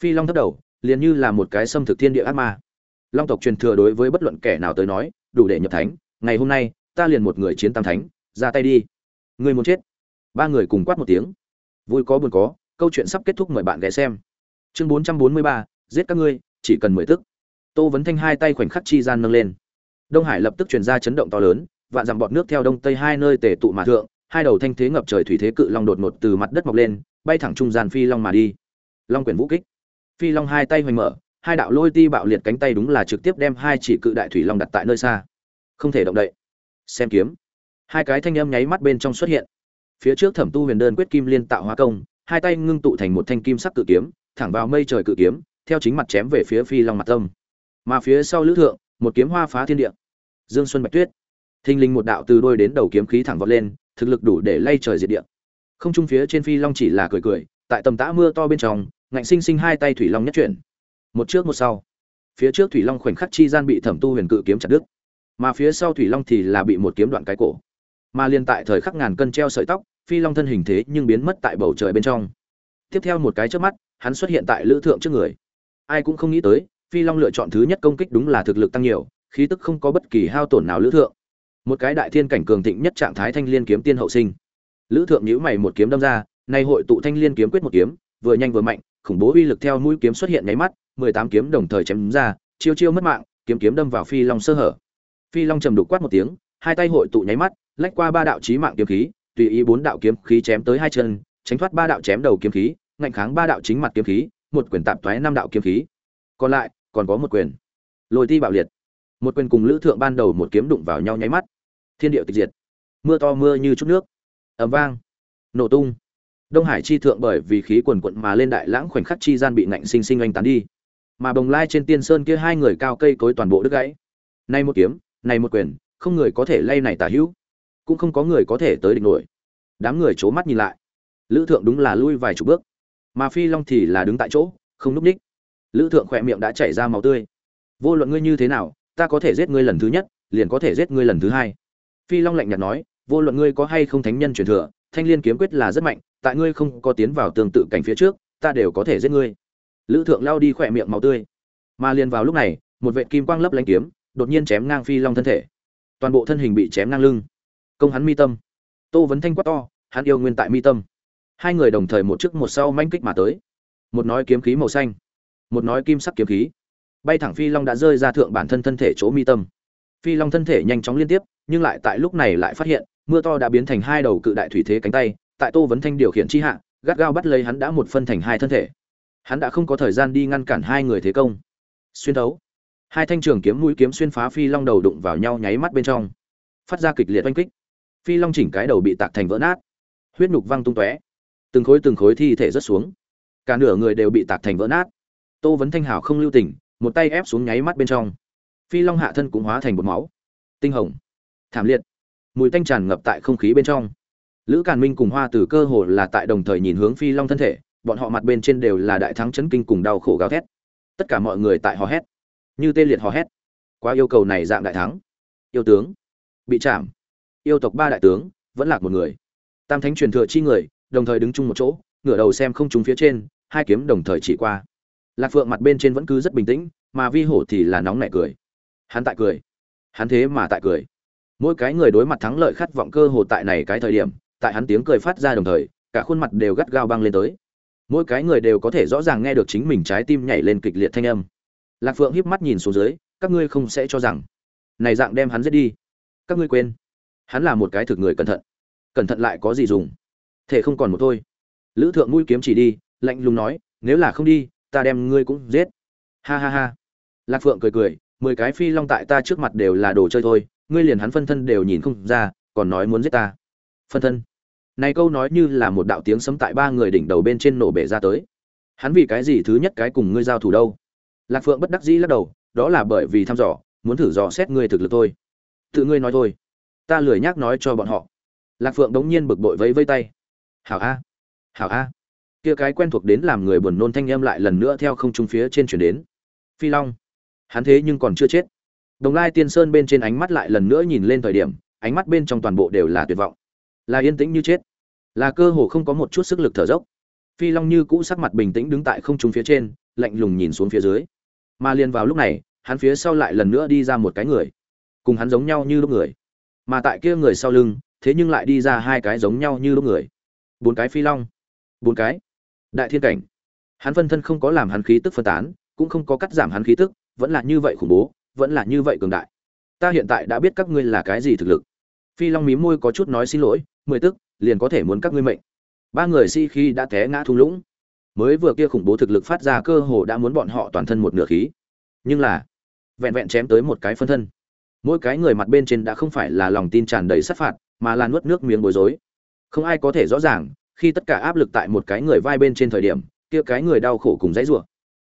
phi long thất đầu, liền như là một cái xâm thực thiên địa ác ma. Long tộc truyền thừa đối với bất luận kẻ nào tới nói, đủ để nhập thánh, ngày hôm nay, ta liền một người chiến tam thánh, ra tay đi. Người muốn chết. Ba người cùng quát một tiếng. Vui có buồn có, câu chuyện sắp kết thúc mời bạn ghé xem. Chương bốn trăm bốn mươi ba, giết các ngươi, chỉ cần mười tức. Tô vấn thanh hai tay khoảnh khắc chi gian nâng lên. Đông hải lập tức truyền ra chấn động to lớn, vạn dặm bọt nước theo đông tây hai nơi tề tụ mà thượng, hai đầu thanh thế ngập trời thủy thế cự long đột ngột từ mặt đất mọc lên, bay thẳng trung gian phi long mà đi. Long quyển vũ kích phi long hai tay hoành mở, hai đạo lôi ti bạo liệt cánh tay đúng là trực tiếp đem hai chỉ cự đại thủy long đặt tại nơi xa. Không thể động đậy. Xem kiếm. Hai cái thanh âm nháy mắt bên trong xuất hiện. Phía trước thẩm tu huyền đơn quyết kim liên tạo hóa công, hai tay ngưng tụ thành một thanh kim sắc cự kiếm, thẳng vào mây trời cự kiếm, theo chính mặt chém về phía phi long mặt tâm mà phía sau lữ thượng, một kiếm hoa phá thiên địa. Dương xuân bạch tuyết. Thình linh một đạo từ đôi đến đầu kiếm khí thẳng vọt lên, thực lực đủ để lay trời diệt địa. Không trung phía trên phi long chỉ là cười cười, tại tầm tã mưa to bên trong ngạnh sinh sinh hai tay thủy long nhất chuyển. Một trước một sau. Phía trước thủy long khoảnh khắc chi gian bị thẩm tu huyền cự kiếm chặt đứt. Mà phía sau thủy long thì là bị một kiếm đoạn cái cổ. Mà liên tại thời khắc ngàn cân treo sợi tóc, phi long thân hình thế nhưng biến mất tại bầu trời bên trong. Tiếp theo một cái trước mắt, hắn xuất hiện tại lữ thượng trước người. Ai cũng không nghĩ tới, phi long lựa chọn thứ nhất công kích đúng là thực lực tăng nhiều, khí tức không có bất kỳ hao tổn nào lữ thượng. Một cái đại thiên cảnh cường thịnh nhất trạng thái thanh liên kiếm tiên hậu sinh. Lữ thượng nhữ mày một kiếm đâm ra, nay hội tụ thanh liên kiếm quyết một kiếm, vừa nhanh vừa mạnh khủng bố uy lực theo mũi kiếm xuất hiện nháy mắt, mười tám kiếm đồng thời chém ra, chiêu chiêu mất mạng, kiếm kiếm đâm vào phi long sơ hở. Phi long trầm đục quát một tiếng, hai tay hội tụ nháy mắt, lách qua ba đạo chí mạng kiếm khí, tùy ý bốn đạo kiếm khí chém tới hai chân, tránh thoát ba đạo chém đầu kiếm khí, ngạnh kháng ba đạo chính mặt kiếm khí, một quyền tạm toé năm đạo kiếm khí. Còn lại, còn có một quyền. Lôi ti bạo liệt. Một quyền cùng lữ thượng ban đầu một kiếm đụng vào nhau nháy mắt. Thiên địa tịch diệt. Mưa to mưa như chút nước. Ầm vang. Nổ tung đông hải chi thượng bởi vì khí quần quận mà lên đại lãng khoảnh khắc chi gian bị nạnh sinh sinh anh tán đi. Mà bồng lai trên tiên sơn kia hai người cao cây cối toàn bộ đứt gãy. Nay một kiếm này một quyền, không người có thể lay này tả hữu. Cũng không có người có thể tới địch nổi. Đám người c mắt nhìn lại. Lữ thượng đúng là lui vài chục bước. Mà phi long thì là đứng tại chỗ, không núp ních. Lữ thượng khỏe miệng đã chảy ra máu tươi. Vô luận ngươi như thế nào, ta có thể giết ngươi lần thứ nhất, liền có thể giết ngươi lần thứ hai. Phi long lạnh nhạt nói, vô luận ngươi có hay không thánh nhân truyền thừa, thanh liên kiếm quyết là rất mạnh tại ngươi không có tiến vào tương tự cảnh phía trước, ta đều có thể giết ngươi. Lữ thượng lao đi khỏe miệng máu tươi. Mà liền vào lúc này, một vệ kim quang lấp lánh kiếm, đột nhiên chém ngang phi long thân thể. Toàn bộ thân hình bị chém ngang lưng. Công hắn mi tâm. Tô vấn thanh quát to, hắn yêu nguyên tại mi tâm. Hai người đồng thời một trước một sau manh kích mà tới. Một nói kiếm khí màu xanh, một nói kim sắc kiếm khí. Bay thẳng phi long đã rơi ra thượng bản thân thân thể chỗ mi tâm. Phi long thân thể nhanh chóng liên tiếp, nhưng lại tại lúc này lại phát hiện, mưa to đã biến thành hai đầu cự đại thủy thế cánh tay tại tô vấn thanh điều khiển chi hạ, gắt gao bắt lấy hắn đã một phân thành hai thân thể. Hắn đã không có thời gian đi ngăn cản hai người thế công. Xuyên thấu. Hai thanh trường kiếm mũi kiếm xuyên phá phi long đầu đụng vào nhau nháy mắt bên trong. Phát ra kịch liệt oanh kích. Phi long chỉnh cái đầu bị tạc thành vỡ nát. Huyết nhục văng tung tóe. Từng khối từng khối thi thể rớt xuống. Cả nửa người đều bị tạc thành vỡ nát. Tô vấn thanh hảo không lưu tình, một tay ép xuống nháy mắt bên trong. Phi long hạ thân cũng hóa thành bột máu. Tinh hồng. Thảm liệt. Mùi tanh tràn ngập tại không khí bên trong lữ càn minh cùng hoa Tử cơ hồ là tại đồng thời nhìn hướng phi long thân thể, bọn họ mặt bên trên đều là đại thắng chấn kinh cùng đau khổ gào thét. Tất cả mọi người tại hò hét. Như tê liệt hò hét. Qua yêu cầu này dạng đại thắng. Yêu tướng. Bị chạm. Yêu tộc ba đại tướng, vẫn lạc một người. Tam thánh truyền thừa chi người, đồng thời đứng chung một chỗ, ngửa đầu xem không trúng phía trên, hai kiếm đồng thời chỉ qua. Lạc phượng mặt bên trên vẫn cứ rất bình tĩnh, mà vi hổ thì là nóng nảy cười. Hắn tại cười. Hắn thế mà tại cười. Mỗi cái người đối mặt thắng lợi khát vọng cơ hồ tại này cái thời điểm tại hắn tiếng cười phát ra đồng thời, cả khuôn mặt đều gắt gao băng lên tới. Mỗi cái người đều có thể rõ ràng nghe được chính mình trái tim nhảy lên kịch liệt thanh âm. Lạc phượng híp mắt nhìn xuống dưới, các ngươi không sẽ cho rằng, này dạng đem hắn giết đi. Các ngươi quên, hắn là một cái thực người cẩn thận. Cẩn thận lại có gì dùng? Thể không còn một thôi. Lữ thượng mũi kiếm chỉ đi, lạnh lùng nói, nếu là không đi, ta đem ngươi cũng giết. Ha ha ha. Lạc phượng cười cười, mười cái phi long tại ta trước mặt đều là đồ chơi thôi, ngươi liền hắn phân thân đều nhìn không ra, còn nói muốn giết ta. Phân thân này câu nói như là một đạo tiếng sấm tại ba người đỉnh đầu bên trên nổ bể ra tới. Hắn vì cái gì thứ nhất cái cùng ngươi giao thủ đâu? Lạc phượng bất đắc dĩ lắc đầu, đó là bởi vì thăm dò, muốn thử dò xét ngươi thực lực thôi. Tự ngươi nói thôi. Ta lười nhác nói cho bọn họ. Lạc phượng đống nhiên bực bội vẫy vây tay. Hảo a hảo a. Kia cái quen thuộc đến làm người buồn nôn thanh âm lại lần nữa theo không trung phía trên chuyển đến. Phi long. Hắn thế nhưng còn chưa chết. Đồng lai tiên sơn bên trên ánh mắt lại lần nữa nhìn lên thời điểm, ánh mắt bên trong toàn bộ đều là tuyệt vọng. Là yên tĩnh như chết là cơ hồ không có một chút sức lực thở dốc. Phi long như cũ sắc mặt bình tĩnh đứng tại không trung phía trên, lạnh lùng nhìn xuống phía dưới. Mà liền vào lúc này, hắn phía sau lại lần nữa đi ra một cái người. Cùng hắn giống nhau như lúc người. Mà tại kia người sau lưng, thế nhưng lại đi ra hai cái giống nhau như lúc người. Bốn cái phi long. Bốn cái. Đại thiên cảnh. Hắn phân thân không có làm hắn khí tức phân tán, cũng không có cắt giảm hắn khí tức, vẫn là như vậy khủng bố, vẫn là như vậy cường đại. Ta hiện tại đã biết các ngươi là cái gì thực lực. Phi long mím môi có chút nói xin lỗi, mười tức liền có thể muốn các ngươi mệnh. Ba người si khi đã té ngã thung lũng. Mới vừa kia khủng bố thực lực phát ra cơ hồ đã muốn bọn họ toàn thân một nửa khí. Nhưng là, vẹn vẹn chém tới một cái phân thân. Mỗi cái người mặt bên trên đã không phải là lòng tin tràn đầy sát phạt, mà là nuốt nước miếng bối rối. Không ai có thể rõ ràng, khi tất cả áp lực tại một cái người vai bên trên thời điểm, kia cái người đau khổ cùng dãy rủa.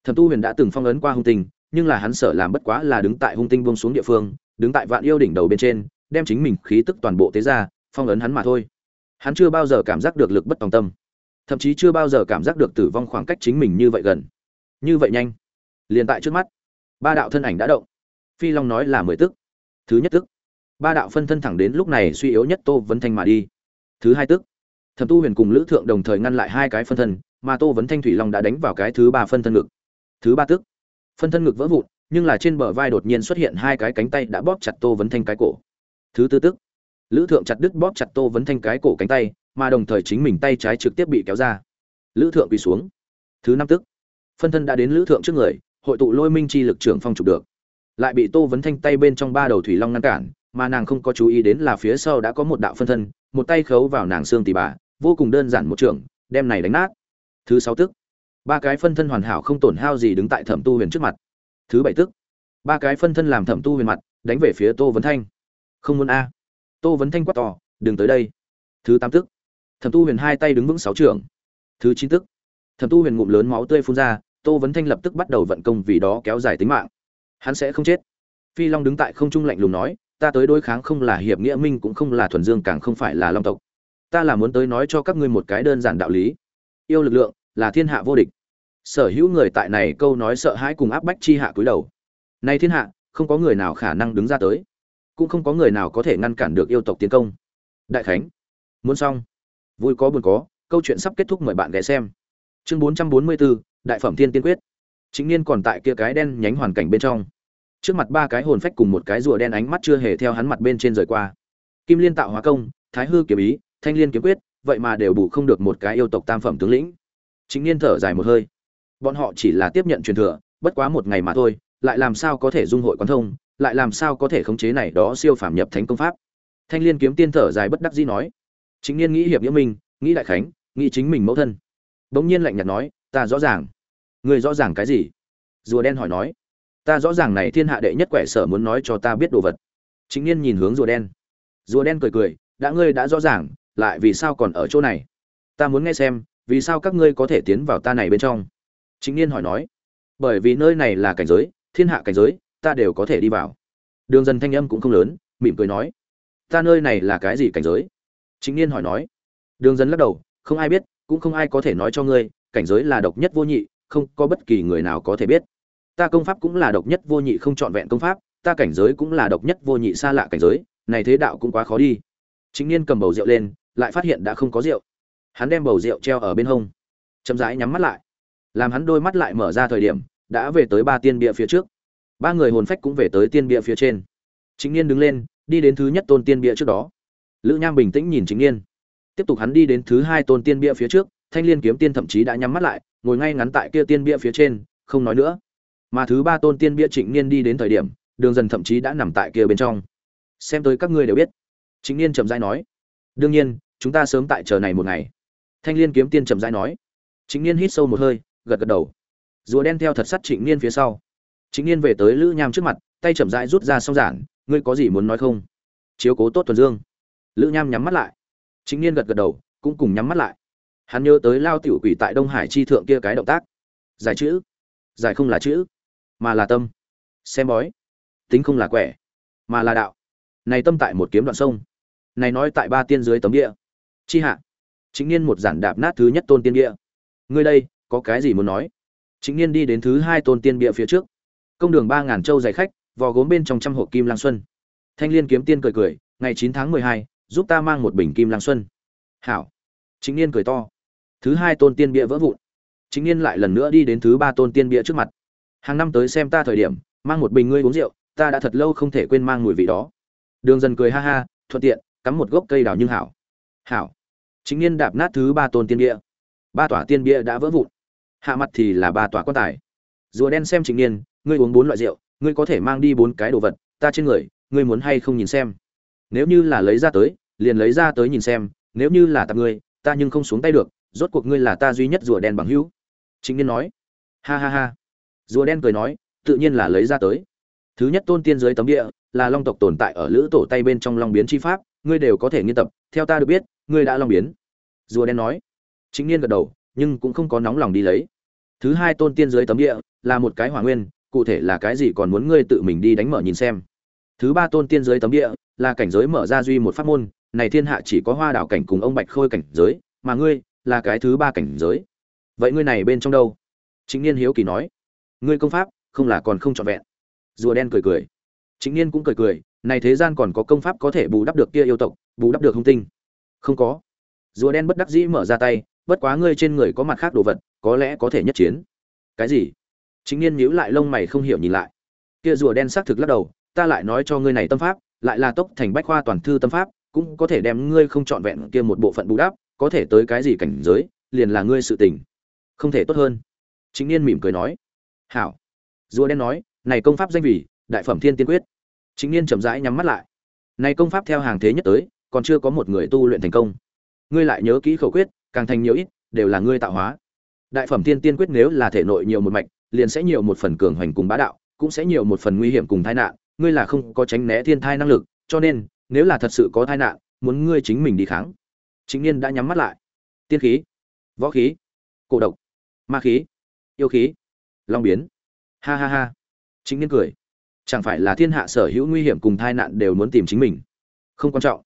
Thẩm tu huyền đã từng phong ấn qua hung tinh, nhưng là hắn sợ làm bất quá là đứng tại hung tinh buông xuống địa phương, đứng tại vạn yêu đỉnh đầu bên trên, đem chính mình khí tức toàn bộ tế ra, phong ấn hắn mà thôi hắn chưa bao giờ cảm giác được lực bất tòng tâm. Thậm chí chưa bao giờ cảm giác được tử vong khoảng cách chính mình như vậy gần. Như vậy nhanh. Liền tại trước mắt, ba đạo thân ảnh đã động. Phi long nói là mười tức. Thứ nhất tức. Ba đạo phân thân thẳng đến lúc này suy yếu nhất tô vấn thanh mà đi. Thứ hai tức. Thẩm tu huyền cùng lữ thượng đồng thời ngăn lại hai cái phân thân, mà tô vấn thanh thủy long đã đánh vào cái thứ ba phân thân ngực. Thứ ba tức. Phân thân ngực vỡ vụn, nhưng là trên bờ vai đột nhiên xuất hiện hai cái cánh tay đã bóp chặt tô vấn thanh cái cổ. Thứ tư tức lữ thượng chặt đứt bóp chặt tô vấn thanh cái cổ cánh tay, mà đồng thời chính mình tay trái trực tiếp bị kéo ra. Lữ thượng quỳ xuống. Thứ năm tức, phân thân đã đến lữ thượng trước người, hội tụ lôi minh chi lực trưởng phong trục được. Lại bị tô vấn thanh tay bên trong ba đầu thủy long ngăn cản, mà nàng không có chú ý đến là phía sau đã có một đạo phân thân, một tay khấu vào nàng xương tỉ bà, vô cùng đơn giản một trưởng đem này đánh nát. Thứ sáu tức, ba cái phân thân hoàn hảo không tổn hao gì đứng tại thẩm tu huyền trước mặt. Thứ bảy tức, ba cái phân thân làm thẩm tu huyền mặt, đánh về phía tô vấn thanh. Không muốn a tô vấn thanh quát to, đừng tới đây. Thứ tám tức. Thẩm tu huyền hai tay đứng vững sáu trưởng thứ chín tức. Thẩm tu huyền ngụm lớn máu tươi phun ra, tô vấn thanh lập tức bắt đầu vận công vì đó kéo dài tính mạng. Hắn sẽ không chết. Phi long đứng tại không trung lạnh lùng nói, ta tới đối kháng không là hiệp nghĩa minh cũng không là thuần dương càng không phải là long tộc. Ta là muốn tới nói cho các ngươi một cái đơn giản đạo lý. Yêu lực lượng là thiên hạ vô địch. Sở hữu người tại này câu nói sợ hãi cùng áp bách chi hạ cúi đầu. Nay thiên hạ, không có người nào khả năng đứng ra tới cũng không có người nào có thể ngăn cản được yêu tộc tiến công. Đại khánh, muốn xong. Vui có buồn có, câu chuyện sắp kết thúc mời bạn ghé xem. Chương bốn trăm bốn mươi bốn đại phẩm thiên tiên quyết. Chính niên còn tại kia cái đen nhánh hoàn cảnh bên trong. Trước mặt ba cái hồn phách cùng một cái rùa đen ánh mắt chưa hề theo hắn mặt bên trên rời qua. Kim liên tạo hóa công, thái hư kiếm ý, thanh liên kiếm quyết, vậy mà đều bù không được một cái yêu tộc tam phẩm tướng lĩnh. Chính niên thở dài một hơi. Bọn họ chỉ là tiếp nhận truyền thừa, bất quá một ngày mà thôi, lại làm sao có thể dung hội quán thông lại làm sao có thể khống chế này đó siêu phàm nhập thánh công pháp? Thanh liên kiếm tiên thở dài bất đắc dĩ nói, chính niên nghĩ hiệp nghĩa minh nghĩ đại khánh, nghĩ chính mình mẫu thân. Bỗng nhiên lạnh nhạt nói, ta rõ ràng. Người rõ ràng cái gì? Rùa đen hỏi nói, ta rõ ràng này thiên hạ đệ nhất quẻ sở muốn nói cho ta biết đồ vật. Chính niên nhìn hướng rùa đen. Rùa đen cười cười, đã ngươi đã rõ ràng, lại vì sao còn ở chỗ này? Ta muốn nghe xem, vì sao các ngươi có thể tiến vào ta này bên trong? Chính niên hỏi nói, bởi vì nơi này là cảnh giới, thiên hạ cảnh giới ta đều có thể đi vào. Đường dần thanh âm cũng không lớn, mỉm cười nói, ta nơi này là cái gì cảnh giới? Chính niên hỏi nói. Đường dần lắc đầu, không ai biết, cũng không ai có thể nói cho ngươi, cảnh giới là độc nhất vô nhị, không có bất kỳ người nào có thể biết. Ta công pháp cũng là độc nhất vô nhị không trọn vẹn công pháp, ta cảnh giới cũng là độc nhất vô nhị xa lạ cảnh giới, này thế đạo cũng quá khó đi. Chính niên cầm bầu rượu lên, lại phát hiện đã không có rượu. Hắn đem bầu rượu treo ở bên hông, chậm rãi nhắm mắt lại. Làm hắn đôi mắt lại mở ra thời điểm, đã về tới ba tiên bia phía trước ba người hồn phách cũng về tới tiên bia phía trên. Chính niên đứng lên, đi đến thứ nhất tôn tiên bia trước đó. Lữ nham bình tĩnh nhìn chính niên. Tiếp tục hắn đi đến thứ hai tôn tiên bia phía trước, thanh liên kiếm tiên thậm chí đã nhắm mắt lại, ngồi ngay ngắn tại kia tiên bia phía trên, không nói nữa. Mà thứ ba tôn tiên bia trịnh niên đi đến thời điểm, đường dần thậm chí đã nằm tại kia bên trong. Xem tới các ngươi đều biết. Chính niên chậm rãi nói. Đương nhiên, chúng ta sớm tại chờ này một ngày. Thanh liên kiếm tiên chậm rãi nói. Chính niên hít sâu một hơi, gật gật đầu. Rùa đen theo thật sắt trịnh niên phía sau chính niên về tới lữ nham trước mặt, tay chậm rãi rút ra xong giản, ngươi có gì muốn nói không? Chiếu cố tốt thuần dương. Lữ nham nhắm mắt lại. Chính niên gật gật đầu, cũng cùng nhắm mắt lại. Hắn nhớ tới lao tiểu quỷ tại đông hải chi thượng kia cái động tác. Giải chữ. Giải không là chữ, mà là tâm. Xem bói. Tính không là quẻ, mà là đạo. Này tâm tại một kiếm đoạn sông. Này nói tại ba tiên dưới tấm địa. Chi hạ. Chính niên một giản đạp nát thứ nhất tôn tiên địa. Ngươi đây, có cái gì muốn nói? Chính niên đi đến thứ hai tôn tiên địa phía trước công đường ba ngàn châu dày khách, vò gốm bên trong trăm hộ kim lang xuân. Thanh liên kiếm tiên cười cười, ngày chín tháng mười hai, giúp ta mang một bình kim lang xuân. Hảo. Chính niên cười to. Thứ hai tôn tiên bia vỡ vụn. Chính niên lại lần nữa đi đến thứ ba tôn tiên bia trước mặt. Hàng năm tới xem ta thời điểm, mang một bình ngươi uống rượu, ta đã thật lâu không thể quên mang mùi vị đó. Đường dần cười ha ha, thuận tiện, cắm một gốc cây đào nhưng hảo. Hảo. Chính niên đạp nát thứ ba tôn tiên bia. Ba tòa tiên bia đã vỡ vụn. Hạ mặt thì là ba tòa quan tài. Rùa đen xem chính niên ngươi uống bốn loại rượu, ngươi có thể mang đi bốn cái đồ vật, ta trên người, ngươi muốn hay không nhìn xem. Nếu như là lấy ra tới, liền lấy ra tới nhìn xem, nếu như là tặng ngươi, ta nhưng không xuống tay được, rốt cuộc ngươi là ta duy nhất rùa đen bằng hữu. Chính niên nói. Ha ha ha. Rùa đen cười nói, tự nhiên là lấy ra tới. Thứ nhất tôn tiên dưới tấm địa, là long tộc tồn tại ở lữ tổ tay bên trong long biến chi pháp, ngươi đều có thể nghiên tập, theo ta được biết, ngươi đã long biến. Rùa đen nói. Chính niên gật đầu, nhưng cũng không có nóng lòng đi lấy. Thứ hai tôn tiên dưới tấm địa, là một cái hỏa nguyên cụ thể là cái gì còn muốn ngươi tự mình đi đánh mở nhìn xem. Thứ ba tôn tiên giới tấm địa, là cảnh giới mở ra duy một pháp môn, này thiên hạ chỉ có hoa đảo cảnh cùng ông bạch khôi cảnh giới, mà ngươi là cái thứ ba cảnh giới. Vậy ngươi này bên trong đâu? Chính niên hiếu kỳ nói. Ngươi công pháp, không là còn không trọn vẹn. Rùa đen cười cười. Chính niên cũng cười cười, này thế gian còn có công pháp có thể bù đắp được kia yêu tộc, bù đắp được hung tinh. Không có. Rùa đen bất đắc dĩ mở ra tay, bất quá ngươi trên người có mặt khác đồ vật, có lẽ có thể nhất chiến. Cái gì? Chính niên nhíu lại lông mày không hiểu nhìn lại. Kia rùa đen xác thực lắc đầu, ta lại nói cho ngươi này tâm pháp, lại là tốc thành bách khoa toàn thư tâm pháp, cũng có thể đem ngươi không trọn vẹn kia một bộ phận bù đắp, có thể tới cái gì cảnh giới, liền là ngươi sự tình. Không thể tốt hơn. Chính niên mỉm cười nói. Hảo. Rùa đen nói, này công pháp danh vị, đại phẩm thiên tiên quyết. Chính niên chậm rãi nhắm mắt lại. Này công pháp theo hàng thế nhất tới, còn chưa có một người tu luyện thành công. Ngươi lại nhớ kỹ khẩu quyết, càng thành nhiều ít, đều là ngươi tạo hóa. Đại phẩm thiên tiên quyết nếu là thể nội nhiều một mạch liền sẽ nhiều một phần cường hoành cùng bá đạo, cũng sẽ nhiều một phần nguy hiểm cùng tai nạn, ngươi là không có tránh né thiên tai năng lực, cho nên, nếu là thật sự có tai nạn, muốn ngươi chính mình đi kháng. Chính niên đã nhắm mắt lại. Tiên khí, võ khí, cổ độc, ma khí, yêu khí, long biến. Ha ha ha. Chính niên cười. Chẳng phải là thiên hạ sở hữu nguy hiểm cùng tai nạn đều muốn tìm chính mình? Không quan trọng.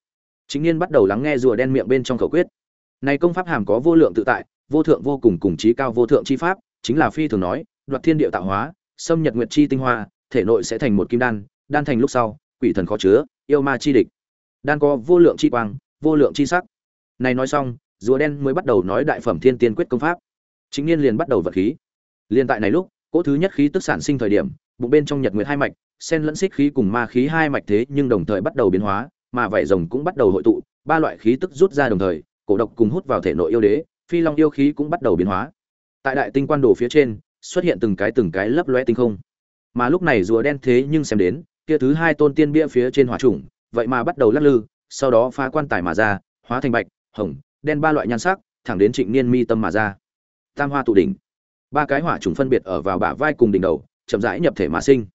Chính niên bắt đầu lắng nghe rùa đen miệng bên trong khẩu quyết. Này công pháp hàm có vô lượng tự tại, vô thượng vô cùng cùng trí cao vô thượng chi pháp, chính là phi thường nói đoạt thiên địa tạo hóa, xâm nhật nguyệt chi tinh hoa, thể nội sẽ thành một kim đan đan thành lúc sau, quỷ thần khó chứa, yêu ma chi địch. Đan có vô lượng chi quang, vô lượng chi sắc. Này nói xong, rùa đen mới bắt đầu nói đại phẩm thiên tiên quyết công pháp. Chính niên liền bắt đầu vật khí. Liên tại này lúc, cỗ thứ nhất khí tức sản sinh thời điểm, bụng bên trong nhật nguyệt hai mạch, sen lẫn xích khí cùng ma khí hai mạch thế nhưng đồng thời bắt đầu biến hóa, mà vảy rồng cũng bắt đầu hội tụ, ba loại khí tức rút ra đồng thời, cổ độc cùng hút vào thể nội yêu đế, phi long yêu khí cũng bắt đầu biến hóa. Tại đại tinh quan đồ phía trên xuất hiện từng cái từng cái lấp loe tinh không. Mà lúc này rùa đen thế nhưng xem đến, kia thứ hai tôn tiên bia phía trên hỏa trùng vậy mà bắt đầu lắc lư, sau đó phá quan tài mà ra, hóa thành bạch, hồng, đen ba loại nhan sắc, thẳng đến trịnh niên mi tâm mà ra. Tam hoa tụ đỉnh. Ba cái hỏa trùng phân biệt ở vào bả vai cùng đỉnh đầu, chậm rãi nhập thể mà sinh.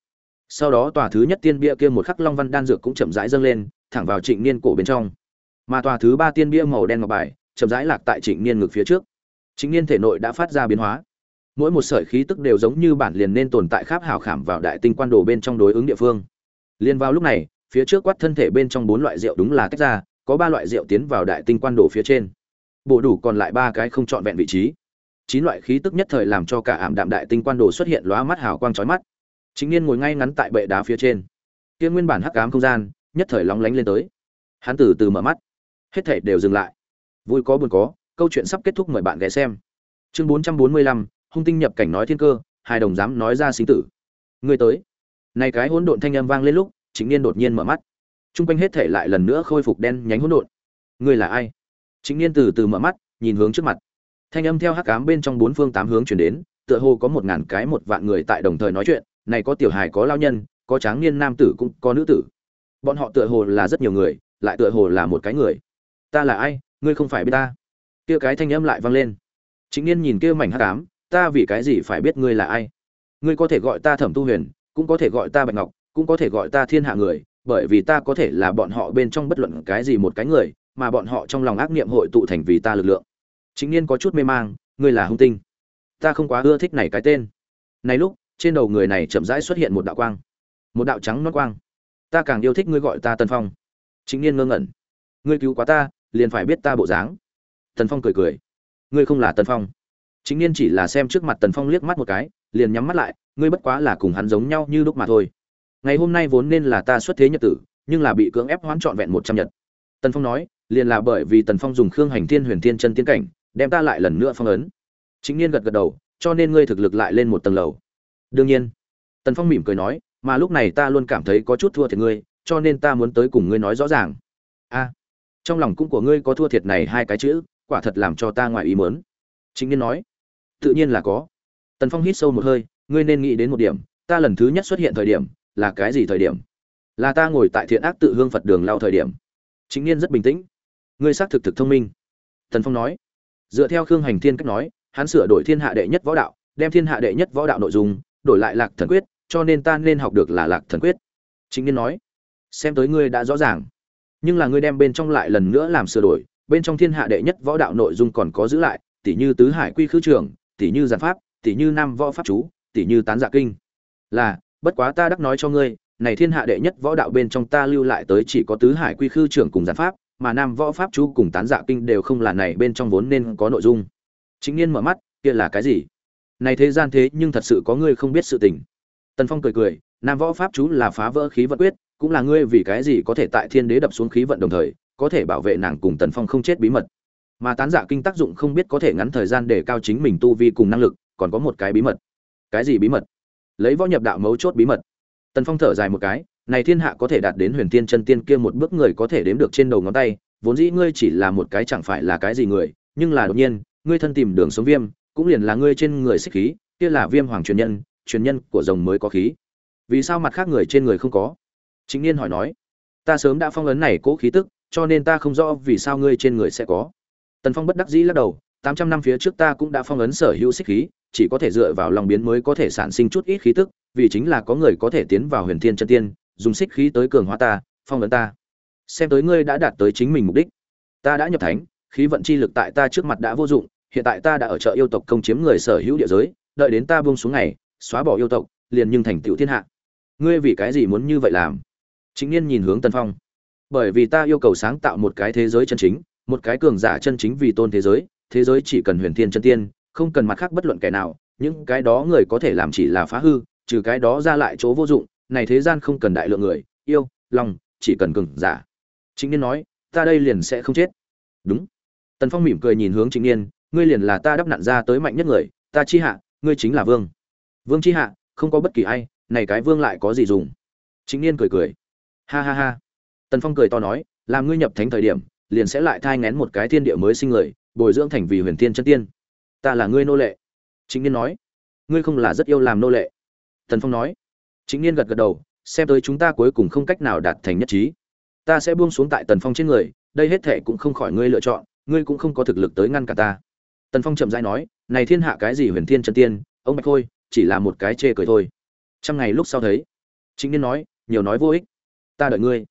Sau đó tòa thứ nhất tiên bia kia một khắc long văn đan dược cũng chậm rãi dâng lên, thẳng vào trịnh niên cổ bên trong. Mà tòa thứ ba tiên bia màu đen ngọc bài, chậm rãi lạc tại trịnh niên ngực phía trước. Trịnh niên thể nội đã phát ra biến hóa mỗi một sợi khí tức đều giống như bản liền nên tồn tại khắp hào khảm vào đại tinh quan đồ bên trong đối ứng địa phương. Liên vào lúc này phía trước quát thân thể bên trong bốn loại rượu đúng là tách ra có ba loại rượu tiến vào đại tinh quan đồ phía trên. Bộ đủ còn lại ba cái không chọn vẹn vị trí. Chín loại khí tức nhất thời làm cho cả ảm đạm đại tinh quan đồ xuất hiện lóa mắt hào quang chói mắt. Chính niên ngồi ngay ngắn tại bệ đá phía trên. Kia nguyên bản hắc ám không gian nhất thời lóng lánh lên tới. Hắn từ từ mở mắt. Hết thảy đều dừng lại. Vui có buồn có câu chuyện sắp kết thúc mời bạn ghé xem. Chương 445, hung tinh nhập cảnh nói thiên cơ, hai đồng dám nói ra sinh tử. Người tới. Này cái hỗn độn thanh âm vang lên lúc chính niên đột nhiên mở mắt. Trung quanh hết thể lại lần nữa khôi phục đen nhánh hỗn độn. Người là ai? Chính niên từ từ mở mắt, nhìn hướng trước mặt. Thanh âm theo hắc cám bên trong bốn phương tám hướng chuyển đến, tựa hồ có một ngàn cái một vạn người tại đồng thời nói chuyện. Này có tiểu hài, có lao nhân, có tráng niên nam tử cũng có nữ tử. Bọn họ tựa hồ là rất nhiều người, lại tựa hồ là một cái người. Ta là ai? Ngươi không phải biết ta. Kia cái thanh âm lại vang lên. Chính niên nhìn kia mảnh hắc ám ta vì cái gì phải biết ngươi là ai? Ngươi có thể gọi ta thẩm tu huyền, cũng có thể gọi ta bạch ngọc, cũng có thể gọi ta thiên hạ người, bởi vì ta có thể là bọn họ bên trong bất luận cái gì một cái người, mà bọn họ trong lòng ác niệm hội tụ thành vì ta lực lượng. Chính niên có chút mê mang, ngươi là hung tinh. Ta không quá ưa thích này cái tên. Này lúc, trên đầu người này chậm rãi xuất hiện một đạo quang. Một đạo trắng nót quang. Ta càng yêu thích ngươi gọi ta tân phong. Chính niên ngơ ngẩn. Ngươi cứu quá ta, liền phải biết ta bộ dáng. Tần phong cười cười. Ngươi không là tân phong chính niên chỉ là xem trước mặt tần phong liếc mắt một cái, liền nhắm mắt lại, ngươi bất quá là cùng hắn giống nhau như lúc mà thôi. Ngày hôm nay vốn nên là ta xuất thế nhật tử, nhưng là bị cưỡng ép hoãn trọn vẹn một trăm nhật. Tần phong nói, liền là bởi vì tần phong dùng khương hành thiên huyền thiên chân tiến cảnh, đem ta lại lần nữa phong ấn. Chính niên gật gật đầu, cho nên ngươi thực lực lại lên một tầng lầu. Đương nhiên, tần phong mỉm cười nói, mà lúc này ta luôn cảm thấy có chút thua thiệt ngươi, cho nên ta muốn tới cùng ngươi nói rõ ràng. A, trong lòng cũng của ngươi có thua thiệt này hai cái chữ, quả thật làm cho ta ngoài ý mớn chính niên nói tự nhiên là có. Tần phong hít sâu một hơi, ngươi nên nghĩ đến một điểm, ta lần thứ nhất xuất hiện thời điểm, là cái gì thời điểm? Là ta ngồi tại thiện ác tự hương phật đường lao thời điểm. Chính niên rất bình tĩnh. Ngươi xác thực thực thông minh. Tần phong nói. Dựa theo khương hành thiên cách nói, hắn sửa đổi thiên hạ đệ nhất võ đạo, đem thiên hạ đệ nhất võ đạo nội dung, đổi lại lạc thần quyết, cho nên ta nên học được là lạc thần quyết. Chính niên nói. Xem tới ngươi đã rõ ràng. Nhưng là ngươi đem bên trong lại lần nữa làm sửa đổi, bên trong thiên hạ đệ nhất võ đạo nội dung còn có giữ lại tỷ như tứ hải quy khứ trường tỷ như giản pháp, tỷ như nam võ pháp chú, tỷ như tán dạ kinh. Là, bất quá ta đắc nói cho ngươi, này thiên hạ đệ nhất võ đạo bên trong ta lưu lại tới chỉ có tứ hải quy khư trưởng cùng giản pháp, mà nam võ pháp chú cùng tán dạ kinh đều không là này bên trong vốn nên có nội dung. Chính niên mở mắt, kia là cái gì? Này thế gian thế nhưng thật sự có ngươi không biết sự tình. Tần phong cười cười, nam võ pháp chú là phá vỡ khí vận quyết, cũng là ngươi vì cái gì có thể tại thiên đế đập xuống khí vận đồng thời, có thể bảo vệ nàng cùng tần phong không chết bí mật mà tán giả kinh tác dụng không biết có thể ngắn thời gian để cao chính mình tu vi cùng năng lực, còn có một cái bí mật. Cái gì bí mật? Lấy võ nhập đạo mấu chốt bí mật. Tần phong thở dài một cái, này thiên hạ có thể đạt đến huyền tiên chân tiên kia một bước người có thể đếm được trên đầu ngón tay, vốn dĩ ngươi chỉ là một cái chẳng phải là cái gì người, nhưng là đột nhiên, ngươi thân tìm đường sống viêm, cũng liền là ngươi trên người xích khí, kia là viêm hoàng truyền nhân truyền nhân của rồng mới có khí. Vì sao mặt khác người trên người không có? Chính niên hỏi nói. Ta sớm đã phong ấn này cố khí tức, cho nên ta không rõ vì sao ngươi trên người sẽ có tần phong bất đắc dĩ lắc đầu, tám trăm năm phía trước ta cũng đã phong ấn sở hữu xích khí, chỉ có thể dựa vào lòng biến mới có thể sản sinh chút ít khí tức, vì chính là có người có thể tiến vào huyền thiên chân tiên, dùng xích khí tới cường hóa ta, phong ấn ta. Xem tới ngươi đã đạt tới chính mình mục đích. Ta đã nhập thánh, khí vận chi lực tại ta trước mặt đã vô dụng, hiện tại ta đã ở chợ yêu tộc công chiếm người sở hữu địa giới, đợi đến ta buông xuống ngày, xóa bỏ yêu tộc, liền nhưng thành tựu thiên hạ. Ngươi vì cái gì muốn như vậy làm? Chính niên nhìn hướng tần phong. Bởi vì ta yêu cầu sáng tạo một cái thế giới chân chính một cái cường giả chân chính vì tôn thế giới thế giới chỉ cần huyền thiên chân tiên, không cần mặt khác bất luận kẻ nào, những cái đó người có thể làm chỉ là phá hư, trừ cái đó ra lại chỗ vô dụng, này thế gian không cần đại lượng người, yêu, lòng, chỉ cần cường giả. Chính niên nói, ta đây liền sẽ không chết. Đúng. Tần phong mỉm cười nhìn hướng chính niên, ngươi liền là ta đắp nặn ra tới mạnh nhất người, ta chi hạ, ngươi chính là vương. Vương chi hạ, không có bất kỳ ai, này cái vương lại có gì dùng? Chính niên cười cười. Ha ha ha. Tần phong cười to nói, làm ngươi nhập thánh thời điểm liền sẽ lại thai ngén một cái thiên địa mới sinh người, bồi dưỡng thành vì huyền tiên chân tiên. Ta là ngươi nô lệ. Chính niên nói. Ngươi không là rất yêu làm nô lệ. Tần phong nói. Chính niên gật gật đầu, xem tới chúng ta cuối cùng không cách nào đạt thành nhất trí. Ta sẽ buông xuống tại tần phong trên người, đây hết thệ cũng không khỏi ngươi lựa chọn, ngươi cũng không có thực lực tới ngăn cả ta. Tần phong chậm rãi nói, này thiên hạ cái gì huyền thiên chân tiên, ông bạch thôi, chỉ là một cái chê cười thôi. Trăm ngày lúc sau thấy chính niên nói, nhiều nói vô ích. Ta đợi ngươi.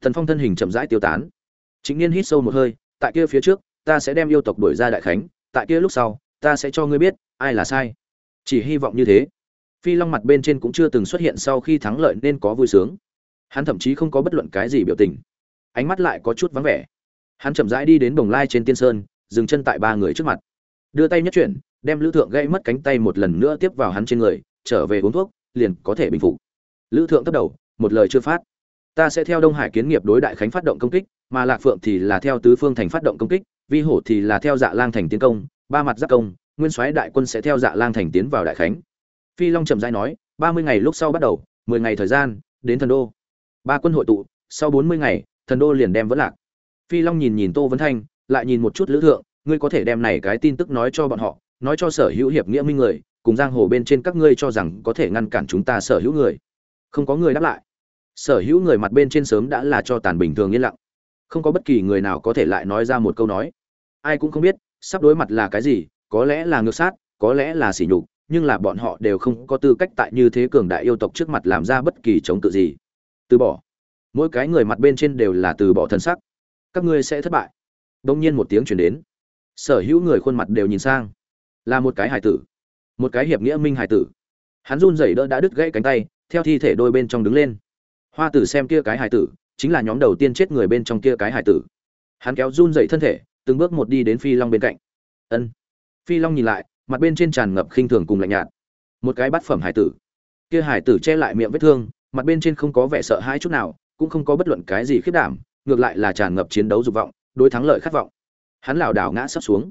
Tần phong thân hình chậm rãi tiêu tán chính niên hít sâu một hơi, tại kia phía trước, ta sẽ đem yêu tộc đuổi ra đại khánh, tại kia lúc sau, ta sẽ cho ngươi biết, ai là sai. Chỉ hy vọng như thế. Phi long mặt bên trên cũng chưa từng xuất hiện sau khi thắng lợi nên có vui sướng. Hắn thậm chí không có bất luận cái gì biểu tình. Ánh mắt lại có chút vắng vẻ. Hắn chậm rãi đi đến bồng lai trên tiên sơn, dừng chân tại ba người trước mặt. Đưa tay nhất chuyển, đem lữ thượng gãy mất cánh tay một lần nữa tiếp vào hắn trên người, trở về uống thuốc, liền có thể bình phục. Lữ thượng thấp đầu, một lời chưa phát. Ta sẽ theo đông hải kiến nghiệp đối đại khánh phát động công kích mà lạc phượng thì là theo tứ phương thành phát động công kích, vi hổ thì là theo dạ lang thành tiến công, ba mặt giáp công, nguyên soái đại quân sẽ theo dạ lang thành tiến vào đại khánh. Phi long trầm giai nói, ba mươi ngày lúc sau bắt đầu, mười ngày thời gian, đến thần đô. Ba quân hội tụ, sau bốn mươi ngày, thần đô liền đem vẫn lạc. Phi long nhìn nhìn tô vấn thanh, lại nhìn một chút lữ thượng, ngươi có thể đem này cái tin tức nói cho bọn họ, nói cho sở hữu hiệp nghĩa minh người, cùng giang hồ bên trên các ngươi cho rằng có thể ngăn cản chúng ta sở hữu người. Không có người đáp lại. Sở hữu người mặt bên trên sớm đã là cho tàn bình thường yên lặng không có bất kỳ người nào có thể lại nói ra một câu nói. Ai cũng không biết, sắp đối mặt là cái gì, có lẽ là ngược sát, có lẽ là sỉ nhục, nhưng là bọn họ đều không có tư cách tại như thế cường đại yêu tộc trước mặt làm ra bất kỳ chống tự gì. Từ bỏ. Mỗi cái người mặt bên trên đều là từ bỏ thân sắc. Các ngươi sẽ thất bại. Đông nhiên một tiếng chuyển đến. Sở hữu người khuôn mặt đều nhìn sang. Là một cái hải tử. Một cái hiệp nghĩa minh hải tử. Hắn run rẩy đỡ đã đứt gãy cánh tay, theo thi thể đôi bên trong đứng lên. Hoa tử xem kia cái hải tử chính là nhóm đầu tiên chết người bên trong kia cái hải tử. Hắn kéo run dậy thân thể, từng bước một đi đến phi long bên cạnh. Ân. Phi long nhìn lại, mặt bên trên tràn ngập khinh thường cùng lạnh nhạt. Một cái bát phẩm hải tử. Kia hải tử che lại miệng vết thương, mặt bên trên không có vẻ sợ hãi chút nào, cũng không có bất luận cái gì khiết đảm, ngược lại là tràn ngập chiến đấu dục vọng, đối thắng lợi khát vọng. Hắn lảo đảo ngã sắp xuống.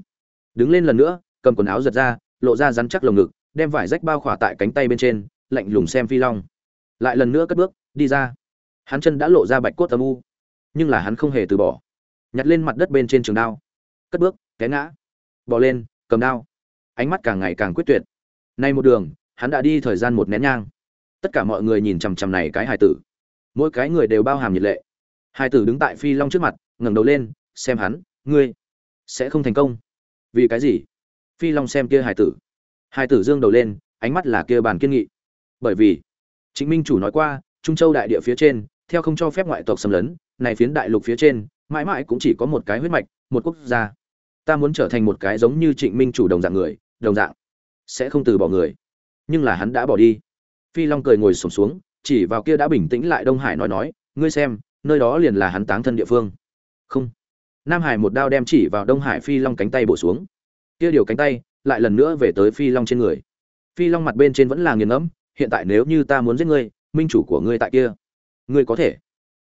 Đứng lên lần nữa, cầm quần áo giật ra, lộ ra rắn chắc lồng ngực, đem vải rách bao khỏa tại cánh tay bên trên, lạnh lùng xem phi long. Lại lần nữa cất bước, đi ra hắn chân đã lộ ra bạch cốt âm u, nhưng là hắn không hề từ bỏ, nhặt lên mặt đất bên trên trường đao, cất bước, té ngã bỏ lên, cầm đao, ánh mắt càng ngày càng quyết tuyệt. Nay một đường, hắn đã đi thời gian một nén nhang. Tất cả mọi người nhìn chằm chằm này cái hài tử. Mỗi cái người đều bao hàm nhiệt lệ. Hài tử đứng tại phi long trước mặt, ngẩng đầu lên, xem hắn, ngươi sẽ không thành công. Vì cái gì? Phi long xem kia hài tử. Hài tử dương đầu lên, ánh mắt là kia bàn kiên nghị. Bởi vì chính minh chủ nói qua trung châu đại địa phía trên theo không cho phép ngoại tộc xâm lấn này phiến đại lục phía trên mãi mãi cũng chỉ có một cái huyết mạch một quốc gia. Ta muốn trở thành một cái giống như trịnh minh chủ đồng dạng người đồng dạng sẽ không từ bỏ người. Nhưng là hắn đã bỏ đi. Phi long cười ngồi sổm xuống, xuống chỉ vào kia đã bình tĩnh lại đông hải nói nói ngươi xem nơi đó liền là hắn táng thân địa phương. Không. Nam hải một đao đem chỉ vào đông hải phi long cánh tay bổ xuống. Kia điều cánh tay lại lần nữa về tới phi long trên người. Phi long mặt bên trên vẫn là nghiền ngẫm hiện tại nếu như ta muốn giết ngươi minh chủ của ngươi tại kia. Ngươi có thể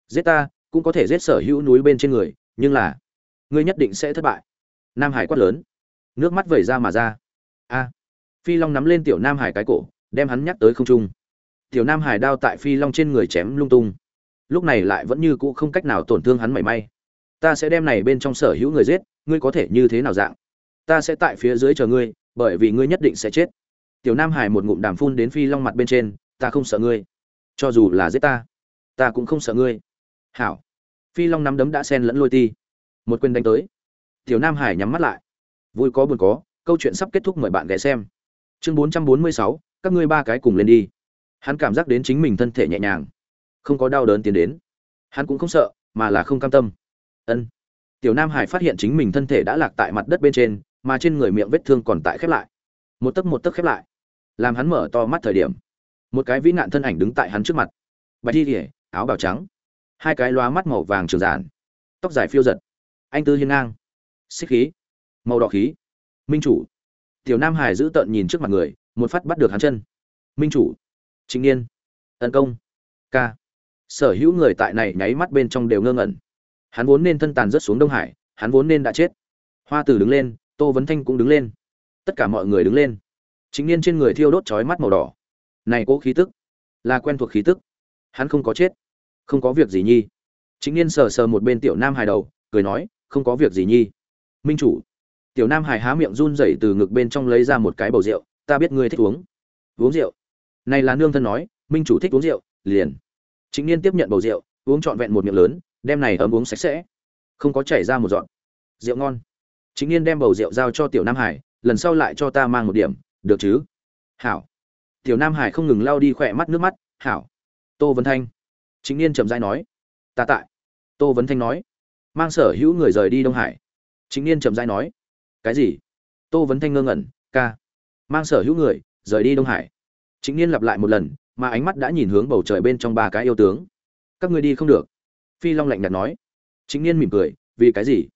giết ta, cũng có thể giết sở hữu núi bên trên người, nhưng là ngươi nhất định sẽ thất bại. Nam hải quát lớn. Nước mắt vẩy ra mà ra. A. Phi long nắm lên tiểu nam hải cái cổ, đem hắn nhắc tới không trung. Tiểu nam hải đao tại phi long trên người chém lung tung. Lúc này lại vẫn như cũ không cách nào tổn thương hắn mảy may. Ta sẽ đem này bên trong sở hữu người giết, ngươi có thể như thế nào dạng? Ta sẽ tại phía dưới chờ ngươi, bởi vì ngươi nhất định sẽ chết. Tiểu nam hải một ngụm đàm phun đến phi long mặt bên trên, ta không sợ ngươi cho dù là giết ta ta cũng không sợ ngươi. Hảo. Phi long nắm đấm đã sen lẫn lôi ti. Một quyền đánh tới. Tiểu nam hải nhắm mắt lại. Vui có buồn có, câu chuyện sắp kết thúc mời bạn ghé xem. Chương bốn trăm bốn mươi sáu, các ngươi ba cái cùng lên đi. Hắn cảm giác đến chính mình thân thể nhẹ nhàng. Không có đau đớn tiến đến. Hắn cũng không sợ, mà là không cam tâm. Ân. Tiểu nam hải phát hiện chính mình thân thể đã lạc tại mặt đất bên trên, mà trên người miệng vết thương còn tại khép lại. Một tấc một tấc khép lại. Làm hắn mở to mắt thời điểm một cái vĩ nạn thân ảnh đứng tại hắn trước mặt. Bạch thi thể áo bào trắng. Hai cái loa mắt màu vàng trường giản. Tóc dài phiêu giật. Anh tư hiên ngang. Xích khí. Màu đỏ khí. Minh chủ. Tiểu nam hải giữ tợn nhìn trước mặt người, một phát bắt được hắn chân. Minh chủ. Chính niên. Tấn công. Ca. Sở hữu người tại này nháy mắt bên trong đều ngơ ngẩn. Hắn vốn nên thân tàn rớt xuống đông hải, hắn vốn nên đã chết. Hoa tử đứng lên, tô vấn thanh cũng đứng lên. Tất cả mọi người đứng lên. Chính niên trên người thiêu đốt chói mắt màu đỏ này cố khí tức, là quen thuộc khí tức. Hắn không có chết, không có việc gì nhi. Chính niên sờ sờ một bên tiểu nam hài đầu, cười nói, không có việc gì nhi. Minh chủ, tiểu nam hài há miệng run rẩy từ ngực bên trong lấy ra một cái bầu rượu, ta biết ngươi thích uống. Uống rượu? Này là nương thân nói, minh chủ thích uống rượu, liền. Chính niên tiếp nhận bầu rượu, uống trọn vẹn một miệng lớn, đem này ấm uống sạch sẽ. Không có chảy ra một giọt. Rượu ngon. Chính niên đem bầu rượu giao cho tiểu nam hải, lần sau lại cho ta mang một điểm, được chứ? Hảo tiểu nam hải không ngừng lao đi khỏe mắt nước mắt, hảo. Tô vấn thanh. Chính niên trầm rãi nói, ta tại. Tô vấn thanh nói, mang sở hữu người rời đi đông hải. Chính niên trầm rãi nói, cái gì? Tô vấn thanh ngơ ngẩn, ca, mang sở hữu người rời đi đông hải. Chính niên lặp lại một lần, mà ánh mắt đã nhìn hướng bầu trời bên trong ba cái yêu tướng. Các ngươi đi không được. Phi long lạnh nhạt nói. Chính niên mỉm cười, vì cái gì?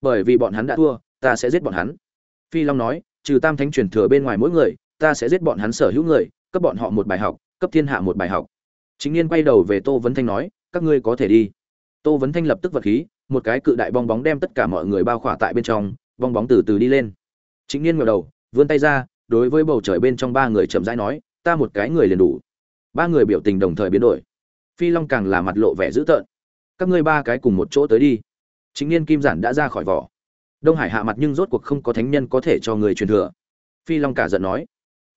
Bởi vì bọn hắn đã thua, ta sẽ giết bọn hắn. Phi long nói, trừ tam thánh truyền thừa bên ngoài mỗi người, ta sẽ giết bọn hắn sở hữu người cấp bọn họ một bài học, cấp thiên hạ một bài học. Chính niên quay đầu về tô vấn thanh nói, các ngươi có thể đi. Tô vấn thanh lập tức vật khí, một cái cự đại bong bóng đem tất cả mọi người bao khỏa tại bên trong, bong bóng từ từ đi lên. Chính niên ngẩng đầu, vươn tay ra, đối với bầu trời bên trong ba người chậm rãi nói, ta một cái người liền đủ. Ba người biểu tình đồng thời biến đổi. Phi long càng là mặt lộ vẻ dữ tợn. Các ngươi ba cái cùng một chỗ tới đi. Chính niên kim giản đã ra khỏi vỏ. Đông hải hạ mặt nhưng rốt cuộc không có thánh nhân có thể cho người truyền thừa. Phi long cả giận nói,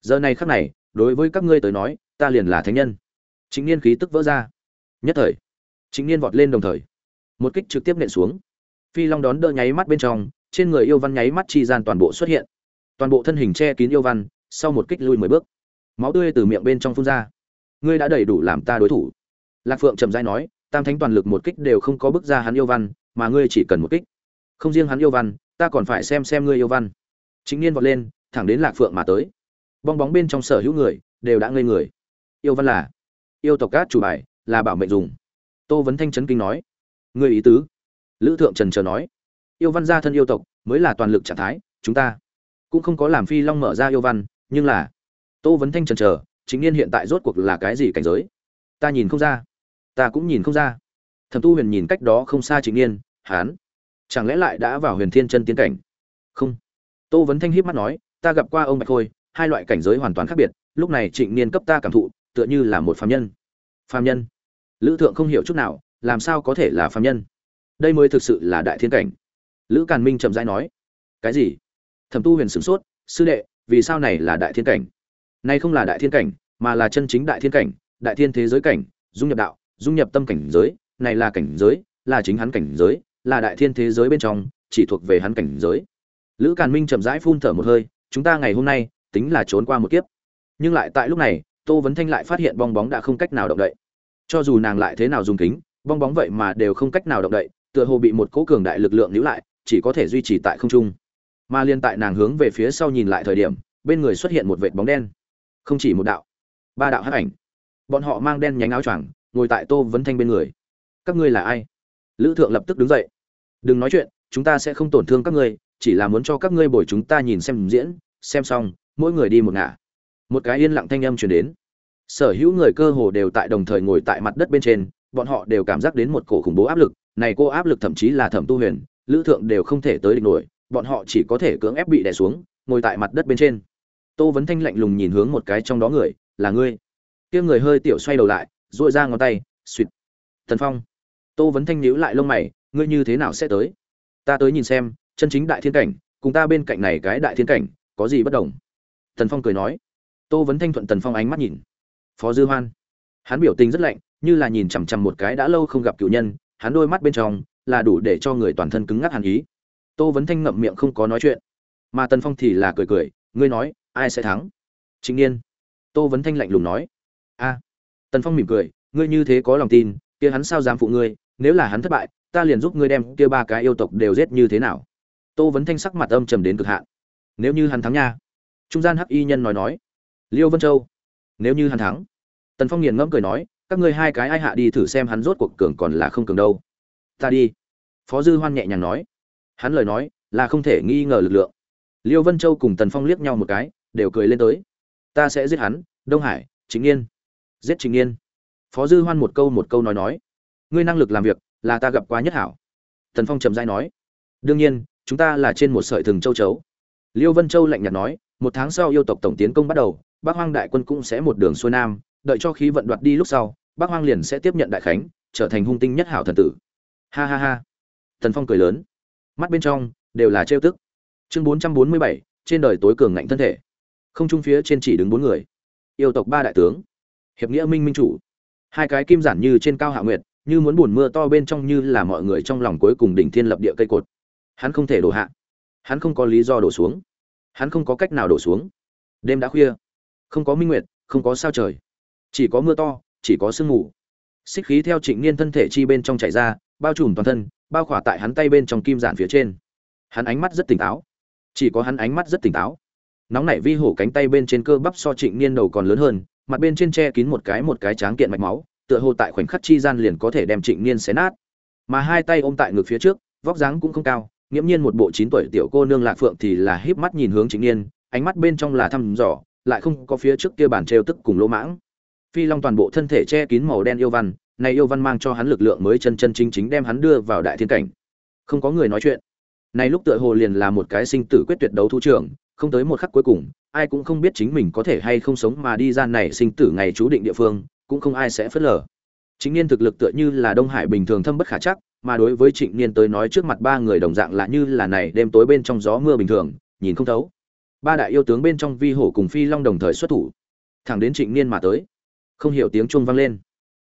giờ này khắc này đối với các ngươi tới nói, ta liền là thánh nhân. Chính niên khí tức vỡ ra. Nhất thời chính niên vọt lên đồng thời. Một kích trực tiếp nện xuống. Phi long đón đỡ nháy mắt bên trong, trên người yêu văn nháy mắt chi gian toàn bộ xuất hiện. Toàn bộ thân hình che kín yêu văn, sau một kích lui mười bước. Máu tươi từ miệng bên trong phun ra. Ngươi đã đầy đủ làm ta đối thủ. Lạc phượng trầm dai nói, tam thánh toàn lực một kích đều không có bước ra hắn yêu văn, mà ngươi chỉ cần một kích. Không riêng hắn yêu văn, ta còn phải xem xem ngươi yêu văn. Chính niên vọt lên, thẳng đến lạc phượng mà tới bong bóng bên trong sở hữu người đều đã ngây người. Yêu văn là, yêu tộc cát chủ bài là bảo mệnh dùng. Tô vấn thanh chấn kinh nói ngươi ý tứ. Lữ thượng trần chờ nói, yêu văn gia thân yêu tộc mới là toàn lực trạng thái, chúng ta cũng không có làm phi long mở ra yêu văn, nhưng là tô vấn thanh trần chờ, chính niên hiện tại rốt cuộc là cái gì cảnh giới? Ta nhìn không ra, ta cũng nhìn không ra. Thẩm tu huyền nhìn cách đó không xa chính niên, hán, chẳng lẽ lại đã vào huyền thiên chân tiến cảnh? Không. Tô vấn thanh híp mắt nói, ta gặp qua ông bạch khôi hai loại cảnh giới hoàn toàn khác biệt, lúc này trịnh niên cấp ta cảm thụ, tựa như là một phàm nhân. Phàm nhân? Lữ thượng không hiểu chút nào, làm sao có thể là phàm nhân? Đây mới thực sự là đại thiên cảnh. Lữ càn minh chậm rãi nói, cái gì? Thẩm tu huyền sửng sốt, sư đệ, vì sao này là đại thiên cảnh? Nay không là đại thiên cảnh, mà là chân chính đại thiên cảnh, đại thiên thế giới cảnh, dung nhập đạo, dung nhập tâm cảnh giới, này là cảnh giới, là chính hắn cảnh giới, là đại thiên thế giới bên trong, chỉ thuộc về hắn cảnh giới. Lữ càn minh chậm rãi phun thở một hơi, chúng ta ngày hôm nay tính là trốn qua một kiếp. Nhưng lại tại lúc này, tô vấn thanh lại phát hiện bong bóng đã không cách nào động đậy. Cho dù nàng lại thế nào dùng kính, bong bóng vậy mà đều không cách nào động đậy, tựa hồ bị một cỗ cường đại lực lượng níu lại, chỉ có thể duy trì tại không trung. Mà liên tại nàng hướng về phía sau nhìn lại thời điểm, bên người xuất hiện một vệt bóng đen. Không chỉ một đạo, ba đạo hắc ảnh. Bọn họ mang đen nhánh áo choàng, ngồi tại tô vấn thanh bên người. Các ngươi là ai? Lữ thượng lập tức đứng dậy. Đừng nói chuyện, chúng ta sẽ không tổn thương các ngươi, chỉ là muốn cho các ngươi bồi chúng ta nhìn xem diễn, xem xong mỗi người đi một ngả. Một cái yên lặng thanh âm truyền đến. Sở hữu người cơ hồ đều tại đồng thời ngồi tại mặt đất bên trên, bọn họ đều cảm giác đến một cổ khủng bố áp lực, này cô áp lực thậm chí là thẩm tu huyền, lữ thượng đều không thể tới địch nổi, bọn họ chỉ có thể cưỡng ép bị đè xuống, ngồi tại mặt đất bên trên. Tô vấn thanh lạnh lùng nhìn hướng một cái trong đó người, là ngươi? Kia người hơi tiểu xoay đầu lại dội ra ngón tay suỵt thần phong. Tô vấn thanh nhíu lại lông mày, ngươi như thế nào sẽ tới? Ta tới nhìn xem, chân chính đại thiên cảnh, cùng ta bên cạnh này cái đại thiên cảnh, có gì bất đồng? Tần phong cười nói. Tô vấn thanh thuận tần phong ánh mắt nhìn. Phó dư hoan. Hắn biểu tình rất lạnh, như là nhìn chằm chằm một cái đã lâu không gặp cựu nhân, hắn đôi mắt bên trong là đủ để cho người toàn thân cứng ngắc hàn ý. Tô vấn thanh ngậm miệng không có nói chuyện, mà tần phong thì là cười cười, ngươi nói, ai sẽ thắng? Chính niên. Tô vấn thanh lạnh lùng nói. A. Tần phong mỉm cười, ngươi như thế có lòng tin, kia hắn sao dám phụ ngươi, nếu là hắn thất bại, ta liền giúp ngươi đem kia ba cái yêu tộc đều giết như thế nào. Tô vấn thanh sắc mặt âm trầm đến cực hạn. Nếu như hắn thắng nha trung gian hắc y nhân nói nói, liêu vân châu, nếu như hắn thắng. Tần phong nghiền ngẫm cười nói, các ngươi hai cái ai hạ đi thử xem hắn rốt cuộc cường còn là không cường đâu. Ta đi. Phó dư hoan nhẹ nhàng nói, hắn lời nói là không thể nghi ngờ lực lượng. Liêu vân châu cùng tần phong liếc nhau một cái, đều cười lên tới. Ta sẽ giết hắn, đông hải, chính yên. Giết chính yên. Phó dư hoan một câu một câu nói nói, ngươi năng lực làm việc là ta gặp quá nhất hảo. Tần phong trầm dai nói, đương nhiên, chúng ta là trên một sợi thừng châu chấu. Liêu vân châu lạnh nhạt nói một tháng sau yêu tộc tổng tiến công bắt đầu, bắc hoang đại quân cũng sẽ một đường xuôi nam, đợi cho khí vận đoạt đi lúc sau, bắc hoang liền sẽ tiếp nhận đại khánh, trở thành hung tinh nhất hảo thần tử. Ha ha ha. Thần phong cười lớn. Mắt bên trong đều là trêu tức. Chương bốn trăm bốn mươi bảy, trên đời tối cường ngạnh thân thể. Không trung phía trên chỉ đứng bốn người. Yêu tộc ba đại tướng. Hiệp nghĩa minh minh chủ. Hai cái kim giản như trên cao hạ nguyệt, như muốn buồn mưa to bên trong như là mọi người trong lòng cuối cùng đỉnh thiên lập địa cây cột. Hắn không thể đổ hạ. Hắn không có lý do đổ xuống hắn không có cách nào đổ xuống. Đêm đã khuya, không có minh nguyệt, không có sao trời. Chỉ có mưa to, chỉ có sương mù. Xích khí theo trịnh niên thân thể chi bên trong chạy ra, bao trùm toàn thân, bao khỏa tại hắn tay bên trong kim giản phía trên. Hắn ánh mắt rất tỉnh táo. Chỉ có hắn ánh mắt rất tỉnh táo. Nóng nảy vi hổ cánh tay bên trên cơ bắp so trịnh niên đầu còn lớn hơn, mặt bên trên che kín một cái một cái tráng kiện mạch máu, tựa hồ tại khoảnh khắc chi gian liền có thể đem trịnh niên xé nát. Mà hai tay ôm tại ngực phía trước, vóc dáng cũng không cao nghiễm nhiên một bộ chín tuổi tiểu cô nương lạc phượng thì là híp mắt nhìn hướng trịnh niên, ánh mắt bên trong là thăm dò, lại không có phía trước kia bản trêu tức cùng lỗ mãng. Phi long toàn bộ thân thể che kín màu đen yêu văn, này yêu văn mang cho hắn lực lượng mới chân chân chính chính đem hắn đưa vào đại thiên cảnh. Không có người nói chuyện. Này lúc tựa hồ liền là một cái sinh tử quyết tuyệt đấu thu trưởng, không tới một khắc cuối cùng, ai cũng không biết chính mình có thể hay không sống mà đi ra này sinh tử ngày chú định địa phương, cũng không ai sẽ phớt lờ chính niên thực lực tựa như là đông hải bình thường thâm bất khả chắc, mà đối với trịnh niên tới nói trước mặt ba người đồng dạng là như là này đêm tối bên trong gió mưa bình thường, nhìn không thấu. Ba đại yêu tướng bên trong vi hổ cùng phi long đồng thời xuất thủ. Thẳng đến trịnh niên mà tới, không hiểu tiếng chuông vang lên.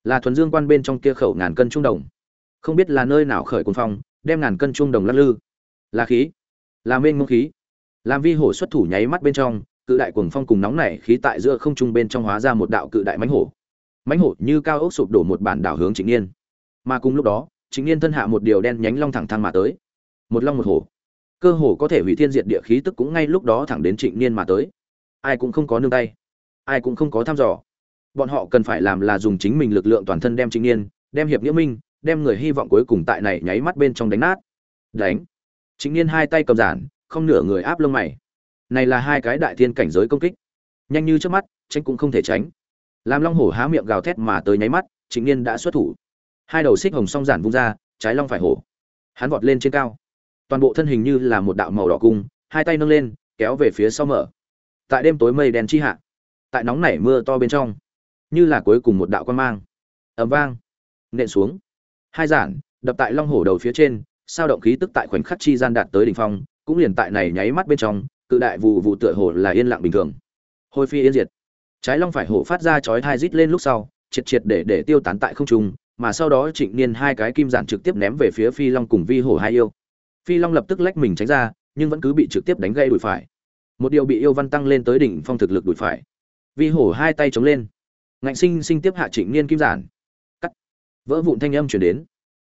Là thuần dương quan bên trong kia khẩu ngàn cân trung đồng. Không biết là nơi nào khởi cuồng phong, đem ngàn cân trung đồng lắc lư. Là khí, là mênh mông khí. Làm vi hổ xuất thủ nháy mắt bên trong, cự đại cuồng phong cùng nóng nảy khí tại giữa không trung bên trong hóa ra một đạo cự đại mãnh hổ mãnh hổ như cao ốc sụp đổ một bản đảo hướng trịnh niên. Mà cùng lúc đó, trịnh niên thân hạ một điều đen nhánh long thẳng thăng mà tới. Một long một hổ. Cơ hồ có thể hủy thiên diệt địa khí tức cũng ngay lúc đó thẳng đến trịnh niên mà tới. Ai cũng không có nương tay. Ai cũng không có thăm dò. Bọn họ cần phải làm là dùng chính mình lực lượng toàn thân đem trịnh niên, đem hiệp nghĩa minh, đem người hy vọng cuối cùng tại này nháy mắt bên trong đánh nát. Đánh. Trịnh niên hai tay cầm giản, không nửa người áp lông mày. Này là hai cái đại thiên cảnh giới công kích. Nhanh như trước mắt, tránh cũng không thể tránh làm long hổ há miệng gào thét mà tới nháy mắt chính niên đã xuất thủ. Hai đầu xích hồng song giản vung ra, trái long phải hổ. Hắn vọt lên trên cao. Toàn bộ thân hình như là một đạo màu đỏ cung, hai tay nâng lên, kéo về phía sau mở. Tại đêm tối mây đen chi hạ, tại nóng nảy mưa to bên trong, như là cuối cùng một đạo quan mang. Ầm vang, nện xuống. Hai giản, đập tại long hổ đầu phía trên, sao động khí tức tại khoảnh khắc chi gian đạt tới đỉnh phong, cũng liền tại này nháy mắt bên trong, cự đại vụ vụ tựa hồ là yên lặng bình thường. Hồi phi yên diệt trái long phải hổ phát ra chói thai rít lên lúc sau, triệt triệt để để tiêu tán tại không trung, mà sau đó trịnh niên hai cái kim giản trực tiếp ném về phía phi long cùng vi hổ hai yêu. Phi long lập tức lách mình tránh ra, nhưng vẫn cứ bị trực tiếp đánh gây đùi phải. Một điều bị yêu văn tăng lên tới đỉnh phong thực lực đùi phải. Vi hổ hai tay chống lên. Ngạnh sinh sinh tiếp hạ trịnh niên kim giản. Cắt. Vỡ vụn thanh âm chuyển đến.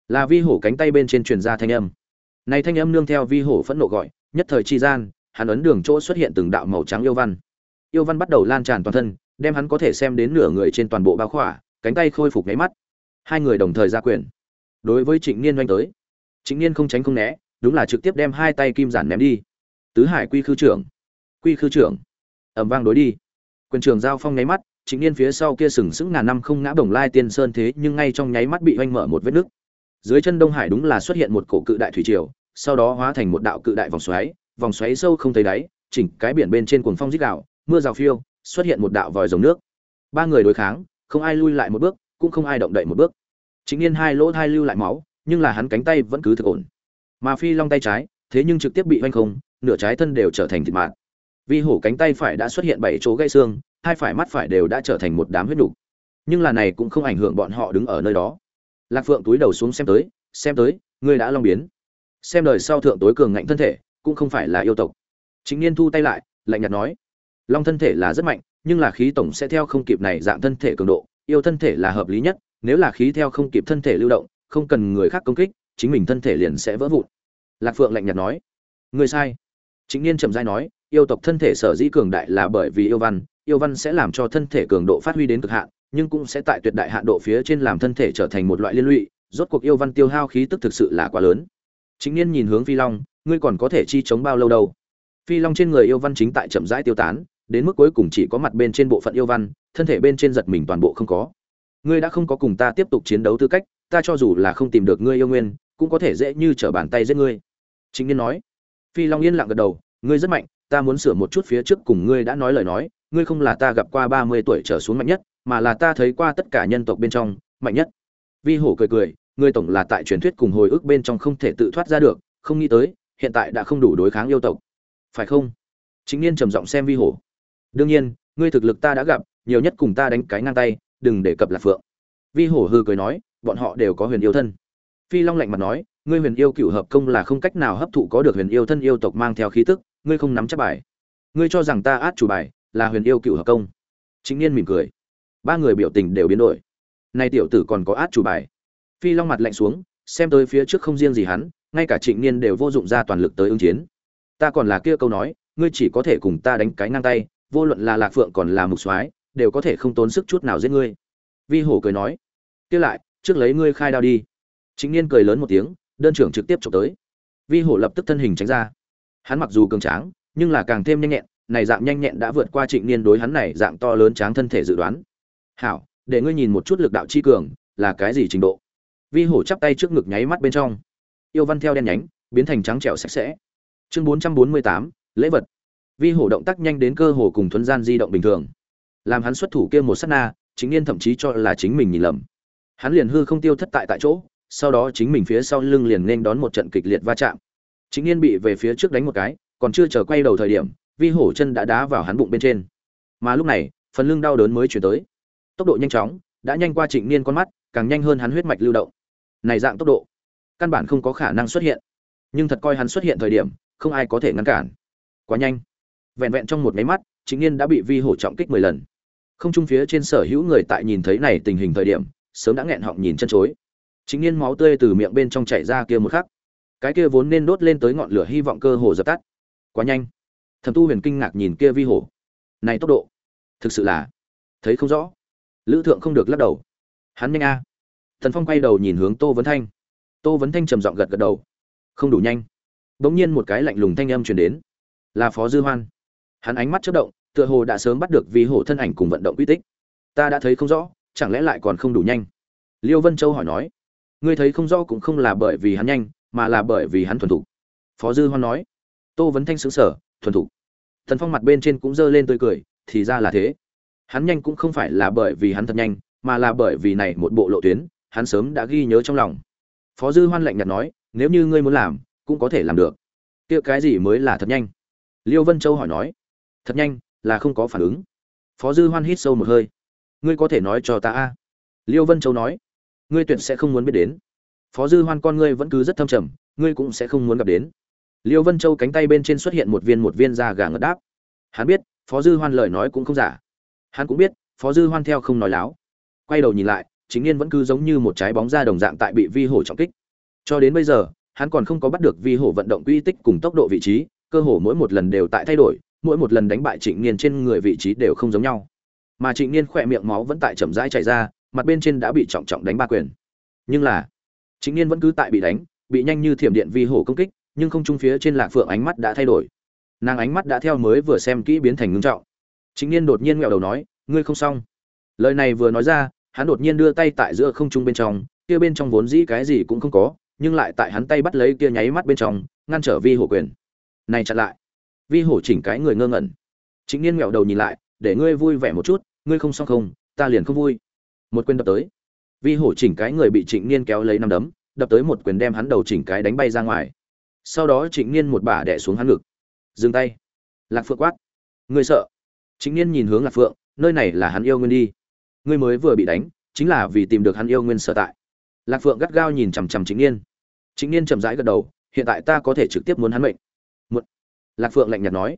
Là vi hổ cánh tay bên trên truyền ra thanh âm. Này thanh âm nương theo vi hổ phẫn nộ gọi, nhất thời chi gian, hắn ấn đường chỗ xuất hiện từng đạo màu trắng yêu văn yêu văn bắt đầu lan tràn toàn thân, đem hắn có thể xem đến nửa người trên toàn bộ bao khỏa, cánh tay khôi phục nháy mắt. Hai người đồng thời ra quyền. Đối với trịnh niên doanh tới, trịnh niên không tránh không né, đúng là trực tiếp đem hai tay kim giản ném đi. Tứ hải quy khư trưởng, quy khư trưởng ẩm vang đối đi. Quyền trường giao phong nháy mắt, trịnh niên phía sau kia sừng sững ngàn năm không ngã bồng lai tiên sơn thế, nhưng ngay trong nháy mắt bị oanh mở một vết nứt. Dưới chân đông hải đúng là xuất hiện một cổ cự đại thủy triều, sau đó hóa thành một đạo cự đại vòng xoáy vòng xoáy sâu không thấy đáy, chỉnh cái biển bên trên cuồng phong rít gạo mưa rào phiêu, xuất hiện một đạo vòi rồng nước. Ba người đối kháng, không ai lui lại một bước, cũng không ai động đậy một bước. Chính niên hai lỗ thai lưu lại máu, nhưng là hắn cánh tay vẫn cứ thực ổn. Mà phi long tay trái, thế nhưng trực tiếp bị oanh không, nửa trái thân đều trở thành thịt mạt. Vi hổ cánh tay phải đã xuất hiện bảy chỗ gãy xương, hai phải mắt phải đều đã trở thành một đám huyết đủ. nhưng là này cũng không ảnh hưởng bọn họ đứng ở nơi đó. Lạc phượng túi đầu xuống xem tới xem tới, ngươi đã long biến. Xem đời sau thượng tối cường ngạnh thân thể, cũng không phải là yêu tộc. Chính niên thu tay lại, lạnh nhạt nói long thân thể là rất mạnh, nhưng là khí tổng sẽ theo không kịp này dạng thân thể cường độ, yêu thân thể là hợp lý nhất, nếu là khí theo không kịp thân thể lưu động, không cần người khác công kích, chính mình thân thể liền sẽ vỡ vụn. Lạc phượng lạnh nhạt nói. Người sai. Chính niên trầm dai nói, yêu tộc thân thể sở dĩ cường đại là bởi vì yêu văn yêu văn sẽ làm cho thân thể cường độ phát huy đến cực hạn, nhưng cũng sẽ tại tuyệt đại hạn độ phía trên làm thân thể trở thành một loại liên lụy, rốt cuộc yêu văn tiêu hao khí tức thực sự là quá lớn. Chính niên nhìn hướng phi long, ngươi còn có thể chi chống bao lâu đâu? Phi long trên người yêu văn chính tại chậm rãi tiêu tán đến mức cuối cùng chỉ có mặt bên trên bộ phận yêu văn, thân thể bên trên giật mình toàn bộ không có. Ngươi đã không có cùng ta tiếp tục chiến đấu tư cách, ta cho dù là không tìm được ngươi yêu nguyên, cũng có thể dễ như trở bàn tay giết ngươi. Chính niên nói. Phi long yên lặng gật đầu, ngươi rất mạnh, ta muốn sửa một chút phía trước cùng ngươi đã nói lời nói, ngươi không là ta gặp qua ba mươi tuổi trở xuống mạnh nhất, mà là ta thấy qua tất cả nhân tộc bên trong mạnh nhất. Vi hổ cười cười, ngươi tổng là tại truyền thuyết cùng hồi ức bên trong không thể tự thoát ra được, không nghĩ tới, hiện tại đã không đủ đối kháng yêu tộc. Phải không? Chính niên trầm giọng xem vi hổ đương nhiên, ngươi thực lực ta đã gặp, nhiều nhất cùng ta đánh cái ngang tay, đừng để cập lạc phượng. Vi hổ hư cười nói, bọn họ đều có huyền yêu thân. Phi long lạnh mặt nói, ngươi huyền yêu cựu hợp công là không cách nào hấp thụ có được huyền yêu thân yêu tộc mang theo khí tức, ngươi không nắm chắc bài. Ngươi cho rằng ta át chủ bài là huyền yêu cựu hợp công. Chính niên mỉm cười. Ba người biểu tình đều biến đổi. Nay tiểu tử còn có át chủ bài. Phi long mặt lạnh xuống, xem tới phía trước không riêng gì hắn, ngay cả trịnh niên đều vô dụng ra toàn lực tới ứng chiến. Ta còn là kia câu nói, ngươi chỉ có thể cùng ta đánh cái ngang tay vô luận là lạc phượng còn là mục soái, đều có thể không tốn sức chút nào giết ngươi. Vi hổ cười nói, kia lại, trước lấy ngươi khai đao đi. Chính niên cười lớn một tiếng, đơn trưởng trực tiếp chụp tới. Vi hổ lập tức thân hình tránh ra. Hắn mặc dù cường tráng, nhưng là càng thêm nhanh nhẹn, này dạng nhanh nhẹn đã vượt qua trịnh niên đối hắn này dạng to lớn tráng thân thể dự đoán. Hảo, để ngươi nhìn một chút lực đạo chi cường, là cái gì trình độ? Vi hổ chắp tay trước ngực nháy mắt bên trong. Yêu văn theo đen nhánh, biến thành trắng trẻo sạch sẽ. Chương bốn trăm bốn mươi tám, lễ vật vi hổ động tác nhanh đến cơ hồ cùng thuấn gian di động bình thường. Làm hắn xuất thủ kia một sát na, chính niên thậm chí cho là chính mình nhìn lầm. Hắn liền hư không tiêu thất tại tại chỗ, sau đó chính mình phía sau lưng liền nên đón một trận kịch liệt va chạm. Chính niên bị về phía trước đánh một cái, còn chưa chờ quay đầu thời điểm, vi hổ chân đã đá vào hắn bụng bên trên. Mà lúc này, phần lưng đau đớn mới chuyển tới. Tốc độ nhanh chóng, đã nhanh qua trịnh niên con mắt, càng nhanh hơn hắn huyết mạch lưu động. Này dạng tốc độ, căn bản không có khả năng xuất hiện. Nhưng thật coi hắn xuất hiện thời điểm, không ai có thể ngăn cản. Quá nhanh vẹn vẹn trong một máy mắt chính niên đã bị vi hổ trọng kích mười lần. Không trung phía trên sở hữu người tại nhìn thấy này tình hình thời điểm, sớm đã nghẹn họng nhìn chân chối. Chính niên máu tươi từ miệng bên trong chảy ra kia một khắc. Cái kia vốn nên đốt lên tới ngọn lửa hy vọng cơ hồ dập tắt. Quá nhanh. Thẩm tu huyền kinh ngạc nhìn kia vi hổ. Này tốc độ, thực sự là, thấy không rõ. Lữ thượng không được lắc đầu. Hắn nhanh a. Thần phong quay đầu nhìn hướng tô vấn thanh. Tô vấn thanh trầm giọng gật gật đầu. Không đủ nhanh. Bỗng nhiên một cái lạnh lùng thanh âm truyền đến. Là phó dư hoan hắn ánh mắt chớp động tựa hồ đã sớm bắt được vi hổ thân ảnh cùng vận động quy tích ta đã thấy không rõ chẳng lẽ lại còn không đủ nhanh liêu vân châu hỏi nói ngươi thấy không rõ cũng không là bởi vì hắn nhanh mà là bởi vì hắn thuần thục phó dư hoan nói tô vấn thanh xứng sở thuần thục thần Phong mặt bên trên cũng giơ lên tươi cười, thì ra là thế. Hắn nhanh cũng không phải là bởi vì hắn thật nhanh, mà là bởi vì này một bộ lộ tuyến, hắn sớm đã ghi nhớ trong lòng. Phó Dư Hoan lạnh nhạt nói, nếu như ngươi muốn làm, cũng có thể làm được. Kia cái gì mới là thật nhanh? Liêu Vân Châu hỏi nói. Thật nhanh, là không có phản ứng. Phó Dư Hoan hít sâu một hơi. Ngươi có thể nói cho ta a? Liêu Vân Châu nói. Ngươi tuyệt sẽ không muốn biết đến. Phó Dư Hoan con ngươi vẫn cứ rất thâm trầm, ngươi cũng sẽ không muốn gặp đến. Liêu Vân Châu cánh tay bên trên xuất hiện một viên một viên da gà ngất đáp. Hắn biết, Phó Dư Hoan lời nói cũng không giả. Hắn cũng biết, Phó Dư Hoan theo không nói láo. Quay đầu nhìn lại, chính niên vẫn cứ giống như một trái bóng da đồng dạng tại bị vi hổ trọng kích. Cho đến bây giờ, hắn còn không có bắt được vi hổ vận động quy tích cùng tốc độ vị trí, cơ hồ mỗi một lần đều tại thay đổi, mỗi một lần đánh bại Trịnh Niên trên người vị trí đều không giống nhau. Mà Trịnh Niên khỏe miệng máu vẫn tại chậm rãi chảy ra, mặt bên trên đã bị trọng trọng đánh ba quyền. Nhưng là, Trịnh Niên vẫn cứ tại bị đánh, bị nhanh như thiểm điện vi hổ công kích, nhưng không trung phía trên Lạc Phượng ánh mắt đã thay đổi. Nàng ánh mắt đã theo mới vừa xem kỹ biến thành ngưng trọng. Trịnh Niên đột nhiên ngẹo đầu nói, ngươi không xong. Lời này vừa nói ra, hắn đột nhiên đưa tay tại giữa không trung bên trong, kia bên trong vốn dĩ cái gì cũng không có, nhưng lại tại hắn tay bắt lấy kia nháy mắt bên trong, ngăn trở vi hổ quyền. Này chặn lại. Vi hổ chỉnh cái người ngơ ngẩn. Chính niên ngẹo đầu nhìn lại, để ngươi vui vẻ một chút, ngươi không xong không, ta liền không vui. Một quyền đập tới. Vi hổ chỉnh cái người bị Trịnh Niên kéo lấy năm đấm, đập tới một quyền đem hắn đầu chỉnh cái đánh bay ra ngoài. Sau đó Trịnh Niên một bà đè xuống hắn ngực. Dừng tay. Lạc Phượng quát. Ngươi sợ? Trịnh Niên nhìn hướng Lạc Phượng, nơi này là hắn yêu nguyên đi ngươi mới vừa bị đánh chính là vì tìm được hắn yêu nguyên sở tại lạc phượng gắt gao nhìn chằm chằm Trịnh niên Trịnh niên chậm rãi gật đầu hiện tại ta có thể trực tiếp muốn hắn mệnh lạc phượng lạnh nhạt nói.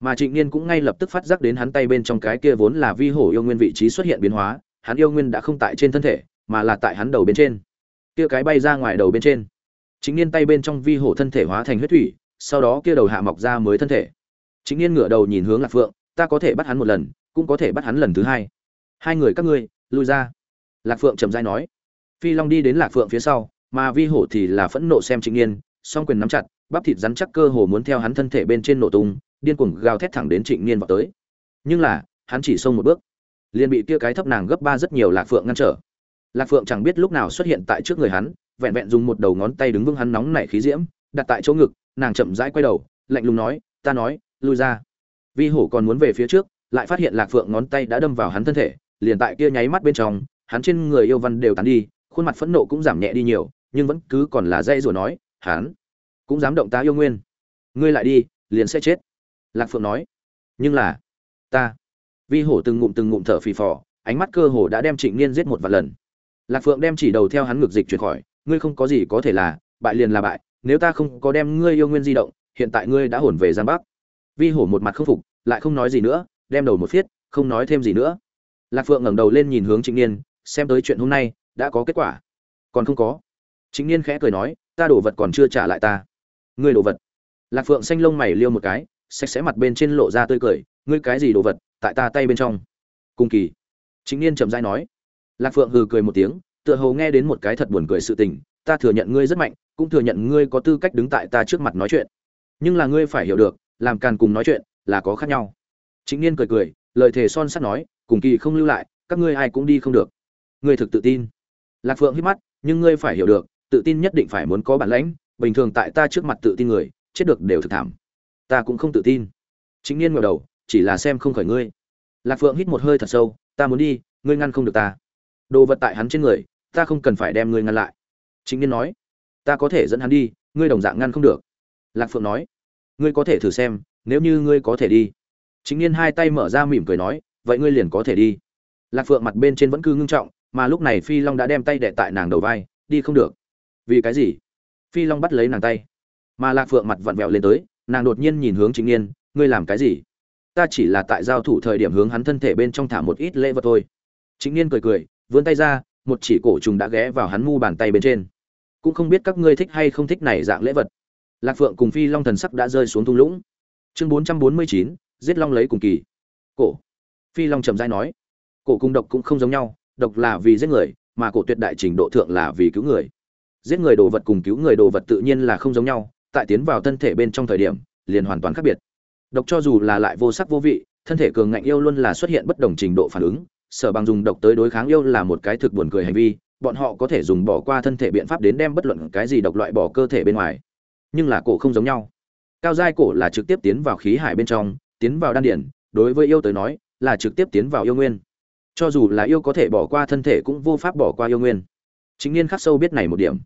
Mà trịnh niên cũng ngay lập tức phát giác đến hắn tay bên trong cái kia vốn là vi hổ yêu nguyên vị trí xuất hiện biến hóa, hắn yêu nguyên đã không tại trên thân thể, mà là tại hắn đầu bên trên. Kia cái bay ra ngoài đầu bên trên. Chính niên tay bên trong vi hổ thân thể hóa thành huyết thủy, sau đó kia đầu hạ mọc ra mới thân thể. Chính niên ngửa đầu nhìn hướng lạc phượng, ta có thể bắt hắn một lần, cũng có thể bắt hắn lần thứ hai. Hai người các ngươi, lui ra. Lạc phượng trầm dai nói. Phi long đi đến lạc phượng phía sau, mà vi hổ thì là phẫn nộ xem trịnh niên, song quyền nắm chặt bắp thịt rắn chắc cơ hồ muốn theo hắn thân thể bên trên nổ tung điên cuồng gào thét thẳng đến trịnh niên vào tới. Nhưng là hắn chỉ xông một bước. Liền bị kia cái thấp nàng gấp ba rất nhiều lạc phượng ngăn trở. Lạc phượng chẳng biết lúc nào xuất hiện tại trước người hắn vẹn vẹn dùng một đầu ngón tay đứng vững hắn nóng nảy khí diễm đặt tại chỗ ngực nàng chậm rãi quay đầu lạnh lùng nói ta nói lui ra. Vi hổ còn muốn về phía trước lại phát hiện lạc phượng ngón tay đã đâm vào hắn thân thể liền tại kia nháy mắt bên trong, hắn trên người yêu văn đều tán đi, khuôn mặt phẫn nộ cũng giảm nhẹ đi nhiều, nhưng vẫn cứ còn là dây rủa nói, hắn cũng dám động ta yêu nguyên. Ngươi lại đi, liền sẽ chết. Lạc Phượng nói. Nhưng là, ta. Vi hổ từng ngụm từng ngụm thở phì phò, ánh mắt cơ hồ đã đem Trịnh Niên giết một vài lần. Lạc Phượng đem chỉ đầu theo hắn ngược dịch chuyển khỏi, ngươi không có gì có thể là, bại liền là bại, nếu ta không có đem ngươi yêu nguyên di động, hiện tại ngươi đã hồn về Giang Bắc. Vi hổ một mặt không phục, lại không nói gì nữa, đem đầu một phiết, không nói thêm gì nữa lạc phượng ngẩng đầu lên nhìn hướng trịnh niên xem tới chuyện hôm nay đã có kết quả còn không có trịnh niên khẽ cười nói ta đổ vật còn chưa trả lại ta ngươi đồ vật. Lạc phượng xanh lông mày liêu một cái sạch sẽ mặt bên trên lộ ra tươi cười, ngươi cái gì đồ vật, tại ta tay bên trong. Cung kỳ. Chính niên chậm rãi nói. Lạc phượng hừ cười một tiếng, tựa hồ nghe đến một cái thật buồn cười sự tình, ta thừa nhận ngươi rất mạnh, cũng thừa nhận ngươi có tư cách đứng tại ta trước mặt nói chuyện. Nhưng là ngươi phải hiểu được, làm càn cùng nói chuyện, là có khác nhau. Chính niên cười cười, lời thề son sắt nói, cùng kỳ không lưu lại, các ngươi ai cũng đi không được. Ngươi thực tự tin. Lạc phượng hít mắt, nhưng ngươi phải hiểu được, tự tin nhất định phải muốn có bản lãnh bình thường tại ta trước mặt tự tin người, chết được đều thực thảm. Ta cũng không tự tin. Chính niên ngẩng đầu, chỉ là xem không khởi ngươi. Lạc phượng hít một hơi thật sâu, ta muốn đi, ngươi ngăn không được ta. Đồ vật tại hắn trên người, ta không cần phải đem ngươi ngăn lại. Chính niên nói, ta có thể dẫn hắn đi, ngươi đồng dạng ngăn không được. Lạc phượng nói, ngươi có thể thử xem, nếu như ngươi có thể đi. Chính niên hai tay mở ra mỉm cười nói, vậy ngươi liền có thể đi. Lạc phượng mặt bên trên vẫn cứ ngưng trọng, mà lúc này phi long đã đem tay đệ tại nàng đầu vai, đi không được. Vì cái gì? Phi long bắt lấy nàng tay. Mà lạc phượng mặt vặn vẹo lên tới, nàng đột nhiên nhìn hướng chính niên ngươi làm cái gì? Ta chỉ là tại giao thủ thời điểm hướng hắn thân thể bên trong thả một ít lễ vật thôi. Chính niên cười cười, vươn tay ra, một chỉ cổ trùng đã ghé vào hắn mu bàn tay bên trên. Cũng không biết các ngươi thích hay không thích này dạng lễ vật. Lạc phượng cùng phi long thần sắc đã rơi xuống thung lũng. Chương bốn trăm bốn mươi chín, giết long lấy cùng kỳ. Cổ. Phi long trầm dai nói, cổ cung độc cũng không giống nhau, độc là vì giết người, mà cổ tuyệt đại trình độ thượng là vì cứu người giết người đồ vật cùng cứu người đồ vật tự nhiên là không giống nhau, tại tiến vào thân thể bên trong thời điểm, liền hoàn toàn khác biệt. Độc cho dù là lại vô sắc vô vị, thân thể cường ngạnh yêu luôn là xuất hiện bất đồng trình độ phản ứng, sở bằng dùng độc tới đối kháng yêu là một cái thực buồn cười hành vi, bọn họ có thể dùng bỏ qua thân thể biện pháp đến đem bất luận cái gì độc loại bỏ cơ thể bên ngoài. Nhưng là cổ không giống nhau. Cao giai cổ là trực tiếp tiến vào khí hải bên trong, tiến vào đan điển, đối với yêu tới nói, là trực tiếp tiến vào yêu nguyên. Cho dù là yêu có thể bỏ qua thân thể cũng vô pháp bỏ qua yêu nguyên. Chính niên khắc sâu biết này một điểm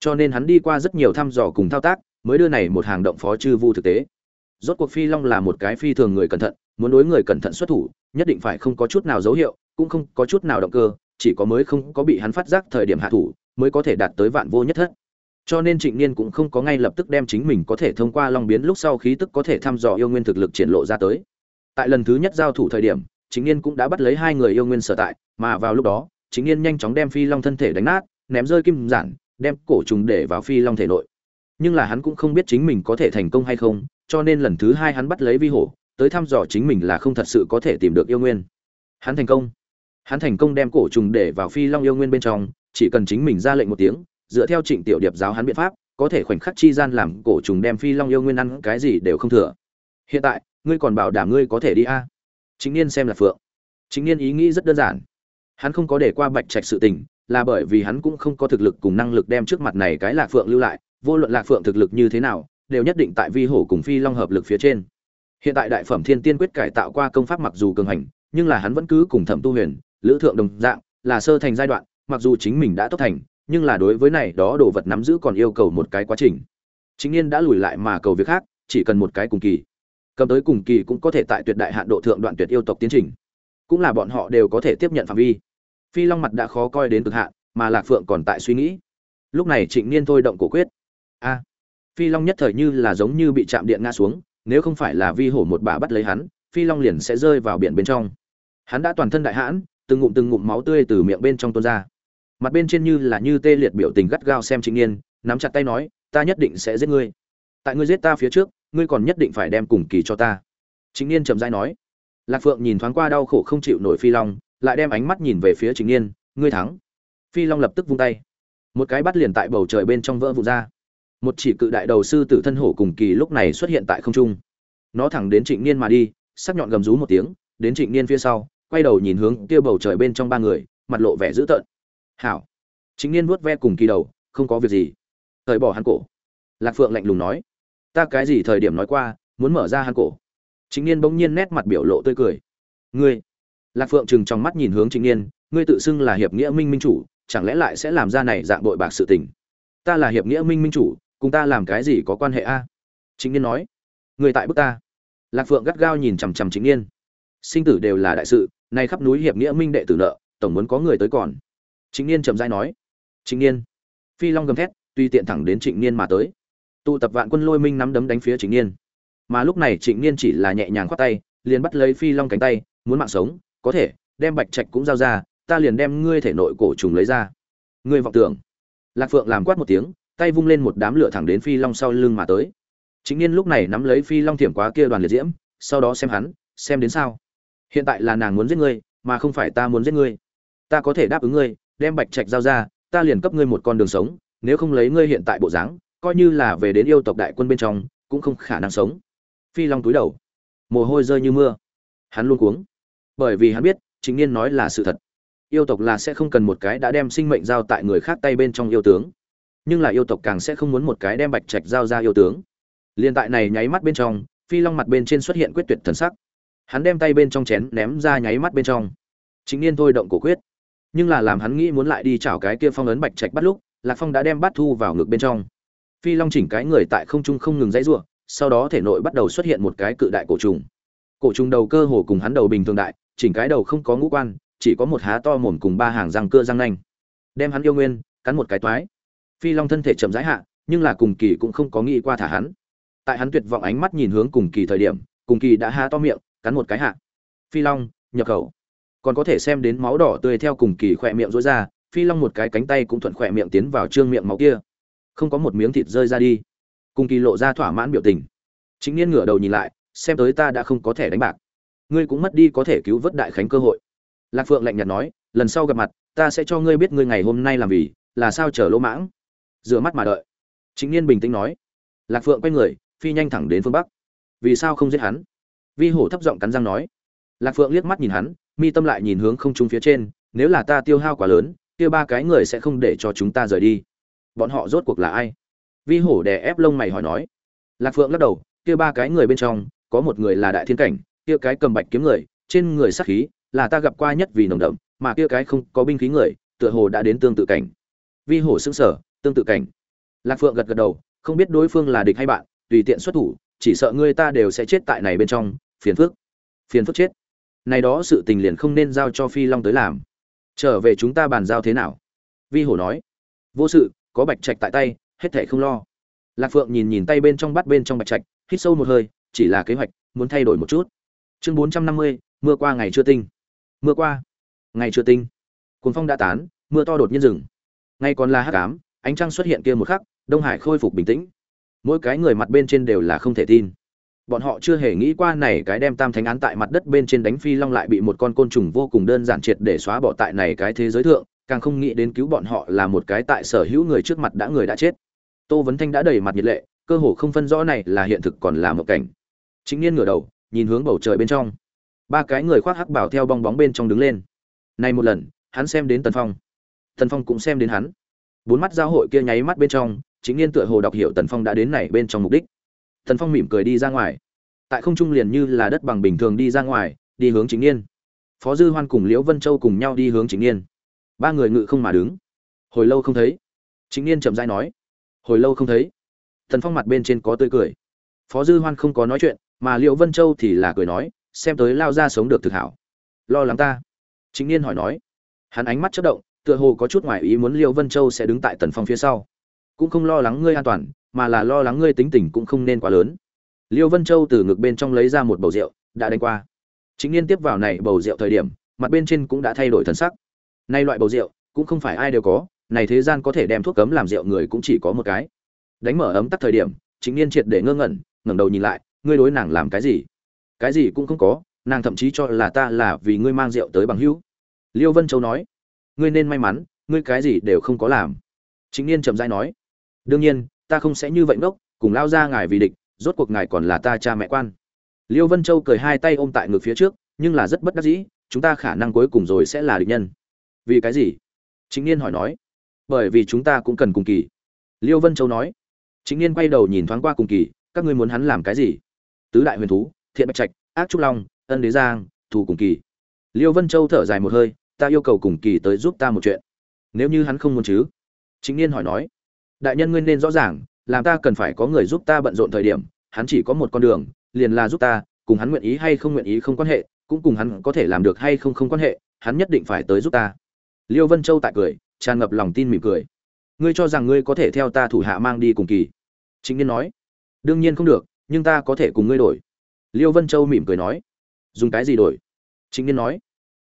cho nên hắn đi qua rất nhiều thăm dò cùng thao tác, mới đưa này một hàng động phó chư vu thực tế. Rốt cuộc phi long là một cái phi thường người cẩn thận, muốn đối người cẩn thận xuất thủ, nhất định phải không có chút nào dấu hiệu, cũng không có chút nào động cơ, chỉ có mới không có bị hắn phát giác thời điểm hạ thủ, mới có thể đạt tới vạn vô nhất thất. Cho nên trịnh niên cũng không có ngay lập tức đem chính mình có thể thông qua long biến lúc sau khí tức có thể thăm dò yêu nguyên thực lực triển lộ ra tới. Tại lần thứ nhất giao thủ thời điểm chính niên cũng đã bắt lấy hai người yêu nguyên sở tại, mà vào lúc đó chính niên nhanh chóng đem phi long thân thể đánh nát, ném rơi kim giản đem cổ trùng để vào phi long thể nội. Nhưng là hắn cũng không biết chính mình có thể thành công hay không, cho nên lần thứ hai hắn bắt lấy vi hổ, tới thăm dò chính mình là không thật sự có thể tìm được yêu nguyên. Hắn thành công. Hắn thành công đem cổ trùng để vào phi long yêu nguyên bên trong, chỉ cần chính mình ra lệnh một tiếng, dựa theo trịnh tiểu điệp giáo hắn biện pháp, có thể khoảnh khắc chi gian làm cổ trùng đem phi long yêu nguyên ăn cái gì đều không thừa. Hiện tại, ngươi còn bảo đảm ngươi có thể đi a? À? chính niên xem là phượng. Chính niên ý nghĩ rất đơn giản. Hắn không có để qua bạch trạch sự tình là bởi vì hắn cũng không có thực lực cùng năng lực đem trước mặt này cái lạc phượng lưu lại, vô luận lạc phượng thực lực như thế nào, đều nhất định tại vi hổ cùng phi long hợp lực phía trên. Hiện tại đại phẩm thiên tiên quyết cải tạo qua công pháp mặc dù cường hành, nhưng là hắn vẫn cứ cùng thẩm tu huyền, lữ thượng đồng dạng, là sơ thành giai đoạn, mặc dù chính mình đã tốt thành, nhưng là đối với này đó đồ vật nắm giữ còn yêu cầu một cái quá trình. Chính niên đã lùi lại mà cầu việc khác, chỉ cần một cái cùng kỳ. Cầm tới cùng kỳ cũng có thể tại tuyệt đại hạn độ thượng đoạn tuyệt yêu tộc tiến trình. Cũng là bọn họ đều có thể tiếp nhận phạm vi phi long mặt đã khó coi đến cực hạn, mà lạc phượng còn tại suy nghĩ. Lúc này trịnh niên thôi động cổ quyết. A, phi long nhất thời như là giống như bị chạm điện ngã xuống, nếu không phải là vi hổ một bà bắt lấy hắn, phi long liền sẽ rơi vào biển bên trong. Hắn đã toàn thân đại hãn, từng ngụm từng ngụm máu tươi từ miệng bên trong tuôn ra. Mặt bên trên như là như tê liệt biểu tình gắt gao xem trịnh niên, nắm chặt tay nói, ta nhất định sẽ giết ngươi. Tại ngươi giết ta phía trước, ngươi còn nhất định phải đem cùng kỳ cho ta. Trịnh niên chậm dai nói. Lạc phượng nhìn thoáng qua đau khổ không chịu nổi phi long lại đem ánh mắt nhìn về phía trịnh niên, ngươi thắng. Phi long lập tức vung tay. Một cái bắt liền tại bầu trời bên trong vỡ vụn ra. Một chỉ cự đại đầu sư tử thân hổ cùng kỳ lúc này xuất hiện tại không trung. Nó thẳng đến trịnh niên mà đi, sắc nhọn gầm rú một tiếng, đến trịnh niên phía sau, quay đầu nhìn hướng kia bầu trời bên trong ba người, mặt lộ vẻ dữ tợn. Hảo. Trịnh niên vuốt ve cùng kỳ đầu, không có việc gì. Thời bỏ hắn cổ. Lạc phượng lạnh lùng nói, ta cái gì thời điểm nói qua, muốn mở ra hắn cổ? Trịnh niên bỗng nhiên nét mặt biểu lộ tươi cười. Ngươi lạc phượng chừng trong mắt nhìn hướng trịnh niên, ngươi tự xưng là hiệp nghĩa minh minh chủ, chẳng lẽ lại sẽ làm ra này dạng bội bạc sự tình? Ta là hiệp nghĩa minh minh chủ, cùng ta làm cái gì có quan hệ a? Trịnh niên nói. Người tại bức ta. Lạc phượng gắt gao nhìn chằm chằm trịnh niên. Sinh tử đều là đại sự, nay khắp núi hiệp nghĩa minh đệ tử nợ, tổng muốn có người tới còn. Trịnh niên trầm dai nói. Trịnh niên. Phi long gầm thét, tuy tiện thẳng đến trịnh niên mà tới. Tụ tập vạn quân lôi minh nắm đấm đánh phía trịnh niên. Mà lúc này trịnh niên chỉ là nhẹ nhàng khoát tay, liền bắt lấy phi long cánh tay, muốn mạng sống có thể, đem bạch trạch cũng giao ra, ta liền đem ngươi thể nội cổ trùng lấy ra. Ngươi vọng tưởng. Lạc phượng làm quát một tiếng, tay vung lên một đám lửa thẳng đến phi long sau lưng mà tới. Chính niên lúc này nắm lấy phi long thiểm quá kia đoàn liệt diễm, sau đó xem hắn, xem đến sao. Hiện tại là nàng muốn giết ngươi, mà không phải ta muốn giết ngươi. Ta có thể đáp ứng ngươi, đem bạch trạch giao ra, ta liền cấp ngươi một con đường sống, nếu không lấy ngươi hiện tại bộ dáng, coi như là về đến yêu tộc đại quân bên trong, cũng không khả năng sống. Phi long túi đầu. Mồ hôi rơi như mưa. Hắn luôn cuống bởi vì hắn biết chính niên nói là sự thật. Yêu tộc là sẽ không cần một cái đã đem sinh mệnh giao tại người khác tay bên trong yêu tướng. Nhưng là yêu tộc càng sẽ không muốn một cái đem bạch trạch giao ra yêu tướng. Liên tại này nháy mắt bên trong, phi long mặt bên trên xuất hiện quyết tuyệt thần sắc. Hắn đem tay bên trong chén ném ra nháy mắt bên trong. Chính niên thôi động cổ quyết. Nhưng là làm hắn nghĩ muốn lại đi chảo cái kia phong ấn bạch trạch bắt lúc, lạc phong đã đem bát thu vào ngực bên trong. Phi long chỉnh cái người tại không trung không ngừng dãy rủa, sau đó thể nội bắt đầu xuất hiện một cái cự đại cổ trùng. Cổ trùng đầu cơ hồ cùng hắn đầu bình thường đại chỉnh cái đầu không có ngũ quan, chỉ có một há to mồm cùng ba hàng răng cưa răng nanh. Đem hắn yêu nguyên, cắn một cái toái. Phi long thân thể chậm rãi hạ, nhưng là cùng kỳ cũng không có nghĩ qua thả hắn. Tại hắn tuyệt vọng ánh mắt nhìn hướng cùng kỳ thời điểm, cùng kỳ đã há to miệng, cắn một cái hạ. Phi long, nhập khẩu. Còn có thể xem đến máu đỏ tươi theo cùng kỳ khỏe miệng rối ra, phi long một cái cánh tay cũng thuận khỏe miệng tiến vào trương miệng máu kia. Không có một miếng thịt rơi ra đi. Cùng kỳ lộ ra thỏa mãn biểu tình. Chính niên ngửa đầu nhìn lại, xem tới ta đã không có thể đánh bạc ngươi cũng mất đi có thể cứu vớt đại khánh cơ hội. Lạc phượng lạnh nhạt nói, lần sau gặp mặt, ta sẽ cho ngươi biết ngươi ngày hôm nay làm vì, là sao chờ lỗ mãng. Rửa mắt mà đợi. Chính niên bình tĩnh nói. Lạc phượng quay người, phi nhanh thẳng đến phương bắc. Vì sao không giết hắn? Vi hổ thấp giọng cắn răng nói. Lạc phượng liếc mắt nhìn hắn, mi tâm lại nhìn hướng không trung phía trên, nếu là ta tiêu hao quá lớn, kia ba cái người sẽ không để cho chúng ta rời đi. Bọn họ rốt cuộc là ai? Vi hổ đè ép lông mày hỏi nói. Lạc phượng lắc đầu, kia ba cái người bên trong, có một người là đại thiên cảnh kia cái cầm bạch kiếm người trên người sát khí là ta gặp qua nhất vì nồng đậm mà kia cái không có binh khí người tựa hồ đã đến tương tự cảnh. Vi hổ sững sờ, tương tự cảnh. Lạc phượng gật gật đầu không biết đối phương là địch hay bạn tùy tiện xuất thủ chỉ sợ người ta đều sẽ chết tại này bên trong phiền phức. Phiền phức chết. Này đó sự tình liền không nên giao cho phi long tới làm. Trở về chúng ta bàn giao thế nào? Vi hổ nói. Vô sự có bạch trạch tại tay hết thảy không lo. Lạc phượng nhìn nhìn tay bên trong bắt bên trong bạch trạch hít sâu một hơi chỉ là kế hoạch muốn thay đổi một chút chương bốn trăm năm mươi, mưa qua ngày chưa tinh. Mưa qua. Ngày chưa tinh. Cuốn phong đã tán, mưa to đột nhiên dừng. Ngay còn là hắc ám, ánh trăng xuất hiện kia một khắc, đông hải khôi phục bình tĩnh. Mỗi cái người mặt bên trên đều là không thể tin. Bọn họ chưa hề nghĩ qua này cái đem tam thánh án tại mặt đất bên trên đánh phi long lại bị một con côn trùng vô cùng đơn giản triệt để xóa bỏ tại này cái thế giới thượng, càng không nghĩ đến cứu bọn họ là một cái tại sở hữu người trước mặt đã người đã chết. Tô vấn thanh đã đầy mặt nhiệt lệ, cơ hồ không phân rõ này là hiện thực còn là một cảnh. Chính niên ngửa đầu nhìn hướng bầu trời bên trong. Ba cái người khoác hắc bảo theo bong bóng bên trong đứng lên. Này một lần, hắn xem đến tần phong. Tần phong cũng xem đến hắn. Bốn mắt giao hội kia nháy mắt bên trong, chính niên tựa hồ đọc hiểu tần phong đã đến này bên trong mục đích. Tần phong mỉm cười đi ra ngoài. Tại không trung liền như là đất bằng bình thường đi ra ngoài, đi hướng chính niên phó dư hoan cùng liễu vân châu cùng nhau đi hướng chính niên ba người ngự không mà đứng. Hồi lâu không thấy. Chính niên chậm rãi nói. Hồi lâu không thấy. Tần phong mặt bên trên có tươi cười. Phó dư hoan không có nói chuyện mà liệu vân châu thì là cười nói, xem tới lao ra sống được thực hảo. Lo lắng ta? Chính niên hỏi nói. Hắn ánh mắt chất động, tựa hồ có chút ngoài ý muốn liệu vân châu sẽ đứng tại tần phong phía sau. Cũng không lo lắng ngươi an toàn, mà là lo lắng ngươi tính tình cũng không nên quá lớn. Liêu vân châu từ ngực bên trong lấy ra một bầu rượu, đã đánh qua. Chính niên tiếp vào này bầu rượu thời điểm, mặt bên trên cũng đã thay đổi thần sắc. Nay loại bầu rượu, cũng không phải ai đều có, này thế gian có thể đem thuốc cấm làm rượu người cũng chỉ có một cái. Đánh mở ấm tắt thời điểm, chính niên triệt để ngơ ngẩn, ngẩng đầu nhìn lại ngươi đối nàng làm cái gì? Cái gì cũng không có, nàng thậm chí cho là ta là vì ngươi mang rượu tới bằng hữu. Liêu vân châu nói, ngươi nên may mắn, ngươi cái gì đều không có làm. Chính niên trầm rãi nói, đương nhiên, ta không sẽ như vậy ngốc, cùng lao ra ngài vì địch, rốt cuộc ngài còn là ta cha mẹ quan. Liêu vân châu cười hai tay ôm tại ngực phía trước, nhưng là rất bất đắc dĩ, chúng ta khả năng cuối cùng rồi sẽ là địch nhân. Vì cái gì? Chính niên hỏi nói, bởi vì chúng ta cũng cần cùng kỳ. Liêu vân châu nói chính niên quay đầu nhìn thoáng qua cùng kỳ, các ngươi muốn hắn làm cái gì? Tứ đại huyền thú, thiện bạch trạch, ác trúc long, ân đế giang, thù cùng kỳ. Liêu vân châu thở dài một hơi, ta yêu cầu cùng kỳ tới giúp ta một chuyện. Nếu như hắn không muốn chứ? Chính niên hỏi nói. Đại nhân nguyên nên rõ ràng, làm ta cần phải có người giúp ta bận rộn thời điểm, hắn chỉ có một con đường, liền là giúp ta, cùng hắn nguyện ý hay không nguyện ý không quan hệ, cũng cùng hắn có thể làm được hay không không quan hệ, hắn nhất định phải tới giúp ta. Liêu vân châu tại cười, tràn ngập lòng tin mỉm cười. Ngươi cho rằng ngươi có thể theo ta thủ hạ mang đi cùng kỳ? Chính niên nói. Đương nhiên không được nhưng ta có thể cùng ngươi đổi. Liêu vân châu mỉm cười nói. Dùng cái gì đổi? Chính niên nói.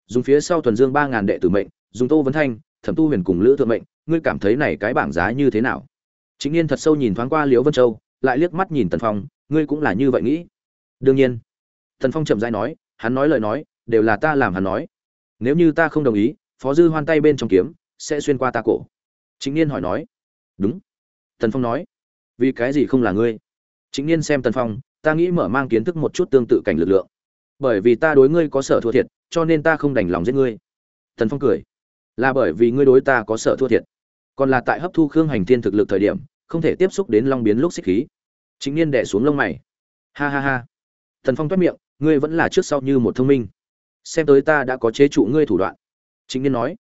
Dùng phía sau thuần dương ba ngàn đệ tử mệnh, dùng tô vấn thanh, thẩm tu huyền cùng lữ thượng mệnh, ngươi cảm thấy này cái bảng giá như thế nào? Chính niên thật sâu nhìn thoáng qua liêu vân châu, lại liếc mắt nhìn tần phong, ngươi cũng là như vậy nghĩ. Đương nhiên. Tần phong chậm dãi nói, hắn nói lời nói, đều là ta làm hắn nói. Nếu như ta không đồng ý, phó dư hoan tay bên trong kiếm, sẽ xuyên qua ta cổ. Chính niên hỏi nói. Đúng. Tần phong nói. Vì cái gì không là ngươi? Chính niên xem tần phong, ta nghĩ mở mang kiến thức một chút tương tự cảnh lực lượng. Bởi vì ta đối ngươi có sở thua thiệt, cho nên ta không đành lòng giết ngươi. Tần phong cười. Là bởi vì ngươi đối ta có sở thua thiệt. Còn là tại hấp thu khương hành thiên thực lực thời điểm, không thể tiếp xúc đến long biến lúc xích khí. Chính niên đẻ xuống lông mày. Ha ha ha. Tần phong toét miệng, ngươi vẫn là trước sau như một thông minh. Xem tới ta đã có chế trụ ngươi thủ đoạn. Chính niên nói.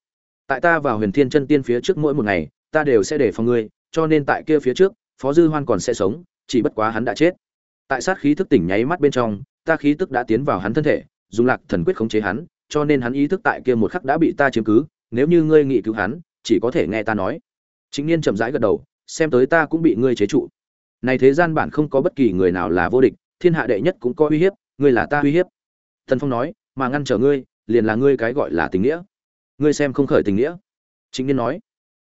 Tại ta vào huyền thiên chân tiên phía trước mỗi một ngày, ta đều sẽ để phòng ngươi, cho nên tại kia phía trước, phó dư hoan còn sẽ sống chỉ bất quá hắn đã chết. Tại sát khí thức tỉnh nháy mắt bên trong, ta khí tức đã tiến vào hắn thân thể, dùng lạc thần quyết khống chế hắn, cho nên hắn ý thức tại kia một khắc đã bị ta chiếm cứ, nếu như ngươi nghị cứu hắn, chỉ có thể nghe ta nói. Chính niên chậm rãi gật đầu, xem tới ta cũng bị ngươi chế trụ. Này thế gian bản không có bất kỳ người nào là vô địch, thiên hạ đệ nhất cũng có uy hiếp, ngươi là ta uy hiếp. Thần phong nói, mà ngăn trở ngươi, liền là ngươi cái gọi là tình nghĩa. Ngươi xem không khởi tình nghĩa. Chính niên nói,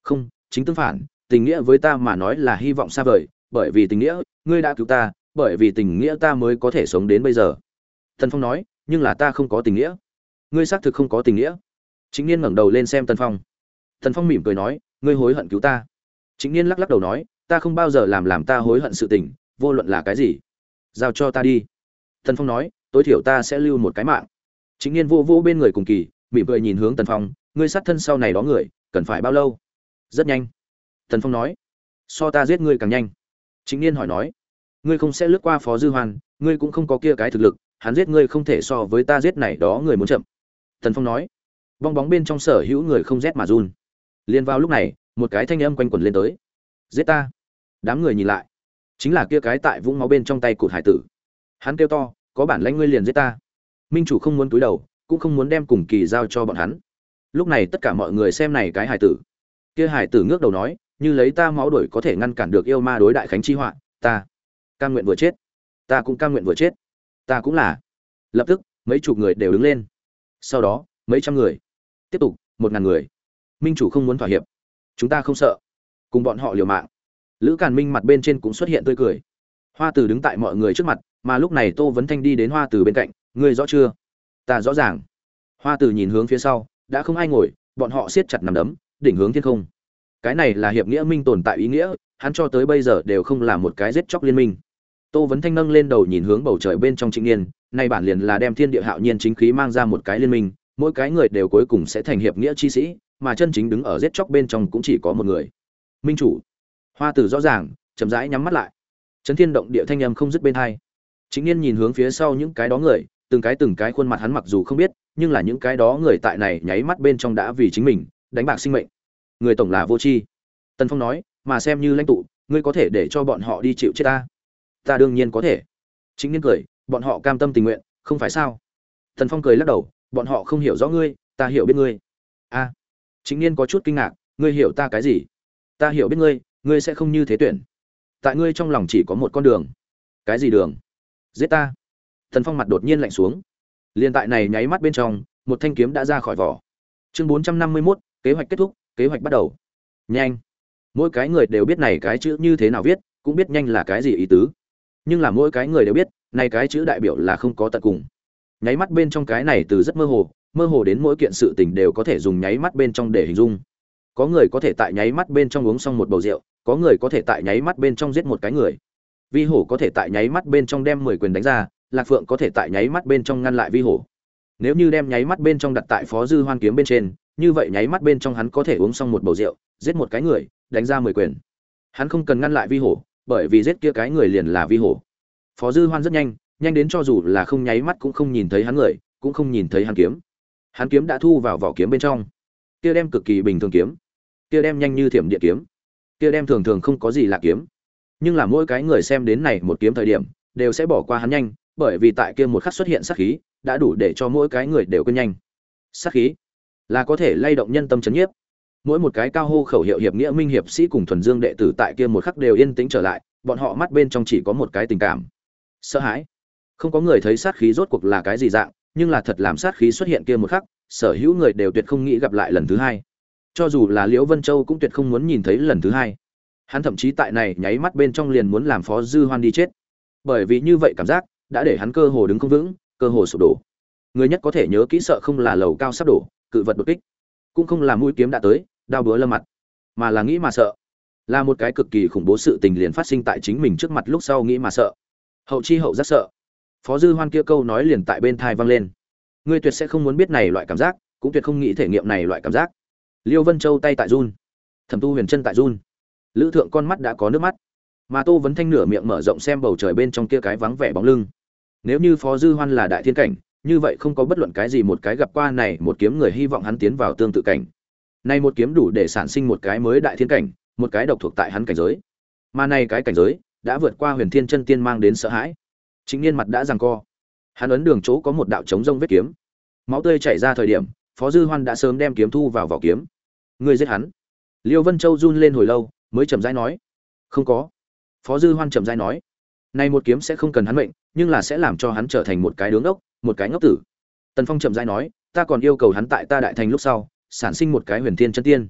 không, chính tương phản, tình nghĩa với ta mà nói là hy vọng xa vời bởi vì tình nghĩa, ngươi đã cứu ta, bởi vì tình nghĩa ta mới có thể sống đến bây giờ. Tần phong nói, nhưng là ta không có tình nghĩa. Ngươi xác thực không có tình nghĩa. Chính niên ngẩng đầu lên xem tần phong. Tần phong mỉm cười nói, ngươi hối hận cứu ta. Chính niên lắc lắc đầu nói, ta không bao giờ làm làm ta hối hận sự tình, vô luận là cái gì. Giao cho ta đi. Tần phong nói, tối thiểu ta sẽ lưu một cái mạng. Chính niên vô vô bên người cùng kỳ, mỉm cười nhìn hướng tần phong, ngươi sát thân sau này đó người, cần phải bao lâu? Rất nhanh. Tần phong nói, so ta giết ngươi càng nhanh chính niên hỏi nói, ngươi không sẽ lướt qua phó dư hoan, ngươi cũng không có kia cái thực lực, hắn giết ngươi không thể so với ta giết này đó người muốn chậm. Tần phong nói, bong bóng bên trong sở hữu người không rét mà run. Liền vào lúc này, một cái thanh âm quanh quẩn lên tới, giết ta. Đám người nhìn lại, chính là kia cái tại vũng máu bên trong tay cụt hải tử. Hắn kêu to, có bản lãnh ngươi liền giết ta. Minh chủ không muốn túi đầu, cũng không muốn đem cùng kỳ giao cho bọn hắn. Lúc này tất cả mọi người xem này cái hải tử. Kia hải tử ngước đầu nói như lấy ta máu đuổi có thể ngăn cản được yêu ma đối đại khánh chi họa, ta cam nguyện vừa chết, ta cũng cam nguyện vừa chết, ta cũng là. Lập tức, mấy chục người đều đứng lên. Sau đó, mấy trăm người. Tiếp tục, một ngàn người. Minh chủ không muốn thỏa hiệp. Chúng ta không sợ. Cùng bọn họ liều mạng. Lữ càn minh mặt bên trên cũng xuất hiện tươi cười. Hoa tử đứng tại mọi người trước mặt, mà lúc này tô vấn thanh đi đến hoa tử bên cạnh, ngươi rõ chưa? Ta rõ ràng. Hoa tử nhìn hướng phía sau, đã không ai ngồi, bọn họ siết chặt nằm đấm, đỉnh hướng thiên không cái này là hiệp nghĩa minh tồn tại ý nghĩa, hắn cho tới bây giờ đều không là một cái giết chóc liên minh. Tô vấn thanh nâng lên đầu nhìn hướng bầu trời bên trong trịnh niên nay bản liền là đem thiên địa hạo nhiên chính khí mang ra một cái liên minh, mỗi cái người đều cuối cùng sẽ thành hiệp nghĩa chi sĩ, mà chân chính đứng ở giết chóc bên trong cũng chỉ có một người. Minh chủ. Hoa tử rõ ràng, chậm rãi nhắm mắt lại. Chấn thiên động địa thanh âm không dứt bên hai. Chính niên nhìn hướng phía sau những cái đó người, từng cái từng cái khuôn mặt hắn mặc dù không biết, nhưng là những cái đó người tại này nháy mắt bên trong đã vì chính mình, đánh bạc sinh mệnh người tổng là vô tri. Tần phong nói, mà xem như lãnh tụ, ngươi có thể để cho bọn họ đi chịu chết ta? Ta đương nhiên có thể. Chính niên cười, bọn họ cam tâm tình nguyện, không phải sao? Tần phong cười lắc đầu, bọn họ không hiểu rõ ngươi, ta hiểu biết ngươi. A. Chính niên có chút kinh ngạc, ngươi hiểu ta cái gì? Ta hiểu biết ngươi ngươi sẽ không như thế tuyển. Tại ngươi trong lòng chỉ có một con đường. Cái gì đường? Giết ta. Tần phong mặt đột nhiên lạnh xuống. Liền tại này nháy mắt bên trong, một thanh kiếm đã ra khỏi vỏ. Chương bốn trăm năm mươi mốt, kế hoạch kết thúc kế hoạch bắt đầu. Nhanh. Mỗi cái người đều biết này cái chữ như thế nào viết, cũng biết nhanh là cái gì ý tứ. Nhưng là mỗi cái người đều biết, này cái chữ đại biểu là không có tận cùng. Nháy mắt bên trong cái này từ rất mơ hồ mơ hồ đến mỗi kiện sự tình đều có thể dùng nháy mắt bên trong để hình dung. Có người có thể tại nháy mắt bên trong uống xong một bầu rượu, có người có thể tại nháy mắt bên trong giết một cái người. Vi hổ có thể tại nháy mắt bên trong đem mười quyền đánh ra, lạc phượng có thể tại nháy mắt bên trong ngăn lại vi hổ nếu như đem nháy mắt bên trong đặt tại phó dư hoan kiếm bên trên, như vậy nháy mắt bên trong hắn có thể uống xong một bầu rượu, giết một cái người, đánh ra mười quyền. Hắn không cần ngăn lại vi hổ, bởi vì giết kia cái người liền là vi hổ. Phó dư hoan rất nhanh nhanh đến cho dù là không nháy mắt cũng không nhìn thấy hắn người, cũng không nhìn thấy hắn kiếm. Hắn kiếm đã thu vào vỏ kiếm bên trong. Kia đem cực kỳ bình thường kiếm. Kia đem nhanh như thiểm địa kiếm. Kia đem thường thường không có gì là kiếm. Nhưng là mỗi cái người xem đến này một kiếm thời điểm, đều sẽ bỏ qua hắn nhanh bởi vì tại kia một khắc xuất hiện sát khí, đã đủ để cho mỗi cái người đều cân nhanh. Sát khí là có thể lay động nhân tâm chấn nhiếp. Mỗi một cái cao hô khẩu hiệu hiệp nghĩa minh hiệp sĩ cùng thuần dương đệ tử tại kia một khắc đều yên tĩnh trở lại, bọn họ mắt bên trong chỉ có một cái tình cảm. Sợ hãi. Không có người thấy sát khí rốt cuộc là cái gì dạng, nhưng là thật làm sát khí xuất hiện kia một khắc, sở hữu người đều tuyệt không nghĩ gặp lại lần thứ hai. Cho dù là liễu vân châu cũng tuyệt không muốn nhìn thấy lần thứ hai. Hắn thậm chí tại này nháy mắt bên trong liền muốn làm phó dư hoan đi chết. Bởi vì như vậy cảm giác đã để hắn cơ hồ đứng không vững, cơ hồ sụp đổ. Người nhất có thể nhớ kỹ sợ không là lầu cao sắp đổ, cự vật đột kích. Cũng không là mũi kiếm đã tới, đao búa lâm mặt, mà là nghĩ mà sợ. Là một cái cực kỳ khủng bố sự tình liền phát sinh tại chính mình trước mặt lúc sau nghĩ mà sợ. Hậu chi hậu rất sợ. Phó dư hoan kia câu nói liền tại bên thai vang lên. Ngươi tuyệt sẽ không muốn biết này loại cảm giác, cũng tuyệt không nghĩ thể nghiệm này loại cảm giác. Liêu vân châu tay tại run. Thẩm tu huyền chân tại run. Lữ thượng con mắt đã có nước mắt. Mà tô vấn thanh nửa miệng mở rộng xem bầu trời bên trong kia cái vắng vẻ bóng lưng nếu như phó dư hoan là đại thiên cảnh, như vậy không có bất luận cái gì một cái gặp qua này một kiếm người hy vọng hắn tiến vào tương tự cảnh. Nay một kiếm đủ để sản sinh một cái mới đại thiên cảnh, một cái độc thuộc tại hắn cảnh giới. Mà này cái cảnh giới đã vượt qua huyền thiên chân tiên mang đến sợ hãi. Chính niên mặt đã giằng co. Hắn ấn đường chỗ có một đạo trống rông vết kiếm. Máu tươi chảy ra thời điểm, phó dư hoan đã sớm đem kiếm thu vào vỏ kiếm. Người giết hắn. Liêu vân châu run lên hồi lâu, mới chậm rãi nói. Không có. Phó dư hoan chậm rãi nói này một kiếm sẽ không cần hắn mệnh, nhưng là sẽ làm cho hắn trở thành một cái đứng ốc, một cái ngốc tử. Tần phong chậm rãi nói, ta còn yêu cầu hắn tại ta đại thành lúc sau, sản sinh một cái huyền thiên chân tiên.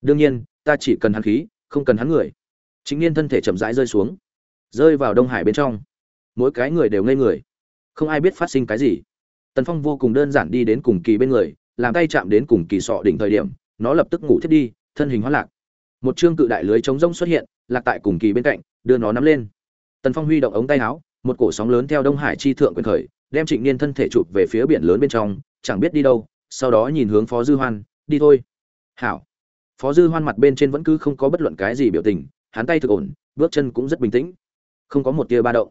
Đương nhiên, ta chỉ cần hắn khí, không cần hắn người. Chính niên thân thể chậm rãi rơi xuống, rơi vào đông hải bên trong. Mỗi cái người đều ngây người, không ai biết phát sinh cái gì. Tần phong vô cùng đơn giản đi đến cùng kỳ bên người, làm tay chạm đến cùng kỳ sọ đỉnh thời điểm, nó lập tức ngủ thiết đi, thân hình hóa lạc. Một chương cự đại lưới chống rông xuất hiện, lạc tại cùng kỳ bên cạnh, đưa nó nắm lên tần phong huy động ống tay áo, một cổ sóng lớn theo đông hải chi thượng quyền khởi, đem trịnh niên thân thể chụp về phía biển lớn bên trong, chẳng biết đi đâu, sau đó nhìn hướng phó dư hoan, đi thôi. Hảo. Phó dư hoan mặt bên trên vẫn cứ không có bất luận cái gì biểu tình, hắn tay thực ổn, bước chân cũng rất bình tĩnh. Không có một tia ba động.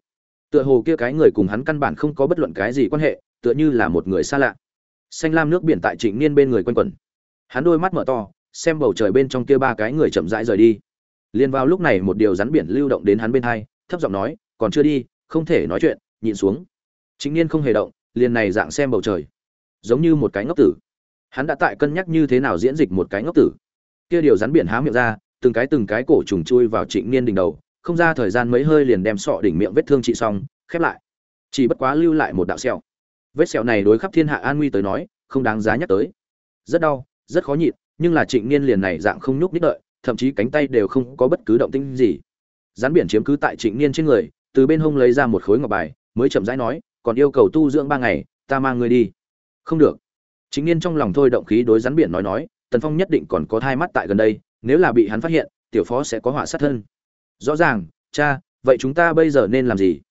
Tựa hồ kia cái người cùng hắn căn bản không có bất luận cái gì quan hệ, tựa như là một người xa lạ. Xanh lam nước biển tại trịnh niên bên người quanh quẩn. Hắn đôi mắt mở to, xem bầu trời bên trong kia ba cái người chậm rãi rời đi. Liền vào lúc này một điều rắn biển lưu động đến hắn bên hai thấp giọng nói, còn chưa đi, không thể nói chuyện nhìn xuống. Chính niên không hề động, liền này dạng xem bầu trời. Giống như một cái ngốc tử. Hắn đã tại cân nhắc như thế nào diễn dịch một cái ngốc tử. Kia điều rắn biển há miệng ra, từng cái từng cái cổ trùng chui vào trịnh niên đỉnh đầu, không ra thời gian mấy hơi liền đem sọ đỉnh miệng vết thương trị xong, khép lại. Chỉ bất quá lưu lại một đạo sẹo. Vết sẹo này đối khắp thiên hạ an nguy tới nói, không đáng giá nhắc tới. Rất đau, rất khó nhịn, nhưng là trịnh niên liền này dạng không nhúc nhích đợi, thậm chí cánh tay đều không có bất cứ động tĩnh gì rắn biển chiếm cứ tại trịnh niên trên người, từ bên hông lấy ra một khối ngọc bài, mới chậm rãi nói, còn yêu cầu tu dưỡng ba ngày, ta mang ngươi đi. Không được. Chính niên trong lòng thôi động khí đối rắn biển nói nói, tần phong nhất định còn có thai mắt tại gần đây, nếu là bị hắn phát hiện, tiểu phó sẽ có họa sát thân. Rõ ràng, cha, vậy chúng ta bây giờ nên làm gì?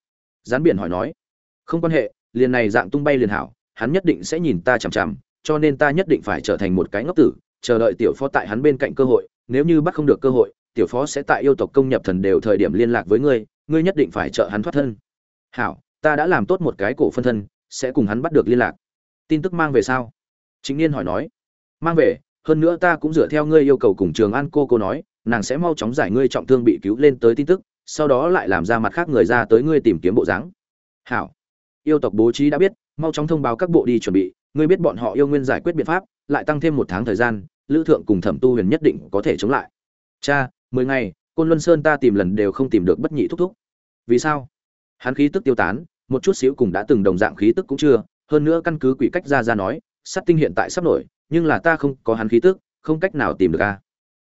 Rắn biển hỏi nói. Không quan hệ, liền này dạng tung bay liền hảo, hắn nhất định sẽ nhìn ta chằm chằm, cho nên ta nhất định phải trở thành một cái ngốc tử, chờ đợi tiểu phó tại hắn bên cạnh cơ hội, nếu như bắt không được cơ hội tiểu phó sẽ tại yêu tộc công nhập thần đều thời điểm liên lạc với ngươi ngươi nhất định phải trợ hắn thoát thân. Hảo, ta đã làm tốt một cái cổ phân thân, sẽ cùng hắn bắt được liên lạc. Tin tức mang về sao? Chính niên hỏi nói. Mang về, hơn nữa ta cũng dựa theo ngươi yêu cầu cùng trường an cô cô nói, nàng sẽ mau chóng giải ngươi trọng thương bị cứu lên tới tin tức, sau đó lại làm ra mặt khác người ra tới ngươi tìm kiếm bộ dáng. Hảo. Yêu tộc bố trí đã biết, mau chóng thông báo các bộ đi chuẩn bị, ngươi biết bọn họ yêu nguyên giải quyết biện pháp, lại tăng thêm một tháng thời gian, lữ thượng cùng thẩm tu huyền nhất định có thể chống lại. Cha mười ngày, côn luân sơn ta tìm lần đều không tìm được bất nhị thúc thúc. Vì sao? Hắn khí tức tiêu tán, một chút xíu cùng đã từng đồng dạng khí tức cũng chưa, hơn nữa căn cứ quỷ cách ra ra nói sắt tinh hiện tại sắp nổi, nhưng là ta không có hắn khí tức, không cách nào tìm được a.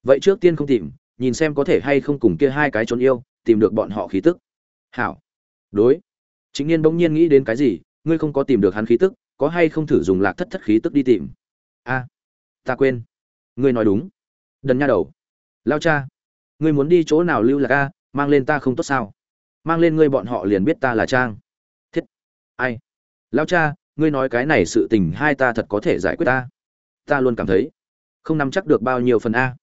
Vậy trước tiên không tìm, nhìn xem có thể hay không cùng kia hai cái trốn yêu, tìm được bọn họ khí tức. Hảo. Đối. Chính niên bỗng nhiên nghĩ đến cái gì, ngươi không có tìm được hắn khí tức, có hay không thử dùng lạc thất thất khí tức đi tìm? A. Ta quên. Ngươi nói đúng. Đần nha đầu. Lao cha ngươi muốn đi chỗ nào lưu lạc a, mang lên ta không tốt sao? Mang lên ngươi bọn họ liền biết ta là trang. Thiết. Ai? Lao cha, ngươi nói cái này sự tình hai ta thật có thể giải quyết ta. Ta luôn cảm thấy, không nắm chắc được bao nhiêu phần a.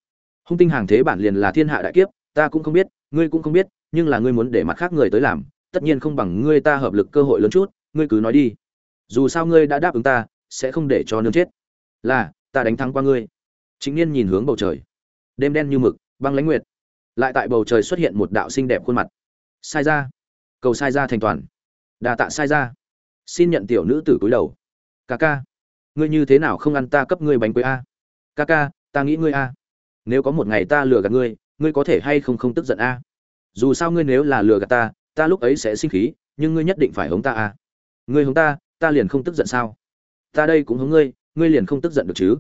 Hung tinh hàng thế bản liền là thiên hạ đại kiếp, ta cũng không biết, ngươi cũng không biết, nhưng là ngươi muốn để mặt khác người tới làm, tất nhiên không bằng ngươi ta hợp lực cơ hội lớn chút, ngươi cứ nói đi. Dù sao ngươi đã đáp ứng ta, sẽ không để cho nương chết. Là, ta đánh thắng qua ngươi. Chính niên nhìn hướng bầu trời. Đêm đen như mực, băng lãnh nguyệt lại tại bầu trời xuất hiện một đạo xinh đẹp khuôn mặt. Sai ra. Cầu sai ra thành toàn. Đà tạ sai ra. Xin nhận tiểu nữ tử cúi đầu. Ca ca. Ngươi như thế nào không ăn ta cấp ngươi bánh quế a? Ca ca, ta nghĩ ngươi a. Nếu có một ngày ta lừa gạt ngươi ngươi có thể hay không không tức giận a? Dù sao ngươi nếu là lừa gạt ta ta lúc ấy sẽ sinh khí, nhưng ngươi nhất định phải hống ta a. Ngươi hống ta ta liền không tức giận sao? Ta đây cũng hống ngươi ngươi liền không tức giận được chứ?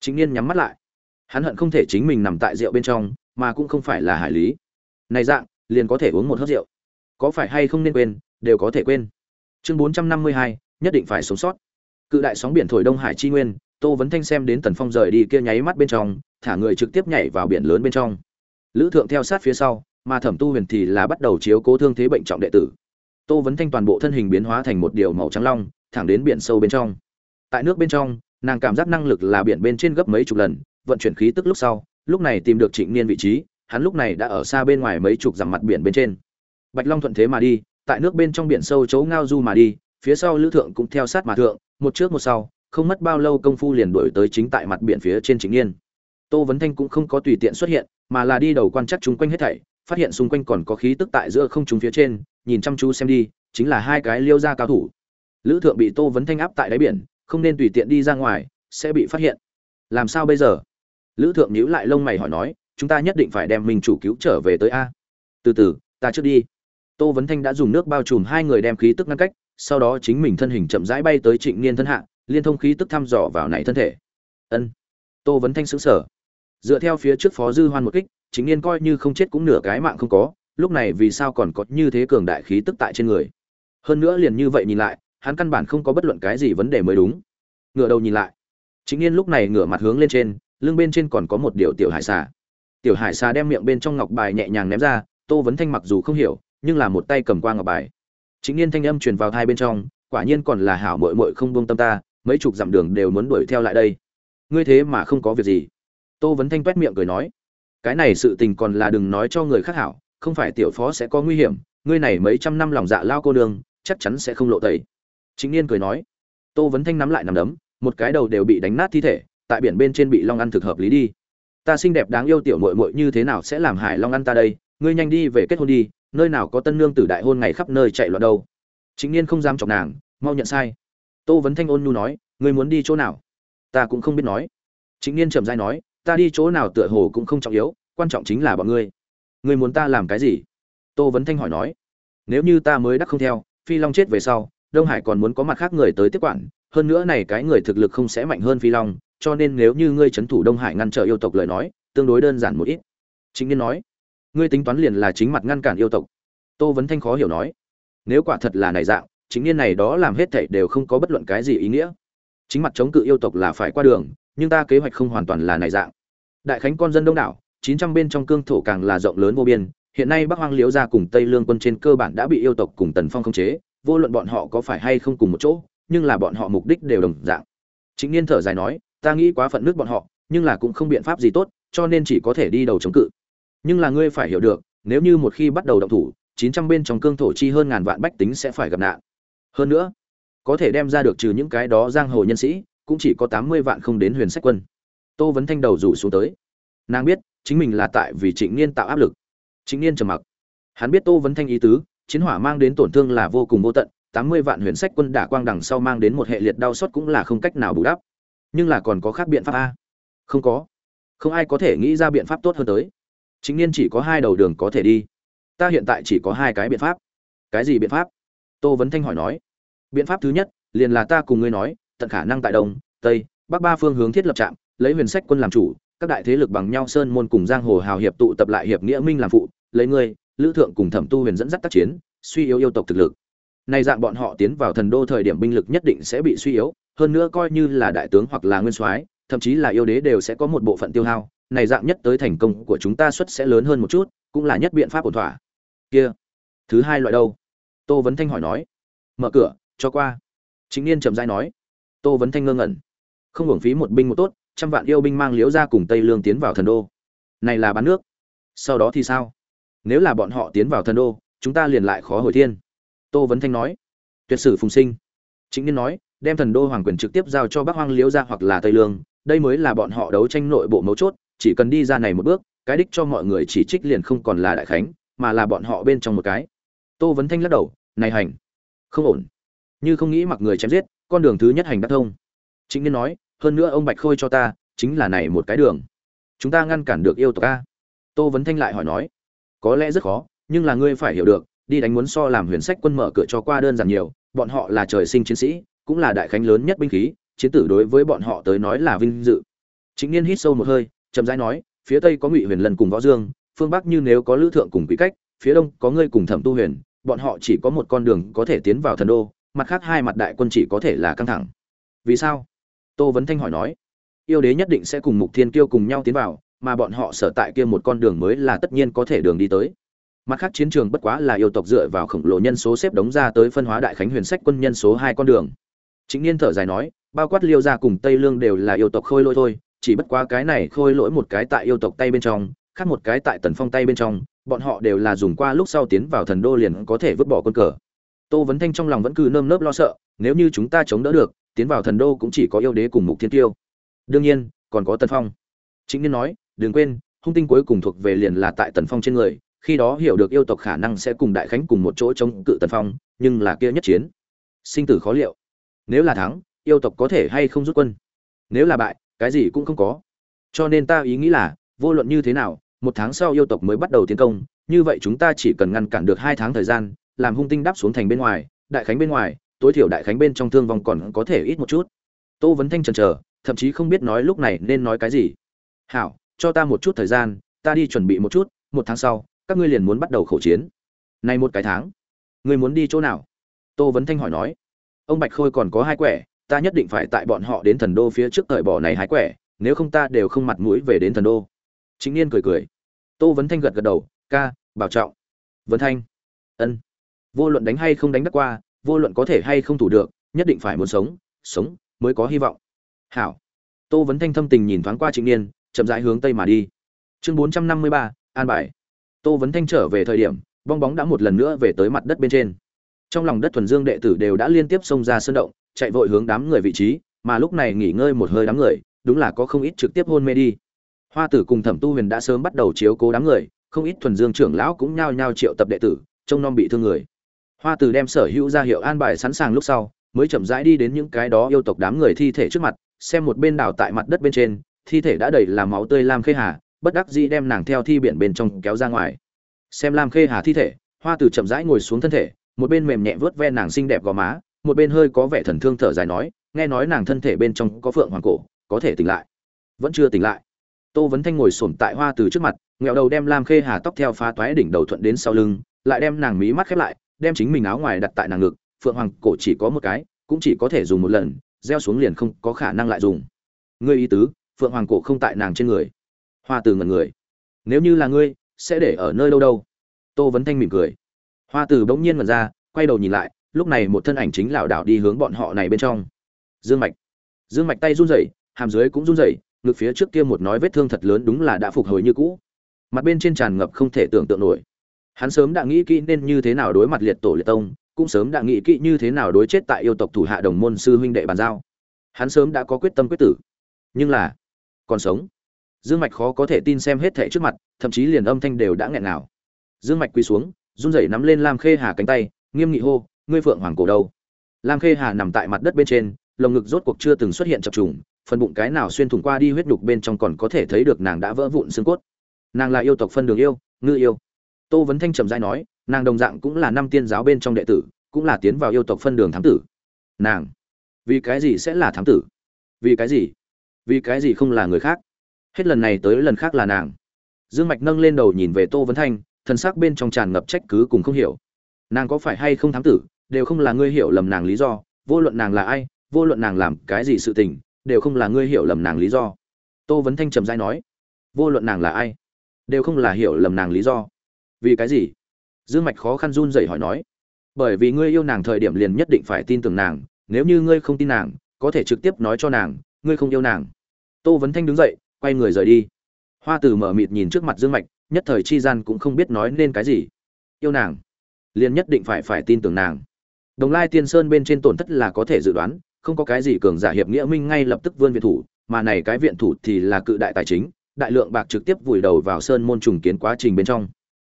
Chính niên nhắm mắt lại. Hắn hận không thể chính mình nằm tại rượu bên trong mà cũng không phải là hải lý. Này dạng, liền có thể uống một hớt rượu. Có phải hay không nên quên, đều có thể quên. Chương bốn trăm năm mươi hai, nhất định phải sống sót. Cự đại sóng biển thổi đông hải chi nguyên, tô vấn thanh xem đến tần phong rời đi kia nháy mắt bên trong, thả người trực tiếp nhảy vào biển lớn bên trong. Lữ thượng theo sát phía sau, mà thẩm tu huyền thì là bắt đầu chiếu cố thương thế bệnh trọng đệ tử. Tô vấn thanh toàn bộ thân hình biến hóa thành một điều màu trắng long, thẳng đến biển sâu bên trong. Tại nước bên trong, nàng cảm giác năng lực là biển bên trên gấp mấy chục lần, vận chuyển khí tức lúc sau lúc này tìm được trịnh niên vị trí, hắn lúc này đã ở xa bên ngoài mấy chục dặm mặt biển bên trên. Bạch long thuận thế mà đi, tại nước bên trong biển sâu chấu ngao du mà đi, phía sau lữ thượng cũng theo sát mà thượng, một trước một sau, không mất bao lâu công phu liền đuổi tới chính tại mặt biển phía trên Trịnh niên. Tô vấn thanh cũng không có tùy tiện xuất hiện, mà là đi đầu quan chắc chung quanh hết thảy, phát hiện xung quanh còn có khí tức tại giữa không trung phía trên, nhìn chăm chú xem đi, chính là hai cái liêu ra cao thủ. Lữ thượng bị tô vấn thanh áp tại đáy biển, không nên tùy tiện đi ra ngoài, sẽ bị phát hiện. Làm sao bây giờ? Lữ thượng nhíu lại lông mày hỏi nói, chúng ta nhất định phải đem mình chủ cứu trở về tới a. Từ từ, ta trước đi. Tô vấn thanh đã dùng nước bao trùm hai người đem khí tức ngăn cách, sau đó chính mình thân hình chậm rãi bay tới trịnh niên thân hạ, liên thông khí tức thăm dò vào nảy thân thể. Ân. Tô vấn thanh xứng sở dựa theo phía trước phó dư hoan một kích chính niên coi như không chết cũng nửa cái mạng không có, lúc này vì sao còn có như thế cường đại khí tức tại trên người? Hơn nữa liền như vậy nhìn lại, hắn căn bản không có bất luận cái gì vấn đề mới đúng. Ngựa đầu nhìn lại. Chính niên lúc này ngửa mặt hướng lên trên lưng bên trên còn có một điều tiểu hải xà. Tiểu hải xà đem miệng bên trong ngọc bài nhẹ nhàng ném ra, tô vấn thanh mặc dù không hiểu, nhưng là một tay cầm qua ngọc bài. Chính niên thanh âm truyền vào hai bên trong, quả nhiên còn là hảo mội mội không buông tâm ta, mấy chục dặm đường đều muốn đuổi theo lại đây. Ngươi thế mà không có việc gì. Tô vấn thanh toét miệng cười nói, cái này sự tình còn là đừng nói cho người khác hảo, không phải tiểu phó sẽ có nguy hiểm, ngươi này mấy trăm năm lòng dạ lao cô đường chắc chắn sẽ không lộ tẩy. Chính niên cười nói, tô vấn thanh nắm lại nằm đấm, một cái đầu đều bị đánh nát thi thể tại biển bên trên bị long ăn thực hợp lý đi. Ta xinh đẹp đáng yêu tiểu muội muội như thế nào sẽ làm hải long ăn ta đây? Ngươi nhanh đi về kết hôn đi, nơi nào có tân nương tử đại hôn ngày khắp nơi chạy loạn đâu. Chính niên không dám chọc nàng, mau nhận sai. Tô vấn thanh ôn nhu nói, ngươi muốn đi chỗ nào? Ta cũng không biết nói. Chính niên trầm dai nói, ta đi chỗ nào tựa hồ cũng không trọng yếu, quan trọng chính là bọn ngươi. Ngươi muốn ta làm cái gì? Tô vấn thanh hỏi nói, nếu như ta mới đắc không theo, phi long chết về sau, đông hải còn muốn có mặt khác người tới tiếp quản, hơn nữa này cái người thực lực không sẽ mạnh hơn phi long cho nên nếu như ngươi trấn thủ đông hải ngăn trở yêu tộc lời nói, tương đối đơn giản một ít. Chính niên nói, ngươi tính toán liền là chính mặt ngăn cản yêu tộc. Tô vấn thanh khó hiểu nói, nếu quả thật là này dạng, chính niên này đó làm hết thảy đều không có bất luận cái gì ý nghĩa. Chính mặt chống cự yêu tộc là phải qua đường, nhưng ta kế hoạch không hoàn toàn là này dạng. Đại khánh con dân đông đảo, chín trăm bên trong cương thổ càng là rộng lớn vô biên, hiện nay bắc hoang liễu gia cùng tây lương quân trên cơ bản đã bị yêu tộc cùng tần phong khống chế, vô luận bọn họ có phải hay không cùng một chỗ, nhưng là bọn họ mục đích đều đồng dạng. Chính niên thở dài nói ta nghĩ quá phận nước bọn họ, nhưng là cũng không biện pháp gì tốt, cho nên chỉ có thể đi đầu chống cự. Nhưng là ngươi phải hiểu được, nếu như một khi bắt đầu động thủ, chín trăm bên trong cương thổ chi hơn ngàn vạn bách tính sẽ phải gặp nạn. Hơn nữa, có thể đem ra được trừ những cái đó giang hồ nhân sĩ, cũng chỉ có tám mươi vạn không đến huyền sách quân. Tô vấn thanh đầu rủ xuống tới. Nàng biết, chính mình là tại vì trịnh niên tạo áp lực. Trịnh niên trầm mặc. Hắn biết tô vấn thanh ý tứ, chiến hỏa mang đến tổn thương là vô cùng vô tận, tám mươi vạn huyền sách quân đả quang đằng sau mang đến một hệ liệt đau xót cũng là không cách nào bù đắp nhưng là còn có khác biện pháp a? Không có. Không ai có thể nghĩ ra biện pháp tốt hơn tới. Chính niên chỉ có hai đầu đường có thể đi. Ta hiện tại chỉ có hai cái biện pháp. Cái gì biện pháp? Tô vấn thanh hỏi nói. Biện pháp thứ nhất, liền là ta cùng ngươi nói, tận khả năng tại đông, tây, bắc ba phương hướng thiết lập trạm, lấy huyền sách quân làm chủ, các đại thế lực bằng nhau sơn môn cùng giang hồ hào hiệp tụ tập lại hiệp nghĩa minh làm phụ, lấy ngươi, lữ thượng cùng thẩm tu huyền dẫn dắt tác chiến, suy yếu yêu tộc thực lực. Nay dạng bọn họ tiến vào thần đô thời điểm binh lực nhất định sẽ bị suy yếu hơn nữa coi như là đại tướng hoặc là nguyên soái, thậm chí là yêu đế đều sẽ có một bộ phận tiêu hao, này dạng nhất tới thành công của chúng ta suất sẽ lớn hơn một chút, cũng là nhất biện pháp ổn thỏa. Kia, thứ hai loại đâu? Tô vấn thanh hỏi nói. Mở cửa, cho qua. Chính niên chậm rãi nói. Tô vấn thanh ngơ ngẩn. Không hưởng phí một binh một tốt, trăm vạn yêu binh mang liễu ra cùng tây lương tiến vào thần đô. Này là bán nước. Sau đó thì sao? Nếu là bọn họ tiến vào thần đô, chúng ta liền lại khó hồi thiên. Tô vấn thanh nói. Tuyệt sử phùng sinh. Chính niên nói đem thần đô hoàng quyền trực tiếp giao cho bắc hoang liễu gia hoặc là tây lương, đây mới là bọn họ đấu tranh nội bộ mấu chốt, chỉ cần đi ra này một bước, cái đích cho mọi người chỉ trích liền không còn là đại khánh, mà là bọn họ bên trong một cái. Tô vấn thanh lắc đầu, này hành, không ổn. Như không nghĩ mặc người chém giết, con đường thứ nhất hành đã thông. Chính nên nói, hơn nữa ông bạch khôi cho ta, chính là này một cái đường. Chúng ta ngăn cản được yêu tộc a. Tô vấn thanh lại hỏi nói, có lẽ rất khó, nhưng là ngươi phải hiểu được, đi đánh muốn so làm huyền sách quân mở cửa cho qua đơn giản nhiều, bọn họ là trời sinh chiến sĩ cũng là đại khánh lớn nhất binh khí, chiến tử đối với bọn họ tới nói là vinh dự. Chính niên hít sâu một hơi, chậm rãi nói, phía tây có ngụy huyền lần cùng võ dương, phương bắc như nếu có lữ thượng cùng quý cách, phía đông có ngươi cùng thẩm tu huyền, bọn họ chỉ có một con đường có thể tiến vào thần đô, mặt khác hai mặt đại quân chỉ có thể là căng thẳng. Vì sao? Tô vấn thanh hỏi nói. Yêu đế nhất định sẽ cùng mục thiên kiêu cùng nhau tiến vào, mà bọn họ sở tại kia một con đường mới là tất nhiên có thể đường đi tới. Mặt khác chiến trường bất quá là yêu tộc dựa vào khổng lồ nhân số xếp đống ra tới phân hóa đại khánh huyền sách quân nhân số hai con đường chính niên thở dài nói, bao quát liêu gia cùng tây lương đều là yêu tộc khôi lỗi thôi, chỉ bất quá cái này khôi lỗi một cái tại yêu tộc tay bên trong, khác một cái tại tần phong tay bên trong, bọn họ đều là dùng qua lúc sau tiến vào thần đô liền có thể vứt bỏ con cờ. Tô vấn thanh trong lòng vẫn cứ nơm nớp lo sợ, nếu như chúng ta chống đỡ được, tiến vào thần đô cũng chỉ có yêu đế cùng mục thiên tiêu. Đương nhiên, còn có tần phong. Chính niên nói, đừng quên, hung tinh cuối cùng thuộc về liền là tại tần phong trên người, khi đó hiểu được yêu tộc khả năng sẽ cùng đại khánh cùng một chỗ chống cự tần phong, nhưng là kia nhất chiến. Sinh tử khó liệu nếu là thắng, yêu tộc có thể hay không rút quân? Nếu là bại, cái gì cũng không có. Cho nên ta ý nghĩ là, vô luận như thế nào, một tháng sau yêu tộc mới bắt đầu tiến công, như vậy chúng ta chỉ cần ngăn cản được hai tháng thời gian, làm hung tinh đáp xuống thành bên ngoài, đại khánh bên ngoài, tối thiểu đại khánh bên trong thương vong còn có thể ít một chút. Tô vấn thanh trần chờ, thậm chí không biết nói lúc này nên nói cái gì. Hảo, cho ta một chút thời gian, ta đi chuẩn bị một chút, một tháng sau, các ngươi liền muốn bắt đầu khẩu chiến. Này một cái tháng, ngươi muốn đi chỗ nào? Tô vấn thanh hỏi nói ông bạch khôi còn có hai quẻ, ta nhất định phải tại bọn họ đến thần đô phía trước thời bỏ này hái quẻ, nếu không ta đều không mặt mũi về đến thần đô. Chính niên cười cười. Tô vấn thanh gật gật đầu, ca, bảo trọng. Vấn thanh. Ân. Vô luận đánh hay không đánh đắc qua, vô luận có thể hay không thủ được, nhất định phải muốn sống sống mới có hy vọng. Hảo. Tô vấn thanh thâm tình nhìn thoáng qua trịnh niên, chậm rãi hướng tây mà đi. Chương bốn trăm năm mươi ba, an bài. Tô vấn thanh trở về thời điểm, bong bóng đã một lần nữa về tới mặt đất bên trên trong lòng đất thuần dương đệ tử đều đã liên tiếp xông ra sơn động, chạy vội hướng đám người vị trí, mà lúc này nghỉ ngơi một hơi đám người, đúng là có không ít trực tiếp hôn mê đi. Hoa tử cùng thẩm tu huyền đã sớm bắt đầu chiếu cố đám người, không ít thuần dương trưởng lão cũng nhao nhao triệu tập đệ tử, trông nom bị thương người. Hoa tử đem sở hữu ra hiệu an bài sẵn sàng lúc sau, mới chậm rãi đi đến những cái đó yêu tộc đám người thi thể trước mặt, xem một bên đảo tại mặt đất bên trên, thi thể đã đầy là máu tươi lam khê hà, bất đắc dĩ đem nàng theo thi biển bên trong kéo ra ngoài. Xem lam khê hà thi thể, hoa tử chậm rãi ngồi xuống thân thể một bên mềm nhẹ vớt ve nàng xinh đẹp gò má, một bên hơi có vẻ thần thương thở dài nói, nghe nói nàng thân thể bên trong có phượng hoàng cổ, có thể tỉnh lại. Vẫn chưa tỉnh lại. Tô vấn thanh ngồi sổm tại hoa từ trước mặt, nghẹo đầu đem lam khê hà tóc theo phá toái đỉnh đầu thuận đến sau lưng, lại đem nàng mí mắt khép lại, đem chính mình áo ngoài đặt tại nàng ngực, phượng hoàng cổ chỉ có một cái, cũng chỉ có thể dùng một lần, gieo xuống liền không có khả năng lại dùng. Ngươi ý tứ, phượng hoàng cổ không tại nàng trên người. Hoa từ ngẩn người. Nếu như là ngươi, sẽ để ở nơi đâu đâu? Tô vấn thanh mỉm cười hoa từ bỗng nhiên mật ra, quay đầu nhìn lại, lúc này một thân ảnh chính lảo đảo đi hướng bọn họ này bên trong. Dương mạch. Dương mạch tay run rẩy, hàm dưới cũng run rẩy, ngực phía trước kia một nói vết thương thật lớn đúng là đã phục hồi như cũ. Mặt bên trên tràn ngập không thể tưởng tượng nổi. Hắn sớm đã nghĩ kỹ nên như thế nào đối mặt liệt tổ liệt tông, cũng sớm đã nghĩ kỹ như thế nào đối chết tại yêu tộc thủ hạ đồng môn sư huynh đệ bàn giao. Hắn sớm đã có quyết tâm quyết tử. Nhưng là, còn sống. Dương mạch khó có thể tin xem hết thệ trước mặt, thậm chí liền âm thanh đều đã nghẹn nào. Dương mạch quỳ xuống run rẩy nắm lên lam khê hà cánh tay, nghiêm nghị hô, ngươi phượng hoàng cổ đâu? Lam khê hà nằm tại mặt đất bên trên, lồng ngực rốt cuộc chưa từng xuất hiện chập trùng, phần bụng cái nào xuyên thủng qua đi huyết đục bên trong còn có thể thấy được nàng đã vỡ vụn xương cốt. Nàng là yêu tộc phân đường yêu, ngư yêu. Tô vấn thanh trầm dai nói, nàng đồng dạng cũng là năm tiên giáo bên trong đệ tử, cũng là tiến vào yêu tộc phân đường thám tử. Nàng? Vì cái gì sẽ là thám tử? Vì cái gì? Vì cái gì không là người khác? Hết lần này tới lần khác là nàng. Dương mạch nâng lên đầu nhìn về tô vấn thanh thân xác bên trong tràn ngập trách cứ cùng không hiểu. Nàng có phải hay không thám tử, đều không là ngươi hiểu lầm nàng lý do, vô luận nàng là ai, vô luận nàng làm cái gì sự tình, đều không là ngươi hiểu lầm nàng lý do. Tô vấn thanh trầm dai nói, vô luận nàng là ai, đều không là hiểu lầm nàng lý do. Vì cái gì? Dương mạch khó khăn run rẩy hỏi nói, bởi vì ngươi yêu nàng thời điểm liền nhất định phải tin tưởng nàng, nếu như ngươi không tin nàng, có thể trực tiếp nói cho nàng, ngươi không yêu nàng. Tô vấn thanh đứng dậy, quay người rời đi. Hoa tử mở mịt nhìn trước mặt dương mạch nhất thời chi gian cũng không biết nói nên cái gì. Yêu nàng, liền nhất định phải phải tin tưởng nàng. Đồng lai tiên sơn bên trên tổn thất là có thể dự đoán, không có cái gì cường giả hiệp nghĩa minh ngay lập tức vươn viện thủ, mà này cái viện thủ thì là cự đại tài chính, đại lượng bạc trực tiếp vùi đầu vào sơn môn trùng kiến quá trình bên trong.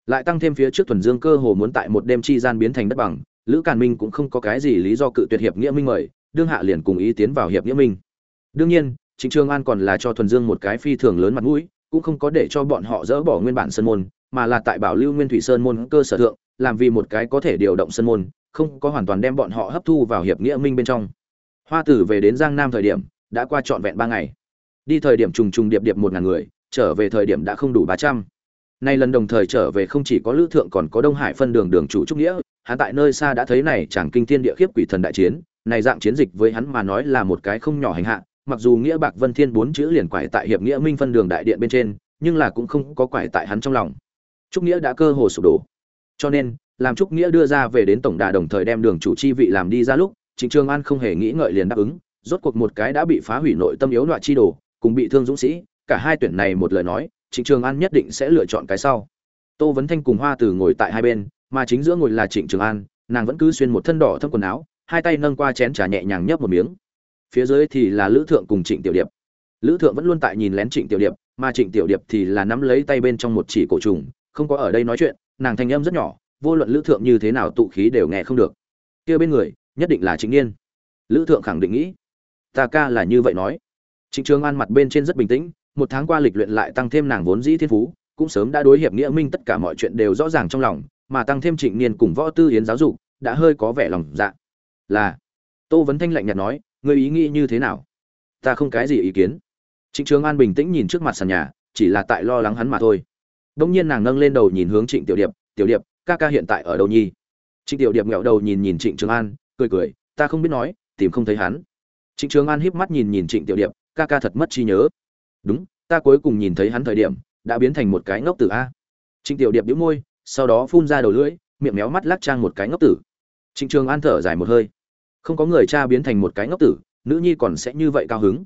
Lại tăng thêm phía trước thuần dương cơ hồ muốn tại một đêm chi gian biến thành đất bằng, lữ càn minh cũng không có cái gì lý do cự tuyệt hiệp nghĩa minh mời, đương hạ liền cùng ý tiến vào hiệp nghĩa minh. Đương nhiên, trịnh trương an còn là cho thuần dương một cái phi thường lớn mặt mũi cũng không có để cho bọn họ dỡ bỏ nguyên bản sơn môn, mà là tại bảo lưu nguyên thủy sơn môn cơ sở thượng, làm vì một cái có thể điều động sơn môn, không có hoàn toàn đem bọn họ hấp thu vào hiệp nghĩa minh bên trong. Hoa tử về đến giang nam thời điểm, đã qua trọn vẹn ba ngày. Đi thời điểm trùng trùng điệp điệp một ngàn người, trở về thời điểm đã không đủ ba trăm. Nay lần đồng thời trở về không chỉ có lữ thượng còn có đông hải phân đường đường chủ trúc nghĩa, hắn tại nơi xa đã thấy này chẳng kinh thiên địa khiếp quỷ thần đại chiến, này dạng chiến dịch với hắn mà nói là một cái không nhỏ hành hạ mặc dù nghĩa bạc vân thiên bốn chữ liền quải tại hiệp nghĩa minh phân đường đại điện bên trên, nhưng là cũng không có quải tại hắn trong lòng. Trúc nghĩa đã cơ hồ sụp đổ. Cho nên, làm trúc nghĩa đưa ra về đến tổng đà đồng thời đem đường chủ chi vị làm đi ra lúc, trịnh trường an không hề nghĩ ngợi liền đáp ứng, rốt cuộc một cái đã bị phá hủy nội tâm yếu loại chi đồ, cùng bị thương dũng sĩ, cả hai tuyển này một lời nói, trịnh trường an nhất định sẽ lựa chọn cái sau. Tô vấn thanh cùng hoa từ ngồi tại hai bên, mà chính giữa ngồi là trịnh trường an, nàng vẫn cứ xuyên một thân đỏ thâm quần áo, hai tay nâng qua chén trà nhẹ nhàng nhấp một miếng phía dưới thì là lữ thượng cùng trịnh tiểu điệp. Lữ thượng vẫn luôn tại nhìn lén trịnh tiểu điệp, mà trịnh tiểu điệp thì là nắm lấy tay bên trong một chỉ cổ trùng, không có ở đây nói chuyện, nàng thanh âm rất nhỏ, vô luận lữ thượng như thế nào tụ khí đều nghe không được. Kia bên người, nhất định là chính niên lữ thượng khẳng định nghĩ, ta ca là như vậy nói. Trịnh trường an mặt bên trên rất bình tĩnh, một tháng qua lịch luyện lại tăng thêm nàng vốn dĩ thiên phú, cũng sớm đã đối hiệp nghĩa minh tất cả mọi chuyện đều rõ ràng trong lòng, mà tăng thêm trịnh niên cùng võ tư yến giáo dục, đã hơi có vẻ lòng dạ. Là, tô vấn thanh lạnh nhạt nói người ý nghĩ như thế nào? Ta không cái gì ý kiến. Trịnh trường an bình tĩnh nhìn trước mặt sàn nhà, chỉ là tại lo lắng hắn mà thôi. Đông nhiên nàng nâng lên đầu nhìn hướng trịnh tiểu điệp tiểu điệp, ca ca hiện tại ở đâu nhi trịnh tiểu điệp nghẹo đầu nhìn nhìn trịnh trường an, cười cười, ta không biết nói, tìm không thấy hắn. Trịnh trường an híp mắt nhìn nhìn trịnh tiểu điệp, ca ca thật mất trí nhớ. Đúng, ta cuối cùng nhìn thấy hắn thời điểm, đã biến thành một cái ngốc tử a. Trịnh tiểu điệp đĩu môi, sau đó phun ra đầu lưỡi, miệng méo mắt lắc trang một cái ngốc tử. Trịnh trường an thở dài một hơi không có người cha biến thành một cái ngốc tử, nữ nhi còn sẽ như vậy cao hứng.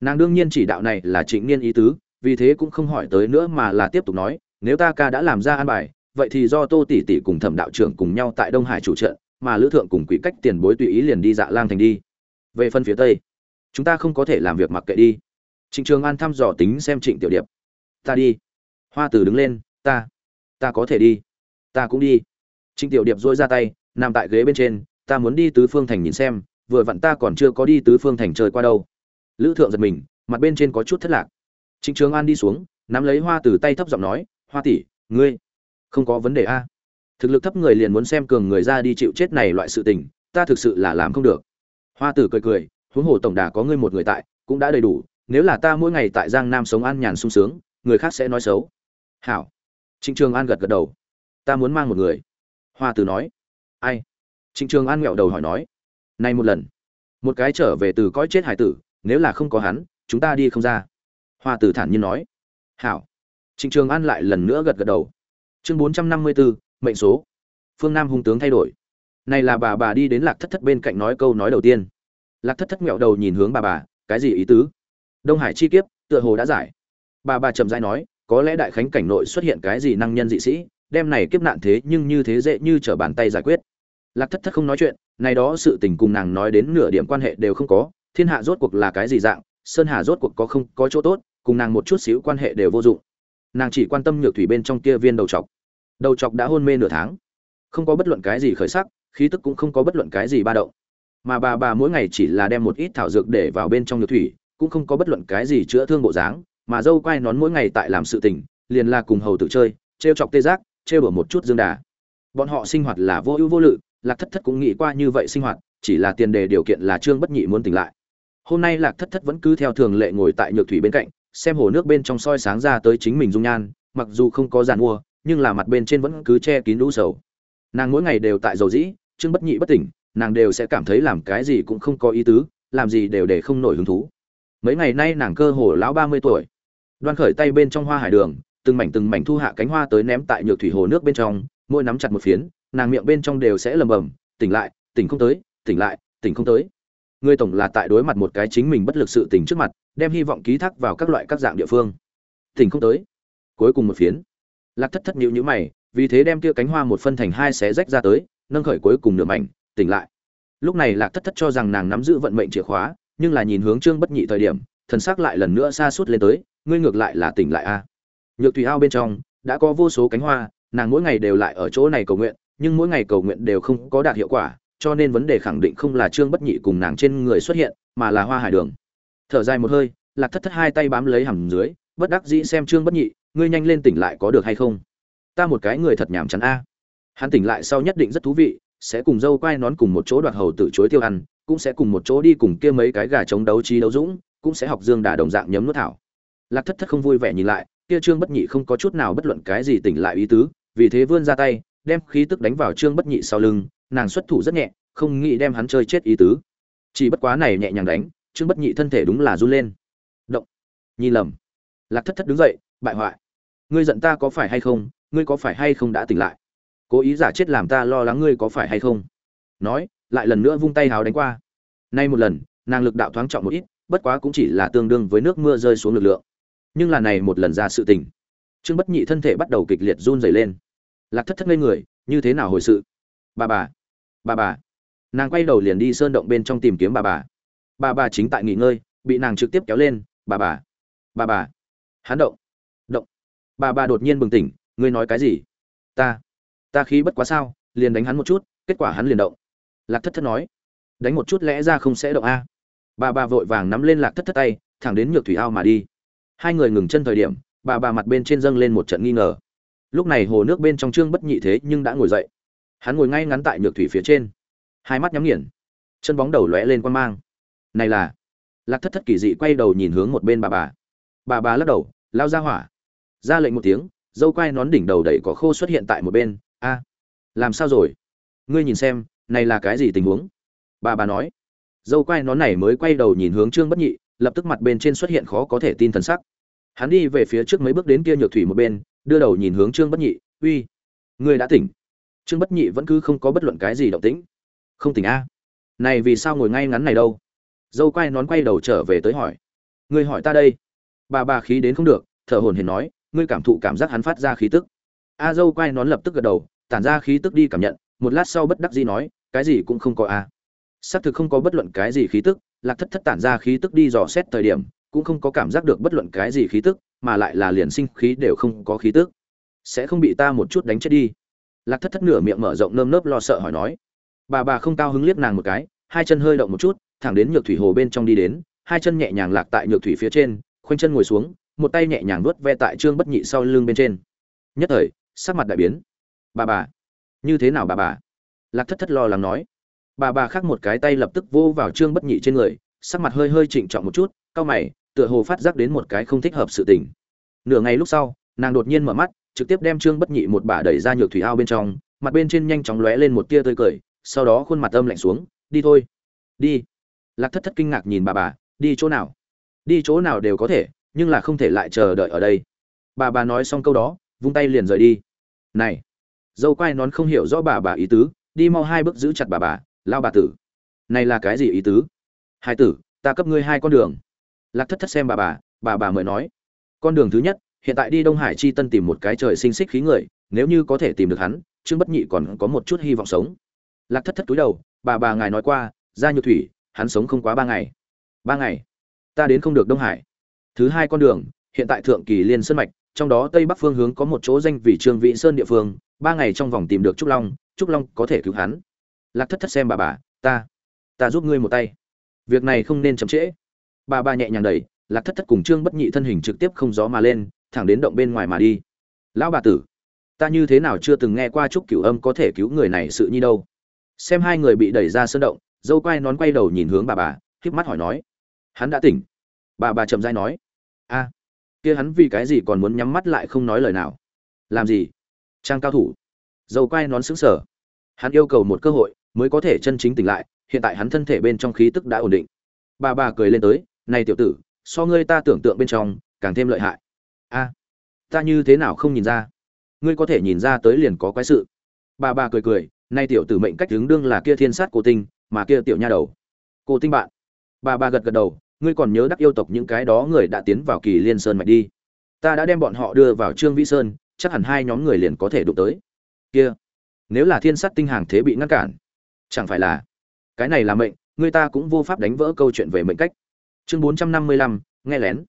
Nàng đương nhiên chỉ đạo này là trịnh niên ý tứ, vì thế cũng không hỏi tới nữa mà là tiếp tục nói, nếu ta ca đã làm ra an bài, vậy thì do tô tỷ tỷ cùng thẩm đạo trưởng cùng nhau tại đông hải chủ trận, mà lữ thượng cùng quỷ cách tiền bối tùy ý liền đi dạ lang thành đi. Về phần phía tây, chúng ta không có thể làm việc mặc kệ đi. Trịnh trường an thăm dò tính xem trịnh tiểu điệp. Ta đi. Hoa tử đứng lên, ta ta có thể đi, ta cũng đi. Trịnh tiểu điệp dôi ra tay, nằm tại ghế bên trên ta muốn đi tứ phương thành nhìn xem, vừa vặn ta còn chưa có đi tứ phương thành chơi qua đâu. Lữ thượng giật mình, mặt bên trên có chút thất lạc. Trịnh trường an đi xuống, nắm lấy hoa từ tay thấp giọng nói, hoa tỷ, ngươi không có vấn đề a? Thực lực thấp người liền muốn xem cường người ra đi chịu chết này loại sự tình, ta thực sự là làm không được. Hoa tử cười cười, huống hồ tổng đà có ngươi một người tại, cũng đã đầy đủ, nếu là ta mỗi ngày tại giang nam sống an nhàn sung sướng, người khác sẽ nói xấu. Hảo. Trịnh trường an gật gật đầu. Ta muốn mang một người. Hoa tử nói. Ai? Trịnh trường an nghẹo đầu hỏi nói, này một lần, một cái trở về từ cõi chết hải tử, nếu là không có hắn, chúng ta đi không ra. Hoa tử thản nhiên nói, hảo. Trịnh trường an lại lần nữa gật gật đầu. Chương bốn trăm năm mươi bốn mệnh số. Phương nam hung tướng thay đổi. Này là bà bà đi đến lạc thất thất bên cạnh nói câu nói đầu tiên. Lạc thất thất nghẹo đầu nhìn hướng bà bà, cái gì ý tứ? Đông hải chi kiếp, tựa hồ đã giải. Bà bà chậm rãi nói, có lẽ đại khánh cảnh nội xuất hiện cái gì năng nhân dị sĩ, đem này kiếp nạn thế nhưng như thế dễ như trở bàn tay giải quyết lạc thất thất không nói chuyện, này đó sự tình cùng nàng nói đến nửa điểm quan hệ đều không có, thiên hạ rốt cuộc là cái gì dạng, sơn hà rốt cuộc có không có chỗ tốt, cùng nàng một chút xíu quan hệ đều vô dụng. Nàng chỉ quan tâm nhược thủy bên trong kia viên đầu chọc. Đầu chọc đã hôn mê nửa tháng. Không có bất luận cái gì khởi sắc, khí tức cũng không có bất luận cái gì ba động. Mà bà bà mỗi ngày chỉ là đem một ít thảo dược để vào bên trong nhược thủy, cũng không có bất luận cái gì chữa thương bộ dáng, mà dâu quai nón mỗi ngày tại làm sự tình, liền là cùng hầu tự chơi, trêu chọc tê giác, trêu đổ một chút dương đà. Bọn họ sinh hoạt là vô ưu vô lự lạc thất thất cũng nghĩ qua như vậy sinh hoạt, chỉ là tiền đề điều kiện là trương bất nhị muốn tỉnh lại. Hôm nay lạc thất thất vẫn cứ theo thường lệ ngồi tại nhược thủy bên cạnh, xem hồ nước bên trong soi sáng ra tới chính mình dung nhan, mặc dù không có giàn mua, nhưng là mặt bên trên vẫn cứ che kín lũ sầu. Nàng mỗi ngày đều tại dầu dĩ, trương bất nhị bất tỉnh, nàng đều sẽ cảm thấy làm cái gì cũng không có ý tứ, làm gì đều để không nổi hứng thú. Mấy ngày nay nàng cơ hồ lão ba mươi tuổi. Đoan khởi tay bên trong hoa hải đường, từng mảnh từng mảnh thu hạ cánh hoa tới ném tại nhược thủy hồ nước bên trong, mỗi nắm chặt một phiến nàng miệng bên trong đều sẽ lầm bầm, tỉnh lại, tỉnh không tới, tỉnh lại, tỉnh không tới. Người tổng là tại đối mặt một cái chính mình bất lực sự tỉnh trước mặt, đem hy vọng ký thác vào các loại các dạng địa phương. Tỉnh không tới. Cuối cùng một phiến. Lạc thất thất nhịu nhữ mày, vì thế đem kia cánh hoa một phân thành hai xé rách ra tới, nâng khởi cuối cùng nửa mảnh, tỉnh lại. Lúc này lạc thất thất cho rằng nàng nắm giữ vận mệnh chìa khóa, nhưng là nhìn hướng trương bất nhị thời điểm, thần xác lại lần nữa xa suốt lên tới, ngươi ngược lại là tỉnh lại a. Nhược tùy ao bên trong, đã có vô số cánh hoa, nàng mỗi ngày đều lại ở chỗ này cầu nguyện nhưng mỗi ngày cầu nguyện đều không có đạt hiệu quả, cho nên vấn đề khẳng định không là trương bất nhị cùng nàng trên người xuất hiện, mà là hoa hải đường. Thở dài một hơi, lạc thất thất hai tay bám lấy hầm dưới, bất đắc dĩ xem trương bất nhị, ngươi nhanh lên tỉnh lại có được hay không? Ta một cái người thật nhàm chán a. Hắn tỉnh lại sau nhất định rất thú vị, sẽ cùng dâu quai nón cùng một chỗ đoạt hầu tự chối tiêu ăn, cũng sẽ cùng một chỗ đi cùng kia mấy cái gà chống đấu trí đấu dũng, cũng sẽ học dương đà đồng dạng nhấm nuốt thảo. Lạc thất thất không vui vẻ nhìn lại, kia trương bất nhị không có chút nào bất luận cái gì tỉnh lại ý tứ, vì thế vươn ra tay đem khí tức đánh vào trương bất nhị sau lưng, nàng xuất thủ rất nhẹ, không nghĩ đem hắn chơi chết ý tứ. Chỉ bất quá này nhẹ nhàng đánh, trương bất nhị thân thể đúng là run lên. Động. Nhìn lầm. Lạc thất thất đứng dậy, bại hoại. Ngươi giận ta có phải hay không? Ngươi có phải hay không đã tỉnh lại? Cố ý giả chết làm ta lo lắng ngươi có phải hay không? Nói, lại lần nữa vung tay hào đánh qua. Nay một lần, nàng lực đạo thoáng trọng một ít, bất quá cũng chỉ là tương đương với nước mưa rơi xuống lực lượng. Nhưng là này một lần ra sự tình, trương bất nhị thân thể bắt đầu kịch liệt run rẩy lên lạc thất thất ngây người, như thế nào hồi sự? Bà bà bà bà. Nàng quay đầu liền đi sơn động bên trong tìm kiếm bà bà. Bà bà chính tại nghỉ ngơi, bị nàng trực tiếp kéo lên, bà bà. Bà bà. Hắn động. Động. Bà bà đột nhiên bừng tỉnh, ngươi nói cái gì? Ta. Ta khí bất quá sao, liền đánh hắn một chút, kết quả hắn liền động. Lạc thất thất nói. Đánh một chút lẽ ra không sẽ động a. Bà bà vội vàng nắm lên lạc thất thất tay, thẳng đến nhược thủy ao mà đi. Hai người ngừng chân thời điểm, bà bà mặt bên trên dâng lên một trận nghi ngờ lúc này hồ nước bên trong trương bất nhị thế nhưng đã ngồi dậy. Hắn ngồi ngay ngắn tại nhược thủy phía trên. Hai mắt nhắm nghiền. Chân bóng đầu lóe lên quan mang. Này là. Lạc thất thất kỳ dị quay đầu nhìn hướng một bên bà bà. Bà bà lắc đầu, lao ra hỏa. Ra lệnh một tiếng, dâu quai nón đỉnh đầu đẩy có khô xuất hiện tại một bên. A, làm sao rồi? Ngươi nhìn xem, này là cái gì tình huống? Bà bà nói. Dâu quai nón này mới quay đầu nhìn hướng trương bất nhị, lập tức mặt bên trên xuất hiện khó có thể tin thần sắc. Hắn đi về phía trước mấy bước đến kia nhược thủy một bên đưa đầu nhìn hướng trương bất nhị, uy, ngươi đã tỉnh. Trương bất nhị vẫn cứ không có bất luận cái gì động tĩnh. Không tỉnh a? Này vì sao ngồi ngay ngắn này đâu? Dâu quai nón quay đầu trở về tới hỏi. Ngươi hỏi ta đây. Bà bà khí đến không được, thở hồn hển nói, ngươi cảm thụ cảm giác hắn phát ra khí tức. A dâu quay nón lập tức gật đầu, tản ra khí tức đi cảm nhận, một lát sau bất đắc dĩ nói, cái gì cũng không có a. Xác thực không có bất luận cái gì khí tức, lạc thất thất tản ra khí tức đi dò xét thời điểm, cũng không có cảm giác được bất luận cái gì khí tức mà lại là liền sinh khí đều không có khí tức. Sẽ không bị ta một chút đánh chết đi. Lạc thất thất nửa miệng mở rộng nơm nớp lo sợ hỏi nói. Bà bà không cao hứng liếc nàng một cái, hai chân hơi động một chút, thẳng đến nhược thủy hồ bên trong đi đến, hai chân nhẹ nhàng lạc tại nhược thủy phía trên, khoanh chân ngồi xuống, một tay nhẹ nhàng vuốt ve tại trương bất nhị sau lưng bên trên. Nhất thời, sắc mặt đại biến. Bà bà, như thế nào bà bà? Lạc thất thất lo lắng nói. Bà bà khác một cái tay lập tức vô vào trương bất nhị trên người, sắc mặt hơi hơi trịnh trọng một chút, cau mày tựa hồ phát giác đến một cái không thích hợp sự tình. Nửa ngày lúc sau, nàng đột nhiên mở mắt, trực tiếp đem trương bất nhị một bà đẩy ra nhược thủy ao bên trong, mặt bên trên nhanh chóng lóe lên một tia tươi cười, sau đó khuôn mặt âm lạnh xuống, đi thôi. Đi. Lạc thất thất kinh ngạc nhìn bà bà, đi chỗ nào? Đi chỗ nào đều có thể, nhưng là không thể lại chờ đợi ở đây. Bà bà nói xong câu đó, vung tay liền rời đi. Này, dâu quai nón không hiểu rõ bà bà ý tứ, đi mau hai bước giữ chặt bà bà, lao bà tử. Này là cái gì ý tứ? Hai tử, ta cấp ngươi hai con đường lạc thất thất xem bà bà bà bà mới nói, con đường thứ nhất, hiện tại đi đông hải chi tân tìm một cái trời sinh xích khí người, nếu như có thể tìm được hắn, trương bất nhị còn có một chút hy vọng sống. Lạc thất thất túi đầu, bà bà ngài nói qua, ra nhược thủy, hắn sống không quá ba ngày. Ba ngày? Ta đến không được đông hải. Thứ hai con đường, hiện tại thượng kỳ liên sơn mạch, trong đó tây bắc phương hướng có một chỗ danh vì trương vĩ sơn địa phương, ba ngày trong vòng tìm được trúc long trúc long có thể cứu hắn. Lạc thất thất xem bà bà, ta ta giúp ngươi một tay. Việc này không nên chậm trễ bà bà nhẹ nhàng đẩy, lạc thất thất cùng trương bất nhị thân hình trực tiếp không gió mà lên, thẳng đến động bên ngoài mà đi. Lão bà tử, ta như thế nào chưa từng nghe qua trúc cửu âm có thể cứu người này sự nhi đâu? Xem hai người bị đẩy ra sơn động, dâu quai nón quay đầu nhìn hướng bà bà híp mắt hỏi nói, hắn đã tỉnh. Bà bà chậm dai nói, a, kia hắn vì cái gì còn muốn nhắm mắt lại không nói lời nào? Làm gì? Trang cao thủ. Dâu quai nón xứng sở hắn yêu cầu một cơ hội mới có thể chân chính tỉnh lại, hiện tại hắn thân thể bên trong khí tức đã ổn định. Bà bà cười lên tới này tiểu tử, so ngươi ta tưởng tượng bên trong, càng thêm lợi hại. A, ta như thế nào không nhìn ra? Ngươi có thể nhìn ra tới liền có quái sự. Bà bà cười cười nay tiểu tử mệnh cách đứng đương là kia thiên sát cô tinh, mà kia tiểu nha đầu. Cô tinh bạn. Bà bà gật gật đầu, ngươi còn nhớ đắc yêu tộc những cái đó người đã tiến vào kỳ liên sơn mạch đi. Ta đã đem bọn họ đưa vào trương vĩ sơn, chắc hẳn hai nhóm người liền có thể đụng tới. Kia, nếu là thiên sát tinh hàng thế bị ngăn cản, chẳng phải là cái này là mệnh, người ta cũng vô pháp đánh vỡ câu chuyện về mệnh cách chương bốn trăm năm mươi lăm, nghe lén.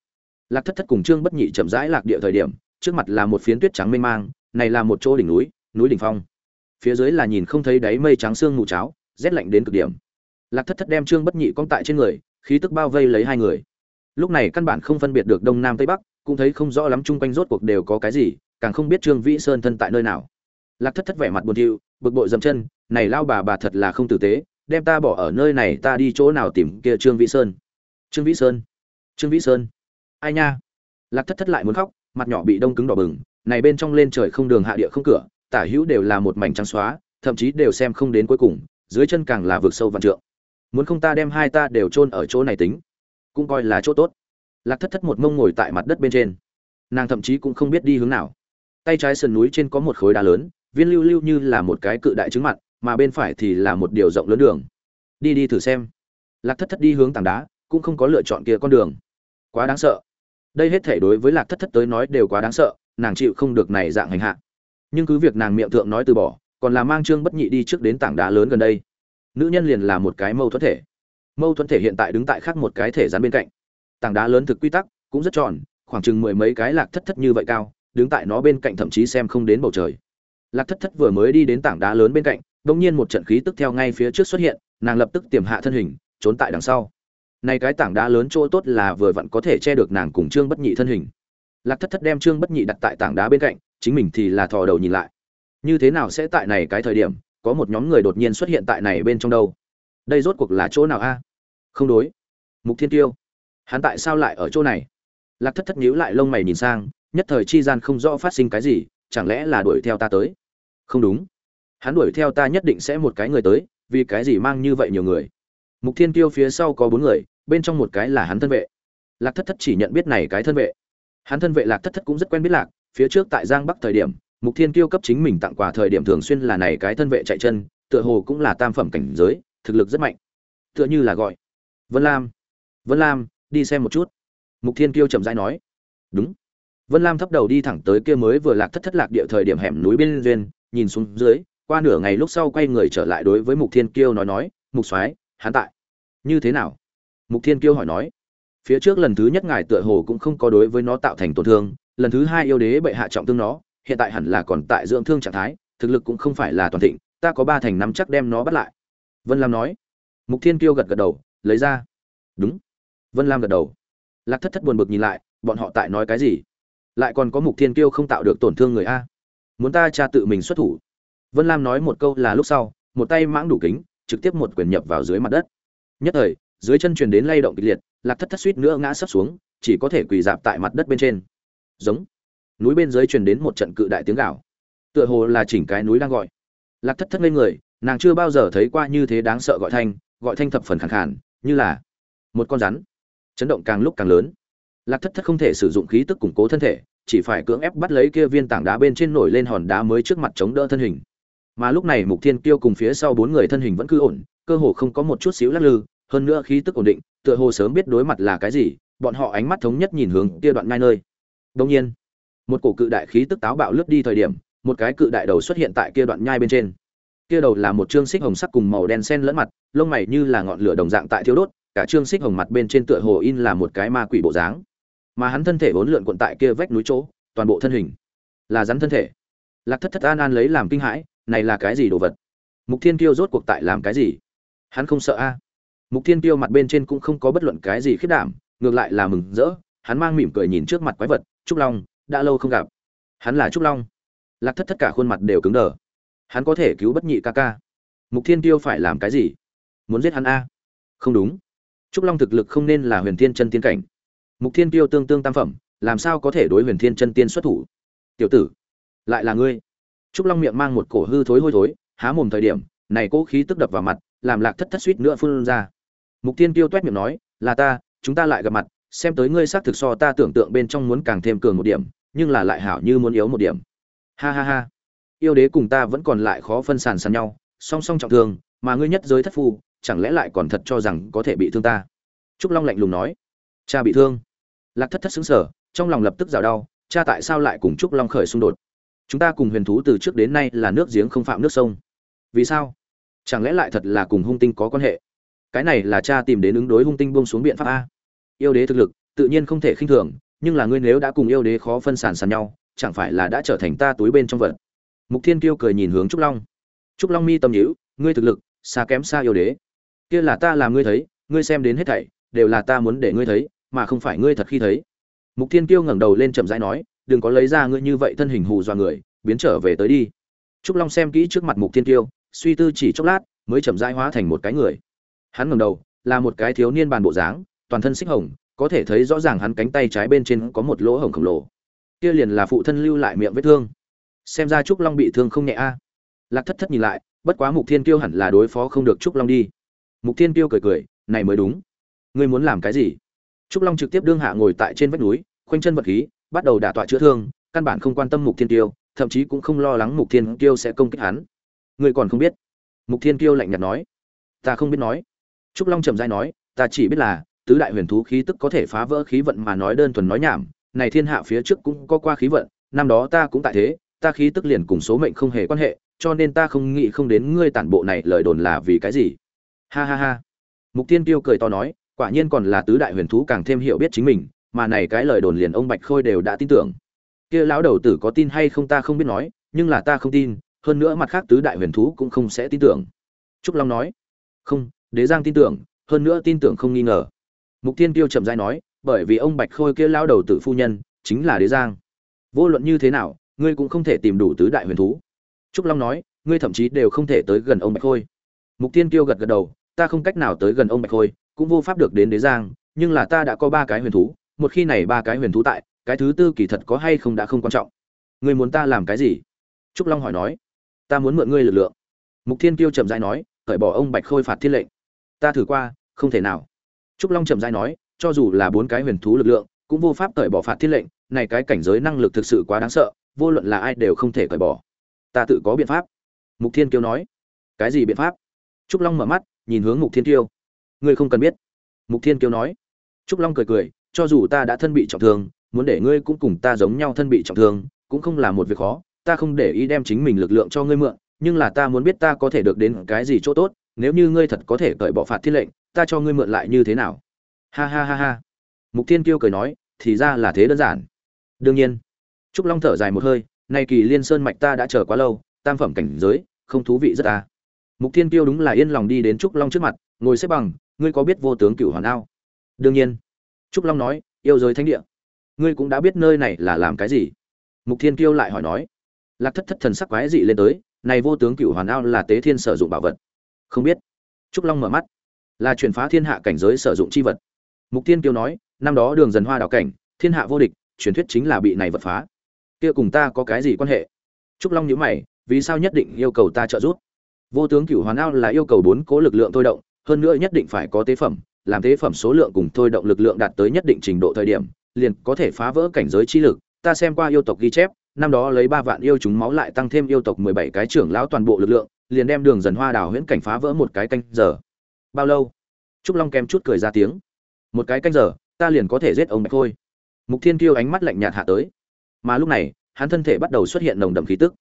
Lạc thất thất cùng trương bất nhị chậm rãi lạc địa thời điểm, trước mặt là một phiến tuyết trắng mênh mang, này là một chỗ đỉnh núi núi đỉnh phong. Phía dưới là nhìn không thấy đáy mây trắng sương mù cháo, rét lạnh đến cực điểm. Lạc thất thất đem trương bất nhị cong tại trên người, khí tức bao vây lấy hai người. Lúc này căn bản không phân biệt được đông nam tây bắc, cũng thấy không rõ lắm chung quanh rốt cuộc đều có cái gì, càng không biết trương vĩ sơn thân tại nơi nào. Lạc thất thất vẻ mặt buồn thiu, bực bội dầm chân, này lao bà bà thật là không tử tế, đem ta bỏ ở nơi này, ta đi chỗ nào tìm kia trương vĩ sơn? Trương vĩ sơn. Trương vĩ sơn. Ai nha? Lạc thất thất lại muốn khóc, mặt nhỏ bị đông cứng đỏ bừng, này bên trong lên trời không đường hạ địa không cửa, tả hữu đều là một mảnh trắng xóa, thậm chí đều xem không đến cuối cùng, dưới chân càng là vực sâu vạn trượng. Muốn không ta đem hai ta đều chôn ở chỗ này tính, cũng coi là chỗ tốt. Lạc thất thất một mông ngồi tại mặt đất bên trên. Nàng thậm chí cũng không biết đi hướng nào. Tay trái sườn núi trên có một khối đá lớn, viên lưu lưu như là một cái cự đại trứng mặt mà bên phải thì là một điều rộng lớn đường. Đi đi thử xem. Lạc thất thất đi hướng tảng đá cũng không có lựa chọn kia con đường. Quá đáng sợ. Đây hết thể đối với lạc thất thất tới nói đều quá đáng sợ, nàng chịu không được này dạng hành hạ. Nhưng cứ việc nàng miệng thượng nói từ bỏ, còn là mang trương bất nhị đi trước đến tảng đá lớn gần đây. Nữ nhân liền là một cái mâu thuẫn thể. Mâu thuẫn thể hiện tại đứng tại khác một cái thể rắn bên cạnh. Tảng đá lớn thực quy tắc, cũng rất tròn, khoảng chừng mười mấy cái lạc thất thất như vậy cao, đứng tại nó bên cạnh thậm chí xem không đến bầu trời. Lạc thất thất vừa mới đi đến tảng đá lớn bên cạnh, bỗng nhiên một trận khí tức theo ngay phía trước xuất hiện, nàng lập tức tiềm hạ thân hình, trốn tại đằng sau này cái tảng đá lớn chỗ tốt là vừa vặn có thể che được nàng cùng trương bất nhị thân hình. Lạc thất thất đem trương bất nhị đặt tại tảng đá bên cạnh, chính mình thì là thò đầu nhìn lại. Như thế nào sẽ tại này cái thời điểm, có một nhóm người đột nhiên xuất hiện tại này bên trong đâu? Đây rốt cuộc là chỗ nào a? Không đối. Mục thiên tiêu, hắn tại sao lại ở chỗ này? Lạc thất thất nhíu lại lông mày nhìn sang, nhất thời chi gian không rõ phát sinh cái gì, chẳng lẽ là đuổi theo ta tới? Không đúng. Hắn đuổi theo ta nhất định sẽ một cái người tới, vì cái gì mang như vậy nhiều người? Mục thiên Kiêu phía sau có bốn người, bên trong một cái là hắn thân vệ. Lạc thất thất chỉ nhận biết này cái thân vệ. Hắn thân vệ lạc thất thất cũng rất quen biết lạc, phía trước tại giang bắc thời điểm, mục thiên kiêu cấp chính mình tặng quà thời điểm thường xuyên là này cái thân vệ chạy chân, tựa hồ cũng là tam phẩm cảnh giới, thực lực rất mạnh. Tựa như là gọi, vân lam vân lam, đi xem một chút. Mục thiên kiêu chậm rãi nói, đúng. Vân lam thấp đầu đi thẳng tới kia mới vừa lạc thất thất lạc địa thời điểm hẻm núi bên duyên, nhìn xuống dưới, qua nửa ngày lúc sau quay người trở lại đối với mục thiên kiêu nói nói, mục soái, hắn tại như thế nào? Mục thiên kiêu hỏi nói. Phía trước lần thứ nhất ngài tựa hồ cũng không có đối với nó tạo thành tổn thương, lần thứ hai yêu đế bệ hạ trọng thương nó, hiện tại hẳn là còn tại dưỡng thương trạng thái, thực lực cũng không phải là toàn thịnh, ta có ba thành năm chắc đem nó bắt lại. Vân lam nói. Mục thiên kiêu gật gật đầu, lấy ra. Đúng. Vân lam gật đầu. Lạc thất thất buồn bực nhìn lại, bọn họ tại nói cái gì? Lại còn có mục thiên kiêu không tạo được tổn thương người a. Muốn ta cha tự mình xuất thủ. Vân lam nói một câu là lúc sau, một tay mãng đủ kính, trực tiếp một quyền nhập vào dưới mặt đất nhất thời, dưới chân truyền đến lay động kịch liệt, lạc thất thất suýt nữa ngã sấp xuống, chỉ có thể quỳ dạp tại mặt đất bên trên. Giống. Núi bên dưới truyền đến một trận cự đại tiếng gạo tựa hồ là chỉnh cái núi đang gọi. Lạc thất thất lên người, nàng chưa bao giờ thấy qua như thế đáng sợ gọi thanh gọi thanh thập phần khẳng khản như là một con rắn. Chấn động càng lúc càng lớn. Lạc thất thất không thể sử dụng khí tức củng cố thân thể, chỉ phải cưỡng ép bắt lấy kia viên tảng đá bên trên nổi lên hòn đá mới trước mặt chống đỡ thân hình. Mà lúc này mục thiên kiêu cùng phía sau bốn người thân hình vẫn cứ ổn cơ hồ không có một chút xíu lắc lư, hơn nữa khí tức ổn định, tựa hồ sớm biết đối mặt là cái gì, bọn họ ánh mắt thống nhất nhìn hướng kia đoạn ngay nơi. Đương nhiên, một cổ cự đại khí tức táo bạo lướt đi thời điểm, một cái cự đại đầu xuất hiện tại kia đoạn nhai bên trên. Kia đầu là một trương xích hồng sắc cùng màu đen xen lẫn mặt, lông mày như là ngọn lửa đồng dạng tại thiếu đốt, cả trương xích hồng mặt bên trên tựa hồ in là một cái ma quỷ bộ dáng. Mà hắn thân thể vốn lượn quận tại kia vách núi chỗ, toàn bộ thân hình là rắn thân thể. Lạc thất thất an an lấy làm kinh hãi, này là cái gì đồ vật? Mục thiên kiêu rốt cuộc tại làm cái gì? Hắn không sợ a. Mục thiên Tiêu mặt bên trên cũng không có bất luận cái gì khiết đảm, ngược lại là mừng rỡ, hắn mang mỉm cười nhìn trước mặt quái vật, trúc long, đã lâu không gặp. Hắn là trúc long. Lạc thất tất cả khuôn mặt đều cứng đờ. Hắn có thể cứu bất nhị ca ca. Mục thiên tiêu phải làm cái gì? Muốn giết hắn a? Không đúng. Trúc long thực lực không nên là huyền thiên chân tiên cảnh. Mục thiên tiêu tương tương tam phẩm, làm sao có thể đối huyền thiên chân tiên xuất thủ? Tiểu tử, lại là ngươi. Trúc long miệng mang một cổ hư thối hôi thối, há mồm thời điểm, này cỗ khí tức đập vào mặt làm lạc thất thất suýt nữa phun ra. Mục thiên tiêu toét miệng nói, là ta, chúng ta lại gặp mặt, xem tới ngươi xác thực so ta tưởng tượng bên trong muốn càng thêm cường một điểm, nhưng là lại hảo như muốn yếu một điểm. Ha ha ha. Yêu đế cùng ta vẫn còn lại khó phân sàn sàn nhau, song song trọng thương, mà ngươi nhất giới thất phu, chẳng lẽ lại còn thật cho rằng có thể bị thương ta? Trúc long lạnh lùng nói, cha bị thương. Lạc thất thất xứng sở trong lòng lập tức rào đau, cha tại sao lại cùng trúc long khởi xung đột? Chúng ta cùng huyền thú từ trước đến nay là nước giếng không phạm nước sông. Vì sao? Chẳng lẽ lại thật là cùng hung tinh có quan hệ? Cái này là cha tìm đến ứng đối hung tinh buông xuống biện pháp a. Yêu đế thực lực, tự nhiên không thể khinh thường, nhưng là ngươi nếu đã cùng yêu đế khó phân sản sàn nhau, chẳng phải là đã trở thành ta túi bên trong vật? Mục thiên kiêu cười nhìn hướng trúc long. Trúc long mi tâm nhữ ngươi thực lực, xa kém xa yêu đế. Kia là ta làm ngươi thấy, ngươi xem đến hết thảy, đều là ta muốn để ngươi thấy, mà không phải ngươi thật khi thấy. Mục thiên kiêu ngẩng đầu lên chậm rãi nói, đừng có lấy ra ngươi như vậy thân hình hù dọa người, biến trở về tới đi. Trúc long xem kỹ trước mặt mục thiên kiêu suy tư chỉ chốc lát, mới chậm rãi hóa thành một cái người. Hắn ngẩng đầu, là một cái thiếu niên bàn bộ dáng, toàn thân xích hồng, có thể thấy rõ ràng hắn cánh tay trái bên trên có một lỗ hổng khổng lồ. Kia liền là phụ thân lưu lại miệng vết thương. Xem ra trúc long bị thương không nhẹ a. Lạc thất thất nhìn lại, bất quá mục thiên kiêu hẳn là đối phó không được trúc long đi. Mục thiên kiêu cười cười, này mới đúng. Ngươi muốn làm cái gì? Trúc long trực tiếp đương hạ ngồi tại trên vách núi, khoanh chân vật khí, bắt đầu đả tọa chữa thương, căn bản không quan tâm mục thiên kiêu, thậm chí cũng không lo lắng mục thiên kiêu sẽ công kích hắn ngươi còn không biết. Mục thiên kiêu lạnh nhạt nói. Ta không biết nói. Trúc long trầm dai nói, ta chỉ biết là, tứ đại huyền thú khí tức có thể phá vỡ khí vận mà nói đơn thuần nói nhảm. Này thiên hạ phía trước cũng có qua khí vận, năm đó ta cũng tại thế, ta khí tức liền cùng số mệnh không hề quan hệ, cho nên ta không nghĩ không đến ngươi tản bộ này lời đồn là vì cái gì. Ha ha ha. Mục tiên tiêu cười to nói, quả nhiên còn là tứ đại huyền thú càng thêm hiểu biết chính mình, mà này cái lời đồn liền ông bạch khôi đều đã tin tưởng. Kia lão đầu tử có tin hay không ta không biết nói, nhưng là ta không tin hơn nữa mặt khác tứ đại huyền thú cũng không sẽ tin tưởng. Trúc long nói, không, đế giang tin tưởng, hơn nữa tin tưởng không nghi ngờ. Mục tiên tiêu chậm rãi nói, bởi vì ông bạch khôi kia lão đầu tử phu nhân chính là đế giang. Vô luận như thế nào, ngươi cũng không thể tìm đủ tứ đại huyền thú. Trúc long nói, ngươi thậm chí đều không thể tới gần ông bạch khôi. Mục tiên tiêu gật gật đầu, ta không cách nào tới gần ông bạch khôi, cũng vô pháp được đến đế giang, nhưng là ta đã có ba cái huyền thú, một khi này ba cái huyền thú tại, cái thứ tư kỳ thật có hay không đã không quan trọng. Ngươi muốn ta làm cái gì? Trúc long hỏi nói ta muốn mượn ngươi lực lượng. Mục thiên Kiêu chậm rãi nói, cởi bỏ ông bạch khôi phạt thiên lệnh. Ta thử qua, không thể nào. Trúc long chậm rãi nói, cho dù là bốn cái huyền thú lực lượng, cũng vô pháp cởi bỏ phạt thiên lệnh, này cái cảnh giới năng lực thực sự quá đáng sợ, vô luận là ai đều không thể cởi bỏ. Ta tự có biện pháp. Mục thiên kiêu nói. Cái gì biện pháp? Trúc long mở mắt, nhìn hướng mục thiên kiêu. Ngươi không cần biết. Mục thiên kiêu nói. Trúc long cười cười, cho dù ta đã thân bị trọng thương, muốn để ngươi cũng cùng ta giống nhau thân bị trọng thương, cũng không là một việc khó ta không để ý đem chính mình lực lượng cho ngươi mượn, nhưng là ta muốn biết ta có thể được đến cái gì chỗ tốt, nếu như ngươi thật có thể cởi bỏ phạt thiên lệnh, ta cho ngươi mượn lại như thế nào? Ha ha ha ha. Mục thiên kiêu cười nói, thì ra là thế đơn giản. Đương nhiên. Trúc long thở dài một hơi, nay kỳ liên sơn mạch ta đã chờ quá lâu, tam phẩm cảnh giới, không thú vị rất ta mục thiên kiêu đúng là yên lòng đi đến trúc long trước mặt, ngồi xếp bằng, ngươi có biết vô tướng cửu hoàn ao? Đương nhiên. Trúc long nói, yêu giới thánh địa. Ngươi cũng đã biết nơi này là làm cái gì? Mục thiên kiêu lại hỏi nói lạc thất thất thần sắc quái dị lên tới, này vô tướng cửu hoàn ao là tế thiên sử dụng bảo vật. Không biết. Trúc long mở mắt. Là chuyển phá thiên hạ cảnh giới sử dụng chi vật. Mục thiên kiêu nói, năm đó đường dần hoa đảo cảnh, thiên hạ vô địch, truyền thuyết chính là bị này vật phá. Kia cùng ta có cái gì quan hệ? Trúc long nhíu mày, vì sao nhất định yêu cầu ta trợ giúp? Vô tướng cửu hoàn ao là yêu cầu bốn cố lực lượng thôi động, hơn nữa nhất định phải có tế phẩm, làm tế phẩm số lượng cùng thôi động lực lượng đạt tới nhất định trình độ thời điểm, liền có thể phá vỡ cảnh giới chi lực. Ta xem qua yêu tộc ghi chép năm đó lấy ba vạn yêu chúng máu lại tăng thêm yêu tộc mười bảy cái trưởng lão toàn bộ lực lượng, liền đem đường dần hoa đào huyễn cảnh phá vỡ một cái canh giờ. Bao lâu? Trúc long kém chút cười ra tiếng. Một cái canh giờ, ta liền có thể giết ông bạch khôi. Mục thiên kiêu ánh mắt lạnh nhạt hạ tới. Mà lúc này, hắn thân thể bắt đầu xuất hiện nồng đậm khí tức.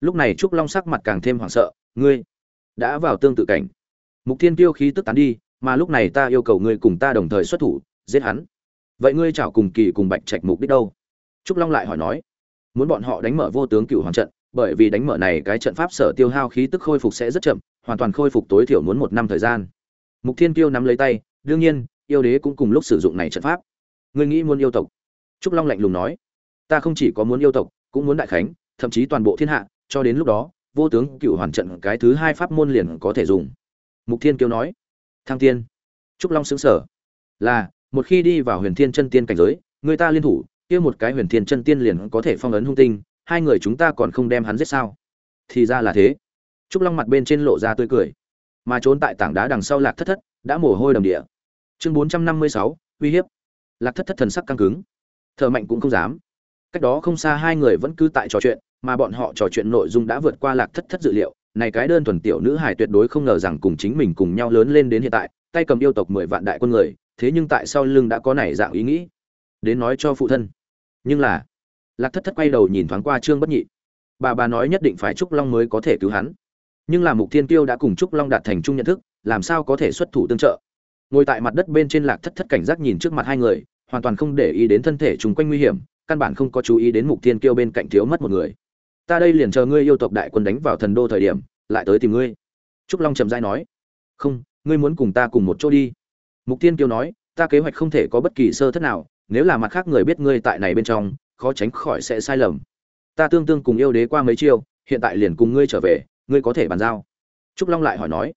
Lúc này trúc long sắc mặt càng thêm hoảng sợ. Ngươi đã vào tương tự cảnh. Mục thiên kiêu khí tức tán đi, mà lúc này ta yêu cầu ngươi cùng ta đồng thời xuất thủ, giết hắn. Vậy ngươi chảo cùng kỳ cùng bạch trạch mục đích đâu? Trúc long lại hỏi nói muốn bọn họ đánh mở vô tướng cựu hoàng trận, bởi vì đánh mở này cái trận pháp sở tiêu hao khí tức khôi phục sẽ rất chậm, hoàn toàn khôi phục tối thiểu muốn một năm thời gian. Mục thiên kiêu nắm lấy tay, đương nhiên, yêu đế cũng cùng lúc sử dụng này trận pháp. Ngươi nghĩ muốn yêu tộc? Trúc long lạnh lùng nói. Ta không chỉ có muốn yêu tộc, cũng muốn đại khánh, thậm chí toàn bộ thiên hạ, cho đến lúc đó, vô tướng cựu hoàn trận cái thứ hai pháp môn liền có thể dùng. Mục thiên kiêu nói. Thăng tiên. Trúc long xứng sở là, một khi đi vào huyền thiên chân tiên cảnh giới, người ta liên thủ kia một cái huyền thiên chân tiên liền có thể phong ấn hung tinh, hai người chúng ta còn không đem hắn giết sao? Thì ra là thế. Trúc long mặt bên trên lộ ra tươi cười. Mà trốn tại tảng đá đằng sau lạc thất thất, đã mồ hôi đầm địa. Chương bốn trăm năm mươi sáu, uy hiếp. Lạc thất thất thần sắc căng cứng. Thợ mạnh cũng không dám. Cách đó không xa hai người vẫn cứ tại trò chuyện, mà bọn họ trò chuyện nội dung đã vượt qua lạc thất thất dự liệu. Này cái đơn thuần tiểu nữ hài tuyệt đối không ngờ rằng cùng chính mình cùng nhau lớn lên đến hiện tại, tay cầm yêu tộc mười vạn đại quân người, thế nhưng tại sao lưng đã có này dạng ý nghĩ. Đến nói cho phụ thân nhưng là, lạc thất thất quay đầu nhìn thoáng qua trương bất nhị. Bà bà nói nhất định phải trúc long mới có thể cứu hắn. Nhưng là mục thiên tiêu đã cùng trúc long đạt thành chung nhận thức, làm sao có thể xuất thủ tương trợ? Ngồi tại mặt đất bên trên lạc thất thất cảnh giác nhìn trước mặt hai người, hoàn toàn không để ý đến thân thể chung quanh nguy hiểm, căn bản không có chú ý đến mục thiên kiêu bên cạnh thiếu mất một người. Ta đây liền chờ ngươi yêu tộc đại quân đánh vào thần đô thời điểm, lại tới tìm ngươi. Trúc long trầm dai nói. Không, ngươi muốn cùng ta cùng một chỗ đi. Mục tiên kiêu nói, ta kế hoạch không thể có bất kỳ sơ thất nào nếu là mặt khác người biết ngươi tại này bên trong, khó tránh khỏi sẽ sai lầm. Ta tương tương cùng yêu đế qua mấy chiêu, hiện tại liền cùng ngươi trở về, ngươi có thể bàn giao. Trúc long lại hỏi nói,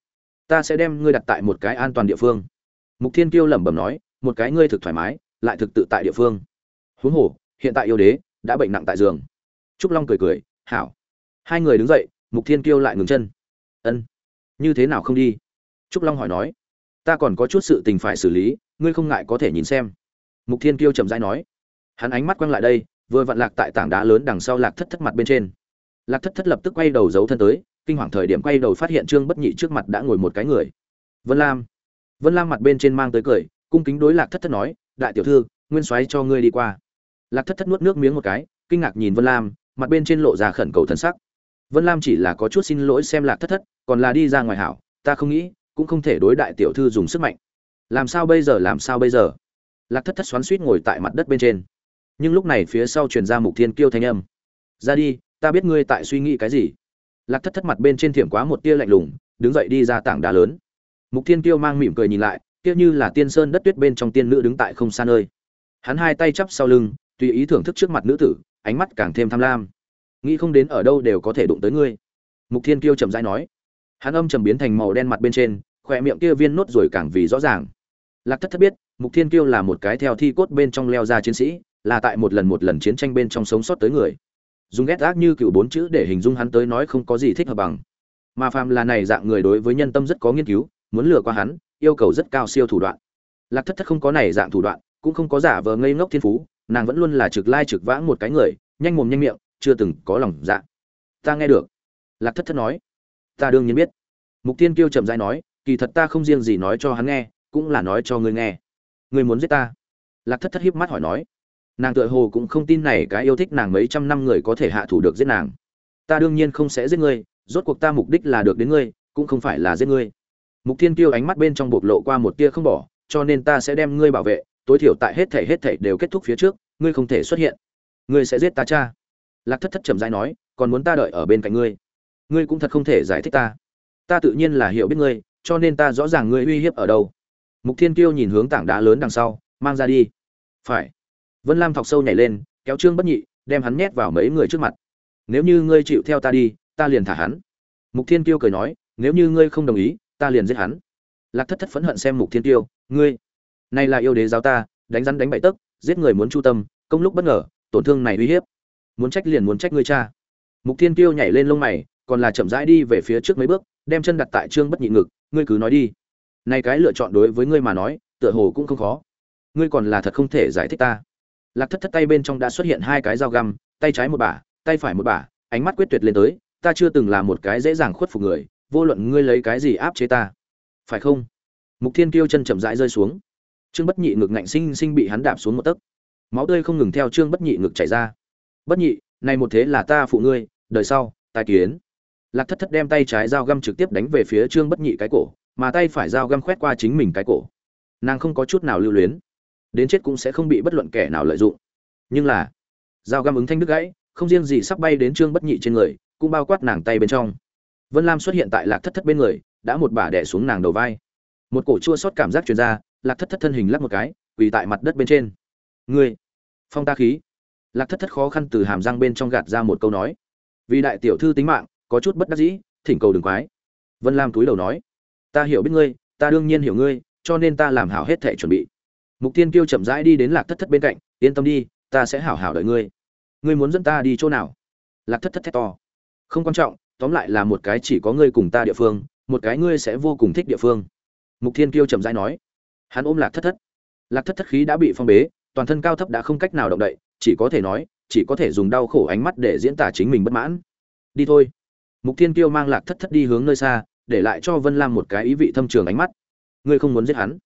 ta sẽ đem ngươi đặt tại một cái an toàn địa phương. Mục thiên kiêu lẩm bẩm nói, một cái ngươi thực thoải mái, lại thực tự tại địa phương. Huống hồ, hiện tại yêu đế đã bệnh nặng tại giường. Trúc long cười cười, hảo. Hai người đứng dậy, mục thiên kiêu lại ngừng chân. Ân, như thế nào không đi? Trúc long hỏi nói, ta còn có chút sự tình phải xử lý, ngươi không ngại có thể nhìn xem mục thiên kiêu chậm rãi nói. Hắn ánh mắt quăng lại đây, vừa vặn lạc tại tảng đá lớn đằng sau lạc thất thất mặt bên trên. Lạc thất thất lập tức quay đầu giấu thân tới, kinh hoàng thời điểm quay đầu phát hiện trương bất nhị trước mặt đã ngồi một cái người. Vân lam. Vân lam mặt bên trên mang tới cười, cung kính đối lạc thất thất nói, đại tiểu thư, nguyên soái cho ngươi đi qua. Lạc thất thất nuốt nước miếng một cái, kinh ngạc nhìn vân lam, mặt bên trên lộ ra khẩn cầu thần sắc. Vân lam chỉ là có chút xin lỗi xem lạc thất thất, còn là đi ra ngoài hảo, ta không nghĩ, cũng không thể đối đại tiểu thư dùng sức mạnh. Làm sao bây giờ, làm sao bây giờ? Lạc thất thất xoắn suýt ngồi tại mặt đất bên trên. Nhưng lúc này phía sau truyền ra mục thiên kiêu thanh âm. Ra đi, ta biết ngươi tại suy nghĩ cái gì. Lạc thất thất mặt bên trên thiểm quá một tia lạnh lùng, đứng dậy đi ra tảng đá lớn. Mục thiên kiêu mang mỉm cười nhìn lại, kia như là tiên sơn đất tuyết bên trong tiên nữ đứng tại không xa nơi. Hắn hai tay chắp sau lưng, tùy ý thưởng thức trước mặt nữ tử, ánh mắt càng thêm tham lam. Nghĩ không đến ở đâu đều có thể đụng tới ngươi. Mục thiên kiêu trầm rãi nói. Hắn âm trầm biến thành màu đen mặt bên trên, khỏe miệng kia viên nốt rồi càng vì rõ ràng. Lạc thất thất biết mục thiên kiêu là một cái theo thi cốt bên trong leo ra chiến sĩ, là tại một lần một lần chiến tranh bên trong sống sót tới người. Dùng ghét ác như cựu bốn chữ để hình dung hắn tới nói không có gì thích hợp bằng. Mà phàm là này dạng người đối với nhân tâm rất có nghiên cứu, muốn lừa qua hắn, yêu cầu rất cao siêu thủ đoạn. Lạc thất thất không có này dạng thủ đoạn, cũng không có giả vờ ngây ngốc thiên phú, nàng vẫn luôn là trực lai trực vãng một cái người, nhanh mồm nhanh miệng, chưa từng có lòng dạ. Ta nghe được. Lạc thất thất nói. Ta đương nhiên biết. Mục tiên kiêu chậm dãi nói, kỳ thật ta không riêng gì nói cho hắn nghe, cũng là nói cho ngươi nghe ngươi muốn giết ta? Lạc thất thất hiếp mắt hỏi nói. Nàng tựa hồ cũng không tin này cái yêu thích nàng mấy trăm năm người có thể hạ thủ được giết nàng. Ta đương nhiên không sẽ giết ngươi, rốt cuộc ta mục đích là được đến ngươi, cũng không phải là giết ngươi. Mục thiên kiêu ánh mắt bên trong bộc lộ qua một tia không bỏ, cho nên ta sẽ đem ngươi bảo vệ, tối thiểu tại hết thể hết thể đều kết thúc phía trước, ngươi không thể xuất hiện. Ngươi sẽ giết ta cha. Lạc thất thất trầm dai nói, còn muốn ta đợi ở bên cạnh ngươi? Ngươi cũng thật không thể giải thích ta. Ta tự nhiên là hiểu biết ngươi, cho nên ta rõ ràng ngươi uy hiếp ở đâu mục thiên kiêu nhìn hướng tảng đá lớn đằng sau, mang ra đi. Phải. Vân lam thọc sâu nhảy lên, kéo trương bất nhị, đem hắn nhét vào mấy người trước mặt. Nếu như ngươi chịu theo ta đi, ta liền thả hắn. Mục thiên kiêu cười nói, nếu như ngươi không đồng ý, ta liền giết hắn. Lạc thất thất phẫn hận xem mục thiên kiêu, ngươi, này là yêu đế giáo ta, đánh rắn đánh bậy tấc, giết người muốn chu tâm, công lúc bất ngờ, tổn thương này uy hiếp. Muốn trách liền muốn trách ngươi cha. Mục thiên kiêu nhảy lên lông mày, còn là chậm rãi đi về phía trước mấy bước, đem chân đặt tại trương bất nhị ngực, ngươi cứ nói đi này cái lựa chọn đối với ngươi mà nói, tựa hồ cũng không khó. Ngươi còn là thật không thể giải thích ta. Lạc thất thất tay bên trong đã xuất hiện hai cái dao găm, tay trái một bả, tay phải một bả, ánh mắt quyết tuyệt lên tới, ta chưa từng là một cái dễ dàng khuất phục người, vô luận ngươi lấy cái gì áp chế ta. Phải không? Mục thiên kiêu chân chậm rãi rơi xuống. Trương bất nhị ngực ngạnh sinh sinh bị hắn đạp xuống một tấc. Máu tươi không ngừng theo trương bất nhị ngực chảy ra. Bất nhị, này một thế là ta phụ ngươi, đời sau tài kiến. Lạc thất thất đem tay trái dao găm trực tiếp đánh về phía trương bất nhị cái cổ mà tay phải dao găm khoét qua chính mình cái cổ. Nàng không có chút nào lưu luyến. Đến chết cũng sẽ không bị bất luận kẻ nào lợi dụng. Nhưng là, dao găm ứng thanh đứt gãy, không riêng gì sắp bay đến trương bất nhị trên người, cũng bao quát nàng tay bên trong. Vân lam xuất hiện tại lạc thất thất bên người, đã một bà đẻ xuống nàng đầu vai. Một cổ chua xót cảm giác truyền ra, lạc thất thất thân hình lắc một cái, quỳ tại mặt đất bên trên. Ngươi, phong ta khí. Lạc thất thất khó khăn từ hàm răng bên trong gạt ra một câu nói. Vì đại tiểu thư tính mạng, có chút bất đắc dĩ, thỉnh cầu đừng quái. Vân lam túi đầu nói ta hiểu biết ngươi, ta đương nhiên hiểu ngươi, cho nên ta làm hảo hết thể chuẩn bị. Mục tiên kiêu chậm rãi đi đến lạc thất thất bên cạnh, yên tâm đi, ta sẽ hảo hảo đợi ngươi. Ngươi muốn dẫn ta đi chỗ nào? Lạc thất thất thét to. Không quan trọng, tóm lại là một cái chỉ có ngươi cùng ta địa phương, một cái ngươi sẽ vô cùng thích địa phương. Mục thiên kiêu chậm rãi nói. Hắn ôm lạc thất thất. Lạc thất thất khí đã bị phong bế, toàn thân cao thấp đã không cách nào động đậy, chỉ có thể nói, chỉ có thể dùng đau khổ ánh mắt để diễn tả chính mình bất mãn. Đi thôi. Mục thiên kiêu mang lạc thất thất đi hướng nơi xa để lại cho vân lam một cái ý vị thâm trường ánh mắt. Ngươi không muốn giết hắn?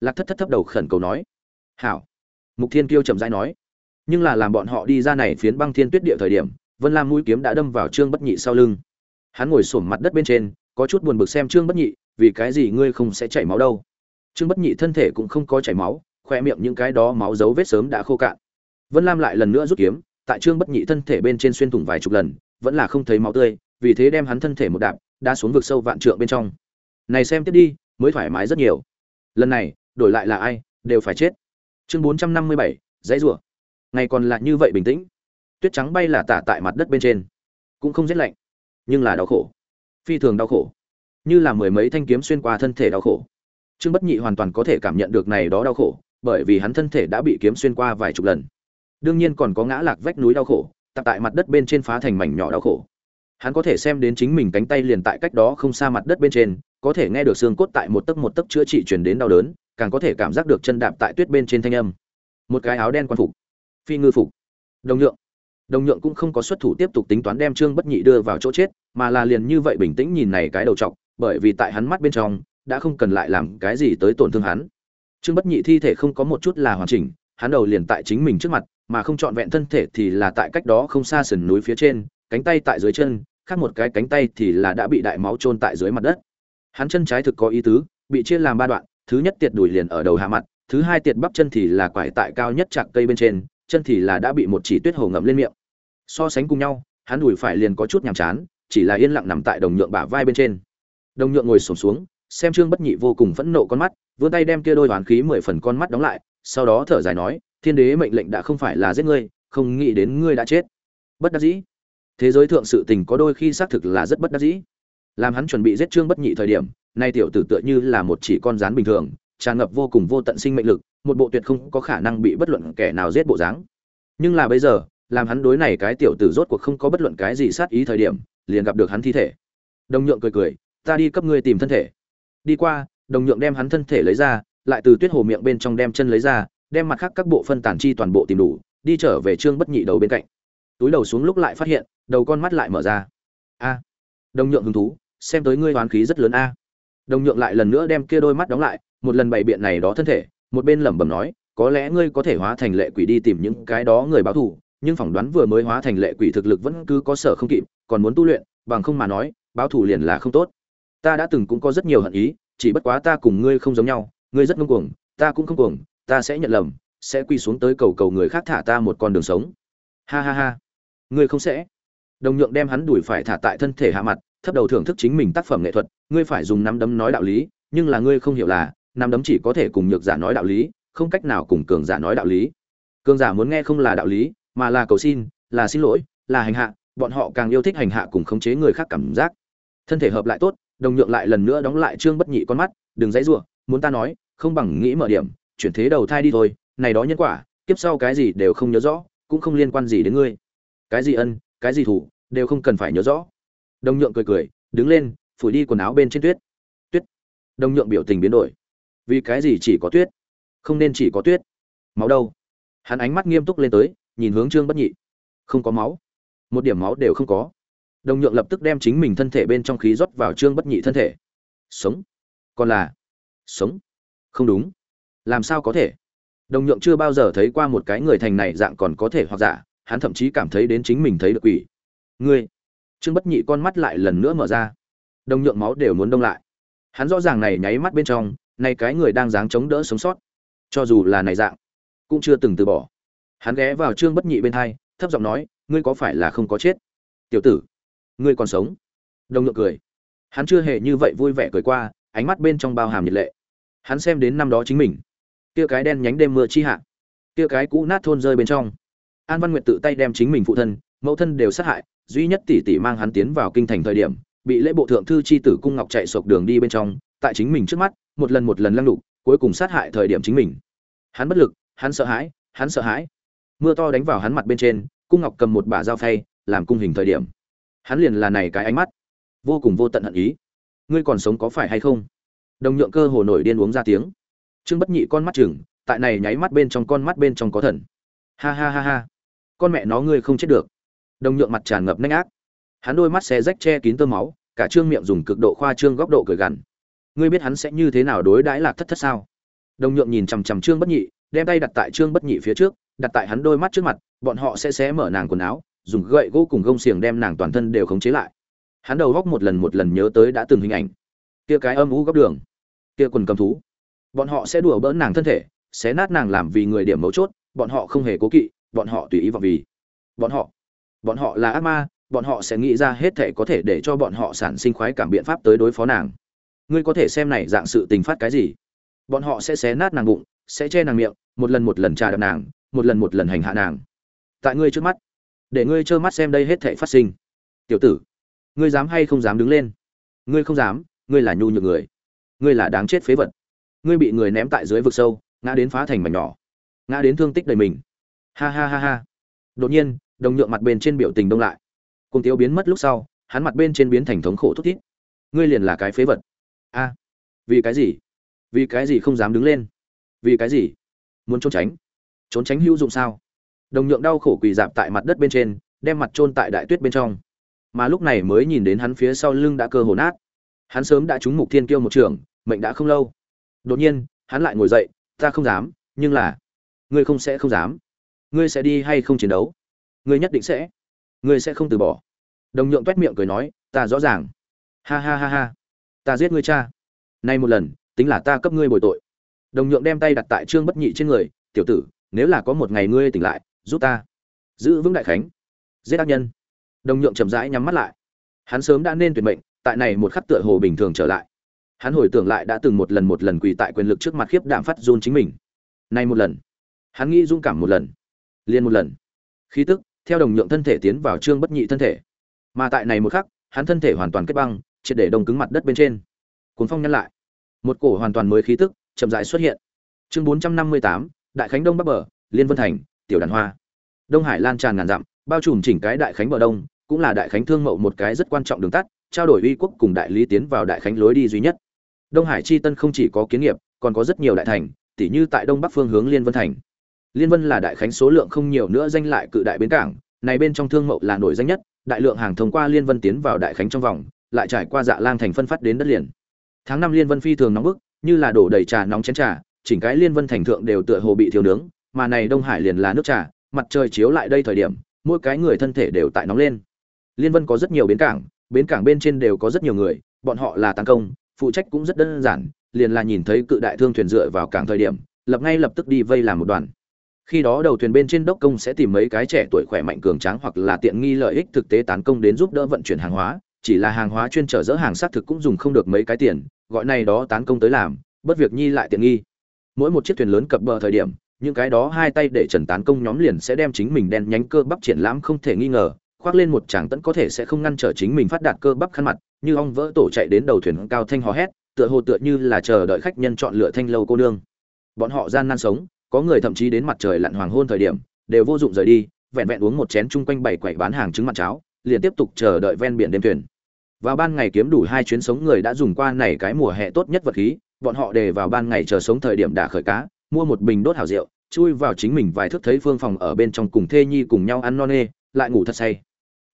Lạc thất thất thấp đầu khẩn cầu nói. Hảo. Mục thiên kiêu chậm rãi nói. Nhưng là làm bọn họ đi ra này phiến băng thiên tuyết địa thời điểm, vân lam mũi kiếm đã đâm vào trương bất nhị sau lưng. Hắn ngồi xổm mặt đất bên trên, có chút buồn bực xem trương bất nhị, vì cái gì ngươi không sẽ chảy máu đâu? Trương bất nhị thân thể cũng không có chảy máu, khoe miệng những cái đó máu dấu vết sớm đã khô cạn. Vân lam lại lần nữa rút kiếm, tại trương bất nhị thân thể bên trên xuyên thủng vài chục lần, vẫn là không thấy máu tươi, vì thế đem hắn thân thể một đạp đã xuống vực sâu vạn trượng bên trong. Này xem tiếp đi, mới thoải mái rất nhiều. Lần này, đổi lại là ai, đều phải chết. Chương bốn trăm năm mươi bảy, dãy rủa. Ngày còn lại như vậy bình tĩnh. Tuyết trắng bay là tả tại mặt đất bên trên. Cũng không rét lạnh, nhưng là đau khổ. Phi thường đau khổ. Như là mười mấy thanh kiếm xuyên qua thân thể đau khổ. Trương bất nhị hoàn toàn có thể cảm nhận được này đó đau khổ, bởi vì hắn thân thể đã bị kiếm xuyên qua vài chục lần. Đương nhiên còn có ngã lạc vách núi đau khổ tập tại mặt đất bên trên phá thành mảnh nhỏ đau khổ hắn có thể xem đến chính mình cánh tay liền tại cách đó không xa mặt đất bên trên, có thể nghe được xương cốt tại một tấc một tấc chữa trị truyền đến đau đớn, càng có thể cảm giác được chân đạp tại tuyết bên trên thanh âm. Một cái áo đen quan phục, phi ngư phục, đồng nhượng. Đồng nhượng cũng không có xuất thủ tiếp tục tính toán đem trương bất nhị đưa vào chỗ chết, mà là liền như vậy bình tĩnh nhìn này cái đầu trọc, bởi vì tại hắn mắt bên trong, đã không cần lại làm cái gì tới tổn thương hắn. Trương bất nhị thi thể không có một chút là hoàn chỉnh, hắn đầu liền tại chính mình trước mặt, mà không trọn vẹn thân thể thì là tại cách đó không xa sườn núi phía trên, cánh tay tại dưới chân khác một cái cánh tay thì là đã bị đại máu trôn tại dưới mặt đất. Hắn chân trái thực có ý tứ, bị chia làm ba đoạn, thứ nhất tiệt đùi liền ở đầu hạ mặt, thứ hai tiệt bắp chân thì là quải tại cao nhất chạc cây bên trên, chân thì là đã bị một chỉ tuyết hồ ngậm lên miệng. So sánh cùng nhau, hắn đùi phải liền có chút nhàm chán, chỉ là yên lặng nằm tại đồng nhượng bả vai bên trên. Đồng nhượng ngồi xổm xuống, xem trương bất nhị vô cùng phẫn nộ con mắt, vươn tay đem kia đôi hoàn khí mười phần con mắt đóng lại, sau đó thở dài nói, thiên đế mệnh lệnh đã không phải là giết ngươi, không nghĩ đến ngươi đã chết. Bất đắc dĩ thế giới thượng sự tình có đôi khi xác thực là rất bất đắc dĩ. Làm hắn chuẩn bị giết trương bất nhị thời điểm, nay tiểu tử tựa như là một chỉ con rán bình thường, tràn ngập vô cùng vô tận sinh mệnh lực, một bộ tuyệt không có khả năng bị bất luận kẻ nào giết bộ dáng. Nhưng là bây giờ, làm hắn đối này cái tiểu tử rốt cuộc không có bất luận cái gì sát ý thời điểm, liền gặp được hắn thi thể. Đồng nhượng cười cười, ta đi cấp ngươi tìm thân thể. Đi qua, đồng nhượng đem hắn thân thể lấy ra, lại từ tuyết hồ miệng bên trong đem chân lấy ra, đem mặt khác các bộ phân tản chi toàn bộ tìm đủ, đi trở về trương bất nhị đầu bên cạnh túi đầu xuống lúc lại phát hiện, đầu con mắt lại mở ra. A đồng nhượng hứng thú, xem tới ngươi hoán khí rất lớn a. Đồng nhượng lại lần nữa đem kia đôi mắt đóng lại, một lần bày biện này đó thân thể, một bên lẩm bẩm nói, có lẽ ngươi có thể hóa thành lệ quỷ đi tìm những cái đó người báo thù, nhưng phỏng đoán vừa mới hóa thành lệ quỷ thực lực vẫn cứ có sở không kịp, còn muốn tu luyện, bằng không mà nói, báo thù liền là không tốt. Ta đã từng cũng có rất nhiều hận ý, chỉ bất quá ta cùng ngươi không giống nhau, ngươi rất ngông cuồng, ta cũng không cuồng, ta sẽ nhận lầm, sẽ quy xuống tới cầu cầu người khác thả ta một con đường sống. Ha ha ha ngươi không sẽ. Đồng nhượng đem hắn đuổi phải thả tại thân thể hạ mặt, thấp đầu thưởng thức chính mình tác phẩm nghệ thuật, ngươi phải dùng nắm đấm nói đạo lý, nhưng là ngươi không hiểu là, nắm đấm chỉ có thể cùng nhược giả nói đạo lý, không cách nào cùng cường giả nói đạo lý. Cường giả muốn nghe không là đạo lý, mà là cầu xin, là xin lỗi, là hành hạ, bọn họ càng yêu thích hành hạ cùng khống chế người khác cảm giác. Thân thể hợp lại tốt, đồng nhượng lại lần nữa đóng lại trương bất nhị con mắt, đừng dãy rủa muốn ta nói, không bằng nghĩ mở điểm, chuyển thế đầu thai đi thôi, này đó nhân quả, kiếp sau cái gì đều không nhớ rõ, cũng không liên quan gì đến ngươi cái gì ân, cái gì thủ, đều không cần phải nhớ rõ. Đồng nhượng cười cười, đứng lên, phủi đi quần áo bên trên tuyết. Tuyết. Đồng nhượng biểu tình biến đổi. Vì cái gì chỉ có tuyết? Không nên chỉ có tuyết. Máu đâu? Hắn ánh mắt nghiêm túc lên tới, nhìn hướng trương bất nhị. Không có máu. Một điểm máu đều không có. Đồng nhượng lập tức đem chính mình thân thể bên trong khí rót vào trương bất nhị thân thể. Sống. Còn là sống. Không đúng. Làm sao có thể? Đồng nhượng chưa bao giờ thấy qua một cái người thành này dạng còn có thể hoặc giả hắn thậm chí cảm thấy đến chính mình thấy được quỷ. Ngươi, trương bất nhị con mắt lại lần nữa mở ra. Đồng nhượng máu đều muốn đông lại. Hắn rõ ràng này nháy mắt bên trong nay cái người đang dáng chống đỡ sống sót. Cho dù là này dạng, cũng chưa từng từ bỏ. Hắn ghé vào trương bất nhị bên hai, thấp giọng nói, ngươi có phải là không có chết? Tiểu tử, ngươi còn sống? Đồng nhượng cười. Hắn chưa hề như vậy vui vẻ cười qua, ánh mắt bên trong bao hàm nhiệt lệ. Hắn xem đến năm đó chính mình. Kia cái đen nhánh đêm mưa chi hạ. Kia cái cũ nát thôn rơi bên trong an văn nguyệt tự tay đem chính mình phụ thân, mẫu thân đều sát hại, duy nhất tỷ tỷ mang hắn tiến vào kinh thành thời điểm, bị lễ bộ thượng thư chi tử cung ngọc chạy sộc đường đi bên trong, tại chính mình trước mắt, một lần một lần lăng đục cuối cùng sát hại thời điểm chính mình. Hắn bất lực, hắn sợ hãi, hắn sợ hãi. Mưa to đánh vào hắn mặt bên trên, cung ngọc cầm một bả dao phay, làm cung hình thời điểm. Hắn liền là này cái ánh mắt. Vô cùng vô tận hận ý. Ngươi còn sống có phải hay không? Đồng nhượng cơ hồ nổi điên uống ra tiếng. Trương bất nhị con mắt chừng tại này nháy mắt bên trong con mắt bên trong có thần. Ha ha ha ha con mẹ nó ngươi không chết được. Đồng nhượng mặt tràn ngập nách ác. Hắn đôi mắt xé rách che kín tơ máu, cả trương miệng dùng cực độ khoa trương góc độ cười gằn. Ngươi biết hắn sẽ như thế nào đối đãi lạc thất thất sao? Đồng nhượng nhìn chằm chằm trương bất nhị, đem tay đặt tại trương bất nhị phía trước, đặt tại hắn đôi mắt trước mặt, bọn họ sẽ xé mở nàng quần áo, dùng gậy gỗ cùng gông xiềng đem nàng toàn thân đều khống chế lại. Hắn đầu góc một lần một lần nhớ tới đã từng hình ảnh. Kia cái âm u góc đường, kia quần cầm thú. Bọn họ sẽ đùa bỡn nàng thân thể, xé nát nàng làm vì người điểm mấu chốt, bọn họ không hề cố kỵ bọn họ tùy ý vào vì. Bọn họ bọn họ là ác ma, bọn họ sẽ nghĩ ra hết thể có thể để cho bọn họ sản sinh khoái cảm biện pháp tới đối phó nàng. Ngươi có thể xem này dạng sự tình phát cái gì? Bọn họ sẽ xé nát nàng bụng, sẽ che nàng miệng, một lần một lần trà đập nàng, một lần một lần hành hạ nàng. Tại ngươi trước mắt, để ngươi trơ mắt xem đây hết thể phát sinh. Tiểu tử, ngươi dám hay không dám đứng lên? Ngươi không dám, ngươi là nhu nhược người. Ngươi là đáng chết phế vật. Ngươi bị người ném tại dưới vực sâu, ngã đến phá thành mảnh nhỏ. Ngã đến thương tích đầy mình ha ha ha ha. Đột nhiên, đồng nhượng mặt bên trên biểu tình đông lại. Cùng tiếu biến mất lúc sau, hắn mặt bên trên biến thành thống khổ thút thít. Ngươi liền là cái phế vật. A. Vì cái gì? Vì cái gì không dám đứng lên? Vì cái gì? Muốn trốn tránh? Trốn tránh hữu dụng sao? Đồng nhượng đau khổ quỳ dạp tại mặt đất bên trên, đem mặt trôn tại đại tuyết bên trong. Mà lúc này mới nhìn đến hắn phía sau lưng đã cơ hồ nát. Hắn sớm đã trúng mục thiên kiêu một trường, mệnh đã không lâu. Đột nhiên, hắn lại ngồi dậy, ta không dám, nhưng là, ngươi không sẽ không dám ngươi sẽ đi hay không chiến đấu? Ngươi nhất định sẽ. Ngươi sẽ không từ bỏ. Đồng nhượng t miệng cười nói, ta rõ ràng. Ha ha ha ha. Ta giết ngươi cha. Nay một lần, tính là ta cấp ngươi bồi tội. Đồng nhượng đem tay đặt tại trương bất nhị trên người, tiểu tử, nếu là có một ngày ngươi tỉnh lại, giúp ta. Giữ vững đại khánh. Giết ác nhân. Đồng nhượng chậm rãi nhắm mắt lại. Hắn sớm đã nên tuyệt mệnh, tại này một khắc tựa hồ bình thường trở lại. Hắn hồi tưởng lại đã từng một lần một lần quỳ tại quyền lực trước mặt khiếp đạm phát run chính mình. Nay một lần. Hắn nghĩ dũng cảm một lần liền một lần. Khí tức, theo đồng nhượng thân thể tiến vào trương bất nhị thân thể. Mà tại này một khắc, hắn thân thể hoàn toàn kết băng, triệt để đông cứng mặt đất bên trên. Cuốn phong nhăn lại. Một cổ hoàn toàn mới khí tức, chậm rãi xuất hiện. Chương bốn trăm năm mươi tám, đại khánh đông bắc bờ, liên vân thành, tiểu đàn hoa. Đông hải lan tràn ngàn dặm, bao trùm chỉnh cái đại khánh bờ đông, cũng là đại khánh thương mậu một cái rất quan trọng đường tắt, trao đổi uy quốc cùng đại lý tiến vào đại khánh lối đi duy nhất. Đông hải chi tân không chỉ có kiến nghiệp, còn có rất nhiều đại thành, tỉ như tại đông bắc phương hướng liên vân thành liên vân là đại khánh số lượng không nhiều nữa danh lại cự đại bến cảng, này bên trong thương mậu là nổi danh nhất, đại lượng hàng thông qua liên vân tiến vào đại khánh trong vòng, lại trải qua dạ lang thành phân phát đến đất liền. Tháng năm liên vân phi thường nóng bức, như là đổ đầy trà nóng chén trà, chỉnh cái liên vân thành thượng đều tựa hồ bị thiếu nướng, mà này đông hải liền là nước trà, mặt trời chiếu lại đây thời điểm, mỗi cái người thân thể đều tại nóng lên. Liên vân có rất nhiều bến cảng bến cảng bên trên đều có rất nhiều người, bọn họ là tăng công, phụ trách cũng rất đơn giản, liền là nhìn thấy cự đại thương thuyền dựa vào cảng thời điểm, lập ngay lập tức đi vây làm một đoàn khi đó đầu thuyền bên trên đốc công sẽ tìm mấy cái trẻ tuổi khỏe mạnh cường tráng hoặc là tiện nghi lợi ích thực tế tán công đến giúp đỡ vận chuyển hàng hóa, chỉ là hàng hóa chuyên trở dỡ hàng xác thực cũng dùng không được mấy cái tiền, gọi này đó tán công tới làm, bất việc nhi lại tiện nghi. Mỗi một chiếc thuyền lớn cập bờ thời điểm, những cái đó hai tay để trần tán công nhóm liền sẽ đem chính mình đen nhánh cơ bắp triển lãm không thể nghi ngờ, khoác lên một tràng tẫn có thể sẽ không ngăn trở chính mình phát đạt cơ bắp khăn mặt, như ong vỡ tổ chạy đến đầu thuyền cao thanh hò hét, tựa hồ tựa như là chờ đợi khách nhân chọn lựa thanh lâu cô nương. Bọn họ gian nan sống có người thậm chí đến mặt trời lặn hoàng hôn thời điểm, đều vô dụng rời đi, vẹn vẹn uống một chén chung quanh bảy quẩy bán hàng trứng mặt cháo, liền tiếp tục chờ đợi ven biển đêm thuyền. Vào ban ngày kiếm đủ hai chuyến sống người đã dùng qua này cái mùa hè tốt nhất vật khí, bọn họ để vào ban ngày chờ sống thời điểm đã khởi cá, mua một bình đốt hảo rượu, chui vào chính mình vài thước thấy phương phòng ở bên trong cùng thê nhi cùng nhau ăn no nê, lại ngủ thật say.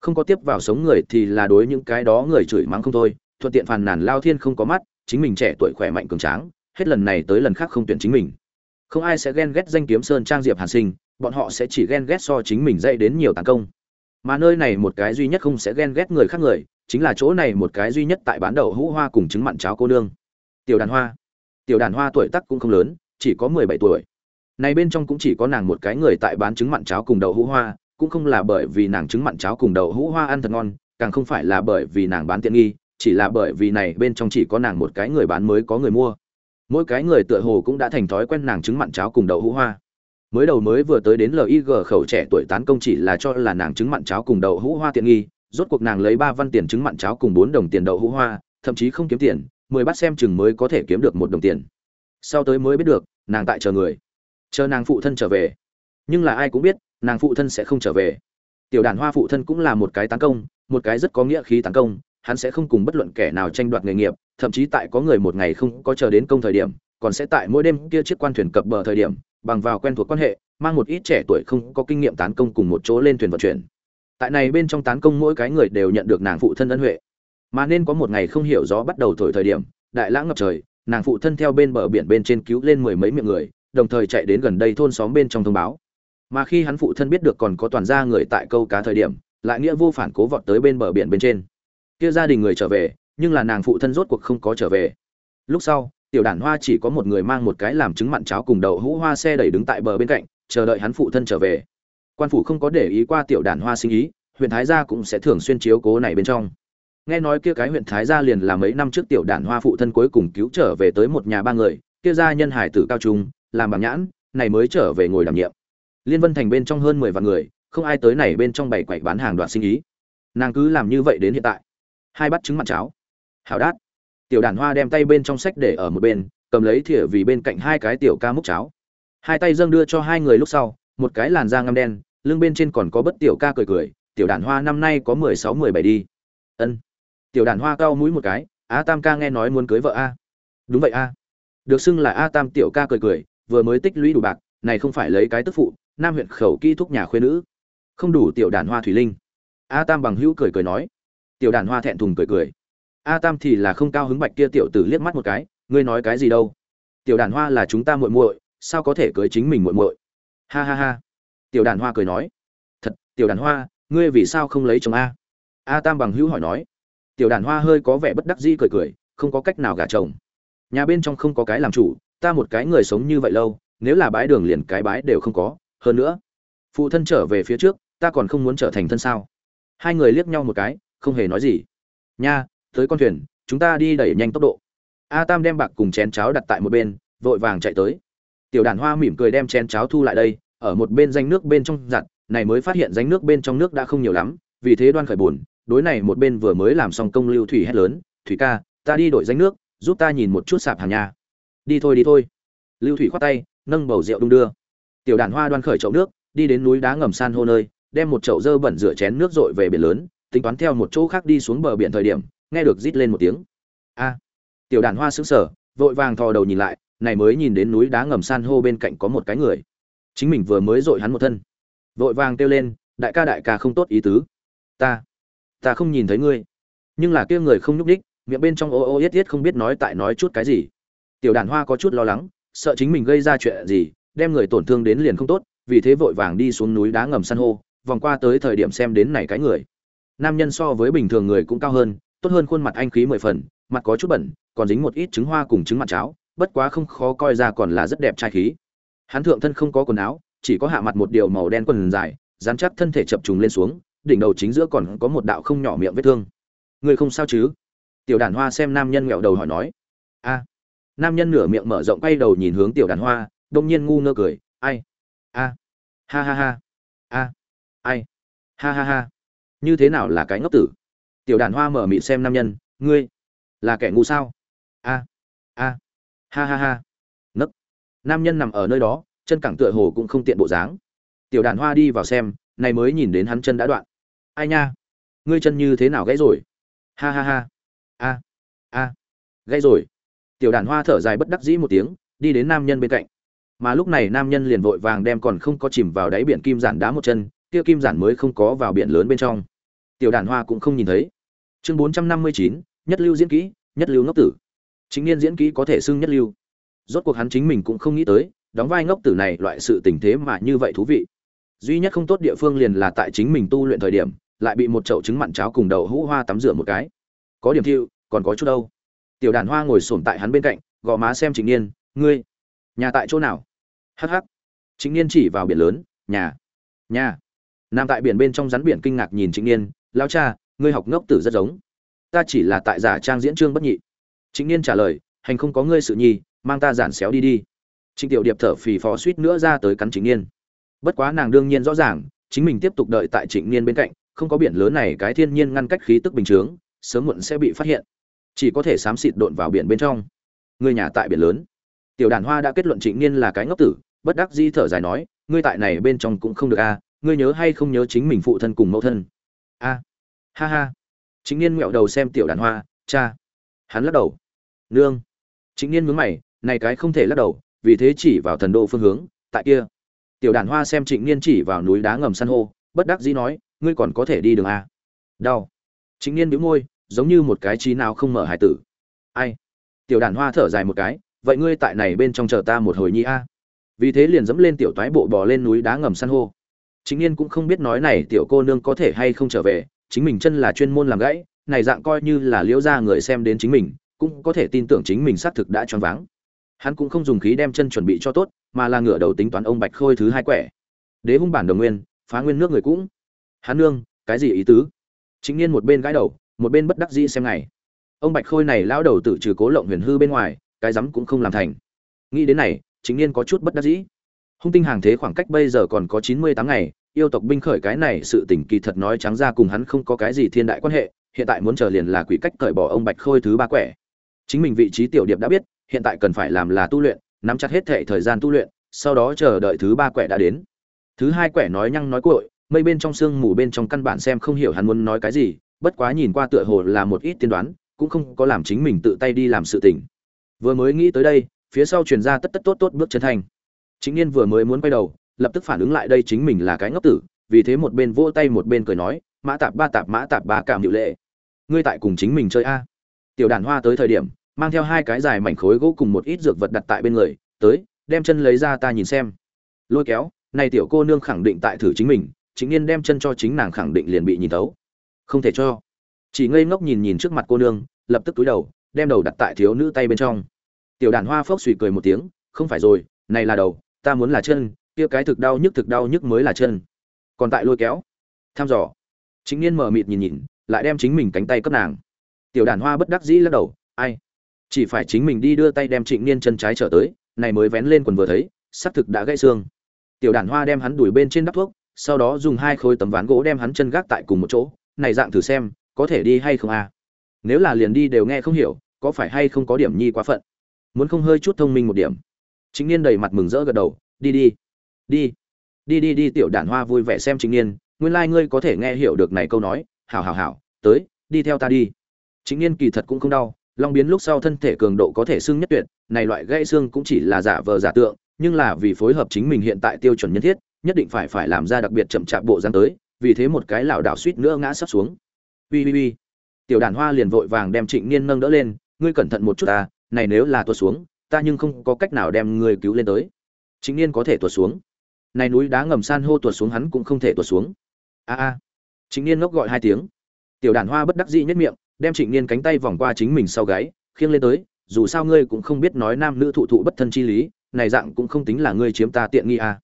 Không có tiếp vào sống người thì là đối những cái đó người chửi mắng không thôi, thuận tiện phàn nàn lao thiên không có mắt, chính mình trẻ tuổi khỏe mạnh cường tráng, hết lần này tới lần khác không tuyển chính mình không ai sẽ ghen ghét danh kiếm sơn trang diệp hàn sinh, bọn họ sẽ chỉ ghen ghét so chính mình dạy đến nhiều tàn công. Mà nơi này một cái duy nhất không sẽ ghen ghét người khác người, chính là chỗ này một cái duy nhất tại bán đậu hũ hoa cùng trứng mặn cháo cô nương. Tiểu đàn hoa. Tiểu đàn hoa tuổi tác cũng không lớn, chỉ có mười bảy tuổi. Này bên trong cũng chỉ có nàng một cái người tại bán trứng mặn cháo cùng đậu hũ hoa, cũng không là bởi vì nàng trứng mặn cháo cùng đậu hũ hoa ăn thật ngon, càng không phải là bởi vì nàng bán tiện nghi, chỉ là bởi vì này bên trong chỉ có nàng một cái người bán mới có người mua mỗi cái người tựa hồ cũng đã thành thói quen nàng trứng mặn cháo cùng đậu hũ hoa. Mới đầu mới vừa tới đến lig khẩu trẻ tuổi tán công chỉ là cho là nàng trứng mặn cháo cùng đậu hũ hoa tiện nghi, rốt cuộc nàng lấy ba văn tiền trứng mặn cháo cùng bốn đồng tiền đậu hũ hoa, thậm chí không kiếm tiền, mười bát xem chừng mới có thể kiếm được một đồng tiền. Sau tới mới biết được, nàng tại chờ người, chờ nàng phụ thân trở về. Nhưng là ai cũng biết, nàng phụ thân sẽ không trở về. Tiểu đàn hoa phụ thân cũng là một cái tán công, một cái rất có nghĩa khí tán công, hắn sẽ không cùng bất luận kẻ nào tranh đoạt nghề nghiệp thậm chí tại có người một ngày không có chờ đến công thời điểm, còn sẽ tại mỗi đêm kia chiếc quan thuyền cập bờ thời điểm, bằng vào quen thuộc quan hệ, mang một ít trẻ tuổi không có kinh nghiệm tán công cùng một chỗ lên thuyền vận chuyển. Tại này bên trong tán công mỗi cái người đều nhận được nàng phụ thân ân huệ. Mà nên có một ngày không hiểu gió bắt đầu thổi thời điểm, đại lãng ngập trời, nàng phụ thân theo bên bờ biển bên trên cứu lên mười mấy miệng người, đồng thời chạy đến gần đây thôn xóm bên trong thông báo. Mà khi hắn phụ thân biết được còn có toàn gia người tại câu cá thời điểm, lại nghĩa vô phản cố vọt tới bên bờ biển bên trên. Kia gia đình người trở về nhưng là nàng phụ thân rốt cuộc không có trở về. Lúc sau, tiểu đản hoa chỉ có một người mang một cái làm trứng mặn cháo cùng đậu hũ hoa xe đẩy đứng tại bờ bên cạnh, chờ đợi hắn phụ thân trở về. Quan phủ không có để ý qua tiểu đản hoa sinh ý, huyện thái gia cũng sẽ thường xuyên chiếu cố này bên trong. Nghe nói kia cái huyện thái gia liền là mấy năm trước tiểu đản hoa phụ thân cuối cùng cứu trở về tới một nhà ba người, kia gia nhân hải tử cao trung, làm bằng nhãn, này mới trở về ngồi đảm nhiệm. Liên vân thành bên trong hơn mười vạn người, không ai tới này bên trong bảy quậy bán hàng đoạn sinh ý. Nàng cứ làm như vậy đến hiện tại. Hai bát trứng mặn cháo hào đát. Tiểu đàn hoa đem tay bên trong sách để ở một bên, cầm lấy thìa vì bên cạnh hai cái tiểu ca múc cháo. Hai tay dâng đưa cho hai người lúc sau, một cái làn da ngăm đen, lưng bên trên còn có bất tiểu ca cười cười, tiểu đàn hoa năm nay có mười sáu, mười bảy đi. Ân. Tiểu đàn hoa cau mũi một cái, a tam ca nghe nói muốn cưới vợ a. Đúng vậy a. Được xưng là a tam tiểu ca cười cười, vừa mới tích lũy đủ bạc, này không phải lấy cái tức phụ, nam huyện khẩu kỹ thúc nhà khuê nữ. Không đủ tiểu đàn hoa thủy linh. A tam bằng hữu cười cười nói. Tiểu đàn hoa thẹn thùng cười cười a tam thì là không cao hứng bạch kia tiểu tử liếc mắt một cái, ngươi nói cái gì đâu? Tiểu đàn hoa là chúng ta muội muội, sao có thể cưới chính mình muội muội? Ha ha ha. Tiểu đàn hoa cười nói. Thật, tiểu đàn hoa, ngươi vì sao không lấy chồng a? A tam bằng hữu hỏi nói. Tiểu đàn hoa hơi có vẻ bất đắc dĩ cười cười, không có cách nào gả chồng. Nhà bên trong không có cái làm chủ, ta một cái người sống như vậy lâu, nếu là bái đường liền cái bái đều không có. Hơn nữa, phụ thân trở về phía trước, ta còn không muốn trở thành thân sao? Hai người liếc nhau một cái, không hề nói gì. Nha tới con thuyền, chúng ta đi đẩy nhanh tốc độ. A tam đem bạc cùng chén cháo đặt tại một bên, vội vàng chạy tới. Tiểu đàn hoa mỉm cười đem chén cháo thu lại đây, ở một bên danh nước bên trong giặt, này mới phát hiện danh nước bên trong nước đã không nhiều lắm, vì thế đoan khởi buồn, đối này một bên vừa mới làm xong công lưu thủy hét lớn, thủy ca, ta đi đổi danh nước, giúp ta nhìn một chút sạp hàng nhà. Đi thôi đi thôi. Lưu thủy khoát tay, nâng bầu rượu đung đưa. Tiểu đàn hoa đoan khởi chậu nước, đi đến núi đá ngầm san hô nơi, đem một chậu dơ bẩn rửa chén nước dội về biển lớn, tính toán theo một chỗ khác đi xuống bờ biển thời điểm nghe được rít lên một tiếng. A, tiểu đàn hoa sững sờ, vội vàng thò đầu nhìn lại, này mới nhìn đến núi đá ngầm san hô bên cạnh có một cái người. Chính mình vừa mới dội hắn một thân. Vội vàng kêu lên, đại ca đại ca không tốt ý tứ. Ta ta không nhìn thấy ngươi. Nhưng là kia người không nhúc đích miệng bên trong ô ô yết yết không biết nói tại nói chút cái gì. Tiểu đàn hoa có chút lo lắng, sợ chính mình gây ra chuyện gì, đem người tổn thương đến liền không tốt, vì thế vội vàng đi xuống núi đá ngầm san hô, vòng qua tới thời điểm xem đến này cái người. Nam nhân so với bình thường người cũng cao hơn tốt hơn khuôn mặt anh khí mười phần, mặt có chút bẩn, còn dính một ít trứng hoa cùng trứng mặt cháo, bất quá không khó coi ra còn là rất đẹp trai khí. Hắn thượng thân không có quần áo, chỉ có hạ mặt một điều màu đen quần dài, dán chắc thân thể chập trùng lên xuống, đỉnh đầu chính giữa còn có một đạo không nhỏ miệng vết thương. Người không sao chứ? Tiểu đàn hoa xem nam nhân nghẹo đầu hỏi nói. A. Nam nhân nửa miệng mở rộng quay đầu nhìn hướng tiểu đàn hoa, đông nhiên ngu ngơ cười. Ai? A. Ha ha ha. A. Ai? Ha ha ha. Như thế nào là cái ngốc tử? Tiểu đàn hoa mở mịt xem nam nhân, ngươi là kẻ ngu sao? A a, ha ha ha. Nấc. Nam nhân nằm ở nơi đó, chân cẳng tựa hồ cũng không tiện bộ dáng. Tiểu đàn hoa đi vào xem, này mới nhìn đến hắn chân đã đoạn. Ai nha, ngươi chân như thế nào gãy rồi? Ha ha ha, a a, gãy rồi. Tiểu đàn hoa thở dài bất đắc dĩ một tiếng, đi đến nam nhân bên cạnh. Mà lúc này nam nhân liền vội vàng đem còn không có chìm vào đáy biển kim giản đá một chân, kia kim giản mới không có vào biển lớn bên trong. Tiểu đàn hoa cũng không nhìn thấy chương bốn trăm năm mươi chín, nhất lưu diễn kỹ, nhất lưu ngốc tử. Chính niên diễn kỹ có thể xưng nhất lưu. Rốt cuộc hắn chính mình cũng không nghĩ tới, đóng vai ngốc tử này loại sự tình thế mà như vậy thú vị. Duy nhất không tốt địa phương liền là tại chính mình tu luyện thời điểm, lại bị một chậu trứng mặn cháo cùng đầu hũ hoa tắm rửa một cái. Có điểm thiệu, còn có chút đâu. Tiểu đàn hoa ngồi sổm tại hắn bên cạnh, gò má xem trịnh niên, ngươi, nhà tại chỗ nào? Hh trịnh niên chỉ vào biển lớn, nhà nhà. Nằm tại biển bên trong rắn biển kinh ngạc nhìn trịnh niên, lao cha ngươi học ngốc tử rất giống. Ta chỉ là tại giả trang diễn trương bất nhị. Trịnh niên trả lời, hành không có ngươi sự nhi, mang ta giản xéo đi đi. Trịnh tiểu điệp thở phì phò suýt nữa ra tới cắn trịnh niên. Bất quá nàng đương nhiên rõ ràng, chính mình tiếp tục đợi tại trịnh niên bên cạnh, không có biển lớn này cái thiên nhiên ngăn cách khí tức bình chướng sớm muộn sẽ bị phát hiện. Chỉ có thể xám xịt độn vào biển bên trong. Người nhà tại biển lớn. Tiểu đàn hoa đã kết luận trịnh niên là cái ngốc tử, bất đắc di thở dài nói, ngươi tại này bên trong cũng không được a ngươi nhớ hay không nhớ chính mình phụ thân cùng mẫu thân? A ha ha. Chính niên ngẹo đầu xem tiểu đàn hoa, cha. Hắn lắc đầu. Nương. Chính niên mướn mày, này cái không thể lắc đầu, vì thế chỉ vào thần đô phương hướng, tại kia. Tiểu đàn hoa xem trịnh niên chỉ vào núi đá ngầm san hô, bất đắc dĩ nói, ngươi còn có thể đi đường a. Đau. Trịnh niên bĩu môi, giống như một cái trí nào không mở hải tử. Ai? Tiểu đàn hoa thở dài một cái, vậy ngươi tại này bên trong chờ ta một hồi nhi a. Vì thế liền dẫm lên tiểu toái bộ bò lên núi đá ngầm san hô. Chính niên cũng không biết nói này tiểu cô nương có thể hay không trở về chính mình chân là chuyên môn làm gãy, này dạng coi như là liễu ra người xem đến chính mình, cũng có thể tin tưởng chính mình xác thực đã choáng váng. Hắn cũng không dùng khí đem chân chuẩn bị cho tốt, mà là ngửa đầu tính toán ông bạch khôi thứ hai quẻ. Đế hung bản đồng nguyên, phá nguyên nước người cũng. Hắn nương, cái gì ý tứ? Chính niên một bên gãi đầu, một bên bất đắc dĩ xem ngày. Ông bạch khôi này lão đầu tự trừ cố lộng huyền hư bên ngoài, cái rắm cũng không làm thành. Nghĩ đến này, chính niên có chút bất đắc dĩ. Hung tinh hàng thế khoảng cách bây giờ còn có chín mươi tám ngày yêu tộc binh khởi cái này sự tình kỳ thật nói trắng ra cùng hắn không có cái gì thiên đại quan hệ hiện tại muốn chờ liền là quỷ cách cởi bỏ ông bạch khôi thứ ba quẻ. Chính mình vị trí tiểu điệp đã biết hiện tại cần phải làm là tu luyện nắm chặt hết thể thời gian tu luyện sau đó chờ đợi thứ ba quẻ đã đến. Thứ hai quẻ nói nhăng nói cuội, mây bên trong sương mù bên trong căn bản xem không hiểu hắn muốn nói cái gì bất quá nhìn qua tựa hồ là một ít tiên đoán cũng không có làm chính mình tự tay đi làm sự tình. Vừa mới nghĩ tới đây phía sau truyền ra tất tất tốt tốt bước chân thành. Chính niên vừa mới muốn quay đầu lập tức phản ứng lại đây chính mình là cái ngốc tử vì thế một bên vỗ tay một bên cười nói mã tạp ba tạp mã tạp ba cảm hiệu lệ. Ngươi tại cùng chính mình chơi a. Tiểu đàn hoa tới thời điểm mang theo hai cái dài mảnh khối gỗ cùng một ít dược vật đặt tại bên người tới đem chân lấy ra ta nhìn xem. Lôi kéo này tiểu cô nương khẳng định tại thử chính mình chính niên đem chân cho chính nàng khẳng định liền bị nhìn tấu, không thể cho. Chỉ ngây ngốc nhìn nhìn trước mặt cô nương lập tức túi đầu đem đầu đặt tại thiếu nữ tay bên trong. Tiểu đàn hoa phốc suy cười một tiếng không phải rồi này là đầu ta muốn là chân kia cái thực đau nhức thực đau nhức mới là chân. Còn tại lôi kéo. Tham dò. Chính niên mở mịt nhìn nhìn, lại đem chính mình cánh tay cấp nàng. Tiểu đàn hoa bất đắc dĩ lắc đầu, ai? Chỉ phải chính mình đi đưa tay đem trịnh niên chân trái trở tới, này mới vén lên quần vừa thấy, xác thực đã gãy xương. Tiểu đàn hoa đem hắn đuổi bên trên đắp thuốc, sau đó dùng hai khối tấm ván gỗ đem hắn chân gác tại cùng một chỗ, này dạng thử xem, có thể đi hay không à nếu là liền đi đều nghe không hiểu, có phải hay không có điểm nhi quá phận? Muốn không hơi chút thông minh một điểm. Chính niên đầy mặt mừng rỡ gật đầu, đi đi đi. Đi đi đi, tiểu đản hoa vui vẻ xem chính niên nguyên lai、like、ngươi có thể nghe hiểu được này câu nói. Hảo hảo hảo, tới, đi theo ta đi. Chính niên kỳ thật cũng không đau. Long biến lúc sau thân thể cường độ có thể xương nhất tuyệt. Này loại gãy xương cũng chỉ là giả vờ giả tượng, nhưng là vì phối hợp chính mình hiện tại tiêu chuẩn nhân thiết, nhất định phải phải làm ra đặc biệt chậm chạp bộ dáng tới, vì thế một cái lảo đảo suýt nữa ngã sắp xuống. Ui ui ui tiểu đàn hoa liền vội vàng đem trịnh niên nâng đỡ lên. Ngươi cẩn thận một chút ta, này nếu là tuột xuống, ta nhưng không có cách nào đem ngươi cứu lên tới. Chính niên có thể tuột xuống này núi đá ngầm san hô tuột xuống hắn cũng không thể tuột xuống. A a. Chính niên ngốc gọi hai tiếng. Tiểu đàn hoa bất đắc dĩ nhất miệng, đem trịnh niên cánh tay vòng qua chính mình sau gáy, khiêng lên tới, dù sao ngươi cũng không biết nói nam nữ thụ thụ bất thân chi lý, này dạng cũng không tính là ngươi chiếm ta tiện nghi à.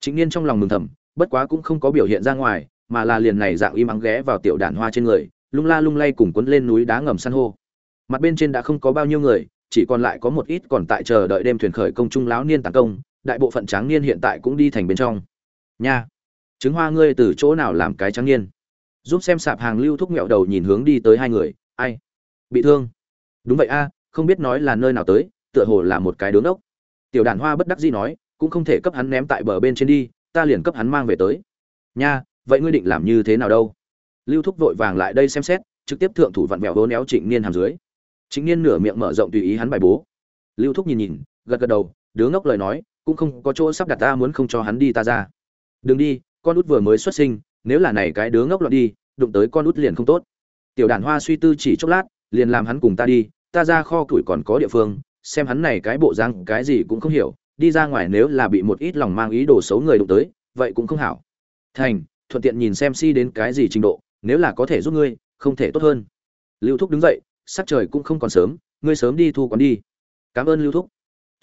trịnh niên trong lòng mừng thầm, bất quá cũng không có biểu hiện ra ngoài, mà là liền này dạng im ắng ghé vào tiểu đàn hoa trên người, lung la lung lay cùng quấn lên núi đá ngầm san hô. Mặt bên trên đã không có bao nhiêu người, chỉ còn lại có một ít còn tại chờ đợi đêm thuyền khởi công trung lão niên tấn công đại bộ phận tráng niên hiện tại cũng đi thành bên trong. Nha, trứng hoa ngươi từ chỗ nào làm cái tráng niên? Giúp xem sạp hàng lưu thúc nghẹo đầu nhìn hướng đi tới hai người, ai? Bị thương. Đúng vậy a, không biết nói là nơi nào tới, tựa hồ là một cái đứng ốc. Tiểu đàn hoa bất đắc dĩ nói, cũng không thể cấp hắn ném tại bờ bên trên đi, ta liền cấp hắn mang về tới. Nha, vậy ngươi định làm như thế nào đâu? Lưu thúc vội vàng lại đây xem xét, trực tiếp thượng thủ vặn vẹo hố néo trịnh niên hàm dưới. Trịnh niên nửa miệng mở rộng tùy ý hắn bài bố. Lưu thúc nhìn nhìn, gật gật đầu, đứa ngốc lời nói cũng không có chỗ sắp đặt ta muốn không cho hắn đi ta ra. Đừng đi, con út vừa mới xuất sinh, nếu là này cái đứa ngốc loạn đi, đụng tới con út liền không tốt. Tiểu đàn hoa suy tư chỉ chốc lát, liền làm hắn cùng ta đi, ta ra kho củi còn có địa phương, xem hắn này cái bộ răng cái gì cũng không hiểu, đi ra ngoài nếu là bị một ít lòng mang ý đồ xấu người đụng tới, vậy cũng không hảo. Thành, thuận tiện nhìn xem si đến cái gì trình độ, nếu là có thể giúp ngươi, không thể tốt hơn. Lưu thúc đứng dậy, sắc trời cũng không còn sớm, ngươi sớm đi thu quán đi. Cảm ơn lưu thúc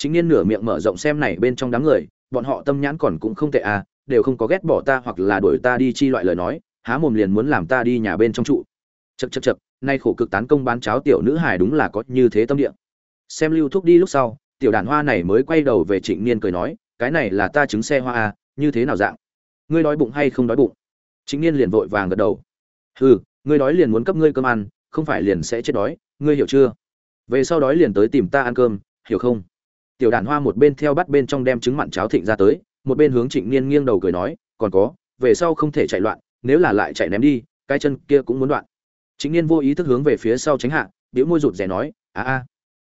chính niên nửa miệng mở rộng xem này bên trong đám người, bọn họ tâm nhãn còn cũng không tệ à đều không có ghét bỏ ta hoặc là đuổi ta đi chi loại lời nói, há mồm liền muốn làm ta đi nhà bên trong trụ. Chật chật chật nay khổ cực tán công bán cháo tiểu nữ hài đúng là có như thế tâm địa. Xem lưu thúc đi lúc sau, tiểu đàn hoa này mới quay đầu về trịnh niên cười nói, cái này là ta trứng xe hoa à như thế nào dạng? Ngươi đói bụng hay không đói bụng? Trịnh niên liền vội vàng gật đầu. Hừ, ngươi đói liền muốn cấp ngươi cơm ăn, không phải liền sẽ chết đói, ngươi hiểu chưa? Về sau đói liền tới tìm ta ăn cơm, hiểu không? Tiểu đàn hoa một bên theo bắt bên trong đem trứng mặn cháo thịnh ra tới, một bên hướng trịnh niên nghiêng đầu cười nói, còn có, về sau không thể chạy loạn, nếu là lại chạy ném đi, cái chân kia cũng muốn đoạn. Trịnh niên vô ý thức hướng về phía sau tránh hạ biểu môi rụt rè nói, a a,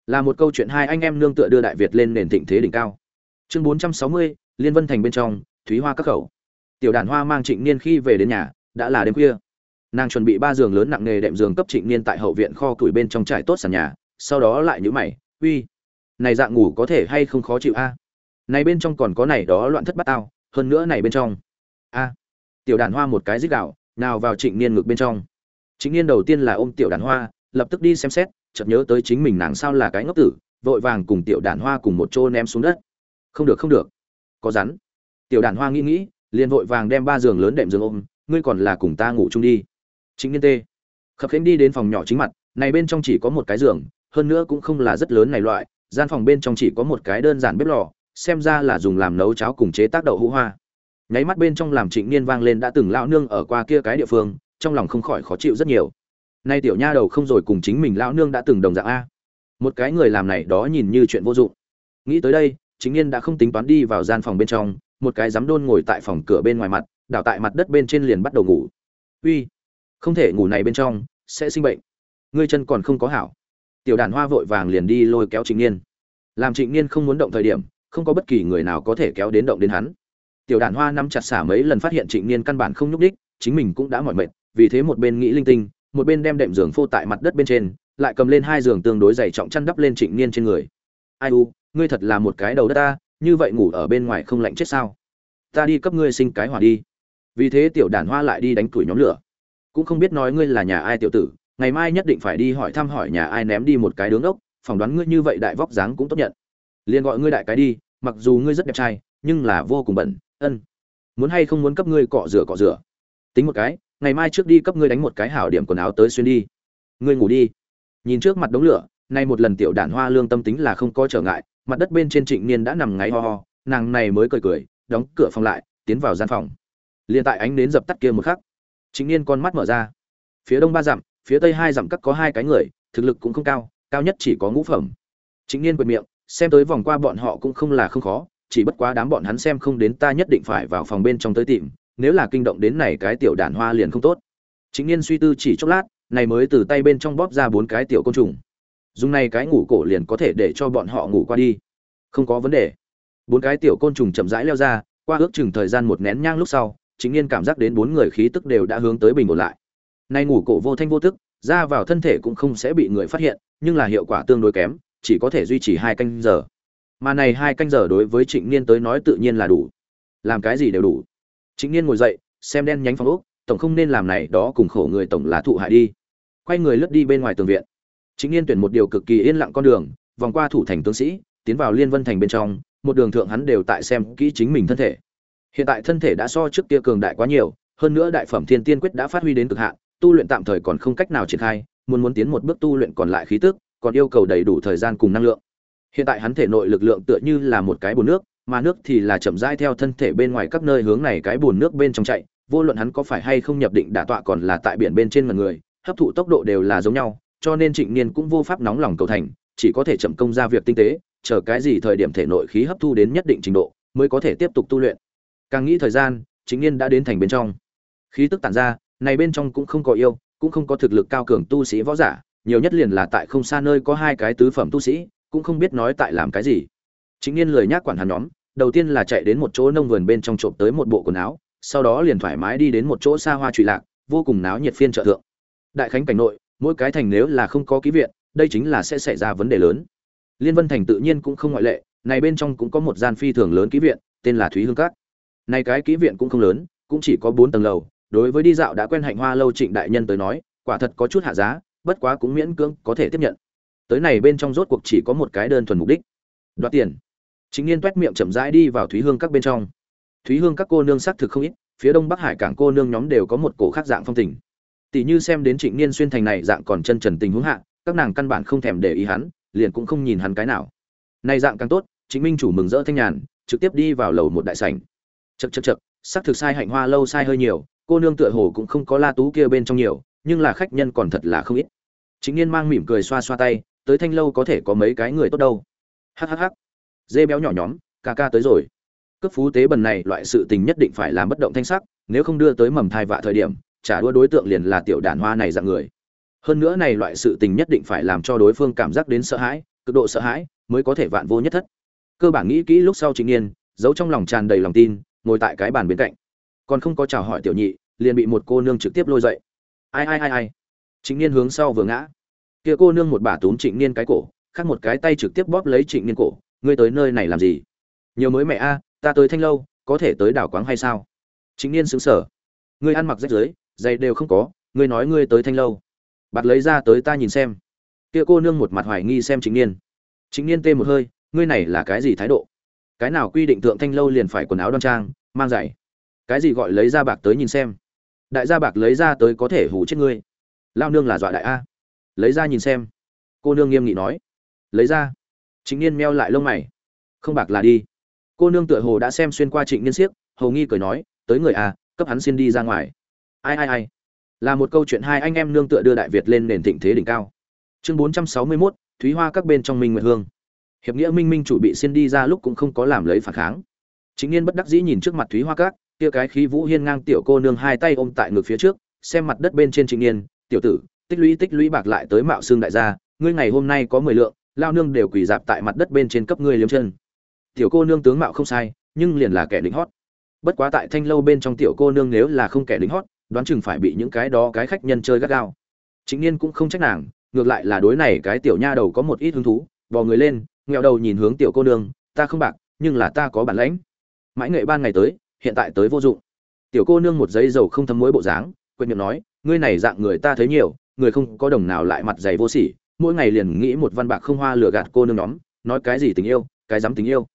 là một câu chuyện hai anh em nương tựa đưa đại việt lên nền thịnh thế đỉnh cao. Chương bốn trăm sáu mươi, liên vân thành bên trong, thúy hoa các khẩu. Tiểu đàn hoa mang trịnh niên khi về đến nhà, đã là đêm khuya. Nàng chuẩn bị ba giường lớn nặng nghề đệm giường cấp trịnh niên tại hậu viện kho củi bên trong trải tốt sàn nhà, sau đó lại nhữ mày, uy này dạng ngủ có thể hay không khó chịu a? Này bên trong còn có này đó loạn thất bát tao, hơn nữa này bên trong. A, tiểu đàn hoa một cái dích đạo nào vào trịnh niên ngực bên trong. Trịnh niên đầu tiên là ôm tiểu đàn hoa, lập tức đi xem xét, chợt nhớ tới chính mình nàng sao là cái ngốc tử, vội vàng cùng tiểu đàn hoa cùng một chỗ ném xuống đất. Không được không được. Có rắn. Tiểu đàn hoa nghĩ nghĩ, liền vội vàng đem ba giường lớn đệm giường ôm, ngươi còn là cùng ta ngủ chung đi. Chính niên tê. Khập khiễng đi đến phòng nhỏ chính mặt, này bên trong chỉ có một cái giường, hơn nữa cũng không là rất lớn này loại gian phòng bên trong chỉ có một cái đơn giản bếp lò, xem ra là dùng làm nấu cháo cùng chế tác đậu hũ hoa. Nháy mắt bên trong làm trịnh niên vang lên đã từng lão nương ở qua kia cái địa phương, trong lòng không khỏi khó chịu rất nhiều. Nay tiểu nha đầu không rồi cùng chính mình lão nương đã từng đồng dạng a. Một cái người làm này đó nhìn như chuyện vô dụng. Nghĩ tới đây chính niên đã không tính toán đi vào gian phòng bên trong, một cái dám đôn ngồi tại phòng cửa bên ngoài mặt, đảo tại mặt đất bên trên liền bắt đầu ngủ. Uy, không thể ngủ này bên trong, sẽ sinh bệnh. Ngươi chân còn không có hảo tiểu đàn hoa vội vàng liền đi lôi kéo trịnh niên làm trịnh niên không muốn động thời điểm, không có bất kỳ người nào có thể kéo đến động đến hắn. Tiểu đàn hoa nắm chặt xả mấy lần phát hiện trịnh niên căn bản không nhúc đích chính mình cũng đã mỏi mệt, vì thế một bên nghĩ linh tinh, một bên đem đệm giường phô tại mặt đất bên trên, lại cầm lên hai giường tương đối dày trọng chăn đắp lên trịnh niên trên người. Ai u, ngươi thật là một cái đầu đất ta, như vậy ngủ ở bên ngoài không lạnh chết sao? Ta đi cấp ngươi sinh cái hỏa đi. Vì thế tiểu đàn hoa lại đi đánh tuổi nhóm lửa. Cũng không biết nói ngươi là nhà ai tiểu tử ngày mai nhất định phải đi hỏi thăm hỏi nhà ai ném đi một cái đứng ốc, phỏng đoán ngươi như vậy đại vóc dáng cũng tốt nhận. Liền gọi ngươi đại cái đi, mặc dù ngươi rất đẹp trai, nhưng là vô cùng bẩn, ân. Muốn hay không muốn cấp ngươi cọ rửa cọ rửa. Tính một cái, ngày mai trước đi cấp ngươi đánh một cái hảo điểm quần áo tới xuyên đi. Ngươi ngủ đi. Nhìn trước mặt đống lửa, nay một lần tiểu đản hoa lương tâm tính là không có trở ngại, mặt đất bên trên trịnh niên đã nằm ngáy ho ho, nàng này mới cười cười, đóng cửa phòng lại, tiến vào gian phòng. Liền tại ánh đến dập tắt kia một khắc, trịnh niên con mắt mở ra. Phía đông ba dặm phía tây hai dặm cắt có hai cái người, thực lực cũng không cao cao nhất chỉ có ngũ phẩm. Chính niên quệt miệng, xem tới vòng qua bọn họ cũng không là không khó, chỉ bất quá đám bọn hắn xem không đến ta nhất định phải vào phòng bên trong tới tìm, nếu là kinh động đến này cái tiểu đàn hoa liền không tốt. Chính niên suy tư chỉ chốc lát, này mới từ tay bên trong bóp ra bốn cái tiểu côn trùng. Dùng này cái ngủ cổ liền có thể để cho bọn họ ngủ qua đi. Không có vấn đề. Bốn cái tiểu côn trùng chậm rãi leo ra, qua ước chừng thời gian một nén nhang lúc sau chính niên cảm giác đến bốn người khí tức đều đã hướng tới bình ổn lại nay ngủ cổ vô thanh vô tức, ra vào thân thể cũng không sẽ bị người phát hiện, nhưng là hiệu quả tương đối kém, chỉ có thể duy trì hai canh giờ. Mà này hai canh giờ đối với trịnh niên tới nói tự nhiên là đủ. Làm cái gì đều đủ. Trịnh niên ngồi dậy, xem đen nhánh phòng úc tổng không nên làm này, đó cùng khổ người tổng là thụ hại đi. Quay người lướt đi bên ngoài tường viện. Trịnh niên tuyển một điều cực kỳ yên lặng con đường, vòng qua thủ thành tướng sĩ, tiến vào liên vân thành bên trong, một đường thượng hắn đều tại xem kỹ chính mình thân thể. Hiện tại thân thể đã so trước kia cường đại quá nhiều, hơn nữa đại phẩm thiên tiên quyết đã phát huy đến cực hạn tu luyện tạm thời còn không cách nào triển khai, muốn muốn tiến một bước tu luyện còn lại khí tức, còn yêu cầu đầy đủ thời gian cùng năng lượng. Hiện tại hắn thể nội lực lượng tựa như là một cái bồn nước, mà nước thì là chậm rãi theo thân thể bên ngoài các nơi hướng này cái bồn nước bên trong chạy, vô luận hắn có phải hay không nhập định đả tọa còn là tại biển bên trên mà người, hấp thụ tốc độ đều là giống nhau, cho nên trịnh niên cũng vô pháp nóng lòng cầu thành, chỉ có thể chậm công ra việc tinh tế, chờ cái gì thời điểm thể nội khí hấp thu đến nhất định trình độ, mới có thể tiếp tục tu luyện. Càng nghĩ thời gian, Trịnh niên đã đến thành bên trong. Khí tức tản ra này bên trong cũng không có yêu, cũng không có thực lực cao cường tu sĩ võ giả, nhiều nhất liền là tại không xa nơi có hai cái tứ phẩm tu sĩ, cũng không biết nói tại làm cái gì. Chính niên lời nhắc quản hắn nhóm, đầu tiên là chạy đến một chỗ nông vườn bên trong trộm tới một bộ quần áo, sau đó liền thoải mái đi đến một chỗ xa hoa trụy lạc, vô cùng náo nhiệt phiên trợ thượng. Đại khánh cảnh nội, mỗi cái thành nếu là không có ký viện, đây chính là sẽ xảy ra vấn đề lớn. Liên vân thành tự nhiên cũng không ngoại lệ, này bên trong cũng có một gian phi thường lớn ký viện, tên là thúy hương Cát. này cái ký viện cũng không lớn, cũng chỉ có bốn tầng lầu đối với đi dạo đã quen hạnh hoa lâu trịnh đại nhân tới nói, quả thật có chút hạ giá, bất quá cũng miễn cưỡng có thể tiếp nhận. Tới này bên trong rốt cuộc chỉ có một cái đơn thuần mục đích. Đoạt tiền. Chính niên toét miệng chậm rãi đi vào thúy hương các bên trong. Thúy hương các cô nương xác thực không ít, phía đông bắc hải cảng cô nương nhóm đều có một cổ khác dạng phong tình. Tỷ như xem đến trịnh niên xuyên thành này dạng còn chân trần tình huống hạ, các nàng căn bản không thèm để ý hắn, liền cũng không nhìn hắn cái nào. Này dạng càng tốt chính minh chủ mừng rỡ thanh nhàn, trực tiếp đi vào lầu một đại sảnh. Chật chật chật xác thực sai hạnh hoa lâu sai hơi nhiều cô nương tựa hồ cũng không có la tú kia bên trong nhiều, nhưng là khách nhân còn thật là không ít. Chính niên mang mỉm cười xoa xoa tay, tới thanh lâu có thể có mấy cái người tốt đâu. Hhh dê béo nhỏ nhóm, ca ca tới rồi. Cấp phú tế bần này, loại sự tình nhất định phải làm bất động thanh sắc, nếu không đưa tới mầm thai vạ thời điểm trả đua đối tượng liền là tiểu đàn hoa này dạng người. Hơn nữa này loại sự tình nhất định phải làm cho đối phương cảm giác đến sợ hãi, cực độ sợ hãi, mới có thể vạn vô nhất thất. Cơ bản nghĩ kỹ lúc sau chính niên, giấu trong lòng tràn đầy lòng tin, ngồi tại cái bàn bên cạnh còn không có chào hỏi tiểu nhị, liền bị một cô nương trực tiếp lôi dậy. Ai ai ai ai? Trịnh niên hướng sau vừa ngã. Kia cô nương một bà túm trịnh niên cái cổ, khác một cái tay trực tiếp bóp lấy trịnh niên cổ. Ngươi tới nơi này làm gì? Nhiều mới mẹ a, ta tới thanh lâu, có thể tới đảo quáng hay sao? Trịnh niên xứng sở ngươi ăn mặc rách rưới, giày đều không có, ngươi nói ngươi tới thanh lâu. Bạt lấy ra tới ta nhìn xem. Kia cô nương một mặt hoài nghi xem trịnh niên. Trịnh niên tê một hơi, ngươi này là cái gì thái độ? Cái nào quy định thượng thanh lâu liền phải quần áo đoan trang, mang giày? Cái gì gọi lấy ra bạc tới nhìn xem? Đại gia bạc lấy ra tới có thể hủ chết ngươi. Lao nương là dọa đại a. Lấy ra nhìn xem. Cô nương nghiêm nghị nói. Lấy ra chính niên meo lại lông mày. Không bạc là đi. Cô nương tựa hồ đã xem xuyên qua trịnh niên siếc hầu nghi cười nói tới người a cấp hắn xin đi ra ngoài. Ai ai ai. Là một câu chuyện hai anh em nương tựa đưa đại việt lên nền thịnh thế đỉnh cao. Chương bốn trăm sáu mươi 461, thúy hoa các bên trong minh nguyệt hương. Hiệp nghĩa minh minh chủ bị xin đi ra lúc cũng không có làm lấy phản kháng. Chính niên bất đắc dĩ nhìn trước mặt thúy hoa các kia cái khí vũ hiên ngang tiểu cô nương hai tay ôm tại ngực phía trước, xem mặt đất bên trên trịnh niên, tiểu tử, tích lũy tích lũy bạc lại tới mạo xương đại gia, ngươi ngày hôm nay có mười lượng, lao nương đều quỳ dạp tại mặt đất bên trên cấp ngươi liếm chân. Tiểu cô nương tướng mạo không sai, nhưng liền là kẻ lính hót. Bất quá tại thanh lâu bên trong tiểu cô nương nếu là không kẻ lính hót, đoán chừng phải bị những cái đó cái khách nhân chơi gắt gao. Chính niên cũng không trách nàng, ngược lại là đối này cái tiểu nha đầu có một ít hứng thú, bò người lên, nghẹo đầu nhìn hướng tiểu cô nương, ta không bạc, nhưng là ta có bản lãnh. Mãi nghệ ban ngày tới hiện tại tới vô dụng. Tiểu cô nương một giấy dầu không thấm muối bộ dáng quên miệng nói, ngươi này dạng người ta thấy nhiều, người không có đồng nào lại mặt dày vô sỉ, mỗi ngày liền nghĩ một văn bạc không hoa lừa gạt cô nương nhóm, nói cái gì tình yêu, cái dám tình yêu.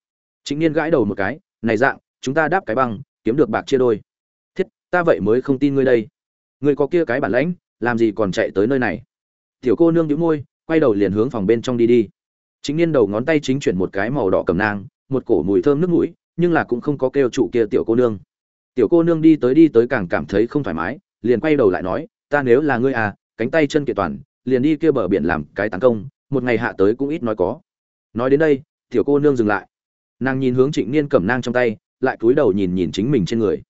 Chính niên gãi đầu một cái, này dạng, chúng ta đáp cái băng kiếm được bạc chia đôi. Thiết, ta vậy mới không tin ngươi đây. Ngươi có kia cái bản lãnh, làm gì còn chạy tới nơi này? Tiểu cô nương nhíu môi, quay đầu liền hướng phòng bên trong đi đi. Chính niên đầu ngón tay chính chuyển một cái màu đỏ cầm nang, một cổ mùi thơm nước mũi nhưng là cũng không có kêu trụ kia tiểu cô nương. Tiểu cô nương đi tới đi tới càng cảm thấy không thoải mái, liền quay đầu lại nói, ta nếu là ngươi à cánh tay chân kiện toàn, liền đi kia bờ biển làm cái tấn công, một ngày hạ tới cũng ít nói có. Nói đến đây, tiểu cô nương dừng lại. Nàng nhìn hướng trịnh niên cầm nang trong tay, lại cúi đầu nhìn nhìn chính mình trên người.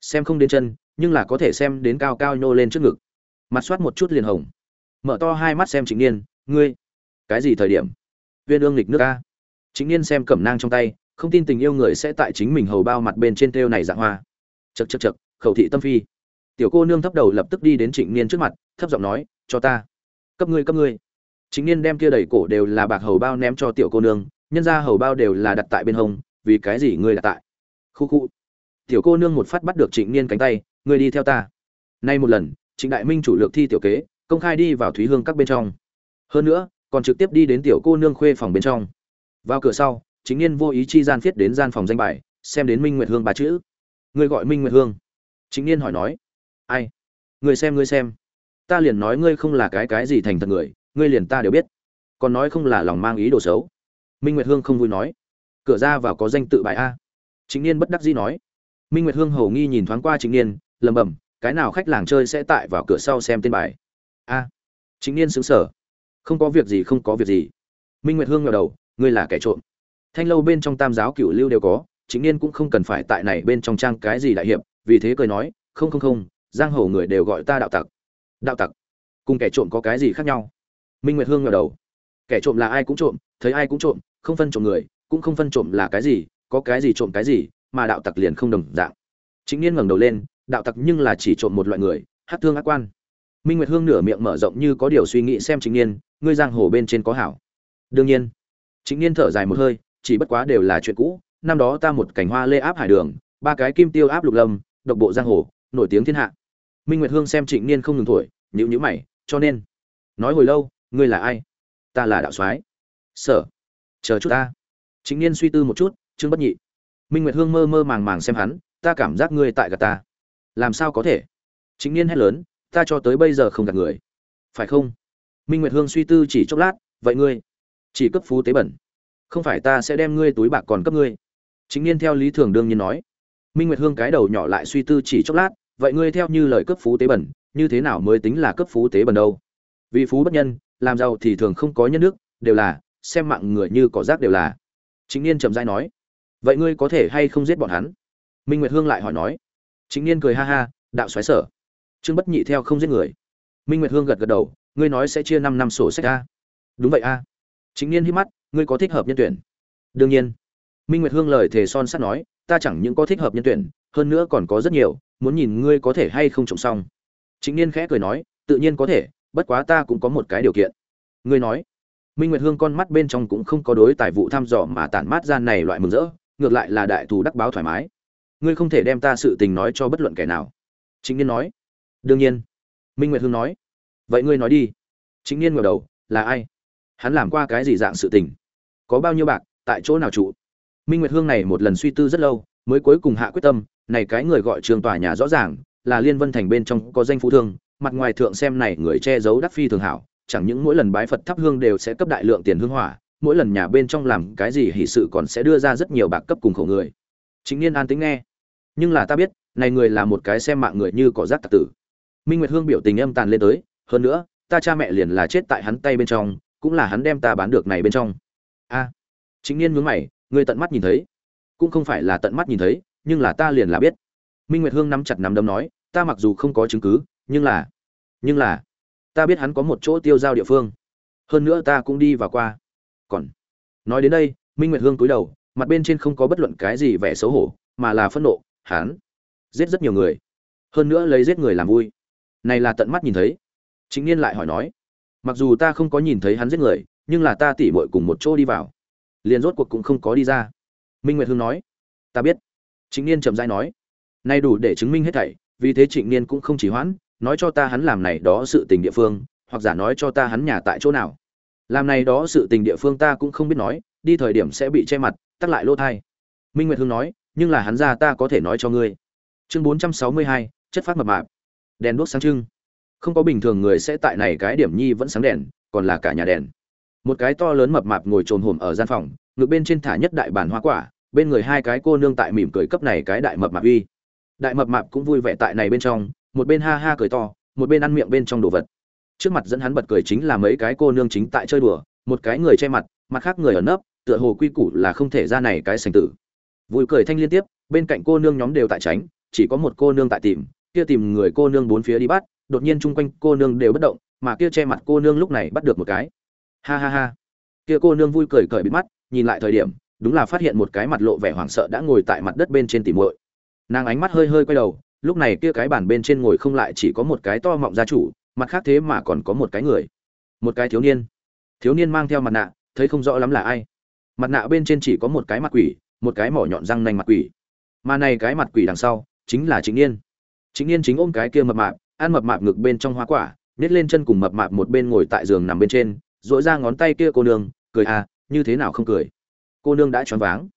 Xem không đến chân, nhưng là có thể xem đến cao cao nhô lên trước ngực. Mặt soát một chút liền hồng. Mở to hai mắt xem trịnh niên, ngươi, cái gì thời điểm? Viên ương lịch nước ca trịnh niên xem cẩm nang trong tay không tin tình yêu người sẽ tại chính mình hầu bao mặt bên trên thêu này dạng hoa. Chật chật chật khẩu thị tâm phi. Tiểu cô nương thấp đầu lập tức đi đến trịnh niên trước mặt, thấp giọng nói, cho ta. Cấp ngươi cấp ngươi. Chính niên đem kia đầy cổ đều là bạc hầu bao ném cho tiểu cô nương, nhân ra hầu bao đều là đặt tại bên hông, vì cái gì ngươi đặt tại? Khu khu. Tiểu cô nương một phát bắt được trịnh niên cánh tay, ngươi đi theo ta. Nay một lần, trịnh đại minh chủ lược thi tiểu kế, công khai đi vào thúy hương các bên trong. Hơn nữa, còn trực tiếp đi đến tiểu cô nương khuê phòng bên trong. Vào cửa sau chính niên vô ý chi gian viết đến gian phòng danh bài, xem đến minh nguyệt hương ba chữ. Ngươi gọi minh nguyệt hương. Chính niên hỏi nói, ai? Người xem ngươi xem. Ta liền nói ngươi không là cái cái gì thành thật người, ngươi liền ta đều biết. Còn nói không là lòng mang ý đồ xấu. Minh nguyệt hương không vui nói, cửa ra vào có danh tự bài a. Chính niên bất đắc dĩ nói, minh nguyệt hương hầu nghi nhìn thoáng qua chính niên lầm bầm cái nào khách làng chơi sẽ tại vào cửa sau xem tên bài? A. Chính niên xứng sở không có việc gì, không có việc gì. Minh nguyệt hương ngờ đầu, ngươi là kẻ trộm thanh lâu bên trong tam giáo cửu lưu đều có, chính niên cũng không cần phải tại này bên trong trang cái gì đại hiệp, vì thế cười nói, không không không, giang hồ người đều gọi ta đạo tặc. Đạo tặc? Cùng kẻ trộm có cái gì khác nhau? Minh nguyệt hương ngờ đầu. Kẻ trộm là ai cũng trộm, thấy ai cũng trộm, không phân trộm người, cũng không phân trộm là cái gì, có cái gì trộm cái gì, mà đạo tặc liền không đồng dạng. Chính niên ngẩng đầu lên, đạo tặc nhưng là chỉ trộm một loại người, hát thương ác quan. Minh nguyệt hương nửa miệng mở rộng như có điều suy nghĩ xem chính niên, ngươi giang hồ bên trên có hảo. Đương nhiên. Chính niên thở dài một hơi chỉ bất quá đều là chuyện cũ. Năm đó ta một cảnh hoa lê áp hải đường, ba cái kim tiêu áp lục lâm, độc bộ giang hồ, nổi tiếng thiên hạ. Minh nguyệt hương xem trịnh niên không ngừng thổi nhữ nhữ mày, cho nên. Nói hồi lâu, ngươi là ai? Ta là đạo soái. Sở, chờ chút ta. Trịnh niên suy tư một chút chương bất nhị. Minh nguyệt hương mơ mơ màng màng xem hắn, ta cảm giác ngươi tại gạt ta. Làm sao có thể? Trịnh niên hét lớn, ta cho tới bây giờ không gạt người. Phải không? Minh nguyệt hương suy tư chỉ chốc lát, vậy ngươi chỉ cấp phú tế bẩn không phải ta sẽ đem ngươi túi bạc còn cấp ngươi. Chính niên theo lý thường đương nhiên nói. Minh nguyệt hương cái đầu nhỏ lại suy tư chỉ chốc lát, vậy ngươi theo như lời cấp phú tế bẩn, như thế nào mới tính là cấp phú tế bẩn đâu? Vì phú bất nhân, làm giàu thì thường không có nhân đức, đều là, xem mạng người như cỏ rác đều là. Chính niên chậm dai nói. Vậy ngươi có thể hay không giết bọn hắn? Minh nguyệt hương lại hỏi nói. Chính niên cười ha ha, đạo xoáy sở. Trương bất nhị theo không giết người. Minh nguyệt hương gật gật đầu, ngươi nói sẽ chia năm năm sổ sách a đúng vậy a. Chính niên hít mắt ngươi có thích hợp nhân tuyển? Đương nhiên. Minh nguyệt hương lời thề son sắt nói, ta chẳng những có thích hợp nhân tuyển, hơn nữa còn có rất nhiều, muốn nhìn ngươi có thể hay không trộm xong. Chính niên khẽ cười nói, tự nhiên có thể, bất quá ta cũng có một cái điều kiện. Ngươi nói. Minh nguyệt hương con mắt bên trong cũng không có đối tài vụ thăm dò mà tản mát ra này loại mừng rỡ, ngược lại là đại thù đắc báo thoải mái. Ngươi không thể đem ta sự tình nói cho bất luận kẻ nào. Chính niên nói. Đương nhiên. Minh nguyệt hương nói. Vậy ngươi nói đi. Chính niên ngờ đầu, là ai? Hắn làm qua cái gì dạng sự tình? Có bao nhiêu bạc, tại chỗ nào trụ minh nguyệt hương này một lần suy tư rất lâu, mới cuối cùng hạ quyết tâm, này cái người gọi trường tòa nhà rõ ràng, là liên vân thành bên trong có danh phú thương, mặt ngoài thượng xem này người che giấu đắc phi thường hảo, chẳng những mỗi lần bái phật thắp hương đều sẽ cấp đại lượng tiền hương hỏa, mỗi lần nhà bên trong làm cái gì hỷ sự còn sẽ đưa ra rất nhiều bạc cấp cùng khổ người. Chính niên an tính nghe. Nhưng là ta biết, này người là một cái xem mạng người như cỏ rác tạc tử. Minh nguyệt hương biểu tình âm tàn lên tới, hơn nữa, ta cha mẹ liền là chết tại hắn tay bên trong, cũng là hắn đem ta bán được này bên trong a. Chính niên nhướng mày, người tận mắt nhìn thấy. Cũng không phải là tận mắt nhìn thấy, nhưng là ta liền là biết. Minh nguyệt hương nắm chặt nắm đấm nói, ta mặc dù không có chứng cứ, nhưng là nhưng là, ta biết hắn có một chỗ tiêu giao địa phương. Hơn nữa ta cũng đi vào qua. Còn, nói đến đây, minh nguyệt hương cúi đầu, mặt bên trên không có bất luận cái gì vẻ xấu hổ, mà là phẫn nộ hắn giết rất nhiều người. Hơn nữa lấy giết người làm vui. Này là tận mắt nhìn thấy. Chính niên lại hỏi nói, mặc dù ta không có nhìn thấy hắn giết người nhưng là ta tỉ mội cùng một chỗ đi vào. Liền rốt cuộc cũng không có đi ra. Minh nguyệt hương nói, ta biết. Trịnh niên chậm dai nói nay đủ để chứng minh hết thảy, vì thế trịnh niên cũng không chỉ hoãn, nói cho ta hắn làm này đó sự tình địa phương, hoặc giả nói cho ta hắn nhà tại chỗ nào. Làm này đó sự tình địa phương ta cũng không biết nói, đi thời điểm sẽ bị che mặt, tắt lại lỗ thai. Minh nguyệt hương nói, nhưng là hắn ra ta có thể nói cho ngươi. Chương bốn trăm sáu mươi hai, chất phát mập mạp. Đèn đuốc sáng trưng. Không có bình thường người sẽ tại này cái điểm nhi vẫn sáng đèn, còn là cả nhà đèn một cái to lớn mập mạp ngồi trồn hổm ở gian phòng, ngực bên trên thả nhất đại bản hoa quả, bên người hai cái cô nương tại mỉm cười cấp này cái đại mập mạp uy. Đại mập mạp cũng vui vẻ tại này bên trong, một bên ha ha cười to, một bên ăn miệng bên trong đồ vật. Trước mặt dẫn hắn bật cười chính là mấy cái cô nương chính tại chơi đùa, một cái người che mặt mặt khác người ở nấp, tựa hồ quy củ là không thể ra này cái sành tử. Vui cười thanh liên tiếp, bên cạnh cô nương nhóm đều tại tránh, chỉ có một cô nương tại tìm, kia tìm người cô nương bốn phía đi bắt, đột nhiên chung quanh cô nương đều bất động, mà kia che mặt cô nương lúc này bắt được một cái ha ha ha. Kia cô nương vui cười cởi bịt mắt, nhìn lại thời điểm, đúng là phát hiện một cái mặt lộ vẻ hoảng sợ đã ngồi tại mặt đất bên trên tỉ muội. Nàng ánh mắt hơi hơi quay đầu, lúc này kia cái bàn bên trên ngồi không lại chỉ có một cái to mọng gia chủ, mặt khác thế mà còn có một cái người. Một cái thiếu niên. Thiếu niên mang theo mặt nạ, thấy không rõ lắm là ai. Mặt nạ bên trên chỉ có một cái mặt quỷ, một cái mỏ nhọn răng nanh mặt quỷ. Mà này cái mặt quỷ đằng sau, chính là chính niên. Chính niên chính ôm cái kia mập mạp, ăn mập mạp ngực bên trong hoa quả, nhét lên chân cùng mập mạp một bên ngồi tại giường nằm bên trên dỗi ra ngón tay kia cô nương, cười à như thế nào không cười. Cô nương đã choáng váng.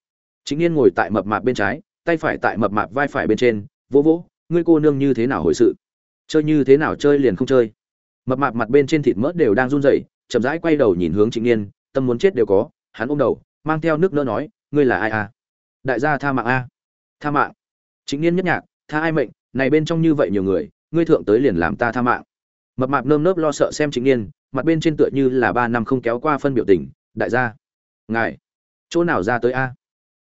Chính niên ngồi tại mập mạp bên trái, tay phải tại mập mạp vai phải bên trên vỗ vỗ ngươi cô nương như thế nào hồi sự? Chơi như thế nào chơi liền không chơi? Mập mạp mặt bên trên thịt mỡ đều đang run rẩy, chậm rãi quay đầu nhìn hướng chính niên tâm muốn chết đều có, hắn ôm đầu, mang theo nước nỡ nói, ngươi là ai à? Đại gia tha mạng a. Tha mạng? Chính niên nhất nhạc, tha ai mệnh, này bên trong như vậy nhiều người, ngươi thượng tới liền làm ta tha mạng. Mập mạp nơm nớp lo sợ xem chính niên mặt bên trên tựa như là ba năm không kéo qua phân biểu tình, đại gia, ngài, chỗ nào ra tới a?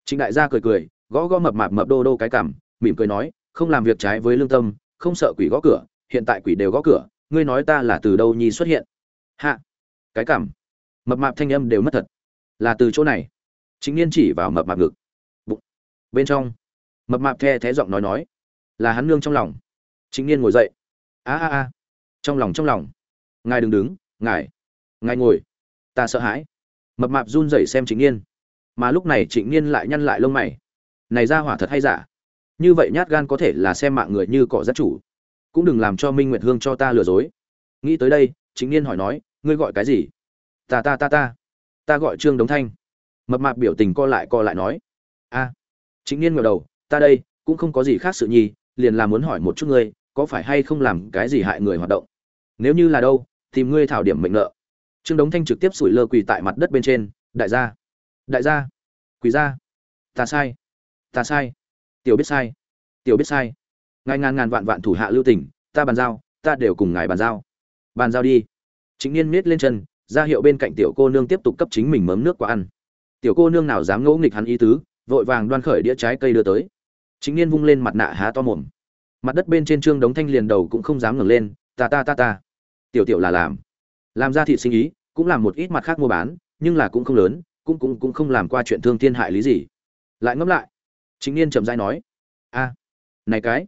Trịnh đại gia cười cười, gõ gõ mập mạp mập đô đô cái cảm mỉm cười nói, không làm việc trái với lương tâm, không sợ quỷ gõ cửa, hiện tại quỷ đều gõ cửa, ngươi nói ta là từ đâu nhi xuất hiện? Hạ, cái cảm mập mạp thanh âm đều mất thật. Là từ chỗ này. Chính niên chỉ vào mập mạp ngực. Bụng. Bên trong. Mập mạp the thé giọng nói nói, là hắn nương trong lòng. Chính niên ngồi dậy. A a a. Trong lòng trong lòng. Ngài đừng đứng ngài ngài ngồi. Ta sợ hãi. Mập mạp run rẩy xem Trịnh niên. Mà lúc này trịnh niên lại nhăn lại lông mày. Này ra hỏa thật hay giả. Như vậy nhát gan có thể là xem mạng người như cỏ rất chủ. Cũng đừng làm cho minh nguyệt hương cho ta lừa dối. Nghĩ tới đây, Trịnh niên hỏi nói, ngươi gọi cái gì? Ta ta ta ta. Ta gọi trương đống thanh. Mập mạp biểu tình co lại co lại nói. A. Trịnh niên ngẩng đầu, ta đây, cũng không có gì khác sự nhi, liền là muốn hỏi một chút ngươi, có phải hay không làm cái gì hại người hoạt động? Nếu như là đâu tìm ngươi thảo điểm mệnh nợ. Trương đống thanh trực tiếp sủi lơ quỳ tại mặt đất bên trên, đại gia đại gia, quỳ gia ta sai ta sai, tiểu biết sai, tiểu biết sai. Ngài ngàn ngàn vạn vạn thủ hạ lưu tình, ta bàn giao, ta đều cùng ngài bàn giao. Bàn giao đi. Chính niên miết lên chân, ra hiệu bên cạnh tiểu cô nương tiếp tục cấp chính mình mớm nước quả ăn. Tiểu cô nương nào dám ngỗ nghịch hắn ý tứ, vội vàng đoan khởi đĩa trái cây đưa tới. Chính niên vung lên mặt nạ há to mồm. Mặt đất bên trên trương đống thanh liền đầu cũng không dám ngẩng lên, ta ta ta ta tiểu tiểu là làm. Làm ra thị sinh ý, cũng làm một ít mặt khác mua bán, nhưng là cũng không lớn, cũng cũng cũng không làm qua chuyện thương thiên hại lý gì. Lại ngẫm lại chính niên chậm rãi nói, a, này cái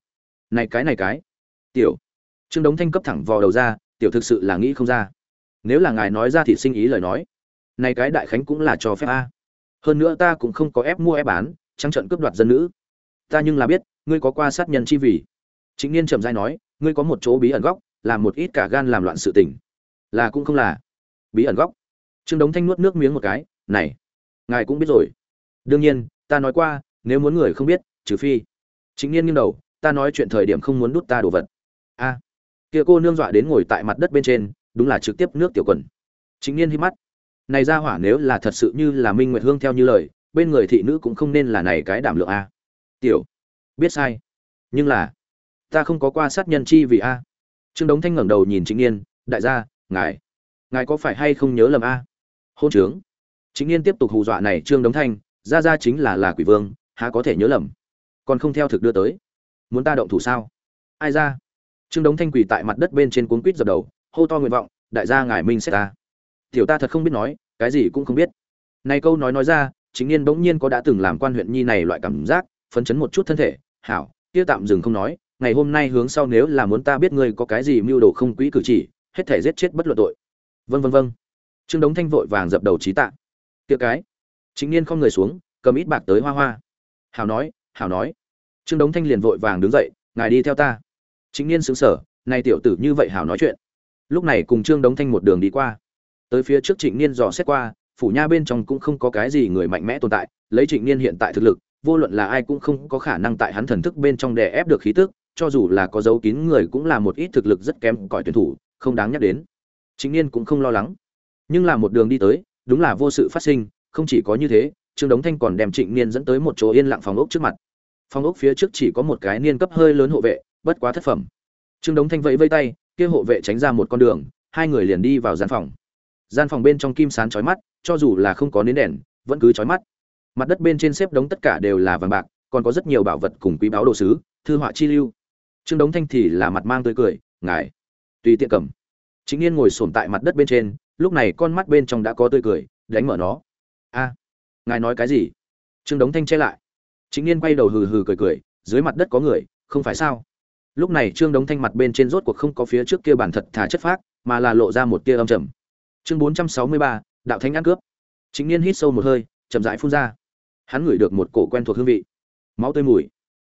này cái này cái. Tiểu. Trương đống thanh cấp thẳng vò đầu ra, tiểu thực sự là nghĩ không ra. Nếu là ngài nói ra thì sinh ý lời nói, này cái đại khánh cũng là cho phép a. Hơn nữa ta cũng không có ép mua ép bán, trắng trận cướp đoạt dân nữ. Ta nhưng là biết, ngươi có qua sát nhân chi vì. Chính niên trầm dai nói, ngươi có một chỗ bí ẩn góc làm một ít cả gan làm loạn sự tình. Là cũng không là. Bí ẩn góc. Trương đống thanh nuốt nước miếng một cái, này, ngài cũng biết rồi. Đương nhiên, ta nói qua, nếu muốn người không biết, trừ phi. Chính niên nghiêng đầu, ta nói chuyện thời điểm không muốn đút ta đồ vật. A. Kia cô nương dọa đến ngồi tại mặt đất bên trên, đúng là trực tiếp nước tiểu quần. Chính niên hít mắt. Này ra hỏa nếu là thật sự như là minh nguyệt hương theo như lời, bên người thị nữ cũng không nên là này cái đảm lượng a. Tiểu, biết sai. Nhưng là, ta không có qua sát nhân chi vì a trương đống thanh ngẩng đầu nhìn chính niên đại gia, ngài ngài có phải hay không nhớ lầm a? Hôn trướng. Chính niên tiếp tục hù dọa này trương đống thanh ra ra chính là là quỷ vương, há có thể nhớ lầm? Còn không theo thực đưa tới. Muốn ta động thủ sao? Ai ra? Trương đống thanh quỳ tại mặt đất bên trên cuốn quýt dập đầu, hô to nguyện vọng, đại gia ngài minh xét ta. Tiểu ta thật không biết nói, cái gì cũng không biết. Này câu nói nói ra chính niên bỗng nhiên có đã từng làm quan huyện nhi này loại cảm giác, phấn chấn một chút thân thể, hảo, kia tạm dừng không nói ngày hôm nay hướng sau nếu là muốn ta biết ngươi có cái gì mưu đồ không quỹ cử chỉ, hết thể giết chết bất luận tội. Vân vân vân trương đống thanh vội vàng dập đầu trí tạ. Tiệc cái. Chính niên không người xuống, cầm ít bạc tới hoa hoa. Hảo nói hảo nói. Trương đống thanh liền vội vàng đứng dậy, ngài đi theo ta. Chính niên xứng sở nay tiểu tử như vậy hảo nói chuyện. Lúc này cùng trương đống thanh một đường đi qua. Tới phía trước trịnh niên dò xét qua, phủ nha bên trong cũng không có cái gì người mạnh mẽ tồn tại, lấy trịnh niên hiện tại thực lực, vô luận là ai cũng không có khả năng tại hắn thần thức bên trong đè ép được khí tức cho dù là có dấu kín người cũng là một ít thực lực rất kém cỏi tuyển thủ, không đáng nhắc đến. Trịnh niên cũng không lo lắng. Nhưng là một đường đi tới, đúng là vô sự phát sinh, không chỉ có như thế, trương đống thanh còn đem trịnh niên dẫn tới một chỗ yên lặng phòng ốc trước mặt. Phòng ốc phía trước chỉ có một cái niên cấp hơi lớn hộ vệ, bất quá thất phẩm. Trương đống thanh vẫy vây tay, kia hộ vệ tránh ra một con đường, hai người liền đi vào gian phòng. Gian phòng bên trong kim sán chói mắt, cho dù là không có nến đèn, vẫn cứ chói mắt. Mặt đất bên trên xếp đống tất cả đều là vàng bạc, còn có rất nhiều bảo vật cùng quý báu đồ sứ, thư họa chi lưu trương đống thanh thì là mặt mang tươi cười, ngài, tùy tiện cầm. Chính yên ngồi sồn tại mặt đất bên trên, lúc này con mắt bên trong đã có tươi cười, đánh mở nó. A, ngài nói cái gì? Trương đống thanh che lại. Chính yên quay đầu hừ hừ cười cười, dưới mặt đất có người, không phải sao? Lúc này trương đống thanh mặt bên trên rốt cuộc không có phía trước kia bản thật thà chất phác, mà là lộ ra một tia âm trầm. Chương bốn trăm sáu mươi ba, đạo thánh ăn cướp. Chính niên hít sâu một hơi, chậm rãi phun ra. Hắn ngửi được một cổ quen thuộc hương vị. Máu tươi mùi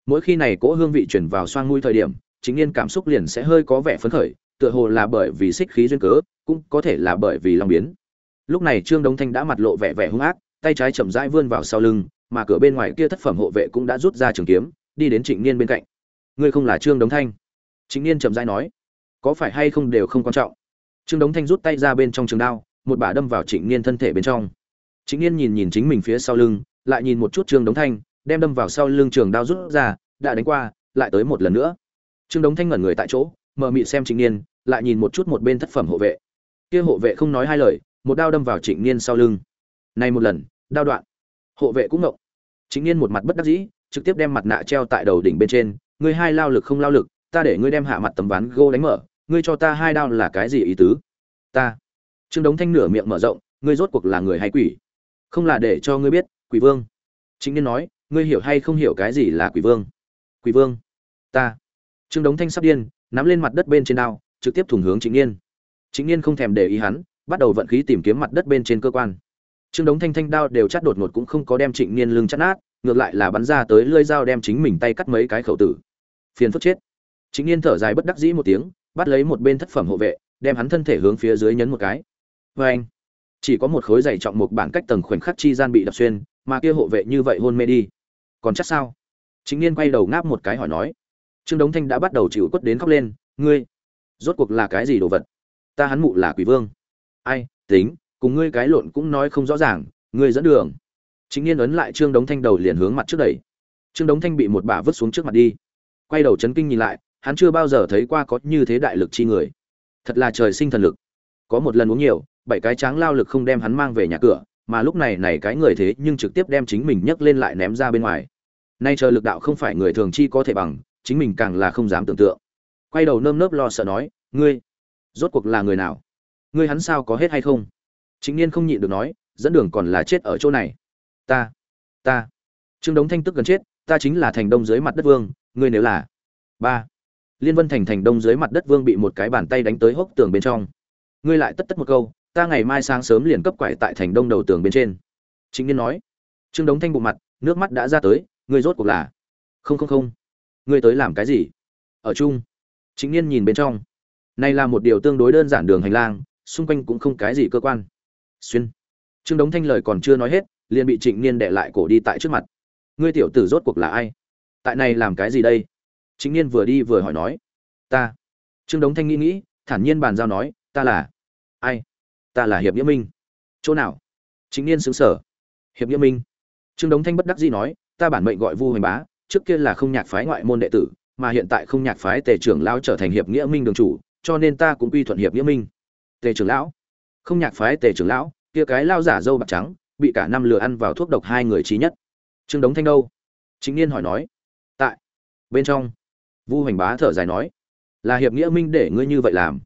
mỗi khi này cỗ hương vị chuyển vào xoang mũi thời điểm, chính niên cảm xúc liền sẽ hơi có vẻ phấn khởi, tựa hồ là bởi vì xích khí duyên cớ, cũng có thể là bởi vì long biến. Lúc này trương đống thanh đã mặt lộ vẻ vẻ hung ác, tay trái chậm rãi vươn vào sau lưng, mà cửa bên ngoài kia thất phẩm hộ vệ cũng đã rút ra trường kiếm, đi đến trịnh niên bên cạnh. Ngươi không là trương đống thanh? Trịnh niên chậm rãi nói. Có phải hay không đều không quan trọng. Trương đống thanh rút tay ra bên trong trường đao, một bả đâm vào trịnh niên thân thể bên trong. Trịnh niên nhìn nhìn chính mình phía sau lưng, lại nhìn một chút trương đống thanh đem đâm vào sau lưng trường đao rút ra, đã đánh qua, lại tới một lần nữa. Trương đống thanh ngẩn người tại chỗ mờ mịt xem trịnh niên, lại nhìn một chút một bên thất phẩm hộ vệ. Kia hộ vệ không nói hai lời, một đao đâm vào trịnh niên sau lưng. Này một lần, đao đoạn. Hộ vệ cũng ngộng. Trịnh niên một mặt bất đắc dĩ, trực tiếp đem mặt nạ treo tại đầu đỉnh bên trên. Ngươi hai lao lực không lao lực, ta để ngươi đem hạ mặt tấm ván gô đánh mở. Ngươi cho ta hai đao là cái gì ý tứ? Ta. Trương đống thanh nửa miệng mở rộng, ngươi rốt cuộc là người hay quỷ? Không là để cho ngươi biết, quỷ vương. Chính niên nói ngươi hiểu hay không hiểu cái gì là quỷ vương? Quỷ vương? Ta. Trương đống thanh sắp điên, nắm lên mặt đất bên trên đao, trực tiếp thủng hướng chính niên chính niên không thèm để ý hắn, bắt đầu vận khí tìm kiếm mặt đất bên trên cơ quan. Trương đống thanh thanh đao đều chắt đột ngột cũng không có đem trịnh niên lưng chắt nát, ngược lại là bắn ra tới lưỡi dao đem chính mình tay cắt mấy cái khẩu tử. Phiền phức chết. Chính niên thở dài bất đắc dĩ một tiếng, bắt lấy một bên thất phẩm hộ vệ, đem hắn thân thể hướng phía dưới nhấn một cái. Vê anh chỉ có một khối dày trọng một bản cách tầng khoảnh khắc chi gian bị đập xuyên, mà kia hộ vệ như vậy hôn mê đi còn chắc sao? Chính niên quay đầu ngáp một cái hỏi nói. Trương đống thanh đã bắt đầu chịu quất đến khóc lên. Ngươi, rốt cuộc là cái gì đồ vật? Ta hắn mụ là quỷ vương. Ai, tính, cùng ngươi cái lộn cũng nói không rõ ràng, ngươi dẫn đường. Chính niên ấn lại trương đống thanh đầu liền hướng mặt trước đẩy. Trương đống thanh bị một bà vứt xuống trước mặt đi. Quay đầu chấn kinh nhìn lại, hắn chưa bao giờ thấy qua có như thế đại lực chi người. Thật là trời sinh thần lực. Có một lần uống nhiều, bảy cái tráng lao lực không đem hắn mang về nhà cửa mà lúc này này cái người thế nhưng trực tiếp đem chính mình nhấc lên lại ném ra bên ngoài. Nay chờ lực đạo không phải người thường chi có thể bằng, chính mình càng là không dám tưởng tượng. Quay đầu nơm nớp lo sợ nói, ngươi, rốt cuộc là người nào? Ngươi hắn sao có hết hay không? Chính niên không nhịn được nói, dẫn đường còn là chết ở chỗ này. Ta ta. Trương đống thanh tức gần chết, ta chính là thành đông dưới mặt đất vương, ngươi nếu là ba. Liên vân thành thành đông dưới mặt đất vương bị một cái bàn tay đánh tới hốc tường bên trong. Ngươi lại tất tất một câu ta ngày mai sáng sớm liền cấp quải tại thành đông đầu tường bên trên. Chính niên nói. Trương đống thanh bộ mặt, nước mắt đã ra tới ngươi rốt cuộc là? Không không không. Ngươi tới làm cái gì? Ở chung. Chính niên nhìn bên trong. Này là một điều tương đối đơn giản đường hành lang, xung quanh cũng không cái gì cơ quan. Xuyên. Trương đống thanh lời còn chưa nói hết, liền bị trịnh niên đệ lại cổ đi tại trước mặt. Ngươi tiểu tử rốt cuộc là ai? Tại này làm cái gì đây? Trịnh niên vừa đi vừa hỏi nói. Ta. Trương đống thanh nghĩ nghĩ, thản nhiên bàn giao nói, ta là ai? Ta là hiệp nghĩa minh. Chỗ nào? Chính niên xứng sở hiệp nghĩa minh. Trương đống thanh bất đắc dĩ nói, ta bản mệnh gọi vu hoành bá, trước kia là không nhạc phái ngoại môn đệ tử, mà hiện tại không nhạc phái tề trưởng lão trở thành hiệp nghĩa minh đường chủ, cho nên ta cũng quy thuận hiệp nghĩa minh. Tề trưởng lão? Không nhạc phái tề trưởng lão, kia cái lao giả dâu bạc trắng, bị cả năm lừa ăn vào thuốc độc hai người trí nhất. Trương đống thanh đâu? Chính niên hỏi nói. Tại bên trong. Vu hoành bá thở dài nói. Là hiệp nghĩa minh để ngươi như vậy làm.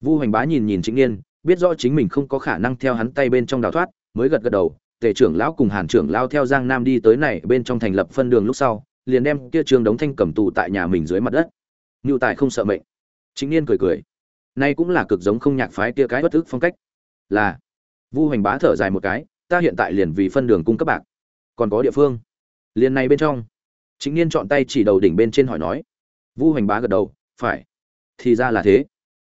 Vu hoành bá nhìn nhìn chính niên biết rõ chính mình không có khả năng theo hắn tay bên trong đào thoát, mới gật gật đầu, tề trưởng lão cùng hàn trưởng lão theo giang nam đi tới này bên trong thành lập phân đường lúc sau, liền đem kia trương đống thanh cầm tù tại nhà mình dưới mặt đất. Nưu tài không sợ mệnh. Chính niên cười cười. Nay cũng là cực giống không nhạc phái kia cái bất ức phong cách. Là, vu hoành bá thở dài một cái, ta hiện tại liền vì phân đường cung cấp bạc. Còn có địa phương. Liền này bên trong. Chính niên chọn tay chỉ đầu đỉnh bên trên hỏi nói. Vu hoành bá gật đầu, phải. Thì ra là thế.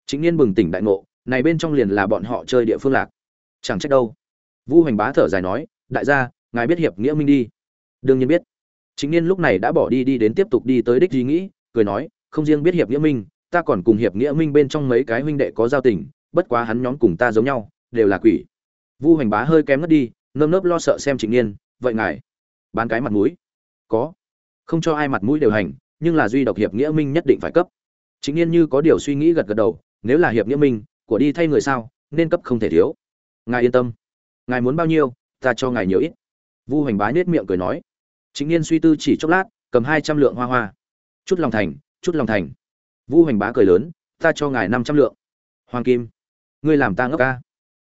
Chính niên bừng tỉnh đại ngộ này bên trong liền là bọn họ chơi địa phương lạc. Chẳng trách đâu. Vu hoành bá thở dài nói, đại gia, ngài biết hiệp nghĩa minh đi. Đương nhiên biết. Chính niên lúc này đã bỏ đi đi đến tiếp tục đi tới đích gì nghĩ, cười nói, không riêng biết hiệp nghĩa minh, ta còn cùng hiệp nghĩa minh bên trong mấy cái huynh đệ có giao tình, bất quá hắn nhóm cùng ta giống nhau, đều là quỷ. Vu hoành bá hơi kém ngất đi, nơm nớp lo sợ xem trịnh niên, vậy ngài bán cái mặt mũi? Có. Không cho ai mặt mũi đều hành, nhưng là duy độc hiệp nghĩa minh nhất định phải cấp. Chính niên như có điều suy nghĩ gật gật đầu, nếu là hiệp nghĩa minh của đi thay người sao, nên cấp không thể thiếu. Ngài yên tâm. Ngài muốn bao nhiêu, ta cho ngài nhiều ít. Vu hoành bá nết miệng cười nói. Chính n suy tư chỉ chốc lát, cầm hai trăm lượng hoa hoa. Chút lòng thành, chút lòng thành. Vu hoành bá cười lớn, ta cho ngài năm trăm lượng. Hoàng kim, ngươi làm ta ngốc ca.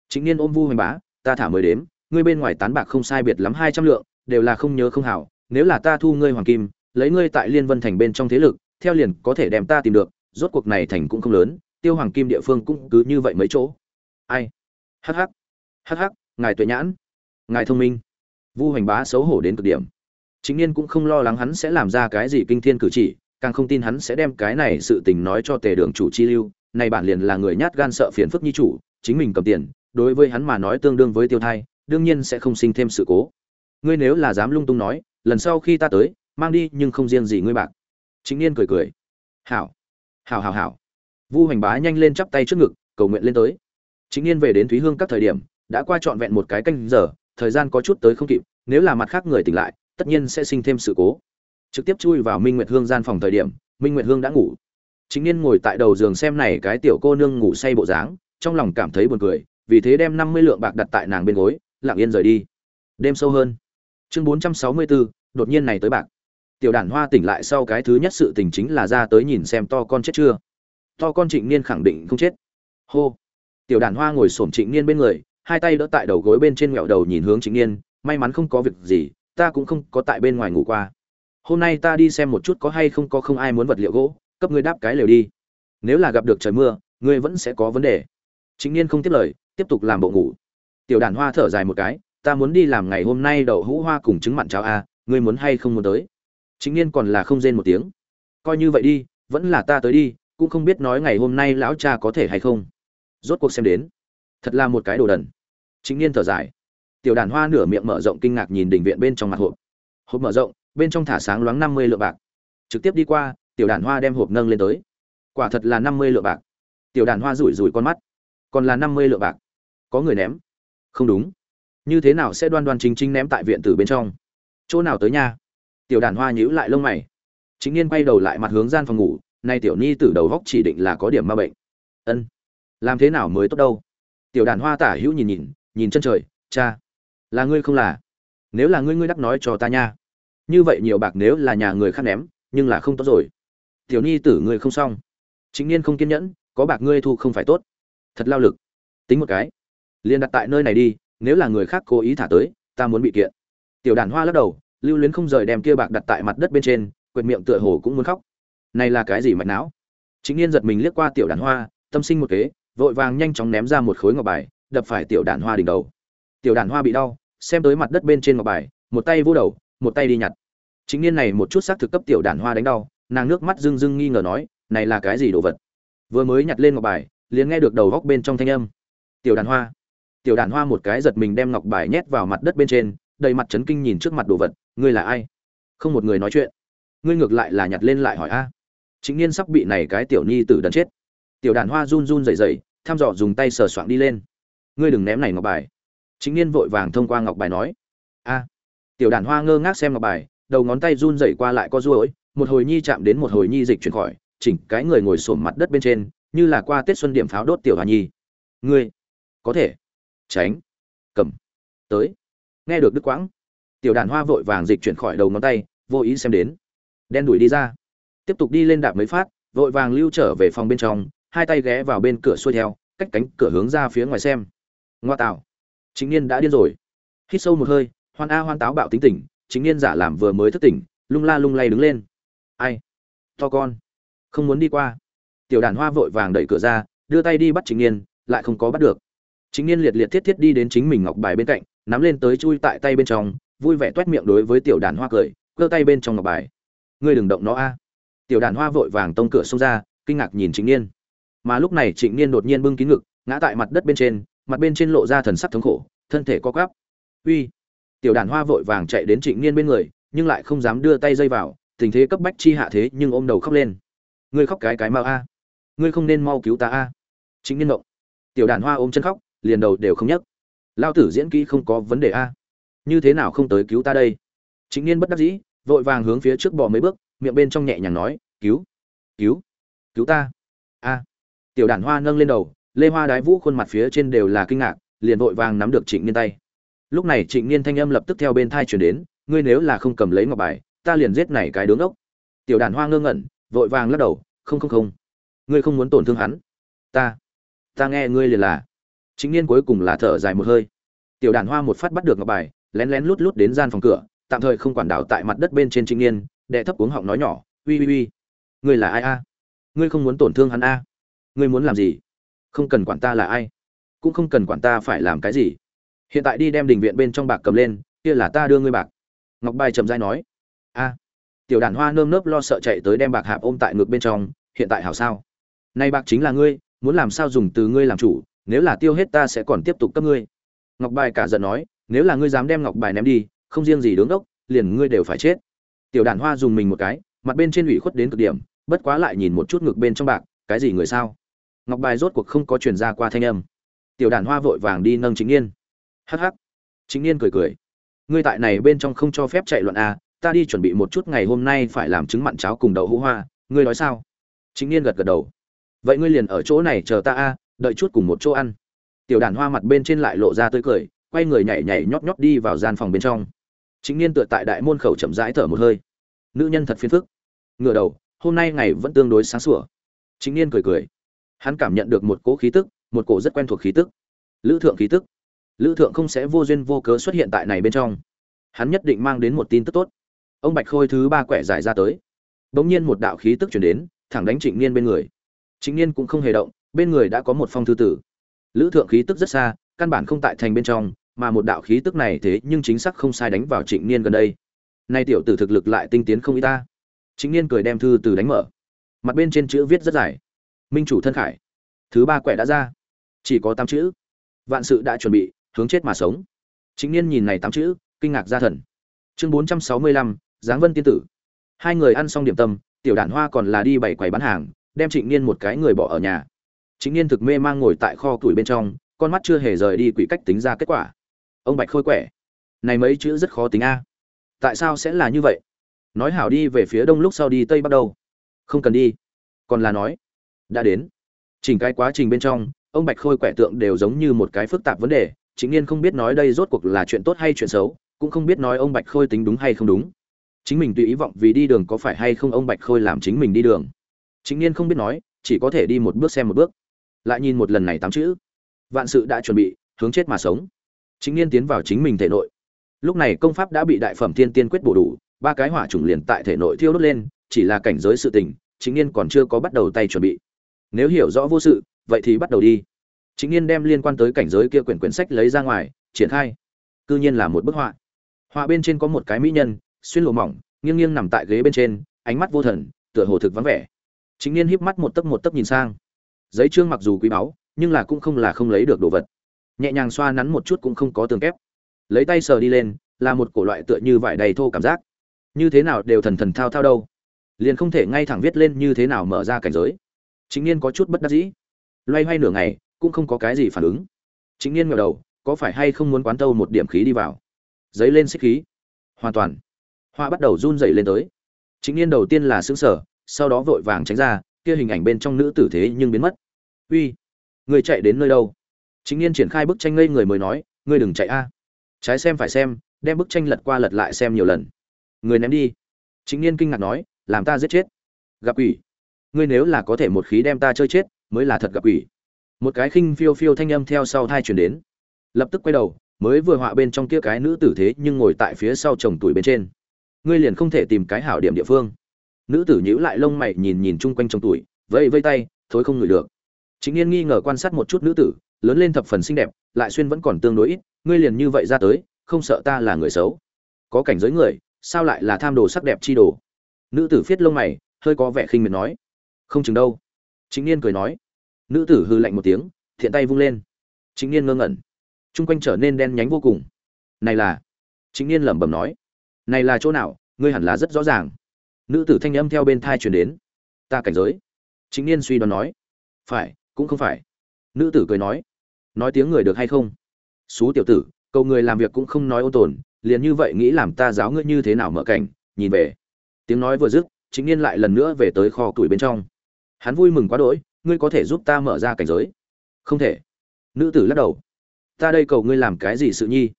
Chính n ôm vu hoành bá, ta thả mười đếm, ngươi bên ngoài tán bạc không sai biệt lắm hai trăm lượng, đều là không nhớ không hảo. Nếu là ta thu ngươi hoàng kim, lấy ngươi tại liên vân thành bên trong thế lực, theo liền có thể đem ta tìm được, rốt cuộc này thành cũng không lớn tiêu hoàng kim địa phương cũng cứ như vậy mấy chỗ. Ai? Hh hh ngài tuệ nhãn. Ngài thông minh. Vu hoành bá xấu hổ đến cực điểm. Chính niên cũng không lo lắng hắn sẽ làm ra cái gì kinh thiên cử chỉ, càng không tin hắn sẽ đem cái này sự tình nói cho tề đường chủ chi lưu. Này bản liền là người nhát gan sợ phiền phức nhi chủ, chính mình cầm tiền, đối với hắn mà nói tương đương với tiêu thai, đương nhiên sẽ không sinh thêm sự cố. Ngươi nếu là dám lung tung nói, lần sau khi ta tới, mang đi nhưng không riêng gì ngươi bạc. Chính niên cười cười. Hảo. Hảo hảo hảo vu hoành bá nhanh lên chắp tay trước ngực, cầu nguyện lên tới. Chính Nghiên về đến thúy hương các thời điểm, đã qua trọn vẹn một cái canh giờ, thời gian có chút tới không kịp, nếu là mặt khác người tỉnh lại, tất nhiên sẽ sinh thêm sự cố. Trực tiếp chui vào minh nguyệt hương gian phòng thời điểm, minh nguyệt hương đã ngủ. Chính Nghiên ngồi tại đầu giường xem này cái tiểu cô nương ngủ say bộ dáng, trong lòng cảm thấy buồn cười, vì thế đem năm mươi lượng bạc đặt tại nàng bên gối, lặng yên rời đi. Đêm sâu hơn. Chương bốn trăm sáu mươi bốn đột nhiên này tới bạc. Tiểu đản hoa tỉnh lại sau cái thứ nhất sự tình chính là ra tới nhìn xem to con chết chưa to con trịnh niên khẳng định không chết. Hô. Tiểu Đàn hoa ngồi xổm trịnh niên bên người, hai tay đỡ tại đầu gối bên trên nghẹo đầu nhìn hướng trịnh niên, may mắn không có việc gì, ta cũng không có tại bên ngoài ngủ qua. Hôm nay ta đi xem một chút có hay không có không ai muốn vật liệu gỗ, cấp ngươi đáp cái lều đi. Nếu là gặp được trời mưa, ngươi vẫn sẽ có vấn đề. Chính niên không tiếp lời, tiếp tục làm bộ ngủ. Tiểu đàn hoa thở dài một cái, ta muốn đi làm ngày hôm nay đậu hũ hoa cùng trứng mặn cháo a ngươi muốn hay không muốn tới? Chính niên còn là không rên một tiếng. Coi như vậy đi, vẫn là ta tới đi cũng không biết nói ngày hôm nay lão cha có thể hay không. Rốt cuộc xem đến, thật là một cái đồ đần. Chính niên thở dài. Tiểu đàn hoa nửa miệng mở rộng kinh ngạc nhìn đình viện bên trong mặt hộp. Hộp mở rộng, bên trong thả sáng loáng năm mươi lượng bạc. Trực tiếp đi qua, tiểu đàn hoa đem hộp nâng lên tới. Quả thật là năm mươi lượng bạc. Tiểu đàn hoa rủi rủi con mắt. Còn là năm mươi lượng bạc. Có người ném. Không đúng. Như thế nào sẽ đoan đoan chính chính ném tại viện tử bên trong? Chỗ nào tới nha? Tiểu đàn hoa nhíu lại lông mày. Chính niên quay đầu lại mặt hướng gian phòng ngủ nay tiểu ni tử đầu góc chỉ định là có điểm ma bệnh. Ân. Làm thế nào mới tốt đâu? Tiểu đàn hoa tả hữu nhìn nhìn nhìn chân trời, cha, là ngươi không là? Nếu là ngươi ngươi đắc nói cho ta nha. Như vậy nhiều bạc nếu là nhà người khác ném, nhưng là không tốt rồi. Tiểu ni tử, ngươi không xong. Chính niên không kiên nhẫn, có bạc ngươi thu không phải tốt. Thật lao lực. Tính một cái. Liền đặt tại nơi này đi, nếu là người khác cố ý thả tới, ta muốn bị kiện. Tiểu đàn hoa lắc đầu, lưu luyến không rời đem kia bạc đặt tại mặt đất bên trên, quệt miệng tựa hồ cũng muốn khóc này là cái gì mạch não? Chính niên giật mình liếc qua tiểu đàn hoa, tâm sinh một kế, vội vàng nhanh chóng ném ra một khối ngọc bài, đập phải tiểu đàn hoa đỉnh đầu. Tiểu đàn hoa bị đau, xem tới mặt đất bên trên ngọc bài, một tay vô đầu, một tay đi nhặt. Chính niên này một chút xác thực cấp tiểu đàn hoa đánh đau, nàng nước mắt rưng rưng nghi ngờ nói, này là cái gì đồ vật? Vừa mới nhặt lên ngọc bài, liền nghe được đầu góc bên trong thanh âm. Tiểu đàn hoa. Tiểu đàn hoa một cái giật mình đem ngọc bài nhét vào mặt đất bên trên, đầy mặt chấn kinh nhìn trước mặt đồ vật, ngươi là ai? Không một người nói chuyện. Ngươi ngược lại là nhặt lên lại hỏi a chính niên sắp bị này cái tiểu nhi tử đần chết. Tiểu đàn hoa run run rẩy rẩy, thăm dò dùng tay sờ soạng đi lên. Ngươi đừng ném này ngọc bài. Chính niên vội vàng thông qua ngọc bài nói. A. Tiểu đàn hoa ngơ ngác xem ngọc bài, đầu ngón tay run rẩy qua lại co ruỗi một hồi nhi chạm đến một hồi nhi dịch chuyển khỏi, chỉnh cái người ngồi xổm mặt đất bên trên, như là qua tết xuân điểm pháo đốt tiểu hoa nhi. Ngươi, có thể. Tránh. Cầm. Tới. Nghe được đức quãng, tiểu đàn hoa vội vàng dịch chuyển khỏi đầu ngón tay, vô ý xem đến. Đen đuổi đi ra tiếp tục đi lên đạp mấy phát, vội vàng lưu trở về phòng bên trong, hai tay ghé vào bên cửa xuôi theo, cách cánh cửa hướng ra phía ngoài xem. Ngoa tạo. Chính niên đã điên rồi. Hít sâu một hơi, hoan a hoan táo bạo tính tỉnh, chính niên giả làm vừa mới thức tỉnh, lung la lung lay đứng lên. Ai? To con. Không muốn đi qua. Tiểu đàn hoa vội vàng đẩy cửa ra, đưa tay đi bắt chính niên, lại không có bắt được. Chính niên liệt liệt thiết thiết đi đến chính mình ngọc bài bên cạnh, nắm lên tới chui tại tay bên trong, vui vẻ t miệng đối với tiểu đàn hoa cười cơ tay bên trong ngọc bài. Ngươi đừng động nó a tiểu đàn hoa vội vàng tông cửa xông ra, kinh ngạc nhìn Trịnh niên. Mà lúc này trịnh niên đột nhiên bưng kín ngực, ngã tại mặt đất bên trên, mặt bên trên lộ ra thần sắc thống khổ, thân thể co quắp. Uy! Tiểu đàn hoa vội vàng chạy đến trịnh niên bên người, nhưng lại không dám đưa tay dây vào, tình thế cấp bách chi hạ thế nhưng ôm đầu khóc lên. Ngươi khóc cái cái mau a. Ngươi không nên mau cứu ta a. Trịnh niên động tiểu đàn hoa ôm chân khóc, liền đầu đều không nhấc. Lao tử diễn kỹ không có vấn đề a. Như thế nào không tới cứu ta đây? Trịnh niên bất đắc dĩ, vội vàng hướng phía trước bỏ mấy bước miệng bên trong nhẹ nhàng nói, cứu cứu cứu ta. A. Tiểu đàn hoa nâng lên đầu, lê hoa đái vũ khuôn mặt phía trên đều là kinh ngạc, liền vội vàng nắm được trịnh niên tay. Lúc này trịnh niên thanh âm lập tức theo bên thai chuyển đến, ngươi nếu là không cầm lấy ngọc bài, ta liền giết này cái đứng ốc tiểu đàn hoa ngơ ngẩn, vội vàng lắc đầu, không không không. Ngươi không muốn tổn thương hắn. Ta ta nghe ngươi liền là. Trịnh niên cuối cùng là thở dài một hơi. Tiểu đàn hoa một phát bắt được ngọc bài, lén lén lút lút đến gian phòng cửa, tạm thời không quản đảo tại mặt đất bên trên trịnh niên đệ thấp uống họng nói nhỏ, uy uy uy, ngươi là ai a? Ngươi không muốn tổn thương hắn a? Ngươi muốn làm gì? Không cần quản ta là ai, cũng không cần quản ta phải làm cái gì. Hiện tại đi đem đình viện bên trong bạc cầm lên, kia là ta đưa ngươi bạc. Ngọc bài trầm dai nói, a, tiểu đàn hoa nơm nớp lo sợ chạy tới đem bạc hạp ôm tại ngực bên trong, hiện tại hảo sao? Nay bạc chính là ngươi, muốn làm sao dùng từ ngươi làm chủ, nếu là tiêu hết ta sẽ còn tiếp tục cấp ngươi. Ngọc bài cả giận nói, nếu là ngươi dám đem ngọc bài ném đi, không riêng gì đứng đốc, liền ngươi đều phải chết tiểu đàn hoa dùng mình một cái, mặt bên trên ủy khuất đến cực điểm, bất quá lại nhìn một chút ngực bên trong bạc, cái gì người sao? Ngọc bài rốt cuộc không có truyền ra qua thanh âm. Tiểu đàn hoa vội vàng đi nâng chính niên. Hắc hắc. Chính niên cười cười. Ngươi tại này bên trong không cho phép chạy loạn à ta đi chuẩn bị một chút ngày hôm nay phải làm trứng mặn cháo cùng đậu hũ hoa, ngươi nói sao? Chính niên gật gật đầu. Vậy ngươi liền ở chỗ này chờ ta a đợi chút cùng một chỗ ăn. Tiểu đàn hoa mặt bên trên lại lộ ra tươi cười, quay người nhảy nhảy nhót nhót đi vào gian phòng bên trong chính niên tựa tại đại môn khẩu chậm rãi thở một hơi. Nữ nhân thật phiền phức. Ngửa đầu, hôm nay ngày vẫn tương đối sáng sủa. Chính niên cười cười. Hắn cảm nhận được một cỗ khí tức, một cổ rất quen thuộc khí tức. Lữ thượng khí tức. Lữ thượng không sẽ vô duyên vô cớ xuất hiện tại này bên trong. Hắn nhất định mang đến một tin tức tốt. Ông bạch khôi thứ ba quẻ giải ra tới. Bỗng nhiên một đạo khí tức chuyển đến, thẳng đánh trịnh niên bên người. Trịnh niên cũng không hề động, bên người đã có một phong thư tử. Lữ thượng khí tức rất xa, căn bản không tại thành bên trong mà một đạo khí tức này thế nhưng chính xác không sai đánh vào trịnh niên gần đây. Nay tiểu tử thực lực lại tinh tiến không ít ta. Trịnh niên cười đem thư từ đánh mở. Mặt bên trên chữ viết rất dài. Minh chủ thân khải. Thứ ba quẻ đã ra. Chỉ có tám chữ. Vạn sự đã chuẩn bị, hướng chết mà sống. Trịnh niên nhìn này tám chữ, kinh ngạc ra thần. Chương bốn trăm sáu mươi lăm, giáng vân tiên tử. Hai người ăn xong điểm tâm, tiểu đản hoa còn là đi bảy quầy bán hàng, đem trịnh niên một cái người bỏ ở nhà. Trịnh niên thực mê mang ngồi tại kho tuổi bên trong, con mắt chưa hề rời đi quỷ cách tính ra kết quả ông bạch khôi quẻ. Này mấy chữ rất khó tính a. Tại sao sẽ là như vậy? Nói hảo đi về phía đông lúc sau đi tây bắt đầu không cần đi. Còn là nói. Đã đến. Chỉnh cái quá trình bên trong, ông bạch khôi quẻ tượng đều giống như một cái phức tạp vấn đề. Chính n không biết nói đây rốt cuộc là chuyện tốt hay chuyện xấu, cũng không biết nói ông bạch khôi tính đúng hay không đúng. Chính mình tùy ý vọng vì đi đường có phải hay không ông bạch khôi làm chính mình đi đường. Chính n không biết nói, chỉ có thể đi một bước xem một bước. Lại nhìn một lần này tám chữ. Vạn sự đã chuẩn bị, hướng chết mà sống chính niên tiến vào chính mình thể nội. Lúc này công pháp đã bị đại phẩm thiên tiên quyết bổ đủ, ba cái hỏa trùng liền tại thể nội thiêu đốt lên, chỉ là cảnh giới sự tình, chính niên còn chưa có bắt đầu tay chuẩn bị. Nếu hiểu rõ vô sự, vậy thì bắt đầu đi. Chính niên đem liên quan tới cảnh giới kia quyển quyển sách lấy ra ngoài, triển khai. Cư nhiên là một bức họa. Họa bên trên có một cái mỹ nhân, xuyên lụa mỏng, nghiêng nghiêng nằm tại ghế bên trên, ánh mắt vô thần, tựa hồ thực vắng vẻ. Chính niên híp mắt một tấc một tấc nhìn sang. Giấy trương mặc dù quý báu, nhưng là cũng không là không lấy được đồ vật nhẹ nhàng xoa nắn một chút cũng không có tường kép. Lấy tay sờ đi lên, là một cổ loại tựa như vải đầy thô cảm giác. Như thế nào đều thần thần thao thao đâu. Liền không thể ngay thẳng viết lên như thế nào mở ra cảnh giới. Chính niên có chút bất đắc dĩ. Loay hoay nửa ngày, cũng không có cái gì phản ứng. Chính niên ngẩng đầu, có phải hay không muốn quán tâu một điểm khí đi vào? Giấy lên xích khí. Hoàn toàn. Hoa bắt đầu run dậy lên tới. Chính niên đầu tiên là xứng sở sau đó vội vàng tránh ra, kia hình ảnh bên trong nữ tử thế nhưng biến mất. Uy, người chạy đến nơi đâu? Chính niên triển khai bức tranh ngây người mới nói, ngươi đừng chạy a. Trái xem phải xem, đem bức tranh lật qua lật lại xem nhiều lần. Người ném đi. Chính niên kinh ngạc nói, làm ta giết chết. Gặp quỷ. Ngươi nếu là có thể một khí đem ta chơi chết, mới là thật gặp quỷ. Một cái khinh phiêu phiêu thanh âm theo sau thai truyền đến. Lập tức quay đầu, mới vừa họa bên trong kia cái nữ tử thế nhưng ngồi tại phía sau chồng tuổi bên trên. Ngươi liền không thể tìm cái hảo điểm địa phương. Nữ tử nhíu lại lông mày nhìn nhìn chung quanh chồng tuổi vây vây tay thối không ngửi được. Chính n nghi ngờ quan sát một chút nữ tử lớn lên thập phần xinh đẹp, lại xuyên vẫn còn tương đối ít, ngươi liền như vậy ra tới, không sợ ta là người xấu. Có cảnh giới người, sao lại là tham đồ sắc đẹp chi đồ? Nữ tử phiết lông mày, hơi có vẻ khinh miệt nói. Không chừng đâu. Chính niên cười nói. Nữ tử hư lạnh một tiếng, thiện tay vung lên. Chính niên ngơ ngẩn. Chung quanh trở nên đen nhánh vô cùng. Này là? Chính niên lẩm bẩm nói. Này là chỗ nào? Ngươi hẳn là rất rõ ràng. Nữ tử thanh âm theo bên thai truyền đến. Ta cảnh giới. Chính niên suy đoán nói. Phải, cũng không phải nữ tử cười nói nói tiếng người được hay không? Xú tiểu tử, cầu người làm việc cũng không nói ô tồn, liền như vậy nghĩ làm ta giáo ngươi như thế nào mở cảnh, nhìn về. Tiếng nói vừa dứt chính niên lại lần nữa về tới kho tuổi bên trong. Hắn vui mừng quá đỗi, ngươi có thể giúp ta mở ra cảnh giới? Không thể. Nữ tử lắc đầu, ta đây cầu ngươi làm cái gì sự nhi?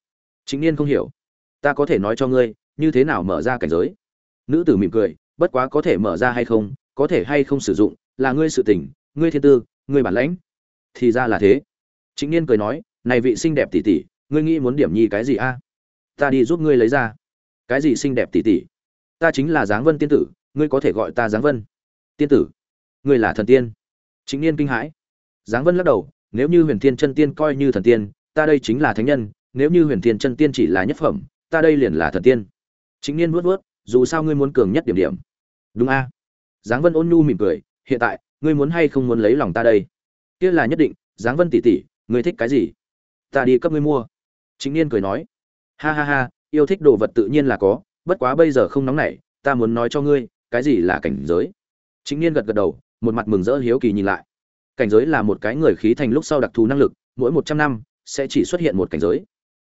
Chính niên không hiểu, ta có thể nói cho ngươi, như thế nào mở ra cảnh giới? Nữ tử mỉm cười, bất quá có thể mở ra hay không, có thể hay không sử dụng, là ngươi sự tình, ngươi thiên tư, ngươi bản lãnh thì ra là thế. Chính niên cười nói, này vị xinh đẹp tỷ tỷ, ngươi nghĩ muốn điểm nhi cái gì a? Ta đi giúp ngươi lấy ra. Cái gì xinh đẹp tỷ tỷ? Ta chính là giáng vân tiên tử, ngươi có thể gọi ta giáng vân. Tiên tử? Ngươi là thần tiên? Chính niên kinh hãi. Giáng vân lắc đầu, nếu như huyền thiên chân tiên coi như thần tiên, ta đây chính là thánh nhân, nếu như huyền thiên chân tiên chỉ là nhất phẩm, ta đây liền là thần tiên. Chính niên vuốt vuốt, dù sao ngươi muốn cường nhất điểm điểm. Đúng a. Giáng vân ôn nhu mỉm cười, hiện tại, ngươi muốn hay không muốn lấy lòng ta đây? Kia là nhất định, giáng vân tỷ tỷ người thích cái gì? Ta đi cấp ngươi mua. Chính niên cười nói. Ha ha ha, yêu thích đồ vật tự nhiên là có, bất quá bây giờ không nóng nảy, ta muốn nói cho ngươi, cái gì là cảnh giới? Chính niên gật gật đầu, một mặt mừng rỡ hiếu kỳ nhìn lại. Cảnh giới là một cái người khí thành lúc sau đặc thù năng lực, mỗi một trăm năm, sẽ chỉ xuất hiện một cảnh giới.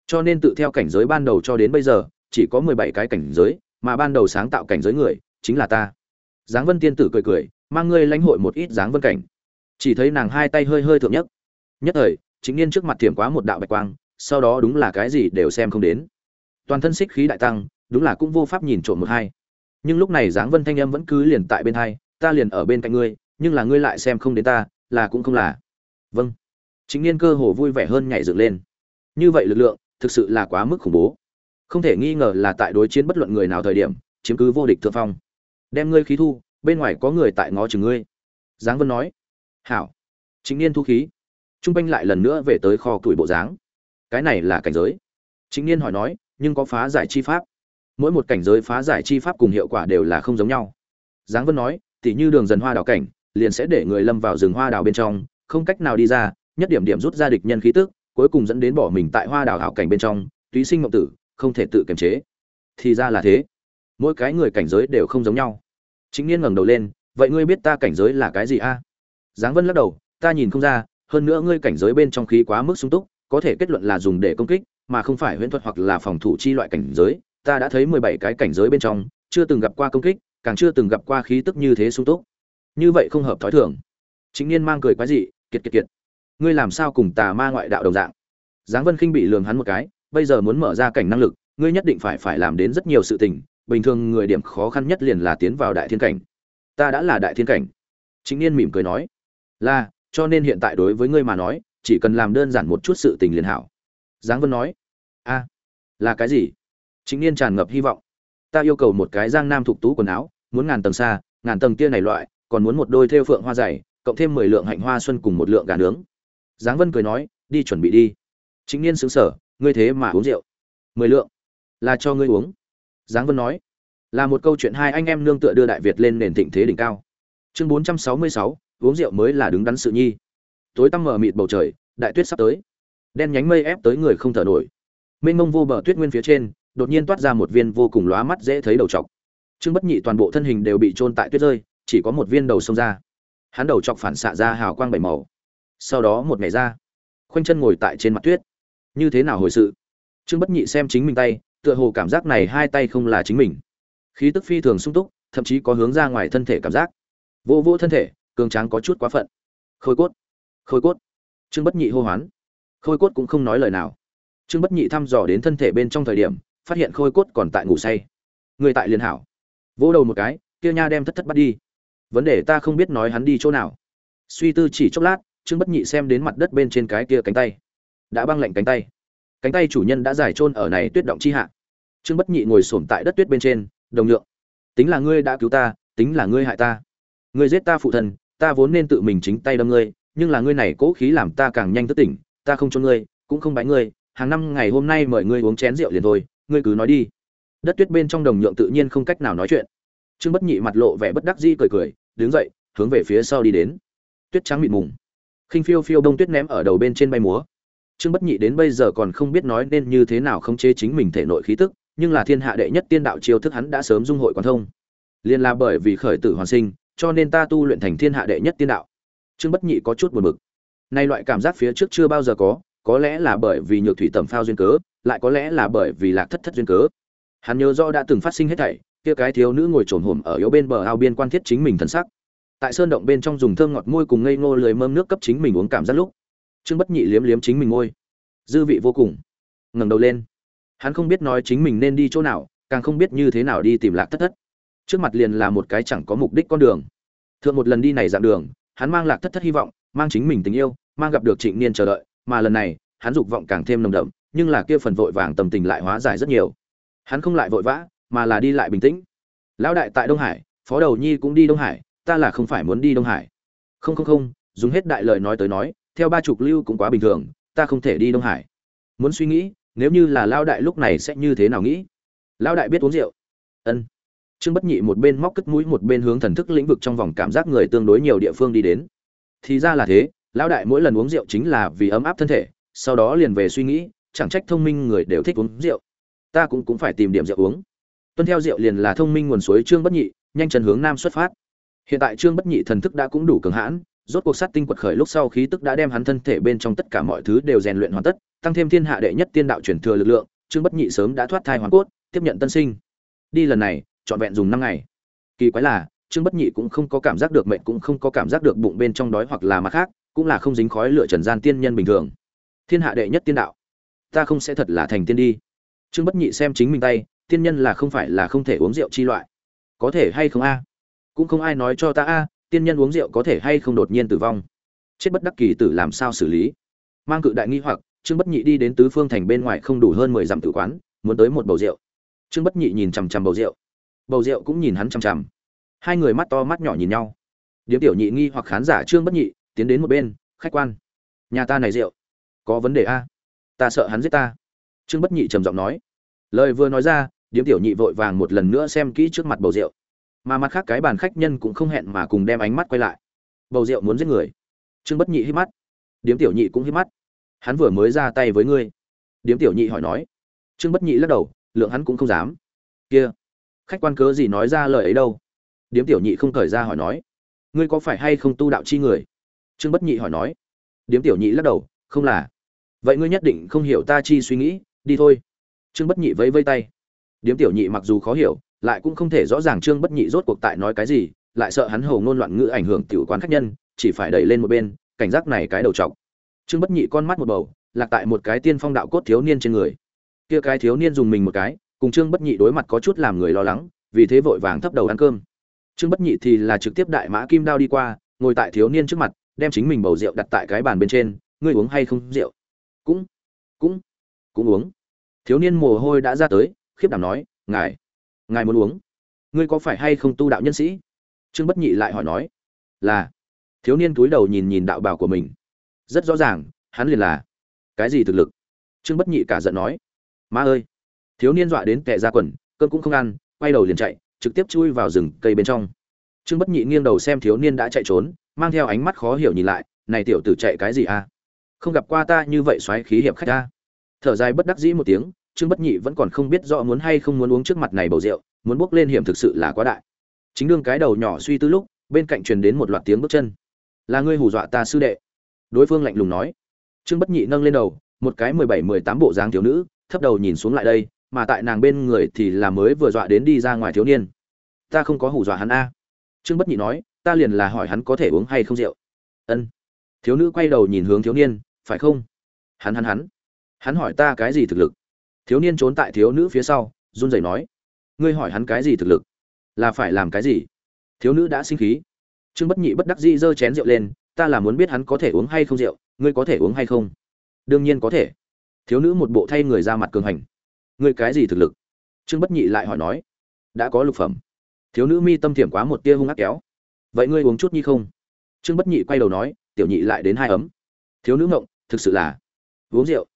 Cho nên tự theo cảnh giới ban đầu cho đến bây giờ, chỉ có mười bảy cái cảnh giới, mà ban đầu sáng tạo cảnh giới người, chính là ta. Giáng vân tiên tử cười cười, mang ngươi lãnh hội một ít Giáng vân cảnh chỉ thấy nàng hai tay hơi hơi thượng nhất. Nhất thời, chính niên trước mặt thiểm quá một đạo bạch quang, sau đó đúng là cái gì đều xem không đến. Toàn thân xích khí đại tăng, đúng là cũng vô pháp nhìn trộm một hai. Nhưng lúc này giáng vân thanh âm vẫn cứ liền tại bên hai, ta liền ở bên cạnh ngươi, nhưng là ngươi lại xem không đến ta, là cũng không là. Vâng. Chính niên cơ hồ vui vẻ hơn nhảy dựng lên. Như vậy lực lượng, thực sự là quá mức khủng bố. Không thể nghi ngờ là tại đối chiến bất luận người nào thời điểm, chiếm cứ vô địch thượng phong. Đem ngươi khí thu, bên ngoài có người tại ngó chừng ngươi. Giáng vân nói hảo. Chính niên thu khí. Trung quanh lại lần nữa về tới kho tuổi bộ dáng. Cái này là cảnh giới. Chính niên hỏi nói, nhưng có phá giải chi pháp? Mỗi một cảnh giới phá giải chi pháp cùng hiệu quả đều là không giống nhau. Giáng vân nói, tỉ như đường dần hoa đào cảnh, liền sẽ để người lâm vào rừng hoa đào bên trong, không cách nào đi ra, nhất điểm điểm rút ra địch nhân khí tức, cuối cùng dẫn đến bỏ mình tại hoa đào hảo cảnh bên trong, túy sinh mộng tử, không thể tự kiềm chế. Thì ra là thế. Mỗi cái người cảnh giới đều không giống nhau. Chính niên ngẩng đầu lên, vậy ngươi biết ta cảnh giới là cái gì a? Giáng vân lắc đầu, ta nhìn không ra, hơn nữa ngươi cảnh giới bên trong khí quá mức sung túc, có thể kết luận là dùng để công kích, mà không phải huyễn thuật hoặc là phòng thủ chi loại cảnh giới. Ta đã thấy mười bảy cái cảnh giới bên trong, chưa từng gặp qua công kích, càng chưa từng gặp qua khí tức như thế sung túc. Như vậy không hợp thói thường. Chính niên mang cười quái dị, kiệt kiệt kiệt. Ngươi làm sao cùng tà ma ngoại đạo đồng dạng? Giáng vân khinh bị lường hắn một cái, bây giờ muốn mở ra cảnh năng lực, ngươi nhất định phải phải làm đến rất nhiều sự tình, bình thường người điểm khó khăn nhất liền là tiến vào đại thiên cảnh. Ta đã là đại thiên cảnh. Chính niên mỉm cười nói là, cho nên hiện tại đối với ngươi mà nói, chỉ cần làm đơn giản một chút sự tình liền hảo. Giáng vân nói, a, là cái gì? Chính niên tràn ngập hy vọng. Ta yêu cầu một cái giang nam thục tú quần áo, muốn ngàn tầng xa, ngàn tầng tia này loại, còn muốn một đôi thêu phượng hoa dày, cộng thêm mười lượng hạnh hoa xuân cùng một lượng gà nướng. Giáng vân cười nói, đi chuẩn bị đi. Chính niên xứng sở ngươi thế mà uống rượu. Mười lượng, là cho ngươi uống. Giáng vân nói, là một câu chuyện hai anh em nương tựa đưa đại việt lên nền thịnh thế đỉnh cao. Chương bốn trăm sáu mươi sáu uống rượu mới là đứng đắn sự nhi. Tối tăm mờ mịt bầu trời, đại tuyết sắp tới. Đen nhánh mây ép tới người không thở nổi. Mênh mông vô bờ tuyết nguyên phía trên, đột nhiên toát ra một viên vô cùng lóa mắt dễ thấy đầu chọc trương bất nhị toàn bộ thân hình đều bị trôn tại tuyết rơi, chỉ có một viên đầu xông ra. Hắn đầu chọc phản xạ ra hào quang bảy màu. Sau đó một ngày ra, khoanh chân ngồi tại trên mặt tuyết. Như thế nào hồi sự? Trương bất nhị xem chính mình tay, tựa hồ cảm giác này hai tay không là chính mình. Khí tức phi thường sung túc, thậm chí có hướng ra ngoài thân thể cảm giác. Vô vô thân thể cường tráng có chút quá phận. Khôi cốt khôi cốt. Trương bất nhị hô hoán. Khôi cốt cũng không nói lời nào. Trương bất nhị thăm dò đến thân thể bên trong thời điểm, phát hiện khôi cốt còn tại ngủ say. Người tại liên hảo. Vỗ đầu một cái, kia nha đem thất thất bắt đi. Vấn đề ta không biết nói hắn đi chỗ nào. Suy tư chỉ chốc lát, trương bất nhị xem đến mặt đất bên trên cái kia cánh tay. Đã băng lạnh cánh tay. Cánh tay chủ nhân đã giải trôn ở này tuyết động chi hạ. Trương bất nhị ngồi xổm tại đất tuyết bên trên, đồng nhượng. Tính là ngươi đã cứu ta, tính là ngươi hại ta. Ngươi giết ta phụ thân ta vốn nên tự mình chính tay đâm ngươi, nhưng là ngươi này cố khí làm ta càng nhanh thức tỉnh, ta không cho ngươi, cũng không bãi ngươi, hàng năm ngày hôm nay mời ngươi uống chén rượu liền thôi, ngươi cứ nói đi. Đất tuyết bên trong đồng nhượng tự nhiên không cách nào nói chuyện. Trương bất nhị mặt lộ vẻ bất đắc dĩ cười cười, đứng dậy, hướng về phía sau đi đến. Tuyết trắng mịt mùng. Khinh phiêu phiêu đông tuyết ném ở đầu bên trên bay múa. Trương bất nhị đến bây giờ còn không biết nói nên như thế nào khống chế chính mình thể nội khí tức, nhưng là thiên hạ đệ nhất tiên đạo chiêu thức hắn đã sớm dung hội quan thông. Liên là bởi vì khởi tử hoàn sinh cho nên ta tu luyện thành thiên hạ đệ nhất tiên đạo. Trương bất nhị có chút buồn bực. Nay loại cảm giác phía trước chưa bao giờ có có lẽ là bởi vì nhược thủy tầm phao duyên cớ lại có lẽ là bởi vì lạc thất thất duyên cớ. Hắn nhớ rõ đã từng phát sinh hết thảy kia cái thiếu nữ ngồi trồn hổm ở yếu bên bờ ao biên quan thiết chính mình thân sắc. Tại sơn động bên trong dùng thơm ngọt môi cùng ngây ngô lười mơm nước cấp chính mình uống cảm giác lúc trương bất nhị liếm liếm chính mình ngôi, dư vị vô cùng. Ngẩng đầu lên. Hắn không biết nói chính mình nên đi chỗ nào càng không biết như thế nào đi tìm lạc thất thất trước mặt liền là một cái chẳng có mục đích con đường. Thượng một lần đi này dạng đường, hắn mang lạc thất thất hy vọng, mang chính mình tình yêu, mang gặp được trịnh niên chờ đợi, mà lần này, hắn dục vọng càng thêm nồng đậm, nhưng là kia phần vội vàng tầm tình lại hóa giải rất nhiều. Hắn không lại vội vã, mà là đi lại bình tĩnh. Lão đại tại đông hải, phó đầu nhi cũng đi đông hải, ta là không phải muốn đi đông hải. Không không không, dùng hết đại lời nói tới nói, theo ba chục lưu cũng quá bình thường, ta không thể đi đông hải. Muốn suy nghĩ, nếu như là lao đại lúc này sẽ như thế nào nghĩ? Lao đại biết uống rượu. Ân trương bất nhị một bên móc cất mũi một bên hướng thần thức lĩnh vực trong vòng cảm giác người tương đối nhiều địa phương đi đến. Thì ra là thế, lão đại mỗi lần uống rượu chính là vì ấm áp thân thể, sau đó liền về suy nghĩ, chẳng trách thông minh người đều thích uống rượu. Ta cũng cũng phải tìm điểm rượu uống. Tuân theo rượu liền là thông minh nguồn suối trương bất nhị, nhanh chân hướng nam xuất phát. Hiện tại trương bất nhị thần thức đã cũng đủ cường hãn, rốt cuộc sát tinh quật khởi lúc sau khí tức đã đem hắn thân thể bên trong tất cả mọi thứ đều rèn luyện hoàn tất, tăng thêm thiên hạ đệ nhất tiên đạo truyền thừa lực lượng, trương bất nhị sớm đã thoát thai hoàn cốt, tiếp nhận tân sinh. Đi lần này trọn vẹn dùng năm ngày. Kỳ quái là, trương bất nhị cũng không có cảm giác được mệnh, cũng không có cảm giác được bụng bên trong đói hoặc là mặt khác, cũng là không dính khói lửa trần gian tiên nhân bình thường. Thiên hạ đệ nhất tiên đạo, ta không sẽ thật là thành tiên đi. Trương bất nhị xem chính mình tay, tiên nhân là không phải là không thể uống rượu chi loại. Có thể hay không a? Cũng không ai nói cho ta a, tiên nhân uống rượu có thể hay không đột nhiên tử vong. Chết bất đắc kỳ tử làm sao xử lý? Mang cự đại nghi hoặc, trương bất nhị đi đến tứ phương thành bên ngoài không đủ hơn mười dặm tử quán, muốn tới một bầu rượu. Trương bất nhị nhìn chằm chằm bầu rượu bầu rượu cũng nhìn hắn chằm chằm. Hai người mắt to mắt nhỏ nhìn nhau. Điếm tiểu nhị nghi hoặc khán giả trương bất nhị, tiến đến một bên, khách quan. Nhà ta này rượu, có vấn đề a? Ta sợ hắn giết ta. Trương bất nhị trầm giọng nói. Lời vừa nói ra, điếm tiểu nhị vội vàng một lần nữa xem kỹ trước mặt bầu rượu. Mà mặt khác cái bàn khách nhân cũng không hẹn mà cùng đem ánh mắt quay lại. Bầu rượu muốn giết người. Trương bất nhị hít mắt. Điếm tiểu nhị cũng hít mắt. Hắn vừa mới ra tay với ngươi. Điếm tiểu nhị hỏi nói. Trương bất nhị lắc đầu, lượng hắn cũng không dám. Kia khách quan cớ gì nói ra lời ấy đâu? Điếm tiểu nhị không thời ra hỏi nói. Ngươi có phải hay không tu đạo chi người? Trương bất nhị hỏi nói. Điếm tiểu nhị lắc đầu, không là. Vậy ngươi nhất định không hiểu ta chi suy nghĩ, đi thôi. Trương bất nhị vẫy vây tay. Điếm tiểu nhị mặc dù khó hiểu, lại cũng không thể rõ ràng trương bất nhị rốt cuộc tại nói cái gì, lại sợ hắn hầu ngôn loạn ngữ ảnh hưởng tiểu quán khách nhân, chỉ phải đẩy lên một bên, cảnh giác này cái đầu trọc. Trương bất nhị con mắt một bầu, lạc tại một cái tiên phong đạo cốt thiếu niên trên người. Kia cái thiếu niên dùng mình một cái cùng trương bất nhị đối mặt có chút làm người lo lắng, vì thế vội vàng thấp đầu ăn cơm. Trương bất nhị thì là trực tiếp đại mã kim đao đi qua, ngồi tại thiếu niên trước mặt, đem chính mình bầu rượu đặt tại cái bàn bên trên, ngươi uống hay không rượu? Cũng cũng cũng uống. Thiếu niên mồ hôi đã ra tới, khiếp đảm nói, ngài ngài muốn uống? Ngươi có phải hay không tu đạo nhân sĩ? Trương bất nhị lại hỏi nói, là. Thiếu niên túi đầu nhìn nhìn đạo bào của mình. Rất rõ ràng, hắn liền là, cái gì thực lực? Trương bất nhị cả giận nói ma ơi thiếu niên dọa đến tệ ra quần, cơm cũng không ăn, quay đầu liền chạy, trực tiếp chui vào rừng cây bên trong. Trương bất nhị nghiêng đầu xem thiếu niên đã chạy trốn, mang theo ánh mắt khó hiểu nhìn lại, này tiểu tử chạy cái gì à không gặp qua ta như vậy xoáy khí hiệp khách ta thở dài bất đắc dĩ một tiếng, trương bất nhị vẫn còn không biết rõ muốn hay không muốn uống trước mặt này bầu rượu, muốn bước lên hiểm thực sự là quá đại. Chính đương cái đầu nhỏ suy tư lúc, bên cạnh truyền đến một loạt tiếng bước chân. Là ngươi hù dọa ta sư đệ. Đối phương lạnh lùng nói. Trương bất nhị nâng lên đầu, một cái mười bảy, mười tám bộ dáng thiếu nữ, thấp đầu nhìn xuống lại đây mà tại nàng bên người thì là mới vừa dọa đến đi ra ngoài thiếu niên. Ta không có hù dọa hắn a. Trương bất nhị nói, ta liền là hỏi hắn có thể uống hay không rượu. Ân. Thiếu nữ quay đầu nhìn hướng thiếu niên, phải không? Hắn hắn hắn. Hắn hỏi ta cái gì thực lực? Thiếu niên trốn tại thiếu nữ phía sau, run rẩy nói, ngươi hỏi hắn cái gì thực lực? Là phải làm cái gì? Thiếu nữ đã sinh khí. Trương bất nhị bất đắc dĩ giơ chén rượu lên, ta là muốn biết hắn có thể uống hay không rượu, ngươi có thể uống hay không? Đương nhiên có thể. Thiếu nữ một bộ thay người ra mặt cường hành ngươi cái gì thực lực? Trương bất nhị lại hỏi nói. Đã có lục phẩm. Thiếu nữ mi tâm thiểm quá một tia hung ác kéo. Vậy ngươi uống chút nhi không? Trương bất nhị quay đầu nói, tiểu nhị lại đến hai ấm. Thiếu nữ ngộng, thực sự là uống rượu.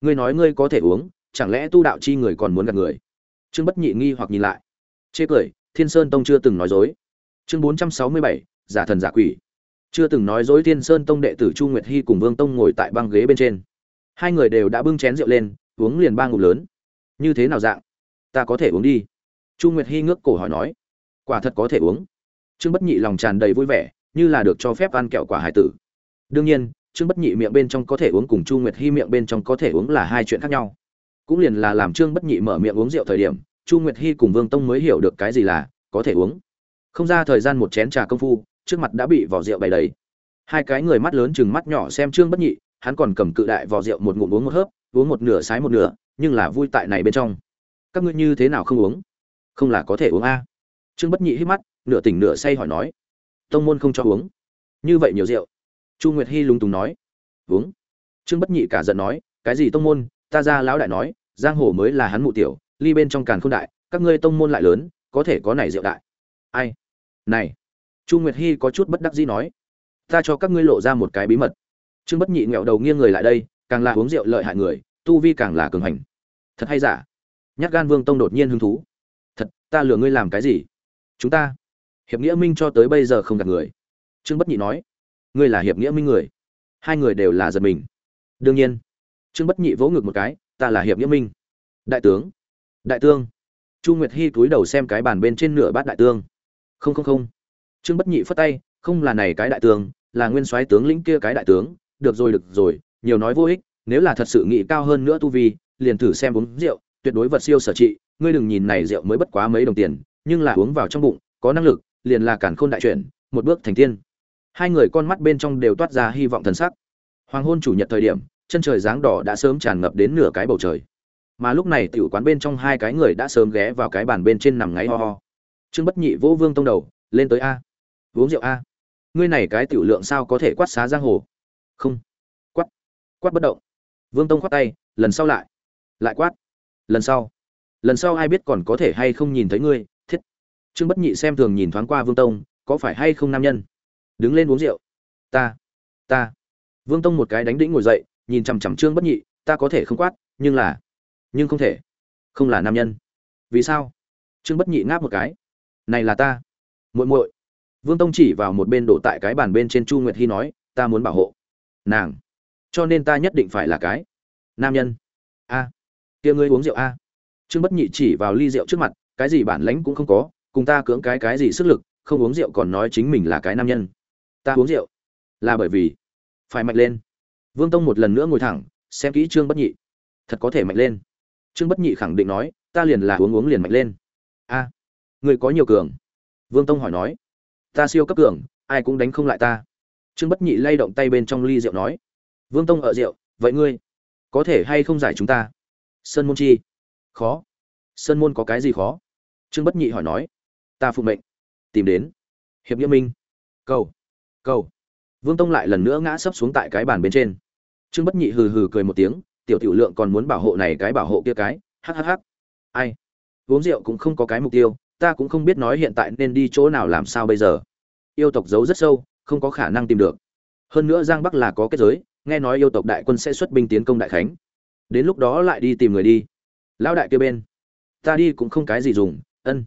Ngươi nói ngươi có thể uống, chẳng lẽ tu đạo chi người còn muốn gặp người? Trương bất nhị nghi hoặc nhìn lại. Chê cười, thiên sơn tông chưa từng nói dối. Chương bốn trăm sáu mươi bảy, giả thần giả quỷ. Chưa từng nói dối thiên sơn tông đệ tử chu nguyệt hy cùng vương tông ngồi tại băng ghế bên trên. Hai người đều đã bưng chén rượu lên, uống liền ba ngụm lớn như thế nào dạng? Ta có thể uống đi. Chu nguyệt hy ngước cổ hỏi nói. Quả thật có thể uống. Trương bất nhị lòng tràn đầy vui vẻ, như là được cho phép ăn kẹo quả hải tử. Đương nhiên, trương bất nhị miệng bên trong có thể uống cùng chu nguyệt hy miệng bên trong có thể uống là hai chuyện khác nhau. Cũng liền là làm trương bất nhị mở miệng uống rượu thời điểm, chu nguyệt hy cùng vương tông mới hiểu được cái gì là có thể uống. Không ra thời gian một chén trà công phu, trước mặt đã bị vỏ rượu bày đầy. Hai cái người mắt lớn chừng mắt nhỏ xem trương bất nhị, hắn còn cầm cự đại vỏ rượu một ngụm uống một hớp, uống một nửa sái một nửa nhưng là vui tại này bên trong. Các ngươi như thế nào không uống? Không là có thể uống a? Trương bất nhị hít mắt, nửa tỉnh nửa say hỏi nói. Tông môn không cho uống. Như vậy nhiều rượu. Chu nguyệt hy lúng túng nói. Uống. Trương bất nhị cả giận nói, cái gì tông môn? Ta ra lão đại nói, giang hồ mới là hắn mụ tiểu, ly bên trong càn khôn đại, các ngươi tông môn lại lớn, có thể có này rượu đại. Ai? Này. Chu nguyệt hy có chút bất đắc dĩ nói. Ta cho các ngươi lộ ra một cái bí mật. Trương bất nhị nghẹo đầu nghiêng người lại đây, càng là uống rượu lợi hại người tu vi càng là cường hành thật hay giả? Nhát gan vương tông đột nhiên hứng thú. Thật, ta lừa ngươi làm cái gì? Chúng ta? Hiệp nghĩa minh cho tới bây giờ không gặp người. Trương bất nhị nói. Ngươi là hiệp nghĩa minh người. Hai người đều là giật mình. Đương nhiên, trương bất nhị vỗ ngực một cái, ta là hiệp nghĩa minh. Đại tướng. Đại tương. Chu nguyệt hy cúi đầu xem cái bàn bên trên nửa bát đại tương. Không không không. Trương bất nhị phất tay, không là này cái đại tướng là nguyên soái tướng lĩnh kia cái đại tướng. Được rồi được rồi, nhiều nói vô ích nếu là thật sự nghĩ cao hơn nữa tu vi, liền thử xem uống rượu, tuyệt đối vật siêu sở trị, ngươi đừng nhìn này rượu mới bất quá mấy đồng tiền, nhưng là uống vào trong bụng, có năng lực, liền là cản khôn đại chuyển, một bước thành tiên. Hai người con mắt bên trong đều toát ra hy vọng thần sắc. Hoàng hôn chủ nhật thời điểm, chân trời dáng đỏ đã sớm tràn ngập đến nửa cái bầu trời. Mà lúc này tiểu quán bên trong hai cái người đã sớm ghé vào cái bàn bên trên nằm ngáy ho ho. Trương bất nhị vỗ vương tông đầu, lên tới a. Uống rượu a. Ngươi này cái tiểu lượng sao có thể quát xá giang hồ? Không. Quát. Quát bất động vương tông khoát tay, lần sau lại. Lại quát. Lần sau. Lần sau ai biết còn có thể hay không nhìn thấy ngươi, thiết. Trương bất nhị xem thường nhìn thoáng qua vương tông, có phải hay không nam nhân? Đứng lên uống rượu. Ta. Ta. Vương tông một cái đánh đĩnh ngồi dậy, nhìn chằm chằm trương bất nhị, ta có thể không quát, nhưng là, nhưng không thể. Không là nam nhân. Vì sao? Trương bất nhị ngáp một cái. Này là ta. Muội muội. Vương tông chỉ vào một bên đổ tại cái bàn bên trên chu nguyệt hy nói, ta muốn bảo hộ. Nàng cho nên ta nhất định phải là cái nam nhân. A, kia ngươi uống rượu a. Trương bất nhị chỉ vào ly rượu trước mặt, cái gì bản lãnh cũng không có, cùng ta cưỡng cái cái gì sức lực, không uống rượu còn nói chính mình là cái nam nhân. Ta uống rượu là bởi vì phải mạnh lên. Vương tông một lần nữa ngồi thẳng, xem kỹ trương bất nhị. Thật có thể mạnh lên. Trương bất nhị khẳng định nói, ta liền là uống uống liền mạnh lên. A, người có nhiều cường? Vương tông hỏi nói. Ta siêu cấp cường, ai cũng đánh không lại ta. Trương bất nhị lay động tay bên trong ly rượu nói vương tông ở rượu, vậy ngươi có thể hay không giải chúng ta? Sơn môn chi? Khó. Sơn môn có cái gì khó? Trương bất nhị hỏi nói. Ta phụ mệnh, tìm đến hiệp nghĩa minh. Cầu cầu. Vương tông lại lần nữa ngã sấp xuống tại cái bàn bên trên. Trương bất nhị hừ hừ cười một tiếng, tiểu tiểu lượng còn muốn bảo hộ này cái bảo hộ kia cái hhh ai? Uống rượu cũng không có cái mục tiêu, ta cũng không biết nói hiện tại nên đi chỗ nào làm sao bây giờ. Yêu tộc giấu rất sâu, không có khả năng tìm được hơn nữa giang bắc là có kết giới, nghe nói yêu tộc đại quân sẽ xuất binh tiến công đại khánh. Đến lúc đó lại đi tìm người đi. Lão đại kia bên, ta đi cũng không cái gì dùng, ân.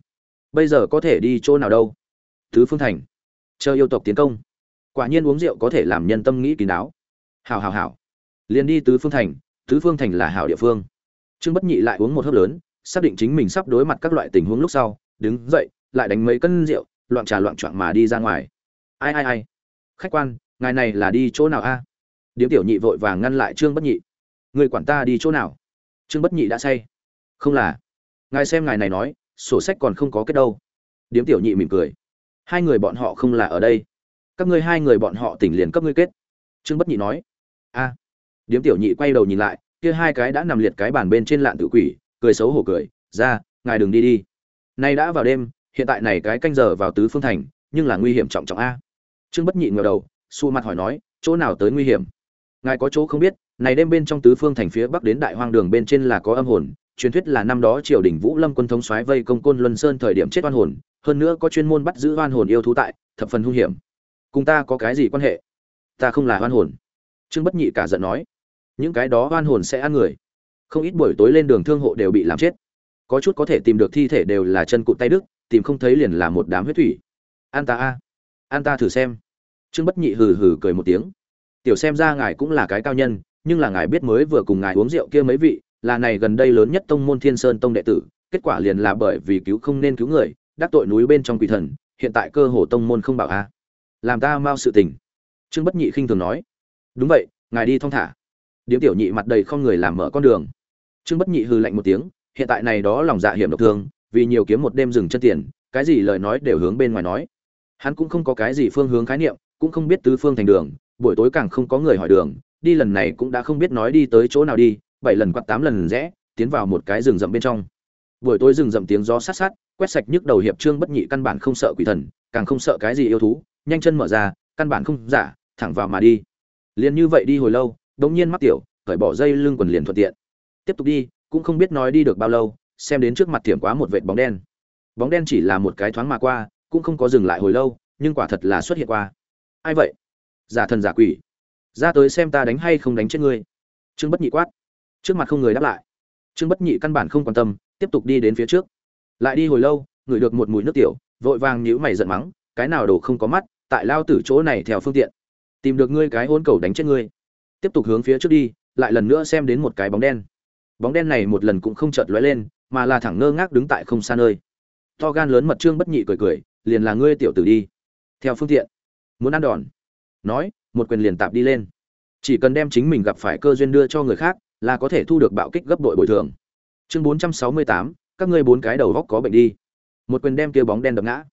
Bây giờ có thể đi chỗ nào đâu? Thứ phương thành, chờ yêu tộc tiến công. Quả nhiên uống rượu có thể làm nhân tâm nghĩ kín đáo hào hào hào liền đi tứ phương thành, tứ phương thành là hảo địa phương. Trương bất nhị lại uống một hớp lớn, xác định chính mình sắp đối mặt các loại tình huống lúc sau, đứng dậy, lại đánh mấy cân rượu, loạn trà loạn trọn mà đi ra ngoài. Ai ai ai? Khách quan ngài này là đi chỗ nào a? Điếm tiểu nhị vội vàng ngăn lại trương bất nhị. Người quản ta đi chỗ nào? Trương bất nhị đã say. Không là. Ngài xem ngài này nói, sổ sách còn không có kết đâu. Điếm tiểu nhị mỉm cười. Hai người bọn họ không là ở đây. Các ngươi hai người bọn họ tỉnh liền cấp ngươi kết. Trương bất nhị nói. A. Điếm tiểu nhị quay đầu nhìn lại, kia hai cái đã nằm liệt cái bàn bên trên lạn tự quỷ, cười xấu hổ cười. Ra, ngài đừng đi đi. Nay đã vào đêm, hiện tại này cái canh giờ vào tứ phương thành, nhưng là nguy hiểm trọng trọng a. Trương bất nhị ngờ đầu xù mặt hỏi nói, chỗ nào tới nguy hiểm? Ngài có chỗ không biết, này đêm bên trong tứ phương thành phía bắc đến đại hoang đường bên trên là có âm hồn, truyền thuyết là năm đó triều đình vũ lâm quân thống soái vây công côn luân sơn thời điểm chết oan hồn, hơn nữa có chuyên môn bắt giữ oan hồn yêu thú tại, thập phần hung hiểm. Cùng ta có cái gì quan hệ? Ta không là oan hồn. Trương bất nhị cả giận nói, những cái đó oan hồn sẽ ăn người. Không ít buổi tối lên đường thương hộ đều bị làm chết. Có chút có thể tìm được thi thể đều là chân cụt tay đức tìm không thấy liền là một đám huyết thủy. An ta a, an ta thử xem trương bất nhị hừ hừ cười một tiếng. Tiểu xem ra ngài cũng là cái cao nhân, nhưng là ngài biết mới vừa cùng ngài uống rượu kia mấy vị, là này gần đây lớn nhất tông môn thiên sơn tông đệ tử, kết quả liền là bởi vì cứu không nên cứu người, đắc tội núi bên trong quỷ thần, hiện tại cơ hồ tông môn không bảo a. Làm ta mau sự tình. Trương bất nhị khinh thường nói. Đúng vậy, ngài đi thong thả. Điếm tiểu nhị mặt đầy không người làm mở con đường. Trương bất nhị hừ lạnh một tiếng, hiện tại này đó lòng dạ hiểm độc thương, vì nhiều kiếm một đêm dừng chân tiền, cái gì lời nói đều hướng bên ngoài nói. Hắn cũng không có cái gì phương hướng khái niệm cũng không biết tứ phương thành đường, buổi tối càng không có người hỏi đường, đi lần này cũng đã không biết nói đi tới chỗ nào đi, bảy lần quạt tám lần rẽ, tiến vào một cái rừng rậm bên trong. Buổi tối rừng rậm tiếng gió sát sát, quét sạch nhức đầu hiệp trương bất nhị căn bản không sợ quỷ thần, càng không sợ cái gì yêu thú, nhanh chân mở ra, căn bản không giả, thẳng vào mà đi. Liền như vậy đi hồi lâu, đống nhiên mắc tiểu, cởi bỏ dây lưng quần liền thuận tiện. Tiếp tục đi, cũng không biết nói đi được bao lâu, xem đến trước mặt thiểm quá một vệt bóng đen. Bóng đen chỉ là một cái thoáng mà qua, cũng không có dừng lại hồi lâu, nhưng quả thật là xuất hiện qua ai vậy? Giả thần giả quỷ. Ra tới xem ta đánh hay không đánh chết ngươi. Trương bất nhị quát. Trước mặt không người đáp lại. Trương bất nhị căn bản không quan tâm, tiếp tục đi đến phía trước. Lại đi hồi lâu, ngửi được một mùi nước tiểu, vội vàng nhíu mày giận mắng, cái nào đồ không có mắt, tại lao tử chỗ này theo phương tiện. Tìm được ngươi cái hôn cầu đánh chết ngươi. Tiếp tục hướng phía trước đi, lại lần nữa xem đến một cái bóng đen. Bóng đen này một lần cũng không chợt lóe lên, mà là thẳng ngơ ngác đứng tại không xa nơi. To gan lớn mật trương bất nhị cười cười, liền là ngươi tiểu tử đi. Theo phương tiện muốn ăn đòn. Nói, một quyền liền tạp đi lên. Chỉ cần đem chính mình gặp phải cơ duyên đưa cho người khác, là có thể thu được bạo kích gấp đội bồi thường. Chương bốn trăm sáu mươi tám, các ngươi bốn cái đầu góc có bệnh đi. Một quyền đem kia bóng đen đập ngã.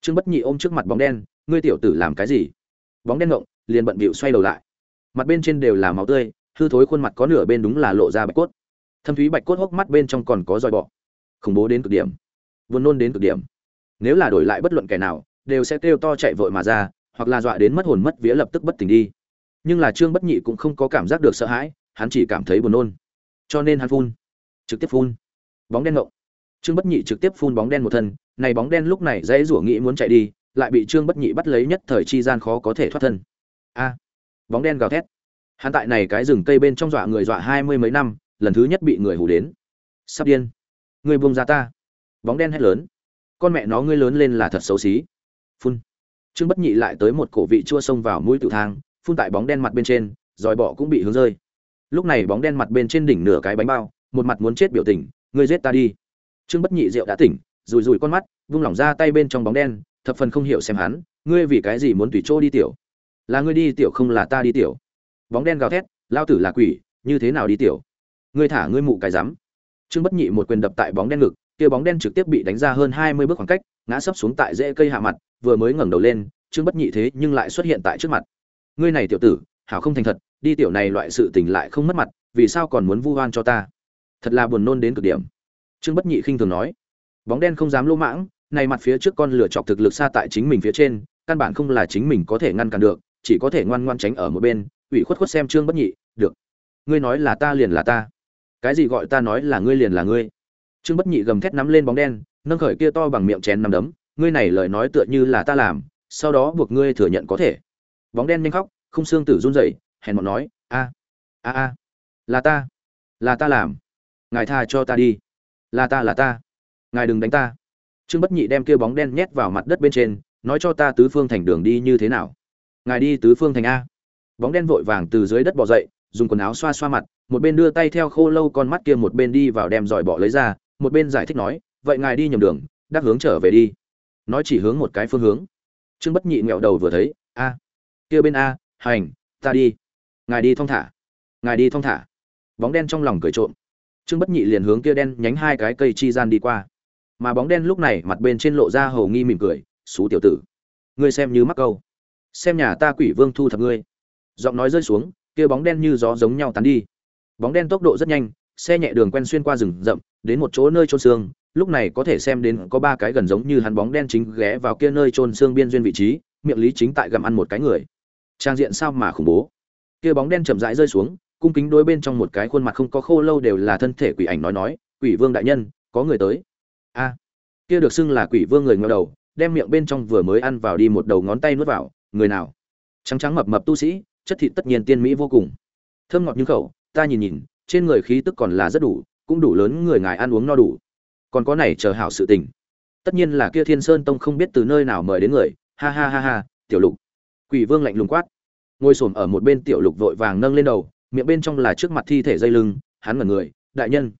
Trương bất nhị ôm trước mặt bóng đen, ngươi tiểu tử làm cái gì? Bóng đen ngộng liền bận bịu xoay đầu lại. Mặt bên trên đều là máu tươi, hư thối khuôn mặt có nửa bên đúng là lộ ra bạch cốt. Thâm thúy bạch cốt hốc mắt bên trong còn có roi bọ. Khủng bố đến cực điểm. Buồn nôn đến cực điểm. Nếu là đổi lại bất luận kẻ nào, đều sẽ kêu to chạy vội mà ra hoặc là dọa đến mất hồn mất vía lập tức bất tỉnh đi. Nhưng là trương bất nhị cũng không có cảm giác được sợ hãi, hắn chỉ cảm thấy buồn nôn. Cho nên hắn phun, trực tiếp phun. Bóng đen ngộng. Trương bất nhị trực tiếp phun bóng đen một thân, này bóng đen lúc này dãy rủa nghĩ muốn chạy đi, lại bị trương bất nhị bắt lấy nhất thời chi gian khó có thể thoát thân. A, bóng đen gào thét. Hắn tại này cái rừng cây bên trong dọa người dọa hai mươi mấy năm, lần thứ nhất bị người hù đến. Sắp điên. Người buông ra ta. Bóng đen hét lớn. Con mẹ nó ngươi lớn lên là thật xấu xí. Phun trương bất nhị lại tới một cổ vị chua xông vào mũi tự thang, phun tại bóng đen mặt bên trên dòi bọ cũng bị hướng rơi. Lúc này bóng đen mặt bên trên đỉnh nửa cái bánh bao, một mặt muốn chết biểu tình, ngươi giết ta đi. Trương bất nhị rượu đã tỉnh rùi rùi con mắt, vung lỏng ra tay bên trong bóng đen, thập phần không hiểu xem hắn, ngươi vì cái gì muốn tùy chỗ đi tiểu? Là ngươi đi tiểu không là ta đi tiểu. Bóng đen gào thét, lao tử là quỷ, như thế nào đi tiểu? Ngươi thả ngươi mụ cái rắm. Trương bất nhị một quyền đập tại bóng đen ngực, kia bóng đen trực tiếp bị đánh ra hơn hai mươi bước khoảng cách ngã sấp xuống tại rễ cây hạ mặt, vừa mới ngẩng đầu lên, trương bất nhị thế nhưng lại xuất hiện tại trước mặt. Ngươi này tiểu tử, hảo không thành thật, đi tiểu này loại sự tình lại không mất mặt, vì sao còn muốn vu oan cho ta? Thật là buồn nôn đến cực điểm. Trương bất nhị khinh thường nói. Bóng đen không dám lỗ mãng, này mặt phía trước con lửa chọc thực lực xa tại chính mình phía trên, căn bản không là chính mình có thể ngăn cản được, chỉ có thể ngoan ngoan tránh ở một bên, ủy khuất khuất xem trương bất nhị, được, ngươi nói là ta liền là ta. Cái gì gọi ta nói là ngươi liền là ngươi? Trương bất nhị gầm thét nắm lên bóng đen nâng khởi kia to bằng miệng chén nằm đấm, ngươi này lời nói tựa như là ta làm, sau đó buộc ngươi thừa nhận có thể. Bóng đen nhanh khóc không xương tử run rẩy, hèn mọn nói, a a a, là ta là ta làm, ngài tha cho ta đi, là ta là ta, ngài đừng đánh ta. Trương bất nhị đem kia bóng đen nhét vào mặt đất bên trên, nói cho ta tứ phương thành đường đi như thế nào. Ngài đi tứ phương thành a. Bóng đen vội vàng từ dưới đất bỏ dậy, dùng quần áo xoa xoa mặt, một bên đưa tay theo khô lâu con mắt kia một bên đi vào đem giỏi bỏ lấy ra, một bên giải thích nói vậy ngài đi nhầm đường đắc hướng trở về đi. Nói chỉ hướng một cái phương hướng. Trương bất nhị nghẹo đầu vừa thấy, a, kia bên a, hành, ta đi. Ngài đi thong thả. Ngài đi thong thả. Bóng đen trong lòng cười trộm. Trương bất nhị liền hướng kia đen nhánh hai cái cây chi gian đi qua. Mà bóng đen lúc này mặt bên trên lộ ra hầu nghi mỉm cười xú tiểu tử, ngươi xem như mắc câu. Xem nhà ta quỷ vương thu thập ngươi. Giọng nói rơi xuống, kia bóng đen như gió giống nhau tán đi. Bóng đen tốc độ rất nhanh, xe nhẹ đường quen xuyên qua rừng rậm, đến một chỗ nơi trôn xương lúc này có thể xem đến có ba cái gần giống như hắn bóng đen chính ghé vào kia nơi trôn xương biên duyên vị trí, miệng lý chính tại gặm ăn một cái người. Trang diện sao mà khủng bố. Kia bóng đen chậm rãi rơi xuống, cung kính đối bên trong một cái khuôn mặt không có khô lâu đều là thân thể quỷ ảnh nói nói, quỷ vương đại nhân, có người tới. A. Kia được xưng là quỷ vương người ngẩng đầu, đem miệng bên trong vừa mới ăn vào đi một đầu ngón tay nuốt vào, người nào? Trắng trắng mập mập tu sĩ, chất thịt tất nhiên tiên mỹ vô cùng. Thơm ngọt như khẩu, ta nhìn nhìn, trên người khí tức còn là rất đủ, cũng đủ lớn người ngài ăn uống no đủ còn có này chờ hảo sự tình. Tất nhiên là kia thiên sơn tông không biết từ nơi nào mời đến người. Ha ha ha ha, tiểu lục. Quỷ vương lạnh lùng quát. Ngồi xổm ở một bên tiểu lục vội vàng nâng lên đầu, miệng bên trong là trước mặt thi thể dây lưng, hắn ngẩn người, đại nhân,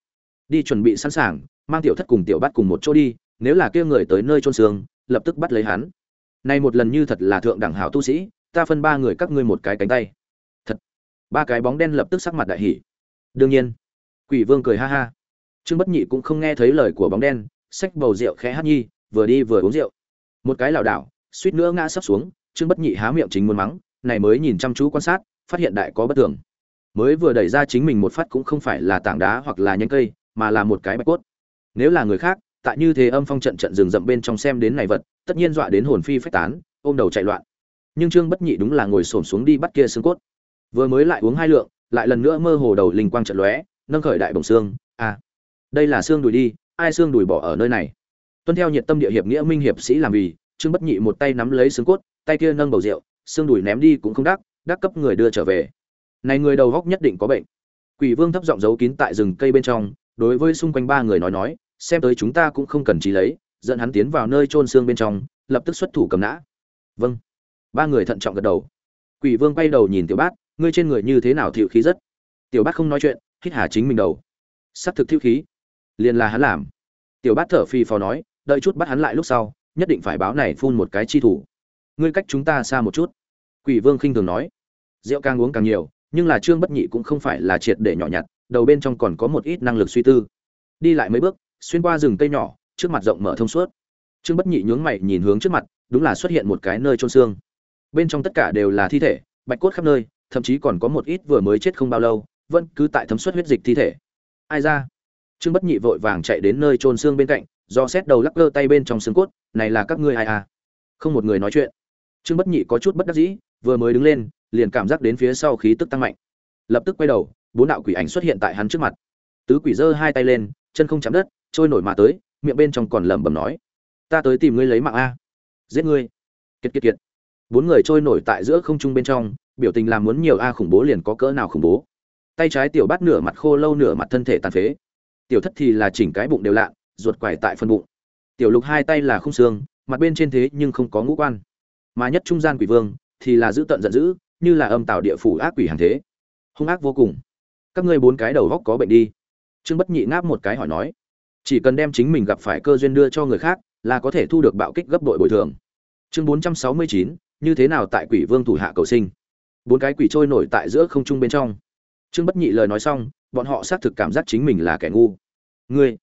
đi chuẩn bị sẵn sàng, mang tiểu thất cùng tiểu bắt cùng một chỗ đi, nếu là kia người tới nơi trôn xương, lập tức bắt lấy hắn. Nay một lần như thật là thượng đẳng hảo tu sĩ, ta phân ba người các ngươi một cái cánh tay. Thật. Ba cái bóng đen lập tức sắc mặt đại hỉ. Đương nhiên, quỷ vương cười ha ha trương bất nhị cũng không nghe thấy lời của bóng đen, xách bầu rượu khẽ hát nhi, vừa đi vừa uống rượu. Một cái lảo đảo, suýt nữa ngã sấp xuống, trương bất nhị há miệng chính muốn mắng, này mới nhìn chăm chú quan sát, phát hiện đại có bất thường. Mới vừa đẩy ra chính mình một phát cũng không phải là tảng đá hoặc là nhánh cây, mà là một cái bạch cốt. Nếu là người khác, tại như thế âm phong trận trận rừng rậm bên trong xem đến này vật, tất nhiên dọa đến hồn phi phách tán, ôm đầu chạy loạn. Nhưng trương bất nhị đúng là ngồi xổm xuống đi bắt kia xương cốt. Vừa mới lại uống hai lượng, lại lần nữa mơ hồ đầu linh quang trận lóe, nâng khởi đại bồng xương. À đây là xương đùi đi, ai xương đùi bỏ ở nơi này? Tuân theo nhiệt tâm địa hiệp nghĩa minh hiệp sĩ làm vì, trương bất nhị một tay nắm lấy xương cốt, tay kia nâng bầu rượu, xương đùi ném đi cũng không đắc đắc cấp người đưa trở về. Này người đầu góc nhất định có bệnh. Quỷ vương thấp giọng giấu kín tại rừng cây bên trong, đối với xung quanh ba người nói nói, xem tới chúng ta cũng không cần trí lấy, dẫn hắn tiến vào nơi trôn xương bên trong, lập tức xuất thủ cầm nã. Vâng. Ba người thận trọng gật đầu. Quỷ vương quay đầu nhìn tiểu bát, ngươi trên người như thế nào thiệu khí rất? Tiểu bát không nói chuyện, hít hà chính mình đầu. Sắp thực thiệu khí liền là hắn làm. Tiểu bát thở phì phò nói, đợi chút bắt hắn lại lúc sau, nhất định phải báo này phun một cái chi thủ. Ngươi cách chúng ta xa một chút. Quỷ vương khinh thường nói. Rượu càng uống càng nhiều, nhưng là trương bất nhị cũng không phải là triệt để nhỏ nhặt, đầu bên trong còn có một ít năng lực suy tư. Đi lại mấy bước, xuyên qua rừng cây nhỏ, trước mặt rộng mở thông suốt. Trương bất nhị nhướng mày nhìn hướng trước mặt, đúng là xuất hiện một cái nơi trôn xương. Bên trong tất cả đều là thi thể, bạch cốt khắp nơi, thậm chí còn có một ít vừa mới chết không bao lâu, vẫn cứ tại thấm suất huyết dịch thi thể. Ai ra? Trương bất nhị vội vàng chạy đến nơi trôn xương bên cạnh, do xét đầu lắc lơ tay bên trong xương cốt, này là các ngươi ai à? Không một người nói chuyện. Trương bất nhị có chút bất đắc dĩ, vừa mới đứng lên, liền cảm giác đến phía sau khí tức tăng mạnh. Lập tức quay đầu, bốn đạo quỷ ảnh xuất hiện tại hắn trước mặt. Tứ quỷ giơ hai tay lên, chân không chạm đất, trôi nổi mà tới, miệng bên trong còn lẩm bẩm nói, ta tới tìm ngươi lấy mạng a. Giết ngươi. Kiệt kiệt kiệt. Bốn người trôi nổi tại giữa không trung bên trong, biểu tình làm muốn nhiều a khủng bố liền có cỡ nào khủng bố. Tay trái tiểu bắt nửa mặt khô, lâu nửa mặt thân thể tàn phế tiểu thất thì là chỉnh cái bụng đều lạ, ruột quải tại phân bụng. Tiểu lục hai tay là không xương, mặt bên trên thế nhưng không có ngũ quan. Mà nhất trung gian quỷ vương thì là giữ tận giận dữ, như là âm tạo địa phủ ác quỷ hàng thế. Hung ác vô cùng. Các ngươi bốn cái đầu góc có bệnh đi. Trương bất nhị ngáp một cái hỏi nói. Chỉ cần đem chính mình gặp phải cơ duyên đưa cho người khác, là có thể thu được bạo kích gấp đội bồi thường. Chương bốn trăm sáu mươi chín, như thế nào tại quỷ vương thủ hạ cầu sinh? Bốn cái quỷ trôi nổi tại giữa không trung bên trong. Trương bất nhị lời nói xong, bọn họ xác thực cảm giác chính mình là kẻ ngu ngươi,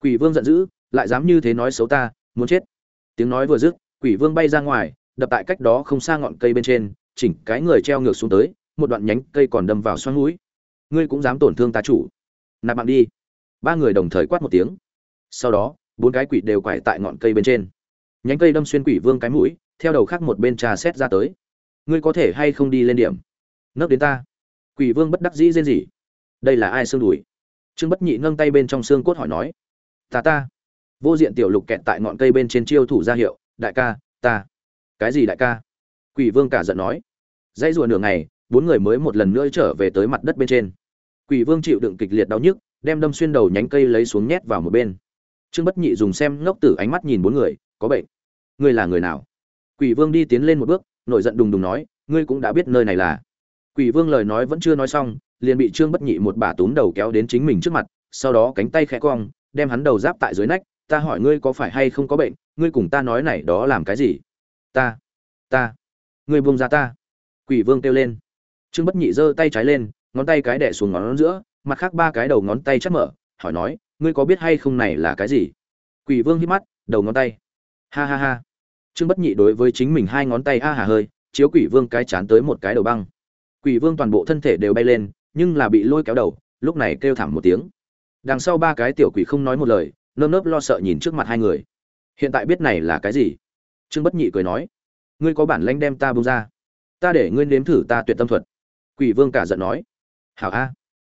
quỷ vương giận dữ, lại dám như thế nói xấu ta, muốn chết. Tiếng nói vừa dứt, quỷ vương bay ra ngoài, đập tại cách đó không xa ngọn cây bên trên, chỉnh cái người treo ngược xuống tới, một đoạn nhánh cây còn đâm vào xoắn mũi ngươi cũng dám tổn thương ta chủ. Nạp mạng đi. Ba người đồng thời quát một tiếng. Sau đó, bốn cái quỷ đều quải tại ngọn cây bên trên. Nhánh cây đâm xuyên quỷ vương cái mũi, theo đầu khác một bên trà xét ra tới. Ngươi có thể hay không đi lên điểm? Nấp đến ta. Quỷ vương bất đắc dĩ rên rỉ. Đây là ai xương đùi? Trương bất nhị nâng tay bên trong xương cốt hỏi nói ta ta. Vô diện tiểu lục kẹt tại ngọn cây bên trên chiêu thủ ra hiệu, đại ca, ta. Cái gì đại ca? Quỷ vương cả giận nói, dãy rùa nửa ngày, bốn người mới một lần nữa trở về tới mặt đất bên trên. Quỷ vương chịu đựng kịch liệt đau nhức, đem đâm xuyên đầu nhánh cây lấy xuống nhét vào một bên. Trương bất nhị dùng xem ngốc tử ánh mắt nhìn bốn người, có bệnh. Ngươi là người nào? Quỷ vương đi tiến lên một bước, nổi giận đùng đùng nói, ngươi cũng đã biết nơi này là. Quỷ vương lời nói vẫn chưa nói xong liền bị trương bất nhị một bà túm đầu kéo đến chính mình trước mặt, sau đó cánh tay khẽ cong, đem hắn đầu giáp tại dưới nách, ta hỏi ngươi có phải hay không có bệnh, ngươi cùng ta nói này đó làm cái gì? Ta ta, ngươi buông ra ta. Quỷ vương kêu lên. Trương bất nhị giơ tay trái lên, ngón tay cái đẻ xuống ngón giữa, mặt khác ba cái đầu ngón tay chắc mở, hỏi nói, ngươi có biết hay không này là cái gì? Quỷ vương hít mắt, đầu ngón tay. Ha ha ha. Trương bất nhị đối với chính mình hai ngón tay a hà hơi, chiếu quỷ vương cái chán tới một cái đầu băng. Quỷ vương toàn bộ thân thể đều bay lên nhưng là bị lôi kéo đầu lúc này kêu thảm một tiếng. Đằng sau ba cái tiểu quỷ không nói một lời nơm nớp lo sợ nhìn trước mặt hai người. Hiện tại biết này là cái gì? Trương bất nhị cười nói ngươi có bản lĩnh đem ta buông ra? Ta để ngươi nếm thử ta tuyệt tâm thuật. Quỷ vương cả giận nói hảo a.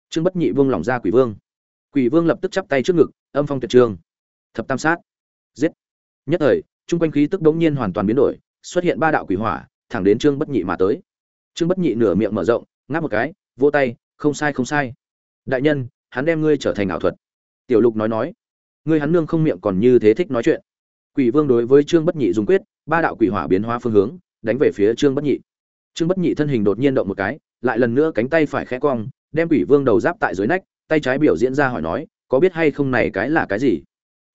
Trương bất nhị vương lòng ra quỷ vương. Quỷ vương lập tức chắp tay trước ngực âm phong tuyệt trường, thập tam sát. Giết. Nhất thời chung quanh khí tức đống nhiên hoàn toàn biến đổi xuất hiện ba đạo quỷ hỏa thẳng đến trương bất nhị mà tới. Trương bất nhị nửa miệng mở rộng ngáp một cái vỗ tay không sai không sai. Đại nhân, hắn đem ngươi trở thành ảo thuật. Tiểu lục nói nói. Ngươi hắn nương không miệng còn như thế thích nói chuyện. Quỷ vương đối với trương bất nhị dùng quyết, ba đạo quỷ hỏa biến hóa phương hướng, đánh về phía trương bất nhị. Trương bất nhị thân hình đột nhiên động một cái, lại lần nữa cánh tay phải khẽ cong, đem quỷ vương đầu giáp tại dưới nách, tay trái biểu diễn ra hỏi nói, có biết hay không này cái là cái gì?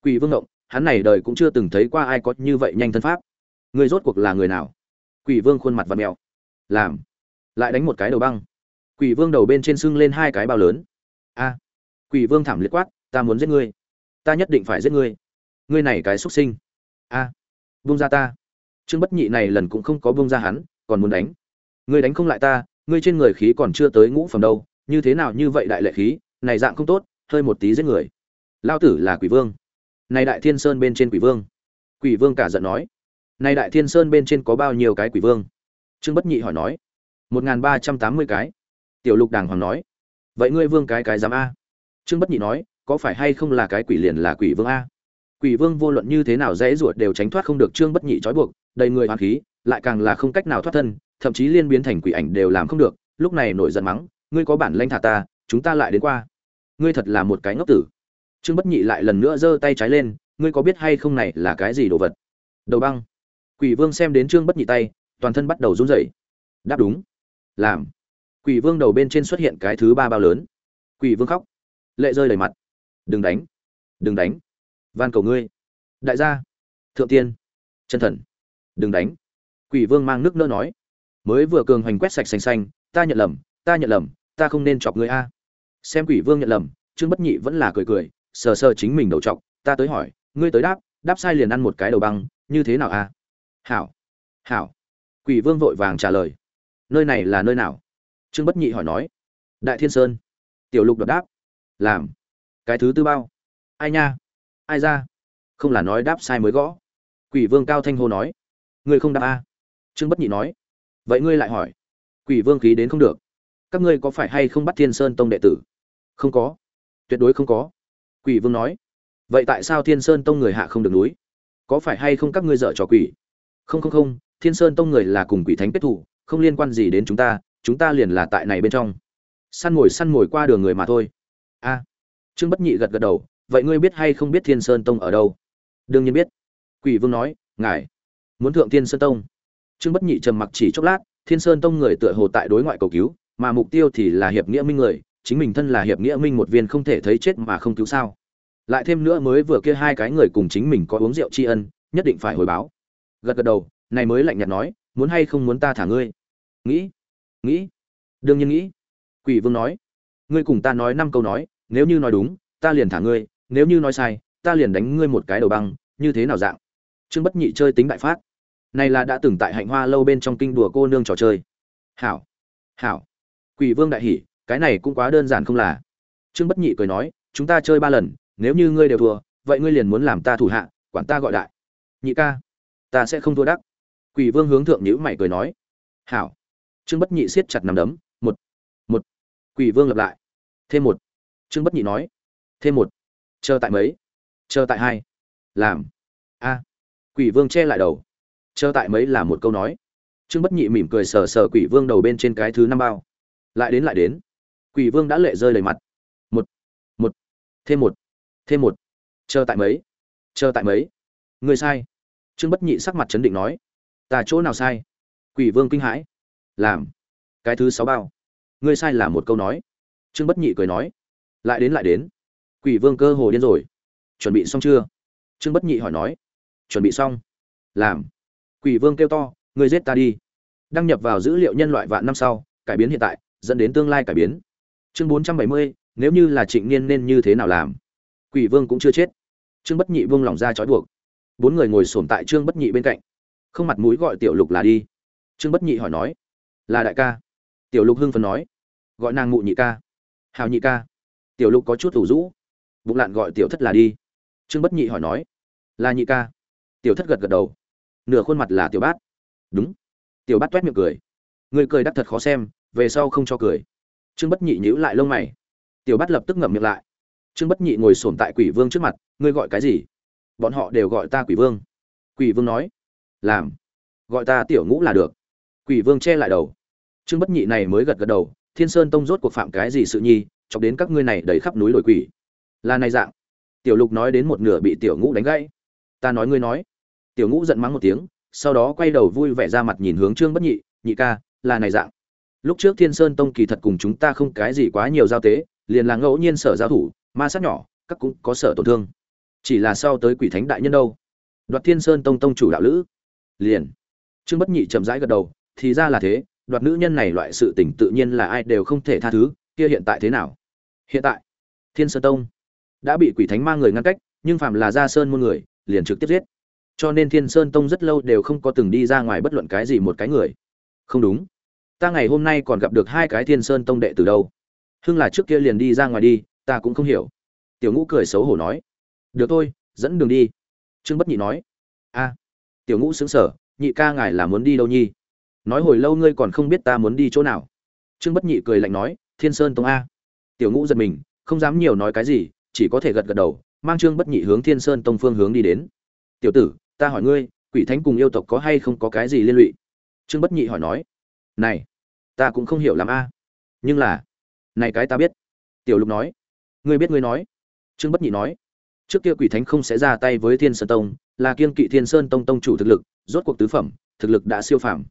Quỷ vương động, hắn này đời cũng chưa từng thấy qua ai có như vậy nhanh thân pháp. Người rốt cuộc là người nào? Quỷ vương khuôn mặt và mèo. Làm. Lại đánh một cái đầu băng quỷ vương đầu bên trên sưng lên hai cái bao lớn. A, quỷ vương thảm liệt quát, ta muốn giết ngươi. Ta nhất định phải giết ngươi. Ngươi này cái xuất sinh. A à. vung ra ta. Trương bất nhị này lần cũng không có vung ra hắn, còn muốn đánh. Ngươi đánh không lại ta, ngươi trên người khí còn chưa tới ngũ phẩm đâu, như thế nào như vậy đại lệ khí, này dạng không tốt, hơi một tí giết người. Lao tử là quỷ vương. Này đại thiên sơn bên trên quỷ vương. Quỷ vương cả giận nói. Này đại thiên sơn bên trên có bao nhiêu cái quỷ vương? Trương bất nhị hỏi nói. Một n ba trăm tám mươi cái tiểu lục đàng hoàng nói, vậy ngươi vương cái cái dám a. Trương bất nhị nói, có phải hay không là cái quỷ liền là quỷ vương a? Quỷ vương vô luận như thế nào dễ ruột đều tránh thoát không được trương bất nhị trói buộc, đầy người hoàn khí, lại càng là không cách nào thoát thân, thậm chí liên biến thành quỷ ảnh đều làm không được. Lúc này nổi giận mắng, ngươi có bản lanh thả ta, chúng ta lại đến qua. Ngươi thật là một cái ngốc tử. Trương bất nhị lại lần nữa giơ tay trái lên, ngươi có biết hay không này là cái gì đồ vật? Đầu băng. Quỷ vương xem đến trương bất nhị tay, toàn thân bắt đầu run rẩy. Đáp đúng. Làm quỷ vương đầu bên trên xuất hiện cái thứ ba bao lớn. Quỷ vương khóc. Lệ rơi đầy mặt. Đừng đánh. Đừng đánh. Van cầu ngươi. Đại gia. Thượng tiên. Chân thần. Đừng đánh. Quỷ vương mang nước nỡ nói. Mới vừa cường hoành quét sạch xanh xanh, ta nhận lầm, ta nhận lầm, ta không nên chọc ngươi a. Xem quỷ vương nhận lầm, trương bất nhị vẫn là cười cười, sờ sờ chính mình đầu chọc, ta tới hỏi, ngươi tới đáp đáp sai liền ăn một cái đầu băng, như thế nào a? Hảo. Hảo. Quỷ vương vội vàng trả lời. Nơi này là nơi nào? Trương bất nhị hỏi nói, đại thiên sơn, tiểu lục đọc đáp, làm cái thứ tư bao. Ai nha, ai ra? Không là nói đáp sai mới gõ. Quỷ vương cao thanh hô nói, ngươi không đáp a? Trương bất nhị nói, vậy ngươi lại hỏi, quỷ vương khí đến không được, các ngươi có phải hay không bắt thiên sơn tông đệ tử? Không có, tuyệt đối không có. Quỷ vương nói, vậy tại sao thiên sơn tông người hạ không được núi? Có phải hay không các ngươi dở trò quỷ? Không không không, thiên sơn tông người là cùng quỷ thánh kết thủ không liên quan gì đến chúng ta chúng ta liền là tại này bên trong. Săn ngồi săn ngồi qua đường người mà thôi. A. Trương bất nhị gật gật đầu, vậy ngươi biết hay không biết thiên sơn tông ở đâu? Đương nhiên biết. Quỷ vương nói, ngài muốn thượng thiên sơn tông. Trương bất nhị trầm mặc chỉ chốc lát, thiên sơn tông người tựa hồ tại đối ngoại cầu cứu, mà mục tiêu thì là hiệp nghĩa minh người, chính mình thân là hiệp nghĩa minh một viên không thể thấy chết mà không cứu sao. Lại thêm nữa mới vừa kia hai cái người cùng chính mình có uống rượu tri ân, nhất định phải hồi báo. Gật gật đầu, này mới lạnh nhạt nói, muốn hay không muốn ta thả ngươi? Nghĩ nghĩ. Đương nhiên nghĩ. Quỷ vương nói. Ngươi cùng ta nói năm câu nói, nếu như nói đúng, ta liền thả ngươi, nếu như nói sai, ta liền đánh ngươi một cái đầu băng, như thế nào dạng? Trương bất nhị chơi tính đại phát. Này là đã từng tại hạnh hoa lâu bên trong kinh đùa cô nương trò chơi. Hảo. Hảo. Quỷ vương đại hỉ, cái này cũng quá đơn giản không là. Trương bất nhị cười nói, chúng ta chơi ba lần, nếu như ngươi đều thua, vậy ngươi liền muốn làm ta thủ hạ, quản ta gọi đại. Nhị ca, ta sẽ không thua đắc. Quỷ vương hướng thượng nhữ mày cười nói. Hảo trương bất nhị siết chặt nằm đấm, một một. Quỷ vương lặp lại. Thêm một. Trương bất nhị nói. Thêm một. Chờ tại mấy? Chờ tại hai. Làm. A. Quỷ vương che lại đầu. Chờ tại mấy? là một câu nói. Trương bất nhị mỉm cười sờ sờ quỷ vương đầu bên trên cái thứ năm bao. Lại đến lại đến. Quỷ vương đã lệ rơi đầy mặt. Một một. Thêm một thêm một. Chờ tại mấy? Chờ tại mấy? Người sai. Trương bất nhị sắc mặt chấn định nói. Ta chỗ nào sai? Quỷ vương kinh hãi làm. Cái thứ sáu bao. Ngươi sai là một câu nói. Trương bất nhị cười nói. Lại đến lại đến. Quỷ vương cơ hồ điên rồi. Chuẩn bị xong chưa? Trương bất nhị hỏi nói. Chuẩn bị xong. Làm. Quỷ vương kêu to, ngươi giết ta đi. Đăng nhập vào dữ liệu nhân loại vạn năm sau, cải biến hiện tại, dẫn đến tương lai cải biến. Chương bốn trăm bảy mươi, nếu như là trịnh niên nên như thế nào làm? Quỷ vương cũng chưa chết. Trương bất nhị vương lòng ra trói buộc. Bốn người ngồi sổm tại trương bất nhị bên cạnh. Không mặt mũi gọi tiểu lục là đi. Trương bất nhị hỏi nói là đại ca. Tiểu lục hưng phấn nói. Gọi nàng mụ nhị ca. Hào nhị ca. Tiểu lục có chút thủ rũ. Bụng lạn gọi tiểu thất là đi. Trương bất nhị hỏi nói. Là nhị ca. Tiểu thất gật gật đầu. Nửa khuôn mặt là tiểu bát. Đúng. Tiểu bát toét miệng cười. Người cười đắc thật khó xem, về sau không cho cười. Trương bất nhị nhíu lại lông mày. Tiểu bát lập tức ngậm miệng lại. Trương bất nhị ngồi xổm tại quỷ vương trước mặt, ngươi gọi cái gì? Bọn họ đều gọi ta quỷ vương. Quỷ vương nói. Làm. Gọi ta tiểu ngũ là được quỷ vương che lại đầu. Trương bất nhị này mới gật gật đầu, thiên sơn tông rốt cuộc phạm cái gì sự nhi, chọc đến các ngươi này đầy khắp núi đổi quỷ. Là này dạng. Tiểu lục nói đến một nửa bị tiểu ngũ đánh gãy. Ta nói ngươi nói. Tiểu ngũ giận mắng một tiếng, sau đó quay đầu vui vẻ ra mặt nhìn hướng trương bất nhị nhị ca, là này dạng. Lúc trước thiên sơn tông kỳ thật cùng chúng ta không cái gì quá nhiều giao tế, liền là ngẫu nhiên sở giao thủ, ma sát nhỏ, các cũng có sở tổn thương. Chỉ là sau tới quỷ thánh đại nhân đâu. Đoạt thiên sơn tông tông chủ đạo lữ. Liền. Trương bất nhị chậm rãi gật đầu thì ra là thế, đoạt nữ nhân này loại sự tình tự nhiên là ai đều không thể tha thứ, kia hiện tại thế nào? Hiện tại, thiên sơn tông đã bị quỷ thánh mang người ngăn cách, nhưng phạm là ra sơn môn người, liền trực tiếp giết. Cho nên thiên sơn tông rất lâu đều không có từng đi ra ngoài bất luận cái gì một cái người. Không đúng. Ta ngày hôm nay còn gặp được hai cái thiên sơn tông đệ từ đâu. Hưng là trước kia liền đi ra ngoài đi, ta cũng không hiểu. Tiểu ngũ cười xấu hổ nói. Được thôi, dẫn đường đi. Trương bất nhị nói. A tiểu ngũ xứng sở nhị ca ngài là muốn đi đâu nhi? Nói hồi lâu ngươi còn không biết ta muốn đi chỗ nào. Trương bất nhị cười lạnh nói, thiên sơn tông a. Tiểu ngũ giật mình, không dám nhiều nói cái gì, chỉ có thể gật gật đầu, mang trương bất nhị hướng thiên sơn tông phương hướng đi đến. Tiểu tử, ta hỏi ngươi, quỷ thánh cùng yêu tộc có hay không có cái gì liên lụy? Trương bất nhị hỏi nói, này, ta cũng không hiểu làm a. Nhưng là, này cái ta biết. Tiểu lục nói, ngươi biết ngươi nói. Trương bất nhị nói, trước kia quỷ thánh không sẽ ra tay với thiên sơn tông, là kiên kỵ thiên sơn tông tông chủ thực lực, rốt cuộc tứ phẩm, thực lực đã siêu phàm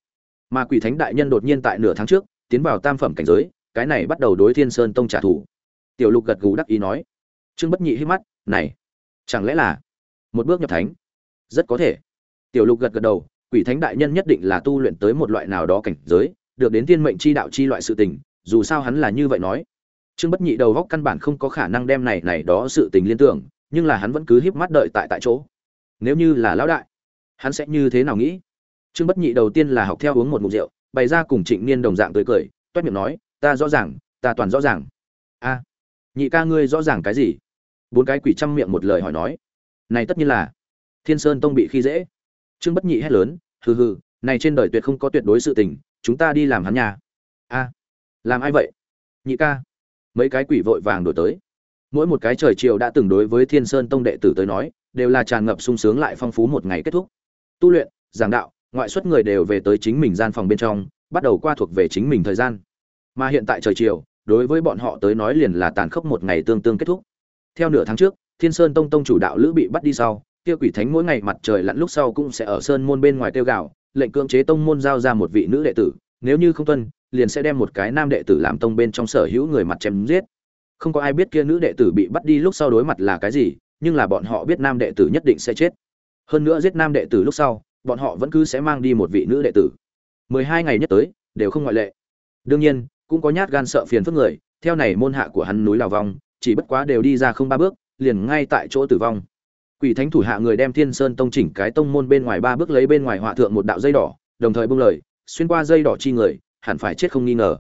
mà quỷ thánh đại nhân đột nhiên tại nửa tháng trước tiến vào tam phẩm cảnh giới, cái này bắt đầu đối thiên sơn tông trả thù. Tiểu lục gật gù đắc ý nói, trương bất nhị hít mắt, này, chẳng lẽ là một bước nhập thánh? Rất có thể. Tiểu lục gật gật đầu, quỷ thánh đại nhân nhất định là tu luyện tới một loại nào đó cảnh giới, được đến thiên mệnh chi đạo chi loại sự tình, dù sao hắn là như vậy nói. Trương bất nhị đầu góc căn bản không có khả năng đem này này đó sự tình liên tưởng, nhưng là hắn vẫn cứ híp mắt đợi tại tại chỗ. Nếu như là lão đại, hắn sẽ như thế nào nghĩ? Trương bất nhị đầu tiên là học theo uống một ngụm rượu, bày ra cùng trịnh niên đồng dạng tươi cười, toét miệng nói, ta rõ ràng, ta toàn rõ ràng. A, nhị ca ngươi rõ ràng cái gì? Bốn cái quỷ trăm miệng một lời hỏi nói. Này tất nhiên là, thiên sơn tông bị khi dễ. Trương bất nhị hét lớn, hừ hừ, này trên đời tuyệt không có tuyệt đối sự tình, chúng ta đi làm hắn nhà. A, làm ai vậy? Nhị ca. Mấy cái quỷ vội vàng đổi tới. Mỗi một cái trời chiều đã từng đối với thiên sơn tông đệ tử tới nói, đều là tràn ngập sung sướng lại phong phú một ngày kết thúc. Tu luyện, giảng đạo ngoại suất người đều về tới chính mình gian phòng bên trong, bắt đầu qua thuộc về chính mình thời gian. Mà hiện tại trời chiều, đối với bọn họ tới nói liền là tàn khốc một ngày tương tương kết thúc. Theo nửa tháng trước, thiên sơn tông tông chủ đạo lữ bị bắt đi sau, kia quỷ thánh mỗi ngày mặt trời lặn lúc sau cũng sẽ ở sơn môn bên ngoài tiêu gạo lệnh cưỡng chế tông môn giao ra một vị nữ đệ tử, nếu như không tuân, liền sẽ đem một cái nam đệ tử làm tông bên trong sở hữu người mặt chém giết. Không có ai biết kia nữ đệ tử bị bắt đi lúc sau đối mặt là cái gì, nhưng là bọn họ biết nam đệ tử nhất định sẽ chết. Hơn nữa giết nam đệ tử lúc sau bọn họ vẫn cứ sẽ mang đi một vị nữ đệ tử. Mười hai ngày nhất tới, đều không ngoại lệ. Đương nhiên, cũng có nhát gan sợ phiền phức người, theo này môn hạ của hắn núi lào vong chỉ bất quá đều đi ra không ba bước, liền ngay tại chỗ tử vong. Quỷ thánh thủ hạ người đem thiên sơn tông chỉnh cái tông môn bên ngoài ba bước lấy bên ngoài họa thượng một đạo dây đỏ, đồng thời bung lời, xuyên qua dây đỏ chi người, hẳn phải chết không nghi ngờ.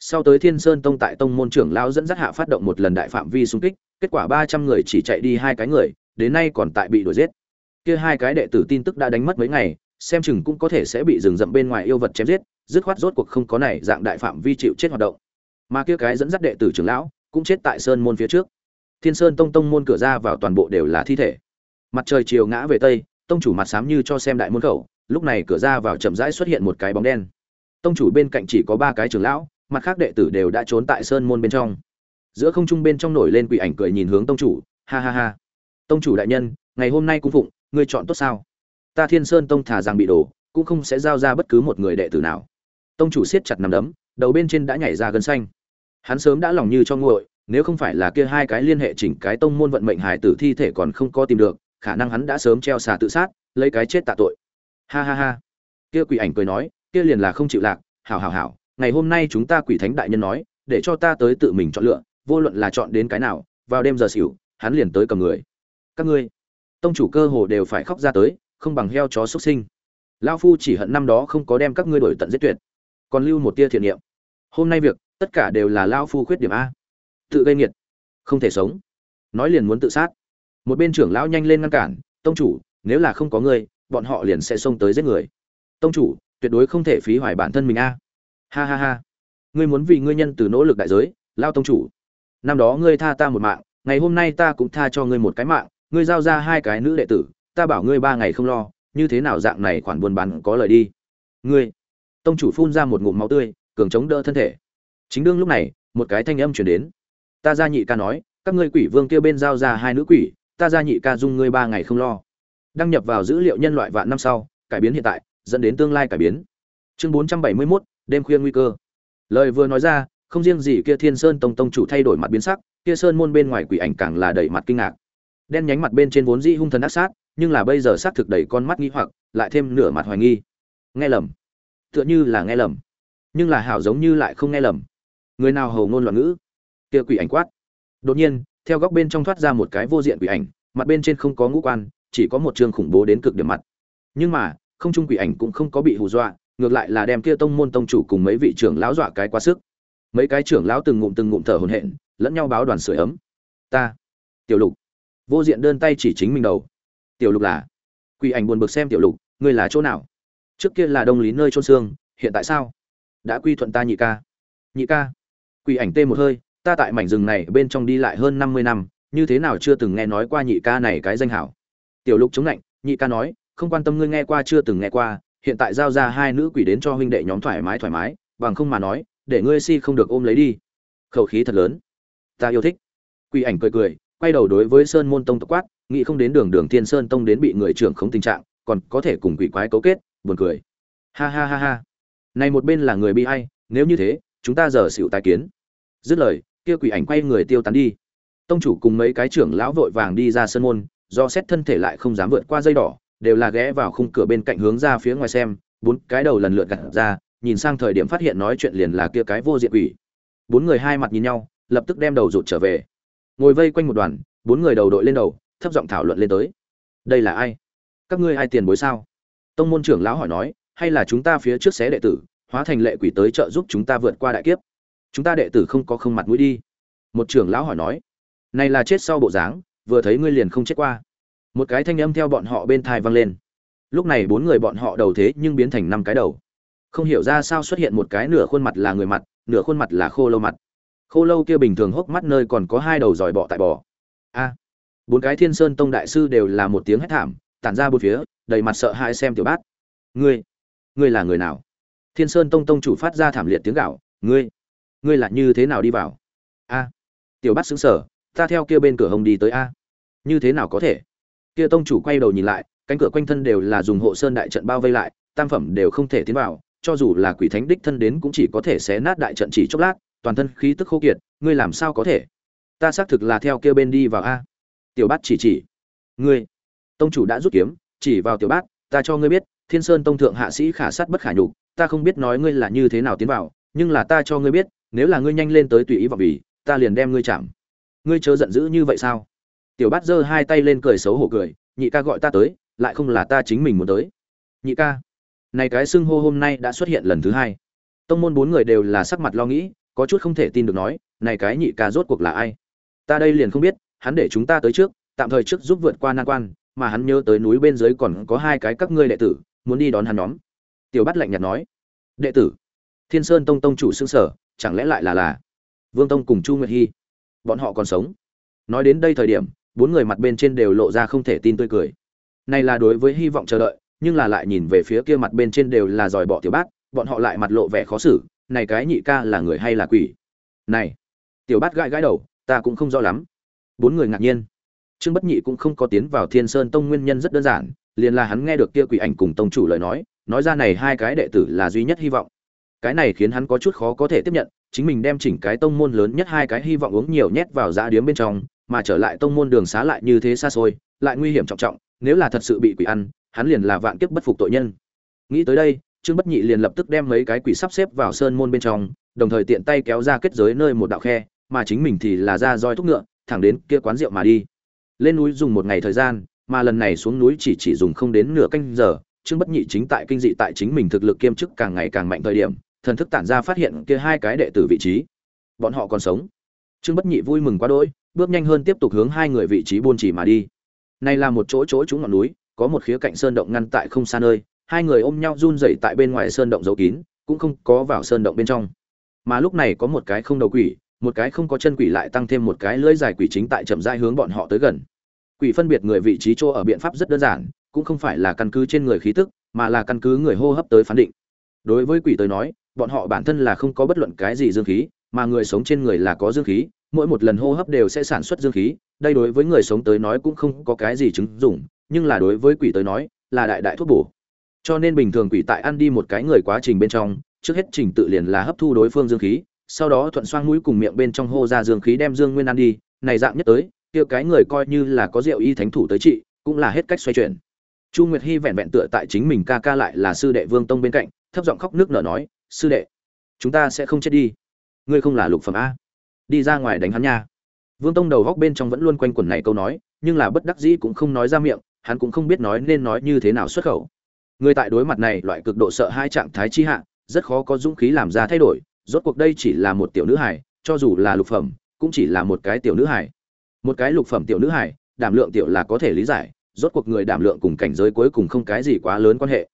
Sau tới thiên sơn tông tại tông môn trưởng lão dẫn dắt hạ phát động một lần đại phạm vi xung kích, kết quả ba trăm người chỉ chạy đi hai cái người, đến nay còn tại bị đuổi giết kia hai cái đệ tử tin tức đã đánh mất mấy ngày, xem chừng cũng có thể sẽ bị rừng rậm bên ngoài yêu vật chém giết, dứt khoát rốt cuộc không có này dạng đại phạm vi chịu chết hoạt động. Mà kia cái dẫn dắt đệ tử trưởng lão cũng chết tại sơn môn phía trước. Thiên sơn tông tông môn cửa ra vào toàn bộ đều là thi thể. Mặt trời chiều ngã về tây, tông chủ mặt xám như cho xem đại môn khẩu, lúc này cửa ra vào chậm rãi xuất hiện một cái bóng đen. Tông chủ bên cạnh chỉ có ba cái trưởng lão, mặt khác đệ tử đều đã trốn tại sơn môn bên trong. Giữa không trung bên trong nổi lên quỷ ảnh cười nhìn hướng tông chủ, ha ha ha. Tông chủ đại nhân, ngày hôm nay cung phụng ngươi chọn tốt sao? Ta thiên sơn tông thả rằng bị đổ, cũng không sẽ giao ra bất cứ một người đệ tử nào. Tông chủ siết chặt nằm đấm, đầu bên trên đã nhảy ra gân xanh. Hắn sớm đã lòng như cho nguội, nếu không phải là kia hai cái liên hệ chỉnh cái tông môn vận mệnh hải tử thi thể còn không có tìm được, khả năng hắn đã sớm treo xà tự sát, lấy cái chết tạ tội. Ha ha ha. Kia quỷ ảnh cười nói, kia liền là không chịu lạc, hảo hảo hảo, ngày hôm nay chúng ta quỷ thánh đại nhân nói, để cho ta tới tự mình chọn lựa, vô luận là chọn đến cái nào, vào đêm giờ xỉu, hắn liền tới cầm người. Các ngươi tông chủ cơ hồ đều phải khóc ra tới, không bằng heo chó xuất sinh. Lao phu chỉ hận năm đó không có đem các ngươi đổi tận giết tuyệt. Còn lưu một tia thiện niệm. Hôm nay việc, tất cả đều là lao phu khuyết điểm a. Tự gây nghiệt. Không thể sống. Nói liền muốn tự sát. Một bên trưởng lão nhanh lên ngăn cản, tông chủ, nếu là không có ngươi, bọn họ liền sẽ xông tới giết người. Tông chủ, tuyệt đối không thể phí hoài bản thân mình a. Ha ha ha. Ngươi muốn vì ngươi nhân từ nỗ lực đại giới lao tông chủ. Năm đó ngươi tha ta một mạng, ngày hôm nay ta cũng tha cho ngươi một cái mạng ngươi giao ra hai cái nữ đệ tử ta bảo ngươi ba ngày không lo như thế nào dạng này khoản buôn bán có lời đi. Ngươi tông chủ phun ra một ngụm máu tươi cường chống đỡ thân thể. Chính đương lúc này một cái thanh âm chuyển đến. Ta gia nhị ca nói các ngươi quỷ vương kia bên giao ra hai nữ quỷ ta gia nhị ca dung ngươi ba ngày không lo. Đăng nhập vào dữ liệu nhân loại vạn năm sau cải biến hiện tại dẫn đến tương lai cải biến. Chương bốn trăm bảy mươi 471, đêm khuya nguy cơ. Lời vừa nói ra không riêng gì kia thiên sơn tông tông chủ thay đổi mặt biến sắc kia sơn môn bên ngoài quỷ ảnh càng là đầy mặt kinh ngạc đen nhánh mặt bên trên vốn dĩ hung thần ác sát, nhưng là bây giờ xác thực đầy con mắt nghi hoặc, lại thêm nửa mặt hoài nghi. Nghe lầm. Tựa như là nghe lầm. Nhưng là hảo giống như lại không nghe lầm. Người nào hầu ngôn loạn ngữ? Kia quỷ ảnh quát. Đột nhiên, theo góc bên trong thoát ra một cái vô diện quỷ ảnh, mặt bên trên không có ngũ quan, chỉ có một trường khủng bố đến cực điểm mặt. Nhưng mà, không trung quỷ ảnh cũng không có bị hù dọa, ngược lại là đem kia tông môn tông chủ cùng mấy vị trưởng lão dọa cái quá sức. Mấy cái trưởng lão từng ngụm từng ngụm thở hổn hển, lẫn nhau báo đoàn sưởi ấm. Ta, tiểu lục vô diện đơn tay chỉ chính mình đầu. Tiểu lục là, quỷ ảnh buồn bực xem tiểu lục, ngươi là chỗ nào? Trước kia là đông lý nơi trôn xương, hiện tại sao? Đã quy thuận ta nhị ca. Nhị ca. Quỷ ảnh tê một hơi, ta tại mảnh rừng này bên trong đi lại hơn năm mươi năm, như thế nào chưa từng nghe nói qua nhị ca này cái danh hảo. Tiểu lục chống lạnh, nhị ca nói, không quan tâm ngươi nghe qua chưa từng nghe qua, hiện tại giao ra hai nữ quỷ đến cho huynh đệ nhóm thoải mái thoải mái, bằng không mà nói, để ngươi si không được ôm lấy đi. Khẩu khí thật lớn. Ta yêu thích. Quỷ ảnh cười cười quay đầu đối với sơn môn tông tộc quát, nghĩ không đến đường đường thiên sơn tông đến bị người trưởng không tình trạng, còn có thể cùng quỷ quái cấu kết, buồn cười. Ha ha ha ha. Này một bên là người bi ai, nếu như thế, chúng ta giờ xỉu tài kiến. Dứt lời, kia quỷ ảnh quay người tiêu tán đi. Tông chủ cùng mấy cái trưởng lão vội vàng đi ra sân môn, do xét thân thể lại không dám vượt qua dây đỏ, đều là ghé vào khung cửa bên cạnh hướng ra phía ngoài xem, bốn cái đầu lần lượt gặt ra, nhìn sang thời điểm phát hiện nói chuyện liền là kia cái vô diện quỷ. Bốn người hai mặt nhìn nhau, lập tức đem đầu rụt trở về ngồi vây quanh một đoàn, bốn người đầu đội lên đầu, thấp giọng thảo luận lên tới. Đây là ai? Các ngươi ai tiền bối sao? Tông môn trưởng lão hỏi nói, hay là chúng ta phía trước xé đệ tử, hóa thành lệ quỷ tới trợ giúp chúng ta vượt qua đại kiếp? Chúng ta đệ tử không có không mặt mũi đi. Một trưởng lão hỏi nói, này là chết sau bộ dáng, vừa thấy ngươi liền không chết qua. Một cái thanh âm theo bọn họ bên thai vang lên. Lúc này bốn người bọn họ đầu thế nhưng biến thành năm cái đầu. Không hiểu ra sao xuất hiện một cái nửa khuôn mặt là người mặt, nửa khuôn mặt là khô lâu mặt khô lâu kia bình thường hốc mắt nơi còn có hai đầu giỏi bọ tại bò a. Bốn cái thiên sơn tông đại sư đều là một tiếng hét thảm, tản ra bốn phía, đầy mặt sợ hãi xem tiểu bát. Ngươi ngươi là người nào? Thiên sơn tông tông chủ phát ra thảm liệt tiếng gạo ngươi ngươi là như thế nào đi vào? A. Tiểu bát xứng sở ta theo kia bên cửa hồng đi tới a. Như thế nào có thể? Kia tông chủ quay đầu nhìn lại, cánh cửa quanh thân đều là dùng hộ sơn đại trận bao vây lại, tam phẩm đều không thể tiến vào, cho dù là quỷ thánh đích thân đến cũng chỉ có thể xé nát đại trận chỉ chốc lát toàn thân khí tức khô kiệt, ngươi làm sao có thể? Ta xác thực là theo kia bên đi vào a. Tiểu bát chỉ chỉ. Ngươi, tông chủ đã rút kiếm, chỉ vào tiểu bát, ta cho ngươi biết, thiên sơn tông thượng hạ sĩ khả sát bất khả nhục, ta không biết nói ngươi là như thế nào tiến vào, nhưng là ta cho ngươi biết, nếu là ngươi nhanh lên tới tùy ý vào vì, ta liền đem ngươi chạm. Ngươi chớ giận dữ như vậy sao? Tiểu bát giơ hai tay lên cười xấu hổ cười, nhị ca gọi ta tới, lại không là ta chính mình muốn tới. Nhị ca, này cái xưng hô hôm nay đã xuất hiện lần thứ hai. Tông môn bốn người đều là sắc mặt lo nghĩ có chút không thể tin được nói, này cái nhị ca rốt cuộc là ai? Ta đây liền không biết, hắn để chúng ta tới trước, tạm thời trước giúp vượt qua nan quan, mà hắn nhớ tới núi bên dưới còn có hai cái các ngươi đệ tử, muốn đi đón hắn nhóm. Tiểu bát lạnh nhạt nói. Đệ tử? Thiên sơn tông tông chủ xương sở chẳng lẽ lại là là vương tông cùng chu nguyệt hy? Bọn họ còn sống? Nói đến đây thời điểm, bốn người mặt bên trên đều lộ ra không thể tin tươi cười. Này là đối với hy vọng chờ đợi, nhưng là lại nhìn về phía kia mặt bên trên đều là dòi bỏ tiểu bát, bọn họ lại mặt lộ vẻ khó xử này cái nhị ca là người hay là quỷ? Này, tiểu bát gãi gãi đầu, ta cũng không rõ lắm. Bốn người ngạc nhiên. Trương bất nhị cũng không có tiến vào thiên sơn tông nguyên nhân rất đơn giản, liền là hắn nghe được kia quỷ ảnh cùng tông chủ lời nói nói ra này hai cái đệ tử là duy nhất hy vọng. Cái này khiến hắn có chút khó có thể tiếp nhận, chính mình đem chỉnh cái tông môn lớn nhất hai cái hy vọng uống nhiều nhét vào dã điếm bên trong, mà trở lại tông môn đường xá lại như thế xa xôi, lại nguy hiểm trọng trọng, nếu là thật sự bị quỷ ăn, hắn liền là vạn kiếp bất phục tội nhân. Nghĩ tới đây trương bất nhị liền lập tức đem mấy cái quỷ sắp xếp vào sơn môn bên trong, đồng thời tiện tay kéo ra kết giới nơi một đạo khe, mà chính mình thì là ra roi thúc ngựa, thẳng đến kia quán rượu mà đi. Lên núi dùng một ngày thời gian, mà lần này xuống núi chỉ chỉ dùng không đến nửa canh giờ, trương bất nhị chính tại kinh dị tại chính mình thực lực kiêm chức càng ngày càng mạnh thời điểm, thần thức tản ra phát hiện kia hai cái đệ tử vị trí. Bọn họ còn sống. Trương bất nhị vui mừng quá đỗi, bước nhanh hơn tiếp tục hướng hai người vị trí buôn chỉ mà đi. Này là một chỗ chỗ trúng ngọn núi, có một khía cạnh sơn động ngăn tại không xa nơi hai người ôm nhau run rẩy tại bên ngoài sơn động giấu kín, cũng không có vào sơn động bên trong. Mà lúc này có một cái không đầu quỷ, một cái không có chân quỷ lại tăng thêm một cái lưỡi dài quỷ chính tại chậm rãi hướng bọn họ tới gần. Quỷ phân biệt người vị trí chỗ ở biện pháp rất đơn giản, cũng không phải là căn cứ trên người khí tức, mà là căn cứ người hô hấp tới phán định. Đối với quỷ tới nói, bọn họ bản thân là không có bất luận cái gì dương khí, mà người sống trên người là có dương khí, mỗi một lần hô hấp đều sẽ sản xuất dương khí, đây đối với người sống tới nói cũng không có cái gì chứng dụng, nhưng là đối với quỷ tới nói, là đại đại thuốc bổ cho nên bình thường quỷ tại ăn đi một cái người quá trình bên trong, trước hết trình tự liền là hấp thu đối phương dương khí, sau đó thuận xoang mũi cùng miệng bên trong hô ra dương khí đem dương nguyên ăn đi, này dạng nhất tới, kia cái người coi như là có rượu y thánh thủ tới trị, cũng là hết cách xoay chuyển. Chu nguyệt hy vẹn vẹn tựa tại chính mình ca ca lại là sư đệ vương tông bên cạnh, thấp giọng khóc nước nở nói, sư đệ, chúng ta sẽ không chết đi. Ngươi không là lục phẩm a. Đi ra ngoài đánh hắn nha. Vương tông đầu góc bên trong vẫn luôn quanh quẩn này câu nói, nhưng là bất đắc dĩ cũng không nói ra miệng, hắn cũng không biết nói nên nói như thế nào xuất khẩu người tại đối mặt này loại cực độ sợ hai trạng thái chi hạ, rất khó có dũng khí làm ra thay đổi, rốt cuộc đây chỉ là một tiểu nữ hải cho dù là lục phẩm, cũng chỉ là một cái tiểu nữ hải một cái lục phẩm tiểu nữ hải đảm lượng tiểu là có thể lý giải, rốt cuộc người đảm lượng cùng cảnh giới cuối cùng không cái gì quá lớn quan hệ.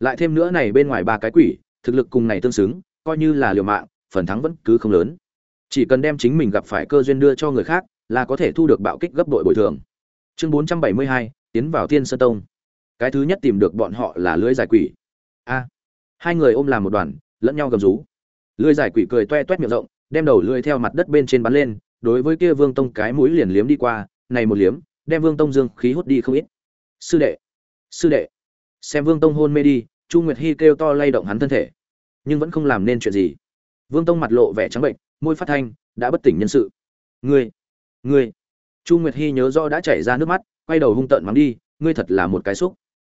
Lại thêm nữa này bên ngoài ba cái quỷ, thực lực cùng này tương xứng, coi như là liều mạng, phần thắng vẫn cứ không lớn. Chỉ cần đem chính mình gặp phải cơ duyên đưa cho người khác, là có thể thu được bạo kích gấp đội bồi thường. Chương bốn trăm bảy mươi hai, tiến vào thiên sơn tông cái thứ nhất tìm được bọn họ là lưới giải quỷ. A, hai người ôm làm một đoàn, lẫn nhau gầm rú. Lưỡi giải quỷ cười toe toét miệng rộng, đem đầu lưỡi theo mặt đất bên trên bắn lên, đối với kia vương tông cái mũi liền liếm đi qua, này một liếm, đem vương tông dương khí hút đi không ít. Sư đệ sư đệ, xem vương tông hôn mê đi, chu nguyệt hy kêu to lay động hắn thân thể. Nhưng vẫn không làm nên chuyện gì. Vương tông mặt lộ vẻ trắng bệnh, môi phát thanh, đã bất tỉnh nhân sự. Ngươi ngươi. Chu nguyệt hy nhớ rõ đã chảy ra nước mắt, quay đầu hung tợn mắng đi, ngươi thật là một cái xúc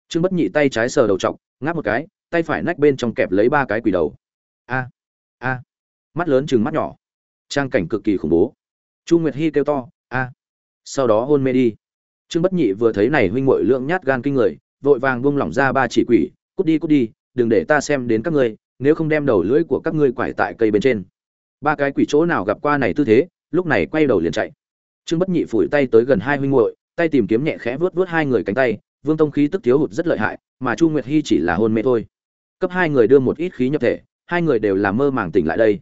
trương bất nhị tay trái sờ đầu trọng, ngáp một cái tay phải nách bên trong kẹp lấy ba cái quỷ đầu. A a mắt lớn chừng mắt nhỏ. Trang cảnh cực kỳ khủng bố. Chu nguyệt hy kêu to a sau đó hôn mê đi. Trương bất nhị vừa thấy này huynh muội lượng nhát gan kinh người vội vàng buông lỏng ra ba chỉ quỷ cút đi cút đi đừng để ta xem đến các ngươi nếu không đem đầu lưỡi của các ngươi quải tại cây bên trên. Ba cái quỷ chỗ nào gặp qua này tư thế lúc này quay đầu liền chạy. Trương bất nhị phủi tay tới gần hai huynh muội tay tìm kiếm nhẹ khẽ vớt vớt hai người cánh tay vương tông khí tức thiếu hụt rất lợi hại, mà chu nguyệt hy chỉ là hôn mê thôi. Cấp hai người đưa một ít khí nhập thể, hai người đều là mơ màng tỉnh lại đây.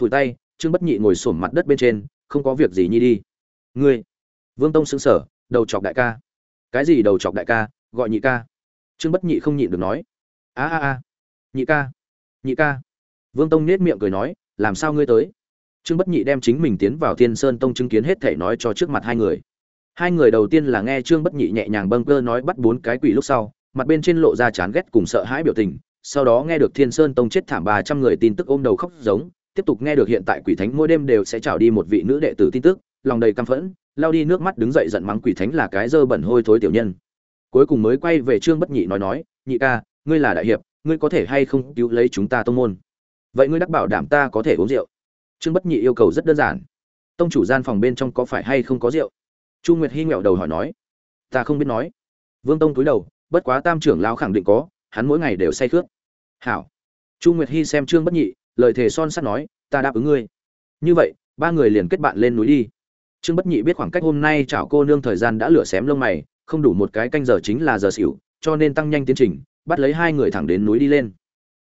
Phủi tay, trương bất nhị ngồi xổm mặt đất bên trên, không có việc gì nhi đi. Ngươi. Vương tông xứng sở đầu chọc đại ca. Cái gì đầu chọc đại ca, gọi nhị ca. Trương bất nhị không nhịn được nói. A a a. Nhị ca. Nhị ca. Vương tông nết miệng cười nói, làm sao ngươi tới? Trương bất nhị đem chính mình tiến vào thiên sơn tông chứng kiến hết thể nói cho trước mặt hai người hai người đầu tiên là nghe trương bất nhị nhẹ nhàng bâng cơ nói bắt bốn cái quỷ lúc sau, mặt bên trên lộ ra chán ghét cùng sợ hãi biểu tình, sau đó nghe được thiên sơn tông chết thảm ba trăm người tin tức ôm đầu khóc giống, tiếp tục nghe được hiện tại quỷ thánh mỗi đêm đều sẽ trào đi một vị nữ đệ tử tin tức, lòng đầy căm phẫn, lao đi nước mắt đứng dậy giận mắng quỷ thánh là cái dơ bẩn hôi thối tiểu nhân. Cuối cùng mới quay về trương bất nhị nói nói, nhị ca, ngươi là đại hiệp, ngươi có thể hay không cứu lấy chúng ta tông môn? Vậy ngươi đắc bảo đảm ta có thể uống rượu. Trương bất nhị yêu cầu rất đơn giản. Tông chủ gian phòng bên trong có phải hay không có rượu? Chu nguyệt hy nghẹo đầu hỏi nói, ta không biết nói. Vương tông cúi đầu, bất quá tam trưởng lao khẳng định có, hắn mỗi ngày đều say khướt. Hảo. Chu nguyệt hy xem trương bất nhị, lời thề son sắt nói, ta đáp ứng ngươi. Như vậy, ba người liền kết bạn lên núi đi. Trương bất nhị biết khoảng cách hôm nay chảo cô nương thời gian đã lửa xém lông mày, không đủ một cái canh giờ chính là giờ xỉu, cho nên tăng nhanh tiến trình, bắt lấy hai người thẳng đến núi đi lên.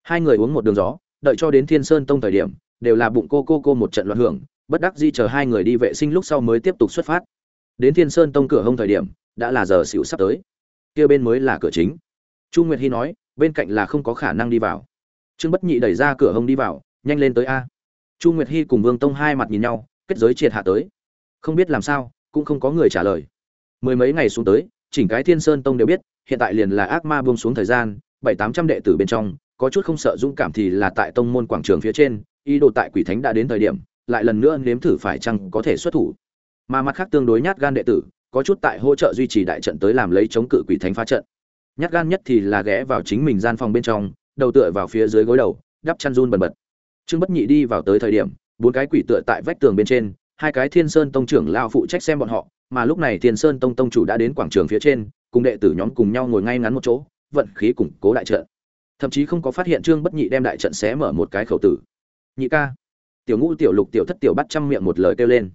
Hai người uống một đường gió, đợi cho đến thiên sơn tông thời điểm, đều là bụng cô cô cô một trận loạn hưởng, bất đắc di chờ hai người đi vệ sinh lúc sau mới tiếp tục xuất phát đến thiên sơn tông cửa hông thời điểm, đã là giờ xỉu sắp tới. Kia bên mới là cửa chính. Chu nguyệt hy nói, bên cạnh là không có khả năng đi vào. Trương bất nhị đẩy ra cửa hông đi vào, nhanh lên tới a. Chu nguyệt hy cùng vương tông hai mặt nhìn nhau, kết giới triệt hạ tới. Không biết làm sao, cũng không có người trả lời. Mười mấy ngày xuống tới, chỉnh cái thiên sơn tông đều biết, hiện tại liền là ác ma buông xuống thời gian, bảy tám trăm đệ tử bên trong, có chút không sợ dũng cảm thì là tại tông môn quảng trường phía trên, ý đồ tại quỷ thánh đã đến thời điểm, lại lần nữa nếm thử phải chăng có thể xuất thủ mà mặt khác tương đối nhát gan đệ tử, có chút tại hỗ trợ duy trì đại trận tới làm lấy chống cự quỷ thánh phá trận. Nhát gan nhất thì là ghé vào chính mình gian phòng bên trong, đầu tựa vào phía dưới gối đầu, đắp chăn run bần bật. Trương bất nhị đi vào tới thời điểm, bốn cái quỷ tựa tại vách tường bên trên, hai cái thiên sơn tông trưởng lao phụ trách xem bọn họ, mà lúc này thiên sơn tông tông chủ đã đến quảng trường phía trên, cùng đệ tử nhóm cùng nhau ngồi ngay ngắn một chỗ, vận khí củng cố đại trận. Thậm chí không có phát hiện trương bất nhị đem đại trận xé mở một cái khẩu tử. Nhị ca. Tiểu ngũ, tiểu lục, tiểu thất, tiểu bắt trăm miệng một lời kêu lên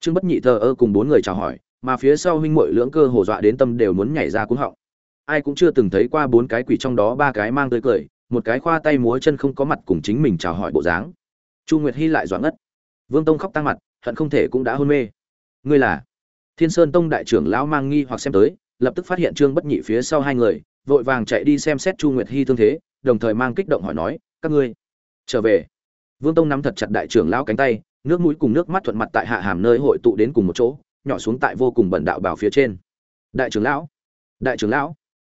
trương bất nhị thờ ơ cùng bốn người chào hỏi, mà phía sau huynh muội lưỡng cơ hồ dọa đến tâm đều muốn nhảy ra cuống họng. Ai cũng chưa từng thấy qua bốn cái quỷ trong đó ba cái mang tới cười, một cái khoa tay múa chân không có mặt cùng chính mình chào hỏi bộ dáng. Chu nguyệt hy lại doãn ngất. Vương tông khóc tăng mặt, hận không thể cũng đã hôn mê. Ngươi là? Thiên sơn tông đại trưởng lão mang nghi hoặc xem tới, lập tức phát hiện trương bất nhị phía sau hai người, vội vàng chạy đi xem xét chu nguyệt hy thương thế, đồng thời mang kích động hỏi nói, các ngươi trở về? Vương tông nắm thật chặt đại trưởng lão cánh tay nước mũi cùng nước mắt thuận mặt tại hạ hàm nơi hội tụ đến cùng một chỗ, nhỏ xuống tại vô cùng bẩn đạo bảo phía trên. Đại trưởng lão, đại trưởng lão.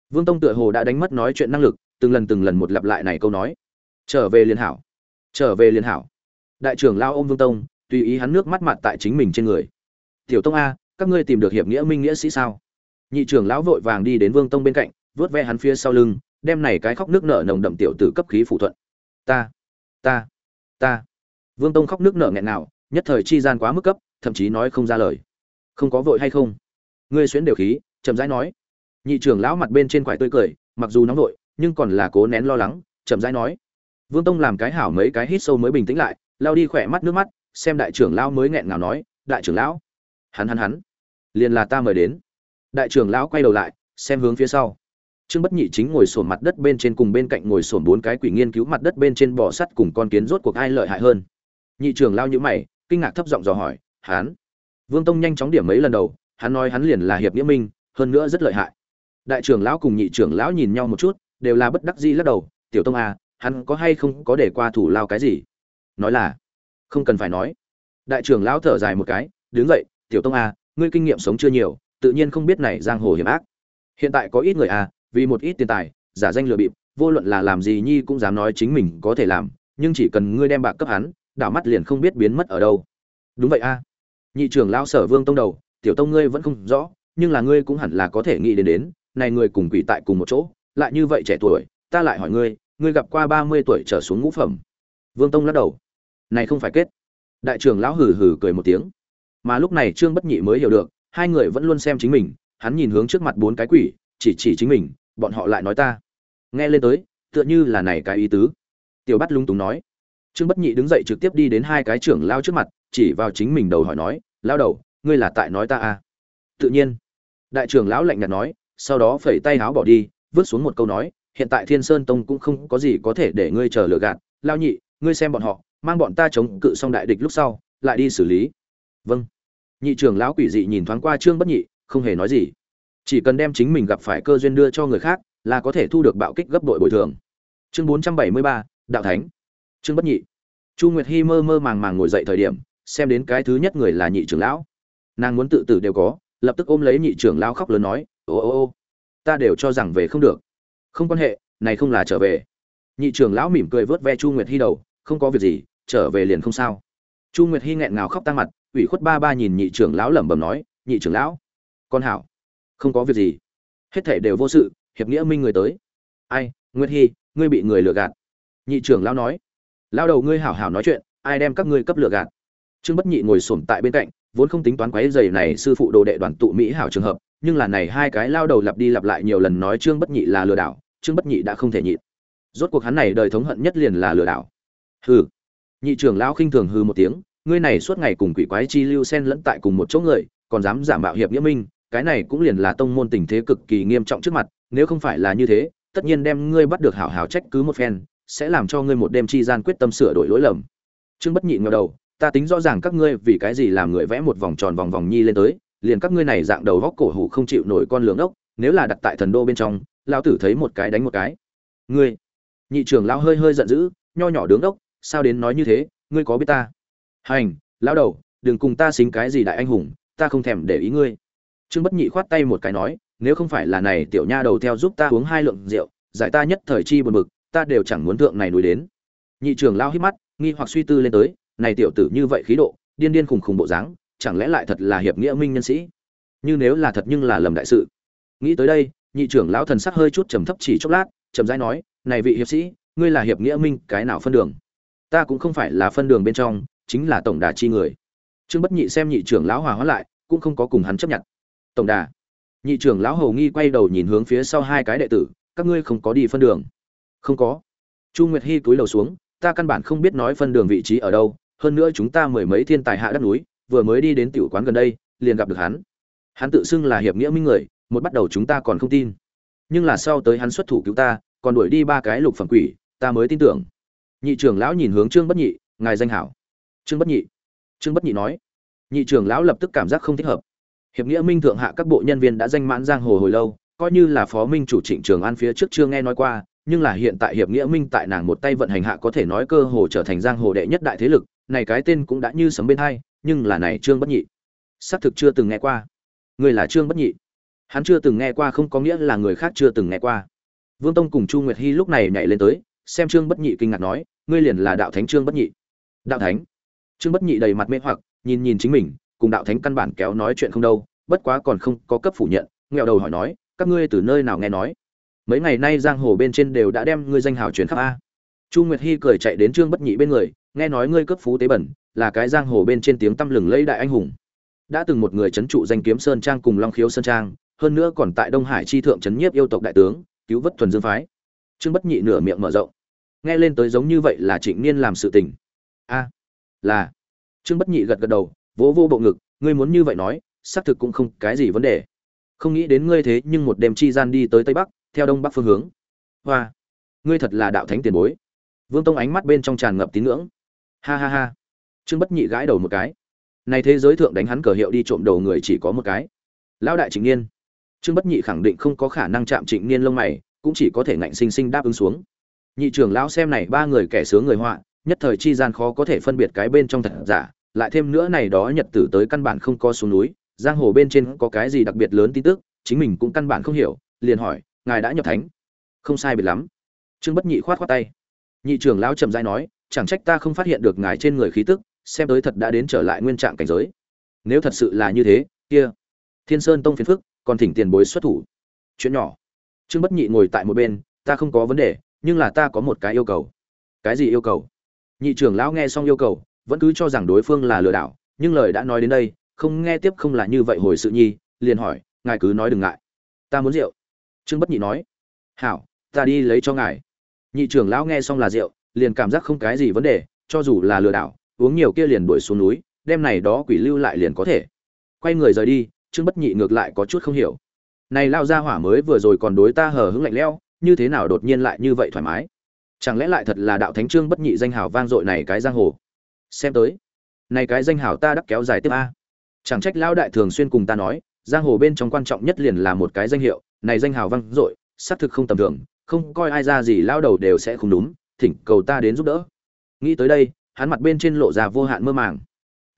Vương tông tựa hồ đã đánh mất nói chuyện năng lực, từng lần từng lần một lặp lại này câu nói. Trở về liên hảo, trở về liên hảo. Đại trưởng lao ôm vương tông, tùy ý hắn nước mắt mặt tại chính mình trên người. Tiểu tông a, các ngươi tìm được hiệp nghĩa minh nghĩa sĩ sao? Nhị trưởng lão vội vàng đi đến vương tông bên cạnh, vớt ve hắn phía sau lưng, đem này cái khóc nước nở nồng đậm tiểu tử cấp khí phụ thuận. Ta ta ta vương tông khóc nước nở nghẹn nào, nhất thời chi gian quá mức cấp, thậm chí nói không ra lời. Không có vội hay không? Ngươi xuyến đều khí, chậm rãi nói. Nhị trưởng lão mặt bên trên quải tươi cười, mặc dù nóng vội, nhưng còn là cố nén lo lắng, chậm rãi nói. Vương tông làm cái hảo mấy cái hít sâu mới bình tĩnh lại lao đi khỏe mắt nước mắt, xem đại trưởng lão mới nghẹn ngào nói, đại trưởng lão. Hắn hắn hắn. Liền là ta mời đến. Đại trưởng lão quay đầu lại, xem hướng phía sau. Trương bất nhị chính ngồi sổn mặt đất bên trên cùng bên cạnh ngồi sổn bốn cái quỷ nghiên cứu mặt đất bên trên bò sắt cùng con kiến rốt cuộc ai lợi hại hơn nhị trưởng lao nhữ mày, kinh ngạc thấp giọng dò hỏi hắn vương tông nhanh chóng điểm mấy lần đầu, hắn nói hắn liền là hiệp nghĩa minh, hơn nữa rất lợi hại. Đại trưởng lão cùng nhị trưởng lão nhìn nhau một chút, đều là bất đắc dĩ lắc đầu, tiểu tông à hắn có hay không có để qua thủ lao cái gì? Nói là, không cần phải nói. Đại trưởng lão thở dài một cái, đứng dậy, tiểu tông à ngươi kinh nghiệm sống chưa nhiều, tự nhiên không biết này giang hồ hiểm ác. Hiện tại có ít người à vì một ít tiền tài, giả danh lừa bịp, vô luận là làm gì nhi cũng dám nói chính mình có thể làm, nhưng chỉ cần ngươi đem bạc cấp hắn đảo mắt liền không biết biến mất ở đâu. Đúng vậy a. À. nhị trưởng lão sở vương tông đầu, tiểu tông ngươi vẫn không rõ, nhưng là ngươi cũng hẳn là có thể nghĩ đến đến, này người cùng quỷ tại cùng một chỗ, lại như vậy trẻ tuổi, ta lại hỏi ngươi ngươi gặp qua ba mươi tuổi trở xuống ngũ phẩm? Vương tông lắc đầu. Này không phải kết. Đại trưởng lão hừ hừ cười một tiếng. Mà lúc này trương bất nhị mới hiểu được, hai người vẫn luôn xem chính mình, hắn nhìn hướng trước mặt bốn cái quỷ, chỉ chỉ chính mình, bọn họ lại nói ta. Nghe lên tới, tựa như là này cái ý tứ. Tiểu bắt lung túng nói trương bất nhị đứng dậy trực tiếp đi đến hai cái trưởng lao trước mặt, chỉ vào chính mình đầu hỏi nói, lao đầu, ngươi là tại nói ta à? Tự nhiên, đại trưởng lão lạnh nhạt nói, sau đó phẩy tay háo bỏ đi, vứt xuống một câu nói, hiện tại thiên sơn tông cũng không có gì có thể để ngươi chờ lừa gạt. Lao nhị, ngươi xem bọn họ, mang bọn ta chống cự xong đại địch lúc sau, lại đi xử lý. Vâng. Nhị trưởng lão quỷ dị nhìn thoáng qua trương bất nhị, không hề nói gì. Chỉ cần đem chính mình gặp phải cơ duyên đưa cho người khác, là có thể thu được bạo kích gấp đội bồi thường. Chương bốn trăm bảy mươi ba, đạo thánh trương bất nhị. Chu nguyệt hy mơ mơ màng màng ngồi dậy thời điểm, xem đến cái thứ nhất người là nhị trưởng lão. Nàng muốn tự tử đều có, lập tức ôm lấy nhị trưởng lão khóc lớn nói, ô ô ô, ta đều cho rằng về không được. Không quan hệ, này không là trở về. Nhị trưởng lão mỉm cười vớt ve chu nguyệt hy đầu, không có việc gì, trở về liền không sao. Chu nguyệt hy nghẹn ngào khóc tăng mặt, ủy khuất ba ba nhìn nhị trưởng lão lẩm bẩm nói, nhị trưởng lão, con hảo, không có việc gì. Hết thể đều vô sự, hiệp nghĩa minh người tới. Ai, nguyệt hy ngươi bị người lừa gạt. Nhị trưởng lão nói lao đầu ngươi hảo hảo nói chuyện, ai đem các ngươi cấp lựa gạt? Trương bất nhị ngồi xổm tại bên cạnh, vốn không tính toán quái dày này sư phụ đồ đệ đoàn tụ mỹ hảo trường hợp, nhưng là này hai cái lao đầu lặp đi lặp lại nhiều lần nói trương bất nhị là lừa đảo, trương bất nhị đã không thể nhịn. Rốt cuộc hắn này đời thống hận nhất liền là lừa đảo. Hừ. Nhị trưởng lão khinh thường hừ một tiếng, ngươi này suốt ngày cùng quỷ quái chi lưu sen lẫn tại cùng một chỗ người, còn dám giả mạo hiệp nghĩa minh, cái này cũng liền là tông môn tình thế cực kỳ nghiêm trọng trước mặt, nếu không phải là như thế, tất nhiên đem ngươi bắt được hảo hảo trách cứ một phen sẽ làm cho ngươi một đêm chi gian quyết tâm sửa đổi lỗi lầm. Trương bất nhị ngẩng đầu, ta tính rõ ràng các ngươi vì cái gì làm người vẽ một vòng tròn vòng vòng nhi lên tới, liền các ngươi này dạng đầu góc cổ hủ không chịu nổi con lường ốc, nếu là đặt tại thần đô bên trong, lão tử thấy một cái đánh một cái. Ngươi, nhị trưởng lão hơi hơi giận dữ, nho nhỏ đứng ốc, sao đến nói như thế, ngươi có biết ta? Hành, lão đầu, đừng cùng ta xính cái gì đại anh hùng, ta không thèm để ý ngươi. Trương bất nhị khoát tay một cái nói, nếu không phải là này tiểu nha đầu theo giúp ta uống hai lượng rượu, giải ta nhất thời chi buồn bực ta đều chẳng muốn thượng này núi đến. Nhị trưởng lao hít mắt, nghi hoặc suy tư lên tới, này tiểu tử như vậy khí độ, điên điên khùng khùng bộ dáng, chẳng lẽ lại thật là hiệp nghĩa minh nhân sĩ? Như nếu là thật nhưng là lầm đại sự. Nghĩ tới đây, nhị trưởng lão thần sắc hơi chút trầm thấp chỉ chốc lát trầm rãi nói, này vị hiệp sĩ, ngươi là hiệp nghĩa minh, cái nào phân đường? Ta cũng không phải là phân đường bên trong, chính là tổng đà chi người. Trương bất nhị xem nhị trưởng lão hòa hóa lại, cũng không có cùng hắn chấp nhận. Tổng đà? Nhị trưởng lão hầu nghi quay đầu nhìn hướng phía sau hai cái đệ tử, các ngươi không có đi phân đường không có. Chu nguyệt hy cúi đầu xuống, ta căn bản không biết nói phân đường vị trí ở đâu, hơn nữa chúng ta mười mấy thiên tài hạ đất núi, vừa mới đi đến tiểu quán gần đây, liền gặp được hắn. Hắn tự xưng là hiệp nghĩa minh người, một bắt đầu chúng ta còn không tin. Nhưng là sau tới hắn xuất thủ cứu ta, còn đuổi đi ba cái lục phẩm quỷ, ta mới tin tưởng. Nhị trưởng lão nhìn hướng trương bất nhị, ngài danh hảo. Trương bất nhị. Trương bất nhị nói. Nhị trưởng lão lập tức cảm giác không thích hợp. Hiệp nghĩa minh thượng hạ các bộ nhân viên đã danh mãn giang hồ hồi lâu, coi như là phó minh chủ trịnh trường an phía trước chưa nghe nói qua nhưng là hiện tại hiệp nghĩa minh tại nàng một tay vận hành hạ có thể nói cơ hồ trở thành giang hồ đệ nhất đại thế lực, này cái tên cũng đã như sấm bên hai, nhưng là này trương bất nhị. Xác thực chưa từng nghe qua. Người là trương bất nhị. Hắn chưa từng nghe qua không có nghĩa là người khác chưa từng nghe qua. Vương tông cùng chu nguyệt hy lúc này nhảy lên tới, xem trương bất nhị kinh ngạc nói, ngươi liền là đạo thánh trương bất nhị. Đạo thánh? Trương bất nhị đầy mặt mê hoặc, nhìn nhìn chính mình, cùng đạo thánh căn bản kéo nói chuyện không đâu, bất quá còn không có cấp phủ nhận nghèo đầu hỏi nói, các ngươi từ nơi nào nghe nói? Mấy ngày nay giang hồ bên trên đều đã đem ngươi danh hào truyền khắp a. Chu nguyệt hy cười chạy đến trương bất nhị bên người, nghe nói ngươi cấp phú tế bẩn, là cái giang hồ bên trên tiếng tăm lừng lẫy đại anh hùng. Đã từng một người chấn trụ danh kiếm sơn trang cùng long khiếu sơn trang, hơn nữa còn tại đông hải chi thượng chấn nhiếp yêu tộc đại tướng, cứu vớt thuần dương phái. Trương bất nhị nửa miệng mở rộng. Nghe lên tới giống như vậy là trịnh niên làm sự tình. A, là. Trương bất nhị gật gật đầu, vỗ vô bộ ngực, ngươi muốn như vậy nói, xác thực cũng không cái gì vấn đề. Không nghĩ đến ngươi thế nhưng một đêm chi gian đi tới tây bắc theo đông bắc phương hướng. Hoa, ngươi thật là đạo thánh tiền bối. Vương tông ánh mắt bên trong tràn ngập tín ngưỡng. Ha ha ha. Trương bất nhị gãi đầu một cái. Này thế giới thượng đánh hắn cờ hiệu đi trộm đầu người chỉ có một cái. Lão đại trịnh niên. Trương bất nhị khẳng định không có khả năng chạm trịnh niên lông mày, cũng chỉ có thể ngạnh sinh sinh đáp ứng xuống. Nhị trưởng lão xem này ba người kẻ sướng người họa, nhất thời chi gian khó có thể phân biệt cái bên trong thật giả, lại thêm nữa này đó nhật tử tới căn bản không có xuống núi, giang hồ bên trên có cái gì đặc biệt lớn tin tức, chính mình cũng căn bản không hiểu, liền hỏi ngài đã nhập thánh. Không sai biệt lắm. Trương bất nhị khoát khoát tay. Nhị trưởng lão trầm dai nói, chẳng trách ta không phát hiện được ngài trên người khí tức, xem tới thật đã đến trở lại nguyên trạng cảnh giới. Nếu thật sự là như thế, kia. Thiên sơn tông phiền phức, còn thỉnh tiền bối xuất thủ. Chuyện nhỏ. Trương bất nhị ngồi tại một bên, ta không có vấn đề, nhưng là ta có một cái yêu cầu. Cái gì yêu cầu? Nhị trưởng lão nghe xong yêu cầu, vẫn cứ cho rằng đối phương là lừa đảo, nhưng lời đã nói đến đây, không nghe tiếp không là như vậy hồi sự nhi, liền hỏi, ngài cứ nói đừng ngại. Ta muốn rượu trương bất nhị nói, hảo, ta đi lấy cho ngài. Nhị trưởng lão nghe xong là rượu, liền cảm giác không cái gì vấn đề, cho dù là lừa đảo, uống nhiều kia liền đuổi xuống núi đem này đó quỷ lưu lại liền có thể. Quay người rời đi, trương bất nhị ngược lại có chút không hiểu. Này lao ra hỏa mới vừa rồi còn đối ta hờ hững lạnh lẽo, như thế nào đột nhiên lại như vậy thoải mái? Chẳng lẽ lại thật là đạo thánh trương bất nhị danh hào vang dội này cái giang hồ? Xem tới, này cái danh hào ta đắc kéo dài tiếp a. Chẳng trách lão đại thường xuyên cùng ta nói, giang hồ bên trong quan trọng nhất liền là một cái danh hiệu này danh hào vang dội, xác thực không tầm thường, không coi ai ra gì, lao đầu đều sẽ không đúng, thỉnh cầu ta đến giúp đỡ. Nghĩ tới đây, hắn mặt bên trên lộ ra vô hạn mơ màng.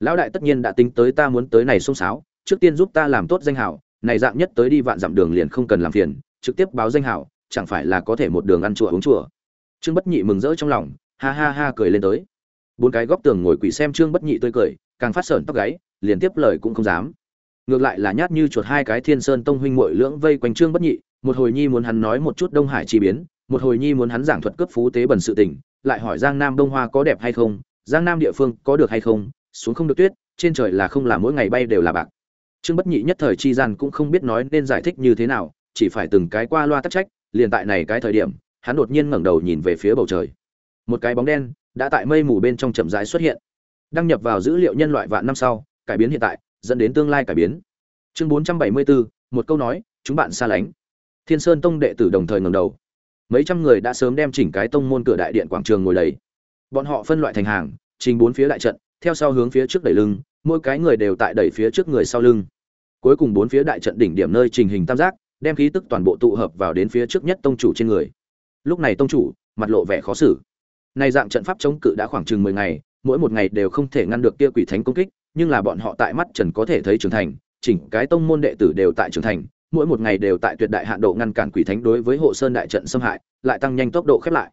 Lão đại tất nhiên đã tính tới ta muốn tới này xông xáo, trước tiên giúp ta làm tốt danh hào, này dạng nhất tới đi vạn dặm đường liền không cần làm phiền, trực tiếp báo danh hào, chẳng phải là có thể một đường ăn chùa uống chùa. Trương bất nhị mừng rỡ trong lòng, ha ha ha cười lên tới. Bốn cái góc tường ngồi quỷ xem trương bất nhị tươi cười, càng phát sởn tóc gáy, liền tiếp lời cũng không dám ngược lại là nhát như chuột hai cái thiên sơn tông huynh muội lưỡng vây quanh trương bất nhị, một hồi nhi muốn hắn nói một chút đông hải chi biến, một hồi nhi muốn hắn giảng thuật cấp phú tế bẩn sự tình, lại hỏi giang nam đông hoa có đẹp hay không, giang nam địa phương có được hay không, xuống không được tuyết, trên trời là không là mỗi ngày bay đều là bạc. Trương bất nhị nhất thời chi gian cũng không biết nói nên giải thích như thế nào, chỉ phải từng cái qua loa tắc trách, liền tại này cái thời điểm, hắn đột nhiên ngẩng đầu nhìn về phía bầu trời. Một cái bóng đen đã tại mây mù bên trong chậm rãi xuất hiện. Đăng nhập vào dữ liệu nhân loại vạn năm sau, cải biến hiện tại dẫn đến tương lai cải biến. Chương 474, một câu nói chúng bạn xa lánh. Thiên sơn tông đệ tử đồng thời ngẩng đầu. Mấy trăm người đã sớm đem chỉnh cái tông môn cửa đại điện quảng trường ngồi đầy. Bọn họ phân loại thành hàng trình bốn phía đại trận theo sau hướng phía trước đẩy lưng mỗi cái người đều tại đẩy phía trước người sau lưng. Cuối cùng bốn phía đại trận đỉnh điểm nơi trình hình tam giác đem khí tức toàn bộ tụ hợp vào đến phía trước nhất tông chủ trên người. Lúc này tông chủ mặt lộ vẻ khó xử. Này dạng trận pháp chống cự đã khoảng chừng mười ngày mỗi một ngày đều không thể ngăn được kia quỷ thánh công kích nhưng là bọn họ tại mắt trần có thể thấy trưởng thành, chỉnh cái tông môn đệ tử đều tại trưởng thành, mỗi một ngày đều tại tuyệt đại hạn độ ngăn cản quỷ thánh đối với hộ sơn đại trận xâm hại, lại tăng nhanh tốc độ khép lại.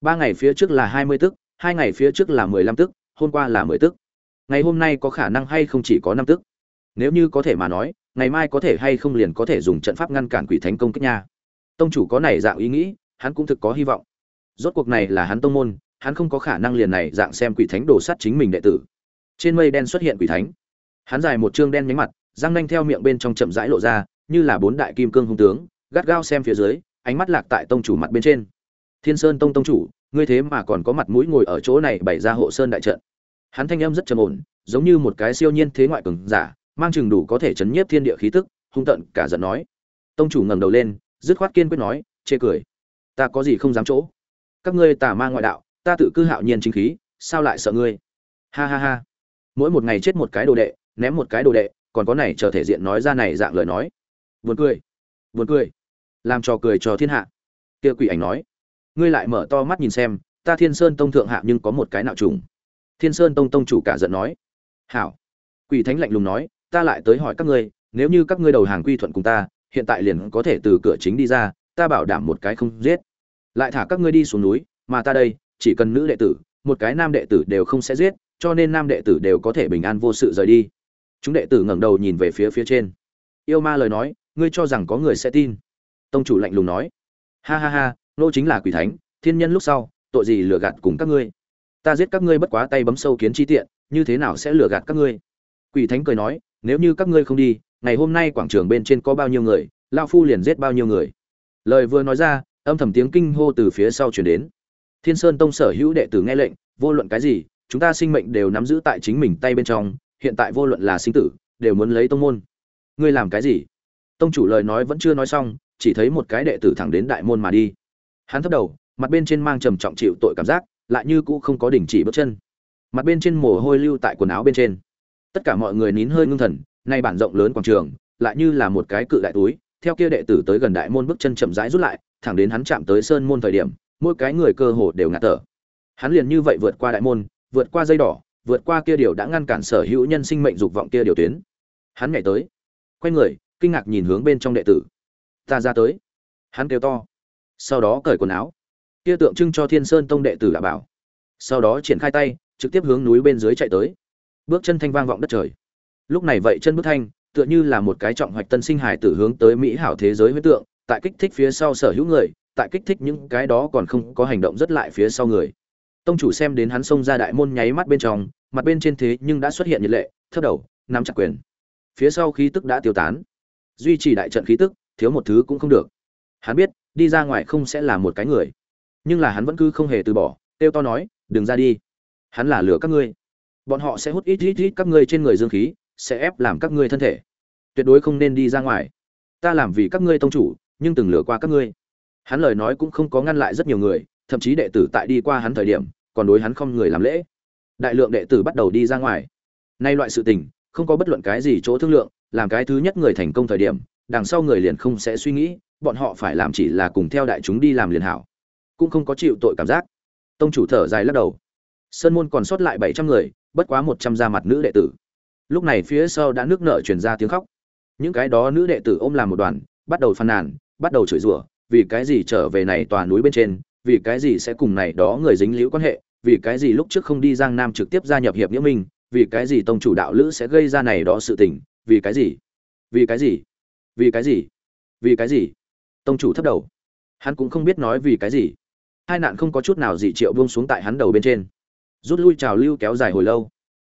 Ba ngày phía trước là hai mươi tức, hai ngày phía trước là mười lăm tức, hôm qua là mười tức. Ngày hôm nay có khả năng hay không chỉ có năm tức? Nếu như có thể mà nói, ngày mai có thể hay không liền có thể dùng trận pháp ngăn cản quỷ thánh công kích nha. Tông chủ có này dạng ý nghĩ, hắn cũng thực có hy vọng. Rốt cuộc này là hắn tông môn, hắn không có khả năng liền này dạng xem quỷ thánh đổ sát chính mình đệ tử trên mây đen xuất hiện quỷ thánh. Hắn dài một trương đen nhánh mặt, răng nanh theo miệng bên trong chậm rãi lộ ra, như là bốn đại kim cương hung tướng, gắt gao xem phía dưới, ánh mắt lạc tại tông chủ mặt bên trên. Thiên sơn tông tông chủ, ngươi thế mà còn có mặt mũi ngồi ở chỗ này bày ra hộ sơn đại trận. Hắn thanh âm rất trầm ổn, giống như một cái siêu nhiên thế ngoại cường giả, mang chừng đủ có thể chấn nhiếp thiên địa khí tức, hung tận cả giận nói. Tông chủ ngẩng đầu lên, dứt khoát kiên quyết nói, chê cười. Ta có gì không dám chỗ? Các ngươi tà ma ngoại đạo, ta tự cư hạo nhiên chính khí, sao lại sợ ngươi? Ha ha ha mỗi một ngày chết một cái đồ đệ, ném một cái đồ đệ, còn có này chờ thể diện nói ra này dạng lời nói. Buồn cười buồn cười. Làm trò cười cho thiên hạ. Kia quỷ ảnh nói, ngươi lại mở to mắt nhìn xem, ta thiên sơn tông thượng hạ nhưng có một cái nạo trùng. Thiên sơn tông tông chủ cả giận nói, hảo. Quỷ thánh lạnh lùng nói, ta lại tới hỏi các ngươi, nếu như các ngươi đầu hàng quy thuận cùng ta, hiện tại liền có thể từ cửa chính đi ra, ta bảo đảm một cái không giết. Lại thả các ngươi đi xuống núi, mà ta đây, chỉ cần nữ đệ tử, một cái nam đệ tử đều không sẽ giết cho nên nam đệ tử đều có thể bình an vô sự rời đi. Chúng đệ tử ngẩng đầu nhìn về phía phía trên. Yêu ma lời nói, ngươi cho rằng có người sẽ tin. Tông chủ lạnh lùng nói. Ha ha ha, nô chính là quỷ thánh, thiên nhân lúc sau, tội gì lừa gạt cùng các ngươi? Ta giết các ngươi bất quá tay bấm sâu kiến chi tiện, như thế nào sẽ lừa gạt các ngươi? Quỷ thánh cười nói, nếu như các ngươi không đi, ngày hôm nay quảng trường bên trên có bao nhiêu người lao phu liền giết bao nhiêu người. Lời vừa nói ra, âm thầm tiếng kinh hô từ phía sau chuyển đến. Thiên sơn tông sở hữu đệ tử nghe lệnh, vô luận cái gì chúng ta sinh mệnh đều nắm giữ tại chính mình tay bên trong, hiện tại vô luận là sinh tử, đều muốn lấy tông môn. Ngươi làm cái gì? Tông chủ lời nói vẫn chưa nói xong, chỉ thấy một cái đệ tử thẳng đến đại môn mà đi. Hắn thấp đầu, mặt bên trên mang trầm trọng chịu tội cảm giác, lại như cũ không có đình chỉ bước chân. Mặt bên trên mồ hôi lưu tại quần áo bên trên. Tất cả mọi người nín hơi ngưng thần, nay bản rộng lớn quảng trường, lại như là một cái cự đại túi, theo kia đệ tử tới gần đại môn bước chân chậm rãi rút lại, thẳng đến hắn chạm tới sơn môn thời điểm, mỗi cái người cơ hồ đều ngạt thở. Hắn liền như vậy vượt qua đại môn vượt qua dây đỏ, vượt qua kia điều đã ngăn cản sở hữu nhân sinh mệnh dục vọng kia điều tuyến. Hắn nhảy tới, quay người, kinh ngạc nhìn hướng bên trong đệ tử. Ta ra tới. Hắn kêu to. Sau đó cởi quần áo. Kia tượng trưng cho thiên sơn tông đệ tử đã bảo. Sau đó triển khai tay, trực tiếp hướng núi bên dưới chạy tới. Bước chân thanh vang vọng đất trời. Lúc này vậy chân bước thanh, tựa như là một cái trọng hoạch tân sinh hải tử hướng tới mỹ hảo thế giới huyết tượng, tại kích thích phía sau sở hữu người, tại kích thích những cái đó còn không có hành động rất lại phía sau người tông chủ xem đến hắn xông ra đại môn nháy mắt bên trong, mặt bên trên thế nhưng đã xuất hiện nhiệt lệ, thấp đầu, nắm chặt quyền. Phía sau khí tức đã tiêu tán. Duy trì đại trận khí tức, thiếu một thứ cũng không được. Hắn biết, đi ra ngoài không sẽ là một cái người. Nhưng là hắn vẫn cứ không hề từ bỏ têu to nói, đừng ra đi. Hắn là lửa các ngươi. Bọn họ sẽ hút ít ít ít các ngươi trên người dương khí, sẽ ép làm các ngươi thân thể. Tuyệt đối không nên đi ra ngoài. Ta làm vì các ngươi tông chủ, nhưng từng lừa qua các ngươi. Hắn lời nói cũng không có ngăn lại rất nhiều người thậm chí đệ tử tại đi qua hắn thời điểm, còn đối hắn không người làm lễ. Đại lượng đệ tử bắt đầu đi ra ngoài. Nay loại sự tình, không có bất luận cái gì chỗ thương lượng, làm cái thứ nhất người thành công thời điểm, đằng sau người liền không sẽ suy nghĩ, bọn họ phải làm chỉ là cùng theo đại chúng đi làm liền hảo. Cũng không có chịu tội cảm giác. Tông chủ thở dài lắc đầu. Sơn môn còn sót lại bảy trăm người, bất quá một trăm da mặt nữ đệ tử. Lúc này phía sau đã nước nợ truyền ra tiếng khóc. Những cái đó nữ đệ tử ôm làm một đoàn, bắt đầu phàn nàn, bắt đầu chửi rủa, vì cái gì trở về này tòa núi bên trên vì cái gì sẽ cùng này đó người dính liễu quan hệ, vì cái gì lúc trước không đi giang nam trực tiếp gia nhập hiệp nghĩa minh, vì cái gì tông chủ đạo lữ sẽ gây ra này đó sự tình, vì cái gì? Vì cái gì? Vì cái gì? Vì cái gì? Tông chủ thấp đầu. Hắn cũng không biết nói vì cái gì. Hai nạn không có chút nào dị triệu buông xuống tại hắn đầu bên trên. Rút lui trào lưu kéo dài hồi lâu.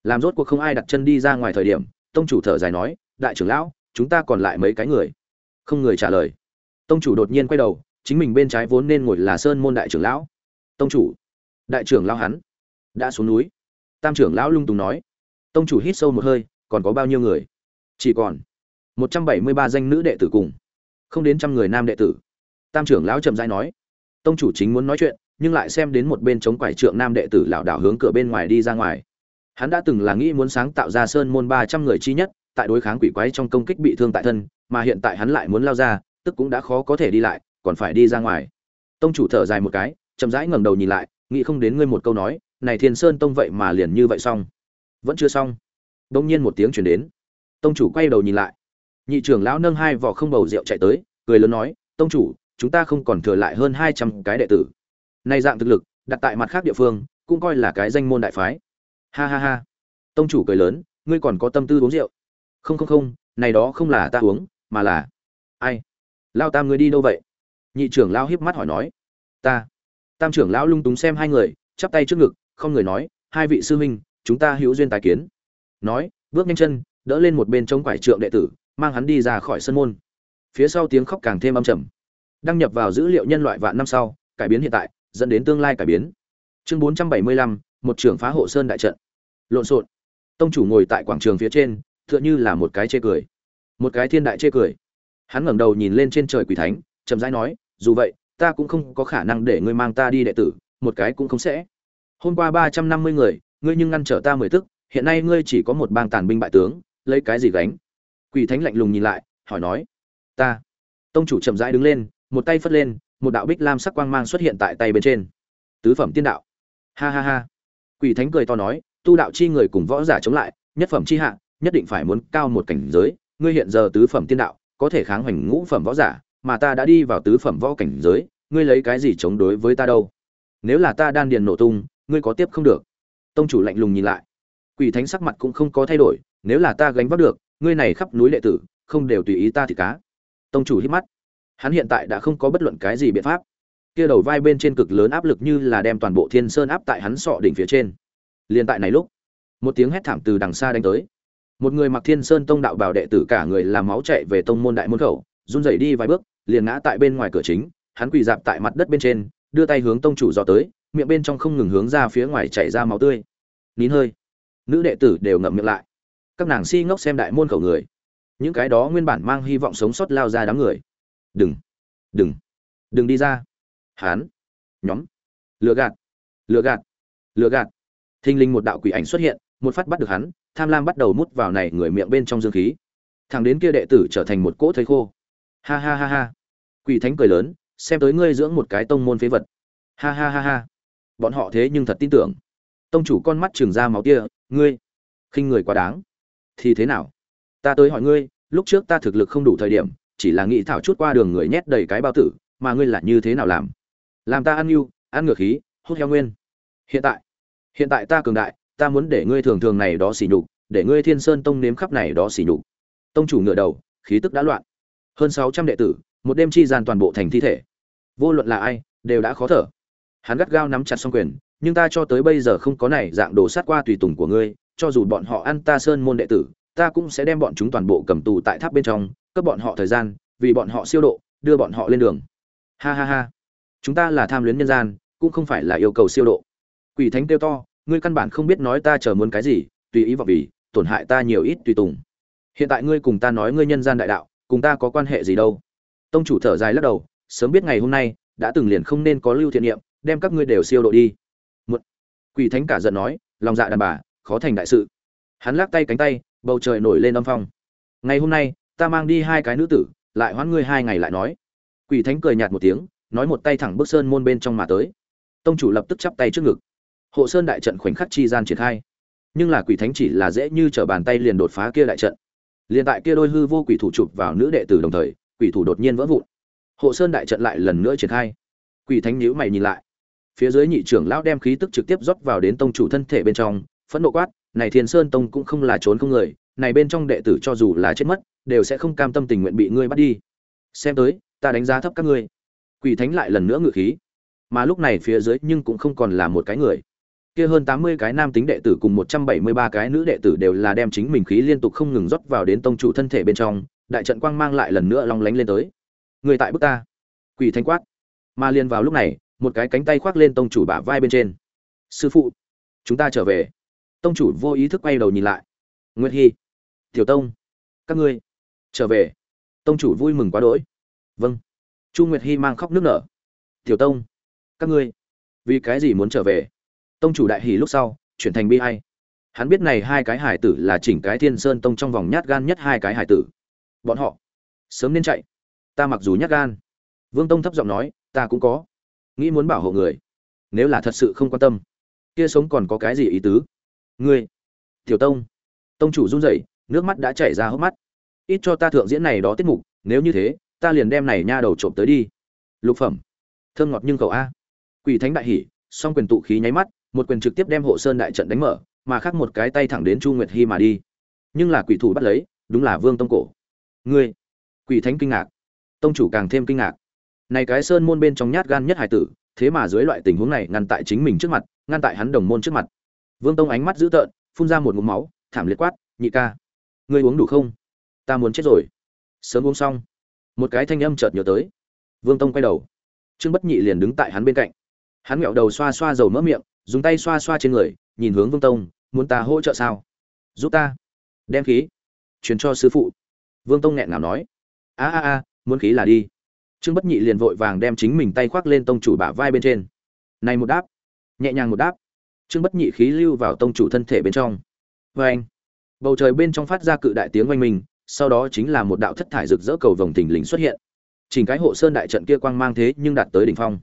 Làm rốt cuộc không ai đặt chân đi ra ngoài thời điểm, tông chủ thở dài nói, đại trưởng lão, chúng ta còn lại mấy cái người? Không người trả lời. Tông chủ đột nhiên quay đầu chính mình bên trái vốn nên ngồi là sơn môn đại trưởng lão. Tông chủ. Đại trưởng lão hắn. Đã xuống núi. Tam trưởng lão lung tùng nói. Tông chủ hít sâu một hơi, còn có bao nhiêu người? Chỉ còn một trăm bảy mươi ba danh nữ đệ tử cùng, không đến trăm người nam đệ tử. Tam trưởng lão trầm dai nói. Tông chủ chính muốn nói chuyện, nhưng lại xem đến một bên chống quải trượng nam đệ tử lảo đảo hướng cửa bên ngoài đi ra ngoài. Hắn đã từng là nghĩ muốn sáng tạo ra sơn môn ba trăm người chi nhất, tại đối kháng quỷ quái trong công kích bị thương tại thân, mà hiện tại hắn lại muốn lao ra, tức cũng đã khó có thể đi lại còn phải đi ra ngoài. Tông chủ thở dài một cái, chậm rãi ngẩng đầu nhìn lại, nghĩ không đến ngươi một câu nói, này thiên sơn tông vậy mà liền như vậy xong. Vẫn chưa xong. Đông nhiên một tiếng chuyển đến. Tông chủ quay đầu nhìn lại. Nhị trưởng lão nâng hai vỏ không bầu rượu chạy tới, cười lớn nói, tông chủ, chúng ta không còn thừa lại hơn hai trăm cái đệ tử. Nay dạng thực lực, đặt tại mặt khác địa phương, cũng coi là cái danh môn đại phái. Ha ha ha. Tông chủ cười lớn, ngươi còn có tâm tư uống rượu? Không không không, này đó không là ta uống, mà là ai? Lao tam ngươi đi đâu vậy? Nhị trưởng lão hiếp mắt hỏi nói, ta. Tam trưởng lão lung túng xem hai người, chắp tay trước ngực, không người nói, hai vị sư huynh, chúng ta hữu duyên tài kiến. Nói, bước nhanh chân, đỡ lên một bên trống quải trượng đệ tử, mang hắn đi ra khỏi sân môn. Phía sau tiếng khóc càng thêm âm trầm. Đăng nhập vào dữ liệu nhân loại vạn năm sau, cải biến hiện tại, dẫn đến tương lai cải biến. Chương bốn trăm bảy mươi lăm, một trưởng phá hộ sơn đại trận. Lộn xộn. Tông chủ ngồi tại quảng trường phía trên, tựa như là một cái chê cười. Một cái thiên đại chê cười. Hắn ngẩng đầu nhìn lên trên trời quỷ thánh, chậm rãi nói dù vậy, ta cũng không có khả năng để ngươi mang ta đi đệ tử, một cái cũng không sẽ. Hôm qua ba trăm năm mươi người, ngươi nhưng ngăn trở ta mười tức, hiện nay ngươi chỉ có một bang tàn binh bại tướng, lấy cái gì gánh? Quỷ thánh lạnh lùng nhìn lại, hỏi nói. Ta. Tông chủ chậm rãi đứng lên, một tay phất lên, một đạo bích lam sắc quang mang xuất hiện tại tay bên trên. Tứ phẩm tiên đạo. Ha ha ha. Quỷ thánh cười to nói, tu đạo chi người cùng võ giả chống lại, nhất phẩm chi hạ, nhất định phải muốn cao một cảnh giới, ngươi hiện giờ tứ phẩm tiên đạo, có thể kháng hoành ngũ phẩm võ giả mà ta đã đi vào tứ phẩm võ cảnh giới, ngươi lấy cái gì chống đối với ta đâu? Nếu là ta đan điền nổ tung, ngươi có tiếp không được. Tông chủ lạnh lùng nhìn lại. Quỷ thánh sắc mặt cũng không có thay đổi, nếu là ta gánh vác được, ngươi này khắp núi lệ tử, không đều tùy ý ta thì cá. Tông chủ hít mắt. Hắn hiện tại đã không có bất luận cái gì biện pháp. Kia đầu vai bên trên cực lớn áp lực như là đem toàn bộ thiên sơn áp tại hắn sọ đỉnh phía trên. Liền tại này lúc, một tiếng hét thảm từ đằng xa đánh tới. Một người mặc thiên sơn tông đạo bảo đệ tử cả người làm máu chạy về tông môn đại môn khẩu, run rẩy đi vài bước liền ngã tại bên ngoài cửa chính, hắn quỳ dạp tại mặt đất bên trên, đưa tay hướng tông chủ dò tới, miệng bên trong không ngừng hướng ra phía ngoài chảy ra máu tươi. Nín hơi. Nữ đệ tử đều ngậm miệng lại. Các nàng si ngốc xem đại môn khẩu người. Những cái đó nguyên bản mang hy vọng sống sót lao ra đám người. Đừng. Đừng. Đừng đi ra. Hán. Nhóm. Lừa gạt. Lừa gạt. Lừa gạt. Thinh linh một đạo quỷ ảnh xuất hiện, một phát bắt được hắn, tham lam bắt đầu mút vào này người miệng bên trong dương khí. Thằng đến kia đệ tử trở thành một cỗ thây khô ha ha ha ha. Quỷ thánh cười lớn, xem tới ngươi dưỡng một cái tông môn phế vật. Ha ha ha ha. Bọn họ thế nhưng thật tin tưởng. Tông chủ con mắt trừng ra máu tia, ngươi, khinh người quá đáng. Thì thế nào? Ta tới hỏi ngươi, lúc trước ta thực lực không đủ thời điểm, chỉ là nghĩ thảo chút qua đường người nhét đầy cái bao tử, mà ngươi là như thế nào làm? Làm ta ăn yêu, ăn ngược khí, hút heo nguyên. Hiện tại hiện tại ta cường đại, ta muốn để ngươi thường thường này đó xỉ nhục, để ngươi thiên sơn tông nếm khắp này đó xỉ nhục. Tông chủ ngựa đầu, khí tức đã loạn hơn sáu trăm đệ tử, một đêm chi gian toàn bộ thành thi thể. Vô luận là ai, đều đã khó thở. Hắn gắt gao nắm chặt song quyền, nhưng ta cho tới bây giờ không có này dạng đồ sát qua tùy tùng của ngươi, cho dù bọn họ ăn ta sơn môn đệ tử, ta cũng sẽ đem bọn chúng toàn bộ cầm tù tại tháp bên trong, cấp bọn họ thời gian, vì bọn họ siêu độ, đưa bọn họ lên đường. Ha ha ha. Chúng ta là tham luyến nhân gian, cũng không phải là yêu cầu siêu độ. Quỷ thánh kêu to, ngươi căn bản không biết nói ta chờ muốn cái gì, tùy ý vào vì, tổn hại ta nhiều ít tùy tùng. Hiện tại ngươi cùng ta nói ngươi nhân gian đại đạo cùng ta có quan hệ gì đâu. Tông chủ thở dài lắc đầu, sớm biết ngày hôm nay đã từng liền không nên có lưu thiện niệm, đem các ngươi đều siêu độ đi. Một quỷ thánh cả giận nói, lòng dạ đàn bà, khó thành đại sự. Hắn lắc tay cánh tay, bầu trời nổi lên âm phong. Ngày hôm nay, ta mang đi hai cái nữ tử, lại hoãn ngươi hai ngày lại nói. Quỷ thánh cười nhạt một tiếng, nói một tay thẳng bước sơn môn bên trong mà tới. Tông chủ lập tức chắp tay trước ngực. Hộ sơn đại trận khoảnh khắc chi gian triển khai. Nhưng là quỷ thánh chỉ là dễ như t r ở bàn tay liền đột phá kia đại trận liền tại kia đôi hư vô quỷ thủ chụp vào nữ đệ tử đồng thời, quỷ thủ đột nhiên vỡ vụn. Hộ sơn đại trận lại lần nữa triển khai. Quỷ thánh nhíu mày nhìn lại. Phía dưới nhị trưởng lão đem khí tức trực tiếp rót vào đến tông chủ thân thể bên trong, phẫn nộ quát, này thiên sơn tông cũng không là trốn không người, này bên trong đệ tử cho dù là chết mất, đều sẽ không cam tâm tình nguyện bị ngươi bắt đi. Xem tới, ta đánh giá thấp các ngươi. Quỷ thánh lại lần nữa ngự khí. Mà lúc này phía dưới nhưng cũng không còn là một cái người kia hơn tám mươi cái nam tính đệ tử cùng một trăm bảy mươi ba cái nữ đệ tử đều là đem chính mình khí liên tục không ngừng rót vào đến tông chủ thân thể bên trong, đại trận quang mang lại lần nữa long lánh lên tới. Người tại bức ta. Quỷ thánh quát. Mà liền vào lúc này, một cái cánh tay khoác lên tông chủ bả vai bên trên. Sư phụ, chúng ta trở về. Tông chủ vô ý thức quay đầu nhìn lại. Nguyệt hy tiểu tông, các ngươi trở về. Tông chủ vui mừng quá đỗi. Vâng. Chu nguyệt hy mang khóc nước nở. Tiểu tông, các ngươi vì cái gì muốn trở về? Tông chủ đại hỉ lúc sau, chuyển thành bi hay hắn biết này hai cái hải tử là chỉnh cái thiên sơn tông trong vòng nhát gan nhất hai cái hải tử. Bọn họ sớm nên chạy. Ta mặc dù nhát gan. Vương tông thấp giọng nói, ta cũng có. Nghĩ muốn bảo hộ người. Nếu là thật sự không quan tâm, kia sống còn có cái gì ý tứ? Ngươi, tiểu tông. Tông chủ run rẩy, nước mắt đã chảy ra hốc mắt. Ít cho ta thượng diễn này đó tiết mục, nếu như thế, ta liền đem này nha đầu trộm tới đi. Lục phẩm. Thơm ngọt nhưng cầu a. Quỷ thánh đại hỉ, song quyền tụ khí nháy mắt một quyền trực tiếp đem hộ sơn đại trận đánh mở, mà khác một cái tay thẳng đến chu nguyệt hy mà đi. Nhưng là quỷ thủ bắt lấy, đúng là vương tông cổ. Ngươi, quỷ thánh kinh ngạc. Tông chủ càng thêm kinh ngạc. Này cái sơn môn bên trong nhát gan nhất hải tử, thế mà dưới loại tình huống này ngăn tại chính mình trước mặt, ngăn tại hắn đồng môn trước mặt. Vương tông ánh mắt dữ tợn, phun ra một ngụm máu, thảm liệt quát, nhị ca, ngươi uống đủ không? Ta muốn chết rồi. Sớm uống xong, một cái thanh âm chợt nhớ tới. Vương tông quay đầu. Trương bất nhị liền đứng tại hắn bên cạnh. Hắn nghẹo đầu xoa xoa dầu mỡ miệng dùng tay xoa xoa trên người nhìn hướng vương tông muốn ta hỗ trợ sao? Giúp ta. Đem khí truyền cho sư phụ. Vương tông nghẹn ngào nói. A a a muốn khí là đi. Trương bất nhị liền vội vàng đem chính mình tay khoác lên tông chủ bả vai bên trên. Này một đáp. Nhẹ nhàng một đáp. Trương bất nhị khí lưu vào tông chủ thân thể bên trong. Vê anh. Bầu trời bên trong phát ra cự đại tiếng oanh mình, sau đó chính là một đạo thất thải rực rỡ cầu vồng thình lình xuất hiện. Chỉnh cái hộ sơn đại trận kia quang mang thế nhưng đạt tới đỉnh phong.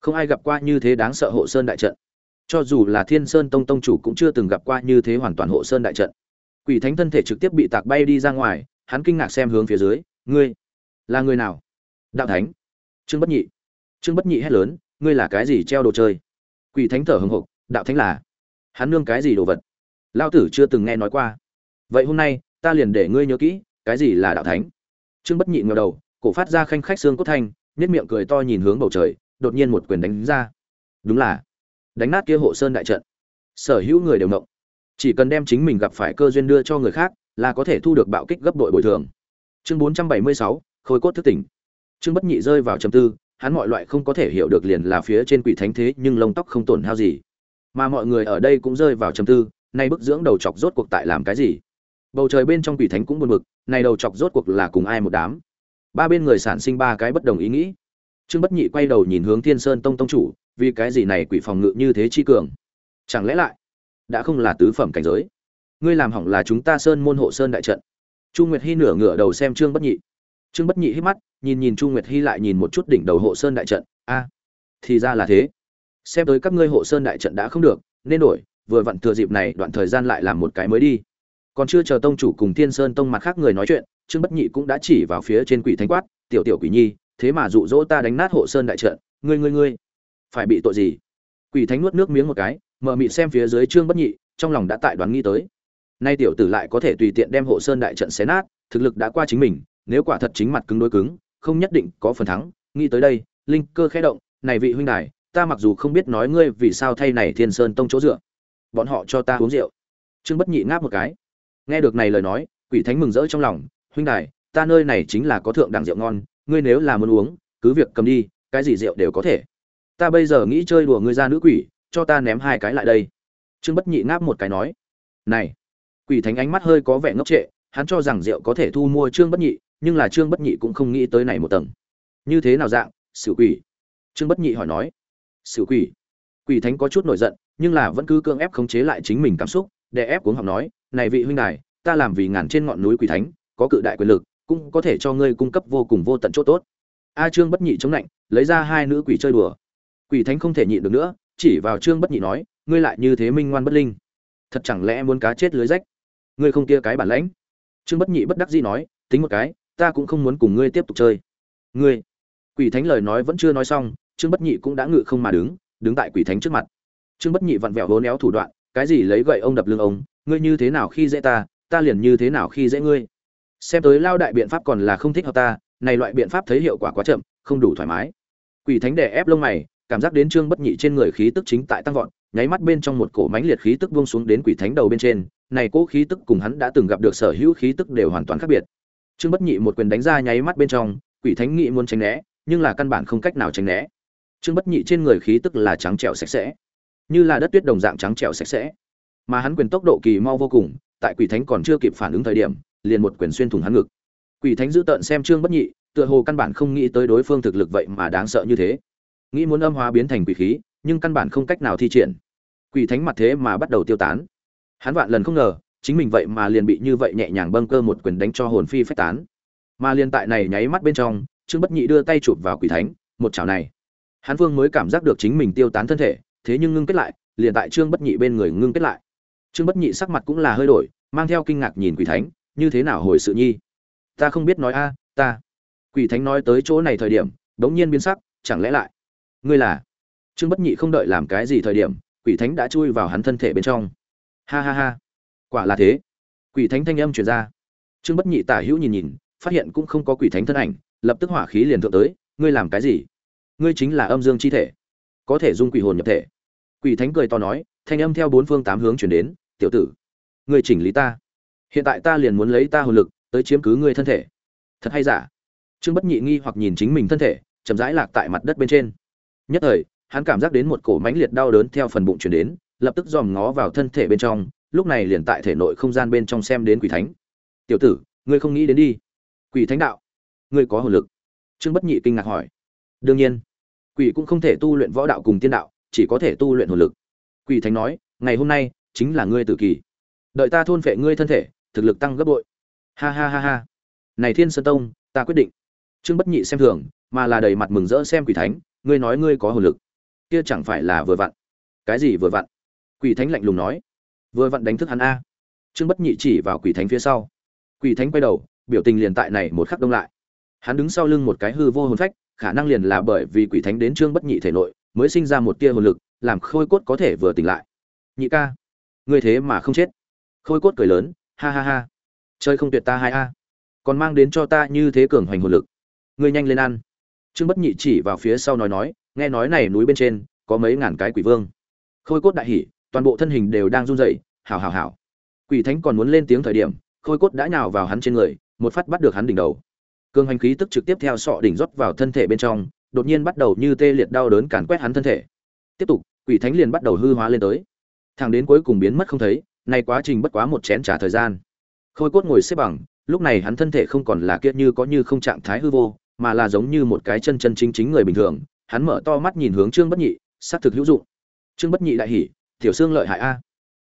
Không ai gặp qua như thế đáng sợ hộ sơn đại trận cho dù là thiên sơn tông tông chủ cũng chưa từng gặp qua như thế hoàn toàn hộ sơn đại trận. Quỷ thánh thân thể trực tiếp bị tạc bay đi ra ngoài, hắn kinh ngạc xem hướng phía dưới, ngươi là người nào? Đạo thánh. Trương bất nhị. Trương bất nhị hét lớn, ngươi là cái gì treo đồ chơi? Quỷ thánh thở hừng hực, đạo thánh là hắn nương cái gì đồ vật? Lao tử chưa từng nghe nói qua. Vậy hôm nay, ta liền để ngươi nhớ kỹ, cái gì là đạo thánh? Trương bất nhị ngờ đầu, cổ phát ra khanh khách xương cốt thanh nhất miệng cười to nhìn hướng bầu trời, đột nhiên một quyền đánh ra. Đúng là đánh nát kia hộ sơn đại trận. Sở hữu người đều ngộng. Chỉ cần đem chính mình gặp phải cơ duyên đưa cho người khác, là có thể thu được bạo kích gấp đội bồi thường. Chương bốn trăm bảy mươi sáu, khôi cốt thức tỉnh. Trương bất nhị rơi vào trầm tư, hắn mọi loại không có thể hiểu được liền là phía trên quỷ thánh thế nhưng lông tóc không tổn hao gì. Mà mọi người ở đây cũng rơi vào trầm tư, nay bức dưỡng đầu chọc rốt cuộc tại làm cái gì? Bầu trời bên trong quỷ thánh cũng buồn bực này đầu chọc rốt cuộc là cùng ai một đám? Ba bên người sản sinh ba cái bất đồng ý nghĩ. Trương bất nhị quay đầu nhìn hướng thiên sơn tông tông chủ vì cái gì này quỷ phòng ngự như thế chi cường? Chẳng lẽ lại đã không là tứ phẩm cảnh giới? Ngươi làm hỏng là chúng ta sơn môn hộ sơn đại trận. Chu nguyệt hy nửa ngửa đầu xem trương bất nhị. Trương bất nhị hít mắt, nhìn nhìn chu nguyệt hy lại nhìn một chút đỉnh đầu hộ sơn đại trận. A, thì ra là thế. Xem tới các ngươi hộ sơn đại trận đã không được, nên đổi, vừa vặn thừa dịp này đoạn thời gian lại làm một cái mới đi. Còn chưa chờ tông chủ cùng thiên sơn tông mặt khác người nói chuyện, trương bất nhị cũng đã chỉ vào phía trên quỷ thánh quát, tiểu tiểu quỷ nhi, thế mà dụ dỗ ta đánh nát hộ sơn đại trận. Ngươi ngươi ngươi phải bị tội gì? Quỷ thánh nuốt nước miếng một cái mờ mịt xem phía dưới trương bất nhị, trong lòng đã tại đoán nghĩ tới. Nay tiểu tử lại có thể tùy tiện đem hộ sơn đại trận xé nát, thực lực đã qua chính mình, nếu quả thật chính mặt cứng đối cứng, không nhất định có phần thắng. Nghĩ tới đây, linh cơ khẽ động, này vị huynh đài, ta mặc dù không biết nói ngươi vì sao thay này thiên sơn tông chỗ dựa. Bọn họ cho ta uống rượu. Trương bất nhị ngáp một cái. Nghe được này lời nói, quỷ thánh mừng rỡ trong lòng, huynh đài, ta nơi này chính là có thượng đẳng rượu ngon, ngươi nếu là muốn uống, cứ việc cầm đi, cái gì rượu đều có thể ta bây giờ nghĩ chơi đùa ngươi ra nữ quỷ, cho ta ném hai cái lại đây. Trương bất nhị ngáp một cái nói, này. Quỷ thánh ánh mắt hơi có vẻ ngốc trệ, hắn cho rằng rượu có thể thu mua trương bất nhị, nhưng là trương bất nhị cũng không nghĩ tới này một tầng. Như thế nào dạng xử quỷ? Trương bất nhị hỏi nói. Xử quỷ? Quỷ thánh có chút nổi giận, nhưng là vẫn cứ cưỡng ép khống chế lại chính mình cảm xúc để ép cuống học nói, này vị huynh đài, ta làm vì ngàn trên ngọn núi quỷ thánh, có cự đại quyền lực, cũng có thể cho ngươi cung cấp vô cùng vô tận chỗ tốt. A trương bất nhị chống lạnh, lấy ra hai nữ quỷ chơi đùa quỷ thánh không thể nhịn được nữa, chỉ vào trương bất nhị nói, ngươi lại như thế minh ngoan bất linh, thật chẳng lẽ muốn cá chết lưới rách? Ngươi không kia cái bản lãnh. Trương bất nhị bất đắc dĩ nói, tính một cái, ta cũng không muốn cùng ngươi tiếp tục chơi. Ngươi? Quỷ thánh lời nói vẫn chưa nói xong, trương bất nhị cũng đã ngự không mà đứng đứng tại quỷ thánh trước mặt. Trương bất nhị vặn vẹo hố néo thủ đoạn, cái gì lấy gậy ông đập lưng ông, ngươi như thế nào khi dễ ta ta liền như thế nào khi dễ ngươi. Xem tới lao đại biện pháp còn là không thích hợp ta, này loại biện pháp thấy hiệu quả quá chậm, không đủ thoải mái. Quỷ thánh đè ép lông mày cảm giác đến trương bất nhị trên người khí tức chính tại tăng vọt, nháy mắt bên trong một cổ mánh liệt khí tức buông xuống đến quỷ thánh đầu bên trên, này cỗ khí tức cùng hắn đã từng gặp được sở hữu khí tức đều hoàn toàn khác biệt. Trương bất nhị một quyền đánh ra nháy mắt bên trong, quỷ thánh nghị muốn tránh né, nhưng là căn bản không cách nào tránh né. Trương bất nhị trên người khí tức là trắng trẻo sạch sẽ, như là đất tuyết đồng dạng trắng trẻo sạch sẽ. Mà hắn quyền tốc độ kỳ mau vô cùng, tại quỷ thánh còn chưa kịp phản ứng thời điểm, liền một quyền xuyên thủng hắn ngực. Quỷ thánh giữ tợn xem trương bất nhị, tựa hồ căn bản không nghĩ tới đối phương thực lực vậy mà đáng sợ như thế nghĩ muốn âm hóa biến thành quỷ khí, nhưng căn bản không cách nào thi triển. Quỷ thánh mặt thế mà bắt đầu tiêu tán. Hắn vạn lần không ngờ, chính mình vậy mà liền bị như vậy nhẹ nhàng bâng cơ một quyền đánh cho hồn phi phách tán. Mà liền tại này nháy mắt bên trong, trương bất nhị đưa tay chụp vào quỷ thánh, một chảo này. Hắn vương mới cảm giác được chính mình tiêu tán thân thể, thế nhưng ngưng kết lại, liền tại trương bất nhị bên người ngưng kết lại. Trương bất nhị sắc mặt cũng là hơi đổi, mang theo kinh ngạc nhìn quỷ thánh, như thế nào hồi sự nhi? Ta không biết nói a, ta. Quỷ thánh nói tới chỗ này thời điểm đống nhiên biến sắc, chẳng lẽ lại ngươi là trương bất nhị không đợi làm cái gì thời điểm quỷ thánh đã chui vào hắn thân thể bên trong ha ha ha quả là thế quỷ thánh thanh âm truyền ra trương bất nhị tả hữu nhìn nhìn phát hiện cũng không có quỷ thánh thân ảnh lập tức hỏa khí liền thượng tới ngươi làm cái gì ngươi chính là âm dương chi thể có thể dung quỷ hồn nhập thể quỷ thánh cười to nói thanh âm theo bốn phương tám hướng chuyển đến tiểu tử ngươi chỉnh lý ta hiện tại ta liền muốn lấy ta hồn lực tới chiếm cứ ngươi thân thể thật hay giả trương bất nhị nghi hoặc nhìn chính mình thân thể chậm rãi lạc tại mặt đất bên trên nhất thời, hắn cảm giác đến một cổ mãnh liệt đau đớn theo phần bụng chuyển đến, lập tức dòm ngó vào thân thể bên trong, lúc này liền tại thể nội không gian bên trong xem đến quỷ thánh. Tiểu tử, ngươi không nghĩ đến đi. Quỷ thánh đạo, ngươi có hồn lực. Trương bất nhị kinh ngạc hỏi. Đương nhiên, quỷ cũng không thể tu luyện võ đạo cùng tiên đạo, chỉ có thể tu luyện hồn lực. Quỷ thánh nói, ngày hôm nay chính là ngươi tự kỳ. Đợi ta thôn phệ ngươi thân thể, thực lực tăng gấp bội. Ha ha ha ha. Này thiên sơn tông, ta quyết định. Trương bất nhị xem thường, mà là đầy mặt mừng rỡ xem quỷ thánh ngươi nói ngươi có hồn lực. Kia chẳng phải là vừa vặn. Cái gì vừa vặn? Quỷ thánh lạnh lùng nói. Vừa vặn đánh thức hắn a. Trương bất nhị chỉ vào quỷ thánh phía sau. Quỷ thánh quay đầu, biểu tình liền tại này một khắc đông lại. Hắn đứng sau lưng một cái hư vô hồn phách, khả năng liền là bởi vì quỷ thánh đến trương bất nhị thể nội, mới sinh ra một tia hồn lực, làm khôi cốt có thể vừa tỉnh lại. Nhị ca, ngươi thế mà không chết. Khôi cốt cười lớn, ha ha ha. Chơi không tuyệt ta hai a. Còn mang đến cho ta như thế cường hoành hồn lực. Ngươi nhanh lên ăn trương bất nhị chỉ vào phía sau nói nói, nghe nói này núi bên trên có mấy ngàn cái quỷ vương. Khôi cốt đại hỉ, toàn bộ thân hình đều đang run rẩy, hảo hảo hảo. Quỷ thánh còn muốn lên tiếng thời điểm, khôi cốt đã nhào vào hắn trên người, một phát bắt được hắn đỉnh đầu. Cường hành khí tức trực tiếp theo sọ đỉnh rót vào thân thể bên trong, đột nhiên bắt đầu như tê liệt đau đớn càn quét hắn thân thể. Tiếp tục, quỷ thánh liền bắt đầu hư hóa lên tới. Thằng đến cuối cùng biến mất không thấy, nay quá trình bất quá một chén trả thời gian. Khôi cốt ngồi xếp bằng, lúc này hắn thân thể không còn là kiệt như có như không trạng thái hư vô mà là giống như một cái chân chân chính chính người bình thường. Hắn mở to mắt nhìn hướng trương bất nhị, xác thực hữu dụng. Trương bất nhị đại hỉ, tiểu xương lợi hại a.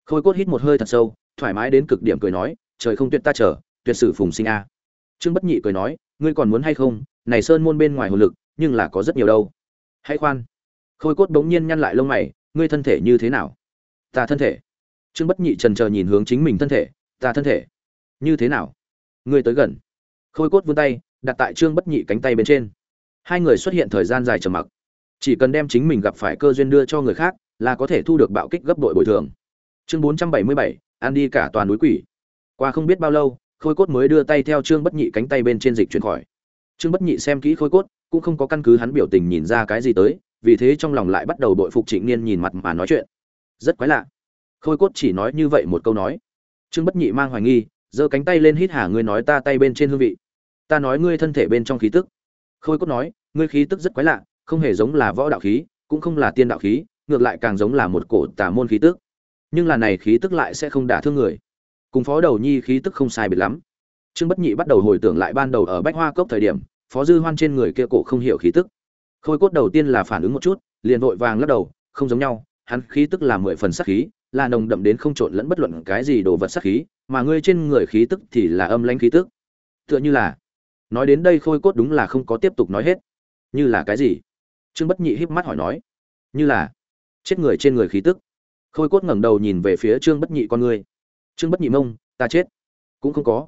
Khôi cốt hít một hơi thật sâu, thoải mái đến cực điểm cười nói, trời không tuyệt ta chờ, tuyệt sử phùng sinh a. Trương bất nhị cười nói, ngươi còn muốn hay không? Này sơn môn bên ngoài hồn lực, nhưng là có rất nhiều đâu. Hãy khoan. Khôi cốt bỗng nhiên nhăn lại lông mày, ngươi thân thể như thế nào? Ta thân thể. Trương bất nhị trần chờ nhìn hướng chính mình thân thể, ta thân thể. Như thế nào? Ngươi tới gần. Khôi cốt vươn tay đặt tại trương bất nhị cánh tay bên trên. Hai người xuất hiện thời gian dài trầm mặc. Chỉ cần đem chính mình gặp phải cơ duyên đưa cho người khác, là có thể thu được bạo kích gấp đội bồi thường. Chương bốn trăm bảy mươi bảy, ăn đi cả toàn núi quỷ. Qua không biết bao lâu, khôi cốt mới đưa tay theo trương bất nhị cánh tay bên trên dịch chuyển khỏi. Trương bất nhị xem kỹ khôi cốt, cũng không có căn cứ hắn biểu tình nhìn ra cái gì tới, vì thế trong lòng lại bắt đầu đội phục trịnh niên nhìn mặt mà nói chuyện. Rất quái lạ. Khôi cốt chỉ nói như vậy một câu nói. Trương bất nhị mang hoài nghi, giơ cánh tay lên hít hà, ngươi nói ta tay bên trên hương vị ta nói ngươi thân thể bên trong khí tức. Khôi cốt nói, ngươi khí tức rất quái lạ, không hề giống là võ đạo khí, cũng không là tiên đạo khí, ngược lại càng giống là một cổ tà môn khí tức. Nhưng là này khí tức lại sẽ không đả thương người. Cùng phó đầu nhi khí tức không sai biệt lắm. Trương bất nhị bắt đầu hồi tưởng lại ban đầu ở bách hoa cốc thời điểm, phó dư hoan trên người kia cổ không hiểu khí tức. Khôi cốt đầu tiên là phản ứng một chút, liền vội vàng lắc đầu, không giống nhau, hắn khí tức là mười phần sắc khí, là nồng đậm đến không trộn lẫn bất luận cái gì đồ vật sắc khí, mà ngươi trên người khí tức thì là âm lãnh khí tức. Tựa như là nói đến đây khôi cốt đúng là không có tiếp tục nói hết. Như là cái gì? Trương bất nhị híp mắt hỏi nói. Như là chết người trên người khí tức. Khôi cốt ngẩng đầu nhìn về phía trương bất nhị con ngươi trương bất nhị mông, ta chết. Cũng không có.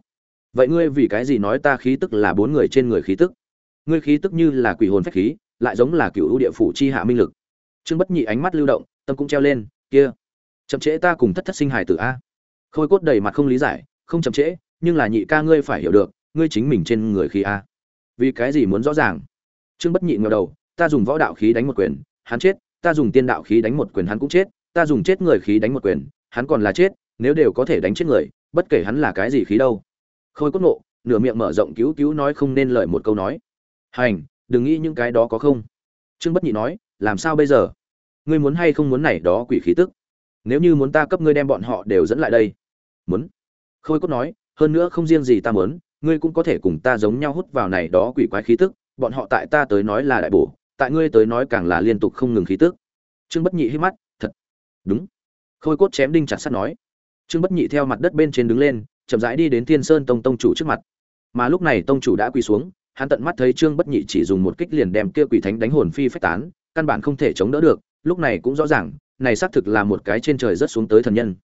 Vậy ngươi vì cái gì nói ta khí tức là bốn người trên người khí tức? Ngươi khí tức như là quỷ hồn phách khí, lại giống là cựu ưu địa phủ chi hạ minh lực. Trương bất nhị ánh mắt lưu động, tâm cũng treo lên, kia. Chậm trễ ta cùng thất thất sinh hài tử a. Khôi cốt đầy mặt không lý giải, không chậm trễ, nhưng là nhị ca ngươi phải hiểu được ngươi chính mình trên người khí a. Vì cái gì muốn rõ ràng? Trương bất nhị ngờ đầu, ta dùng võ đạo khí đánh một quyền, hắn chết, ta dùng tiên đạo khí đánh một quyền hắn cũng chết, ta dùng chết người khí đánh một quyền, hắn còn là chết, nếu đều có thể đánh chết người, bất kể hắn là cái gì khí đâu. Khôi cốt nộ nửa miệng mở rộng cứu cứu nói không nên lời một câu nói. Hành, đừng nghĩ những cái đó có không. Trương bất nhị nói, làm sao bây giờ? Ngươi muốn hay không muốn này đó quỷ khí tức? Nếu như muốn ta cấp ngươi đem bọn họ đều dẫn lại đây. Muốn. Khôi cốt nói, hơn nữa không riêng gì ta muốn ngươi cũng có thể cùng ta giống nhau hút vào này đó quỷ quái khí tức, bọn họ tại ta tới nói là đại bổ, tại ngươi tới nói càng là liên tục không ngừng khí tức. Trương bất nhị hí mắt, thật. Đúng. Khôi cốt chém đinh chặt sắt nói. Trương bất nhị theo mặt đất bên trên đứng lên, chậm rãi đi đến thiên sơn tông tông chủ trước mặt. Mà lúc này tông chủ đã quỳ xuống, hắn tận mắt thấy trương bất nhị chỉ dùng một kích liền đem kia quỷ thánh đánh hồn phi phách tán, căn bản không thể chống đỡ được, lúc này cũng rõ ràng, này xác thực là một cái trên trời rất xuống tới thần nhân.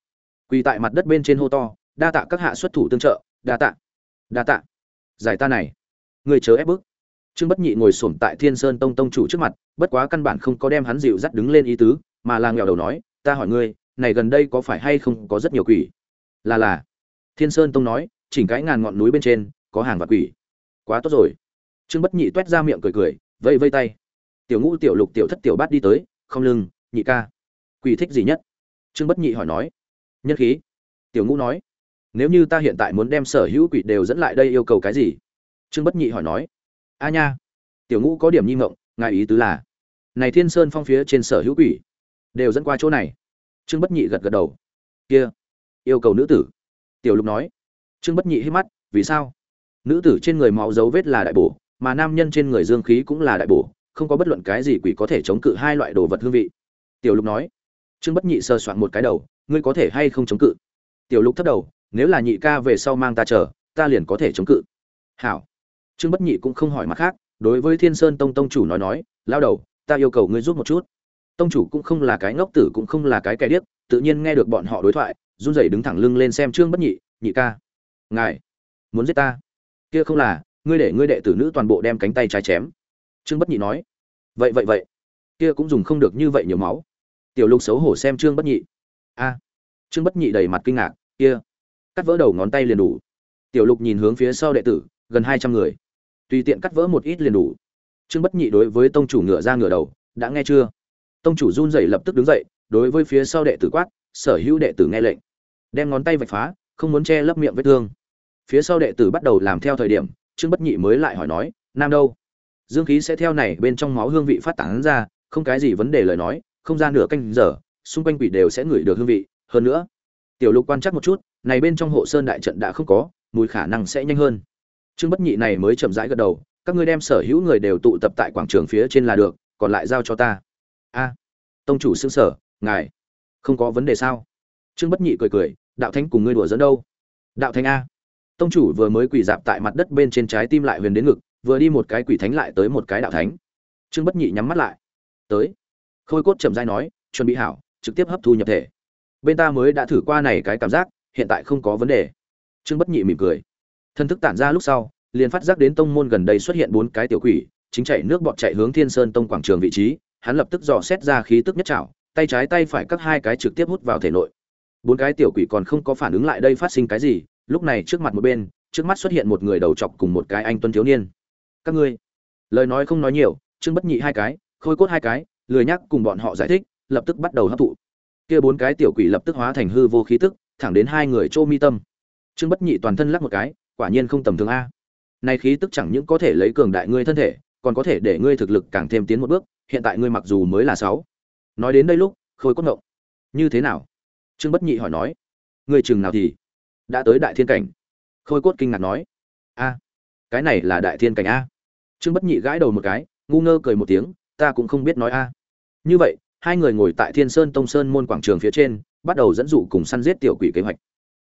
Quỳ tại mặt đất bên trên hô to, đa tạ các hạ xuất thủ tương trợ, đa tạ đa tạ. Giải ta này. Người chớ ép bức. Trương bất nhị ngồi xổm tại thiên sơn tông tông chủ trước mặt, bất quá căn bản không có đem hắn dịu dắt đứng lên ý tứ, mà là nghèo đầu nói, ta hỏi ngươi, này gần đây có phải hay không có rất nhiều quỷ? Là là. Thiên sơn tông nói, chỉnh cái ngàn ngọn núi bên trên, có hàng và quỷ. Quá tốt rồi. Trương bất nhị t u é t ra miệng cười cười vây vây tay. Tiểu ngũ, tiểu lục, tiểu thất, tiểu bát đi tới, không lưng, nhị ca. Quỷ thích gì nhất? Trương bất nhị hỏi nói. Nhân khí. Tiểu ngũ nói nếu như ta hiện tại muốn đem sở hữu quỷ đều dẫn lại đây yêu cầu cái gì? Trương bất nhị hỏi nói. A nha. Tiểu ngũ có điểm nhi ngộng ngài ý tứ là, này thiên sơn phong phía trên sở hữu quỷ đều dẫn qua chỗ này. Trương bất nhị gật gật đầu. Kia, yêu cầu nữ tử. Tiểu lục nói. Trương bất nhị hít mắt, vì sao? Nữ tử trên người máu dấu vết là đại bổ, mà nam nhân trên người dương khí cũng là đại bổ, không có bất luận cái gì quỷ có thể chống cự hai loại đồ vật hương vị. Tiểu lục nói. Trương bất nhị sơ soạn một cái đầu. Ngươi có thể hay không chống cự? Tiểu lục thấp đầu nếu là nhị ca về sau mang ta chờ, ta liền có thể chống cự. Hảo. Trương bất nhị cũng không hỏi mặt khác, đối với thiên sơn tông tông chủ nói nói, lao đầu, ta yêu cầu ngươi giúp một chút. Tông chủ cũng không là cái ngốc tử cũng không là cái kẻ điếc, tự nhiên nghe được bọn họ đối thoại, run rẩy đứng thẳng lưng lên xem trương bất nhị nhị ca, ngài muốn giết ta? Kia không là, ngươi để ngươi đệ tử nữ toàn bộ đem cánh tay trái chém. Trương bất nhị nói. Vậy vậy vậy. Kia cũng dùng không được như vậy nhiều máu. Tiểu lục xấu hổ xem trương bất nhị. A. Trương bất nhị đầy mặt kinh ngạc. Kia cắt vỡ đầu ngón tay liền đủ. Tiểu lục nhìn hướng phía sau đệ tử, gần hai trăm người. Tùy tiện cắt vỡ một ít liền đủ. Trương bất nhị đối với tông chủ ngựa ra ngựa đầu, đã nghe chưa? Tông chủ run rẩy lập tức đứng dậy, đối với phía sau đệ tử quát, sở hữu đệ tử nghe lệnh. Đem ngón tay vạch phá, không muốn che lấp miệng vết thương. Phía sau đệ tử bắt đầu làm theo thời điểm, trương bất nhị mới lại hỏi nói, nam đâu? Dương khí sẽ theo này bên trong máu hương vị phát tán ra, không cái gì vấn đề lời nói, không ra nửa canh giờ, xung quanh quỷ đều sẽ ngửi được hương vị, hơn nữa. Tiểu lục quan chắc một chút này bên trong hộ sơn đại trận đã không có, mùi khả năng sẽ nhanh hơn. Trương bất nhị này mới chậm rãi gật đầu, các ngươi đem sở hữu người đều tụ tập tại quảng trường phía trên là được, còn lại giao cho ta. A, tông chủ xương sở, ngài, không có vấn đề sao? Trương bất nhị cười cười, đạo thánh cùng ngươi đùa dẫn đâu? Đạo thánh a, tông chủ vừa mới quỳ dạp tại mặt đất bên trên trái tim lại huyền đến ngực, vừa đi một cái quỷ thánh lại tới một cái đạo thánh. Trương bất nhị nhắm mắt lại. Tới. Khôi cốt chậm rãi nói, chuẩn bị hảo, trực tiếp hấp thu nhập thể. Bên ta mới đã thử qua này cái cảm giác hiện tại không có vấn đề. Trương bất nhị mỉm cười. Thân thức tản ra lúc sau, liền phát giác đến tông môn gần đây xuất hiện bốn cái tiểu quỷ, chính chạy nước bọt chạy hướng thiên sơn tông quảng trường vị trí, hắn lập tức dò xét ra khí tức nhất trảo, tay trái tay phải các hai cái trực tiếp hút vào thể nội. Bốn cái tiểu quỷ còn không có phản ứng lại đây phát sinh cái gì, lúc này trước mặt một bên, trước mắt xuất hiện một người đầu chọc cùng một cái anh tuân thiếu niên. Các ngươi. Lời nói không nói nhiều, trương bất nhị hai cái, khôi cốt hai cái, lười nhắc cùng bọn họ giải thích, lập tức bắt đầu hấp thụ. Kia bốn cái tiểu quỷ lập tức hóa thành hư vô khí tức thẳng đến hai người chỗ mi tâm. Trương bất nhị toàn thân lắc một cái, quả nhiên không tầm thường a. Này khí tức chẳng những có thể lấy cường đại ngươi thân thể, còn có thể để ngươi thực lực càng thêm tiến một bước, hiện tại ngươi mặc dù mới là sáu. Nói đến đây lúc, khôi cốt ngộng, như thế nào? Trương bất nhị hỏi nói, ngươi chừng nào thì? Đã tới đại thiên cảnh. Khôi cốt kinh ngạc nói, a, cái này là đại thiên cảnh a. Trương bất nhị gãi đầu một cái, ngu ngơ cười một tiếng, ta cũng không biết nói a. Như vậy hai người ngồi tại thiên sơn tông sơn môn quảng trường phía trên, bắt đầu dẫn dụ cùng săn giết tiểu quỷ kế hoạch.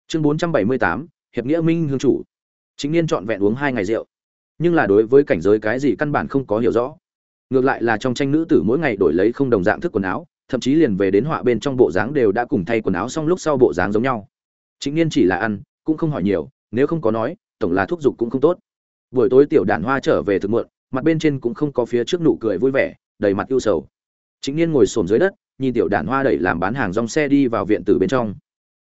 Chương bốn trăm bảy mươi tám, hiệp nghĩa minh hương chủ. Chính niên trọn vẹn uống hai ngày rượu. Nhưng là đối với cảnh giới cái gì căn bản không có hiểu rõ. Ngược lại là trong tranh nữ tử mỗi ngày đổi lấy không đồng dạng thức quần áo, thậm chí liền về đến họa bên trong bộ dáng đều đã cùng thay quần áo xong lúc sau bộ dáng giống nhau. Chính niên chỉ là ăn, cũng không hỏi nhiều, nếu không có nói, tổng là thúc dục cũng không tốt. Buổi tối tiểu đàn hoa trở về thực muộn, mặt bên trên cũng không có phía trước nụ cười vui vẻ, đầy mặt ưu sầu chính niên ngồi xổm dưới đất, nhìn tiểu đàn hoa đẩy làm bán hàng rong xe đi vào viện tử bên trong.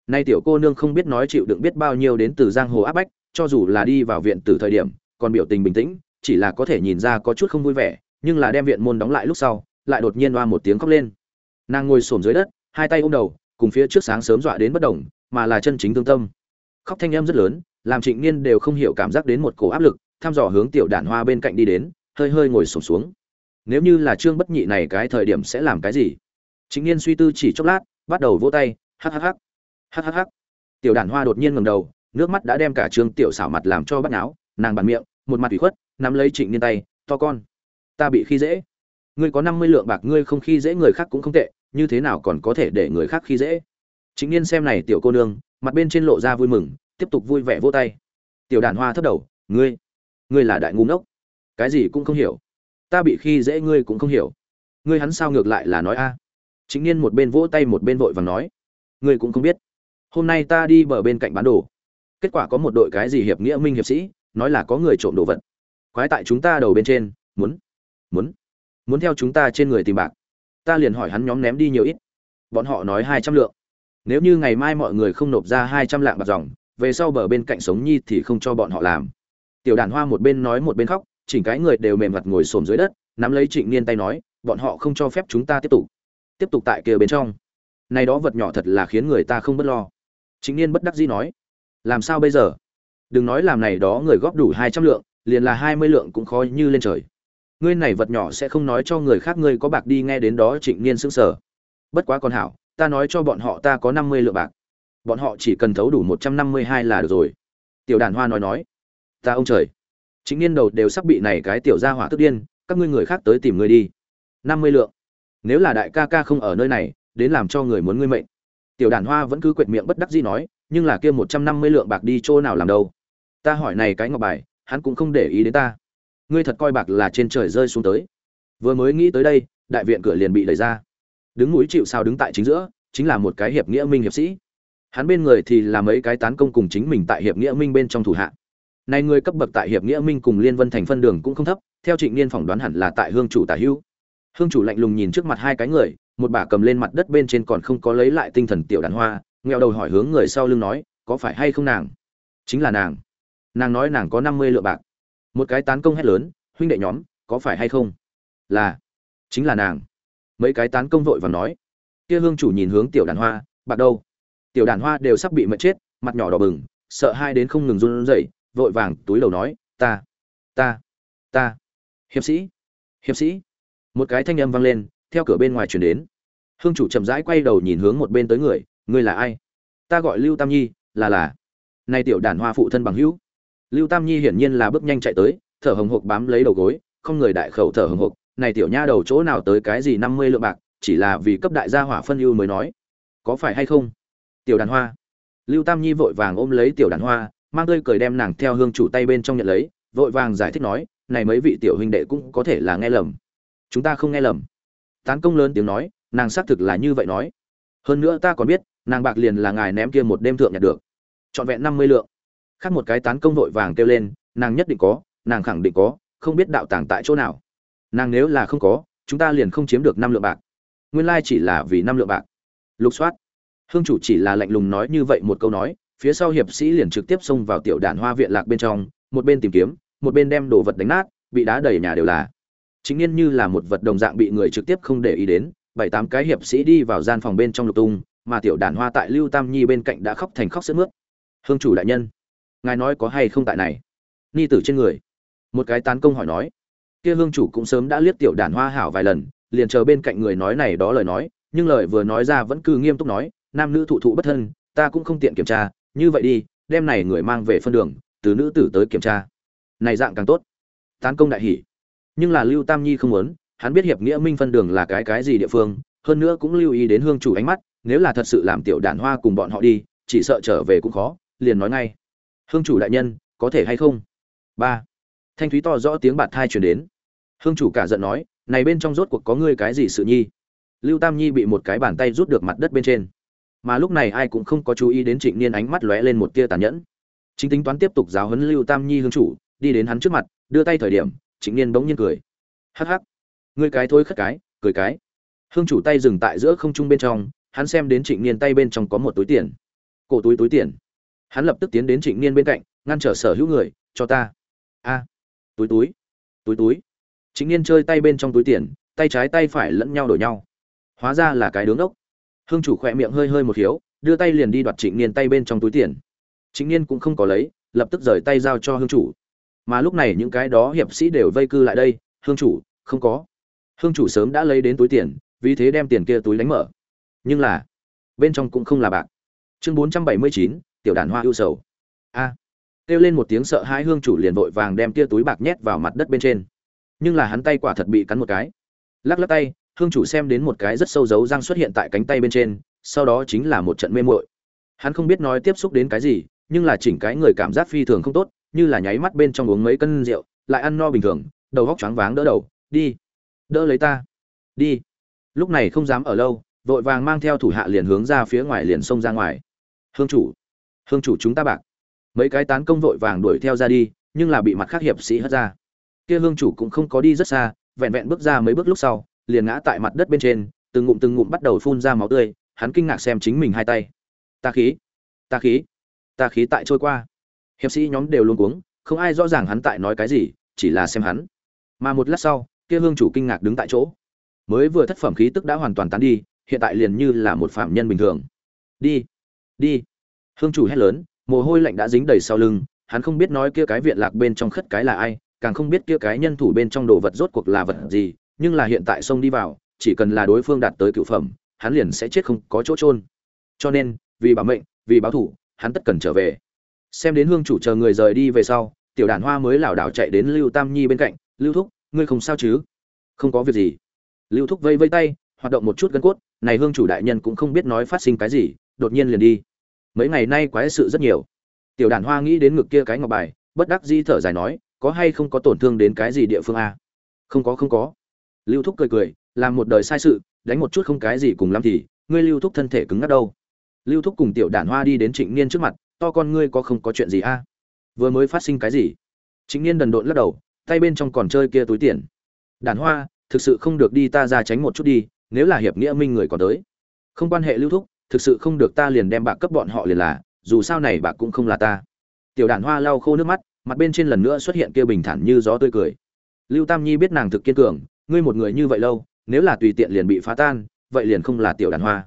Nay tiểu cô nương không biết nói chịu đựng biết bao nhiêu đến từ giang hồ áp bách, cho dù là đi vào viện tử thời điểm, còn biểu tình bình tĩnh, chỉ là có thể nhìn ra có chút không vui vẻ, nhưng là đem viện môn đóng lại lúc sau, lại đột nhiên oa một tiếng khóc lên. Nàng ngồi xổm dưới đất, hai tay ôm đầu, cùng phía trước sáng sớm dọa đến bất động, mà là chân chính tương tâm. Khóc thanh em rất lớn, làm trịnh niên đều không hiểu cảm giác đến một cổ áp lực, thăm dò hướng tiểu đản hoa bên cạnh đi đến, hơi hơi ngồi sổm xuống nếu như là trương bất nhị này cái thời điểm sẽ làm cái gì? Chính niên suy tư chỉ chốc lát, bắt đầu vỗ tay hhh hhh tiểu đản hoa đột nhiên ngẩng đầu, nước mắt đã đem cả trương tiểu xảo mặt làm cho bắt náo nàng bàn miệng, một mặt ủy khuất, nắm lấy trịnh niên tay, to con, ta bị khi dễ. Ngươi có năm mươi lượng bạc, ngươi không khi dễ người khác cũng không tệ, như thế nào còn có thể để người khác khi dễ? Chính niên xem này tiểu cô nương, mặt bên trên lộ ra vui mừng, tiếp tục vui vẻ vô tay. Tiểu đàn hoa thấp đầu, ngươi ngươi là đại ngu ngốc. Cái gì cũng không hiểu ta bị khi dễ ngươi cũng không hiểu. Ngươi hắn sao ngược lại là nói a? Chính niên một bên vỗ tay một bên vội và nói. Ngươi cũng không biết. Hôm nay ta đi bờ bên cạnh bán đồ. Kết quả có một đội cái gì hiệp nghĩa minh hiệp sĩ, nói là có người trộm đồ vật. Quái tại chúng ta đầu bên trên, muốn muốn muốn theo chúng ta trên người tìm bạc. Ta liền hỏi hắn nhóm ném đi nhiều ít. Bọn họ nói hai trăm lượng. Nếu như ngày mai mọi người không nộp ra hai trăm lạng bạc dòng, về sau bờ bên cạnh sống nhi thì không cho bọn họ làm. Tiểu đàn hoa một bên nói một bên khóc chỉnh cái người đều mềm mặt ngồi xổm dưới đất, nắm lấy trịnh niên tay nói, bọn họ không cho phép chúng ta tiếp tục. Tiếp tục tại kia bên trong. Này đó vật nhỏ thật là khiến người ta không bất lo. Trịnh niên bất đắc dĩ nói, làm sao bây giờ? Đừng nói làm này đó người góp đủ hai trăm lượng, liền là hai mươi lượng cũng khó như lên trời. Ngươi này vật nhỏ sẽ không nói cho người khác ngươi có bạc đi nghe đến đó trịnh niên sững sờ. Bất quá còn hảo, ta nói cho bọn họ ta có năm mươi lượng bạc. Bọn họ chỉ cần thấu đủ một trăm năm mươi hai là được rồi. Tiểu đàn hoa nói nói, ta ông trời chính niên đầu đều sắp bị này cái tiểu gia hỏa tức điên, các ngươi người khác tới tìm ngươi đi. Năm mươi lượng. Nếu là đại ca ca không ở nơi này, đến làm cho người muốn ngươi mệnh. Tiểu đàn hoa vẫn cứ quệt miệng bất đắc dĩ nói, nhưng là kia một trăm năm mươi lượng bạc đi chỗ nào làm đâu? Ta hỏi này cái ngọc bài, hắn cũng không để ý đến ta. Ngươi thật coi bạc là trên trời rơi xuống tới. Vừa mới nghĩ tới đây, đại viện cửa liền bị đẩy ra. Đứng núi chịu sao đứng tại chính giữa, chính là một cái hiệp nghĩa minh hiệp sĩ. Hắn bên người thì là mấy cái tán công cùng chính mình tại hiệp nghĩa minh bên trong thủ hạ này người cấp bậc tại hiệp nghĩa minh cùng liên vân thành phân đường cũng không thấp, theo trịnh niên phỏng đoán hẳn là tại hương chủ tả hữu hương chủ lạnh lùng nhìn trước mặt hai cái người, một bà cầm lên mặt đất bên trên còn không có lấy lại tinh thần tiểu đàn hoa nghèo đầu hỏi hướng người sau lưng nói, có phải hay không nàng? Chính là nàng. Nàng nói nàng có năm mươi lượng bạc. Một cái tán công hét lớn, huynh đệ nhóm, có phải hay không? Là. Chính là nàng. Mấy cái tán công vội và nói. Kia hương chủ nhìn hướng tiểu đàn hoa, bạc đâu? Tiểu đàn hoa đều sắp bị mệt chết, mặt nhỏ đỏ bừng, sợ hai đến không ngừng run rẩy vội vàng túi đầu nói, ta ta ta. Hiệp sĩ hiệp sĩ. Một cái thanh âm vang lên, theo cửa bên ngoài chuyển đến. Hương chủ chậm rãi quay đầu nhìn hướng một bên tới người, ngươi là ai? Ta gọi lưu tam nhi, là là. Nay tiểu đàn hoa phụ thân bằng hữu. Lưu tam nhi hiển nhiên là bước nhanh chạy tới, thở hồng hộc bám lấy đầu gối, không người đại khẩu thở hồng hộc. Này tiểu nha đầu chỗ nào tới cái gì năm mươi lượng bạc, chỉ là vì cấp đại gia hỏa phân ưu mới nói. Có phải hay không? Tiểu đàn hoa. Lưu tam nhi vội vàng ôm lấy tiểu đàn hoa mang tươi cười đem nàng theo hương chủ tay bên trong nhận lấy, vội vàng giải thích nói, này mấy vị tiểu huynh đệ cũng có thể là nghe lầm. Chúng ta không nghe lầm. Tán công lớn tiếng nói, nàng xác thực là như vậy nói. Hơn nữa ta còn biết, nàng bạc liền là ngài ném kia một đêm thượng nhặt được. Trọn vẹn năm mươi lượng. Khác một cái tán công vội vàng kêu lên, nàng nhất định có, nàng khẳng định có, không biết đạo tàng tại chỗ nào. Nàng nếu là không có, chúng ta liền không chiếm được năm lượng bạc. Nguyên lai chỉ là vì năm lượng bạc. Lục soát. Hương chủ chỉ là lạnh lùng nói như vậy một câu nói phía sau hiệp sĩ liền trực tiếp xông vào tiểu đàn hoa viện lạc bên trong, một bên tìm kiếm, một bên đem đồ vật đánh nát, bị đá đầy nhà đều là. Chính nhiên như là một vật đồng dạng bị người trực tiếp không để ý đến, bảy tám cái hiệp sĩ đi vào gian phòng bên trong lục tung, mà tiểu đàn hoa tại lưu tam nhi bên cạnh đã khóc thành khóc sướt mướt. Hương chủ đại nhân, ngài nói có hay không tại này? Ni tử trên người. Một cái tán công hỏi nói. Kia hương chủ cũng sớm đã liếc tiểu đàn hoa hảo vài lần, liền chờ bên cạnh người nói này đó lời nói, nhưng lời vừa nói ra vẫn cứ nghiêm túc nói, nam nữ thụ thụ bất thân, ta cũng không tiện kiểm tra như vậy đi đem này người mang về phân đường, từ nữ tử tới kiểm tra. Này dạng càng tốt. Tán công đại hỉ. Nhưng là lưu tam nhi không muốn, hắn biết hiệp nghĩa minh phân đường là cái cái gì địa phương, hơn nữa cũng lưu ý đến hương chủ ánh mắt, nếu là thật sự làm tiểu đàn hoa cùng bọn họ đi, chỉ sợ trở về cũng khó, liền nói ngay. Hương chủ đại nhân, có thể hay không? Ba. Thanh thúy to rõ tiếng bạt thai truyền đến. Hương chủ cả giận nói, này bên trong rốt cuộc có ngươi cái gì sự nhi? Lưu tam nhi bị một cái bàn tay rút được mặt đất bên trên mà lúc này ai cũng không có chú ý đến trịnh niên ánh mắt lóe lên một tia tàn nhẫn. Chính tính toán tiếp tục giáo huấn lưu tam nhi hương chủ, đi đến hắn trước mặt, đưa tay thời điểm, trịnh niên bỗng nhiên cười. Hắc hắc. Ngươi cái thôi khất cái, cười cái. Hương chủ tay dừng tại giữa không trung bên trong, hắn xem đến trịnh niên tay bên trong có một túi tiền. Cổ túi túi tiền. Hắn lập tức tiến đến trịnh niên bên cạnh, ngăn trở sở hữu người, cho ta. A. Túi túi. Túi túi. Trịnh niên chơi tay bên trong túi tiền, tay trái tay phải lẫn nhau đổi nhau. Hóa ra là cái đứng ốc hương chủ khỏe miệng hơi hơi một hiếu, đưa tay liền đi đoạt trịnh niên tay bên trong túi tiền. Trịnh niên cũng không có lấy, lập tức rời tay giao cho hương chủ. Mà lúc này những cái đó hiệp sĩ đều vây cư lại đây, hương chủ, không có. Hương chủ sớm đã lấy đến túi tiền, vì thế đem tiền kia túi đánh mở. Nhưng là, bên trong cũng không là bạc. Chương bốn trăm bảy mươi chín, tiểu đàn hoa ưu sầu. A. Kêu lên một tiếng sợ hãi hương chủ liền vội vàng đem tia túi bạc nhét vào mặt đất bên trên. Nhưng là hắn tay quả thật bị cắn một cái. Lắc lắc tay hương chủ xem đến một cái rất sâu dấu răng xuất hiện tại cánh tay bên trên, sau đó chính là một trận mê muội. Hắn không biết nói tiếp xúc đến cái gì, nhưng là chỉnh cái người cảm giác phi thường không tốt, như là nháy mắt bên trong uống mấy cân rượu, lại ăn no bình thường, đầu góc choáng váng đỡ đầu, đi, đỡ lấy ta, đi. Lúc này không dám ở lâu, vội vàng mang theo thủ hạ liền hướng ra phía ngoài liền xông ra ngoài. Hương chủ hương chủ chúng ta bạc. Mấy cái tán công vội vàng đuổi theo ra đi, nhưng là bị mặt khác hiệp sĩ hất ra. Kia hương chủ cũng không có đi rất xa, vẹn vẹn bước ra mấy bước lúc sau liền ngã tại mặt đất bên trên, từng ngụm từng ngụm bắt đầu phun ra máu tươi, hắn kinh ngạc xem chính mình hai tay. Ta khí ta khí ta khí tại trôi qua. Hiệp sĩ nhóm đều luôn cuống, không ai rõ ràng hắn tại nói cái gì, chỉ là xem hắn. Mà một lát sau, kia hương chủ kinh ngạc đứng tại chỗ. Mới vừa thất phẩm khí tức đã hoàn toàn tán đi, hiện tại liền như là một phạm nhân bình thường. Đi đi. Hương chủ hét lớn, mồ hôi lạnh đã dính đầy sau lưng, hắn không biết nói kia cái viện lạc bên trong khất cái là ai, càng không biết kia cái nhân thủ bên trong đồ vật rốt cuộc là vật gì nhưng là hiện tại xông đi vào, chỉ cần là đối phương đạt tới cựu phẩm, hắn liền sẽ chết không có chỗ trôn cho nên, vì bảo mệnh, vì báo thủ, hắn tất cần trở về. Xem đến hương chủ chờ người rời đi về sau, tiểu đàn hoa mới lảo đảo chạy đến lưu tam nhi bên cạnh, lưu thúc, ngươi không sao chứ? Không có việc gì. Lưu thúc vây vây tay, hoạt động một chút gân cốt, này hương chủ đại nhân cũng không biết nói phát sinh cái gì, đột nhiên liền đi. Mấy ngày nay quái sự rất nhiều. Tiểu đàn hoa nghĩ đến ngực kia cái ngọc bài, bất đắc di thở dài nói, có hay không có tổn thương đến cái gì địa phương a? Không có không có lưu thúc cười cười, làm một đời sai sự, đánh một chút không cái gì cùng lắm thì, ngươi lưu thúc thân thể cứng ngắc đâu? Lưu thúc cùng tiểu Đản hoa đi đến trịnh niên trước mặt, to con ngươi có không có chuyện gì a? Vừa mới phát sinh cái gì? Trịnh niên đần độn lắc đầu, tay bên trong còn chơi kia túi tiền. Đản hoa, thực sự không được đi ta ra tránh một chút đi, nếu là hiệp nghĩa minh người còn tới. Không quan hệ lưu thúc, thực sự không được ta liền đem bạc cấp bọn họ liền là, dù sao này bạc cũng không là ta. Tiểu Đản hoa lau khô nước mắt, mặt bên trên lần nữa xuất hiện kia bình thản như gió tươi cười. Lưu tam nhi biết nàng thực kiên cường ngươi một người như vậy lâu, nếu là tùy tiện liền bị phá tan, vậy liền không là tiểu đàn hoa.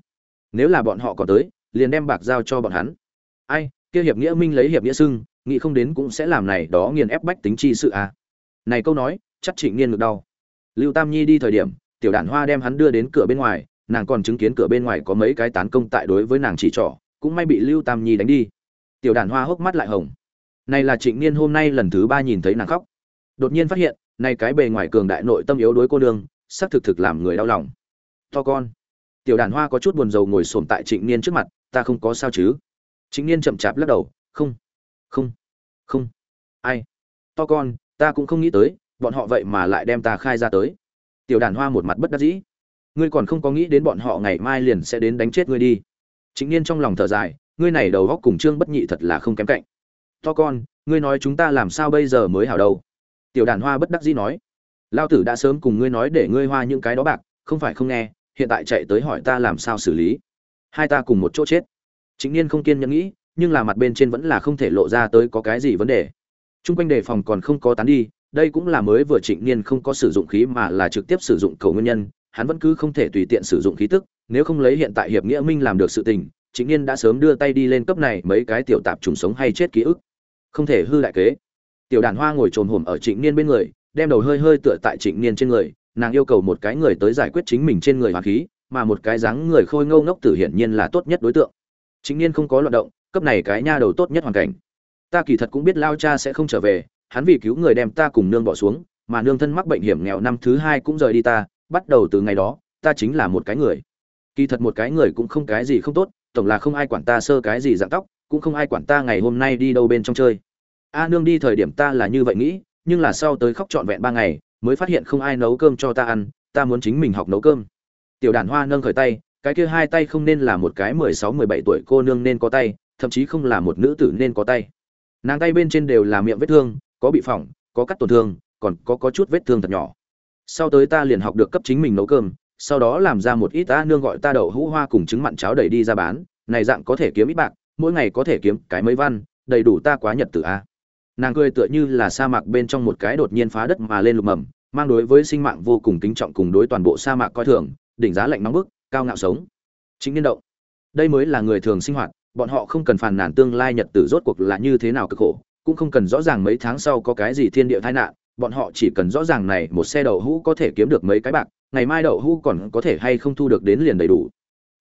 Nếu là bọn họ còn tới, liền đem bạc giao cho bọn hắn. Ai, kia hiệp nghĩa minh lấy hiệp nghĩa sưng nghĩ không đến cũng sẽ làm này đó nghiền ép bách tính chi sự à. Này câu nói, chắc trịnh niên ngược đau. Lưu tam nhi đi thời điểm, tiểu đàn hoa đem hắn đưa đến cửa bên ngoài, nàng còn chứng kiến cửa bên ngoài có mấy cái tán công tại đối với nàng chỉ trỏ, cũng may bị lưu tam nhi đánh đi. Tiểu đàn hoa hốc mắt lại hồng. Này là trịnh niên hôm nay lần thứ ba nhìn thấy nàng khóc. Đột nhiên phát hiện nay cái bề ngoài cường đại nội tâm yếu đối cô nương, xác thực thực làm người đau lòng. To con. Tiểu đàn hoa có chút buồn rầu ngồi xổm tại trịnh niên trước mặt, ta không có sao chứ? Trịnh niên chậm chạp lắc đầu, không không không. Ai? To con, ta cũng không nghĩ tới, bọn họ vậy mà lại đem ta khai ra tới. Tiểu đàn hoa một mặt bất đắc dĩ. Ngươi còn không có nghĩ đến bọn họ ngày mai liền sẽ đến đánh chết ngươi đi. Chính niên trong lòng thở dài, ngươi này đầu góc cùng trương bất nhị thật là không kém cạnh. To con, ngươi nói chúng ta làm sao bây giờ mới hảo đâu? Tiểu đàn hoa bất đắc dĩ nói, lao tử đã sớm cùng ngươi nói để ngươi hoa những cái đó bạc, không phải không nghe, hiện tại chạy tới hỏi ta làm sao xử lý. Hai ta cùng một chỗ chết. Chính niên không kiên nhẫn nghĩ, nhưng là mặt bên trên vẫn là không thể lộ ra tới có cái gì vấn đề. T r u n g quanh đề phòng còn không có tán đi, đây cũng là mới vừa trịnh niên không có sử dụng khí mà là trực tiếp sử dụng cầu nguyên nhân, hắn vẫn cứ không thể tùy tiện sử dụng khí tức, nếu không lấy hiện tại hiệp nghĩa minh làm được sự tình, trịnh niên đã sớm đưa tay đi lên cấp này mấy cái tiểu tạp trùng sống hay chết ký ức. Không thể hư lại kế tiểu đàn hoa ngồi trồn hổm ở trịnh niên bên người, đem đầu hơi hơi tựa tại trịnh niên trên người, nàng yêu cầu một cái người tới giải quyết chính mình trên người hoàng khí, mà một cái dáng người khôi ngâu ngốc tử hiển nhiên là tốt nhất đối tượng. Chính niên không có loạt động, cấp này cái nha đầu tốt nhất hoàn cảnh. Ta kỳ thật cũng biết lao cha sẽ không trở về, hắn vì cứu người đem ta cùng nương bỏ xuống, mà nương thân mắc bệnh hiểm nghèo năm thứ hai cũng rời đi ta, bắt đầu từ ngày đó, ta chính là một cái người. Kỳ thật một cái người cũng không cái gì không tốt, tổng là không ai quản ta sơ cái gì dạng tóc, cũng không ai quản ta ngày hôm nay đi đâu bên trong chơi a nương đi thời điểm ta là như vậy nghĩ, nhưng là sau tới khóc trọn vẹn ba ngày, mới phát hiện không ai nấu cơm cho ta ăn, ta muốn chính mình học nấu cơm. Tiểu đàn hoa nâng khởi tay, cái kia hai tay không nên là một cái mười sáu, mười bảy tuổi cô nương nên có tay, thậm chí không là một nữ tử nên có tay. Nàng tay bên trên đều là miệng vết thương, có bị phỏng, có cắt tổn thương, còn có có chút vết thương thật nhỏ. Sau tới ta liền học được cấp chính mình nấu cơm, sau đó làm ra một ít ta nương gọi ta đậu hũ hoa cùng trứng mặn cháo đẩy đi ra bán, này dạng có thể kiếm ít bạc, mỗi ngày có thể kiếm cái mấy văn, đầy đủ ta quá nhật tử a nàng cười tựa như là sa mạc bên trong một cái đột nhiên phá đất mà lên lục mầm, mang đối với sinh mạng vô cùng kính trọng cùng đối toàn bộ sa mạc coi thường, đỉnh giá lạnh nóng bức, cao ngạo sống. Chính niên động. Đây mới là người thường sinh hoạt, bọn họ không cần phàn nàn tương lai nhật tử rốt cuộc là như thế nào cực khổ, cũng không cần rõ ràng mấy tháng sau có cái gì thiên địa tai nạn, bọn họ chỉ cần rõ ràng này một xe đậu hũ có thể kiếm được mấy cái bạc, ngày mai đậu hũ còn có thể hay không thu được đến liền đầy đủ.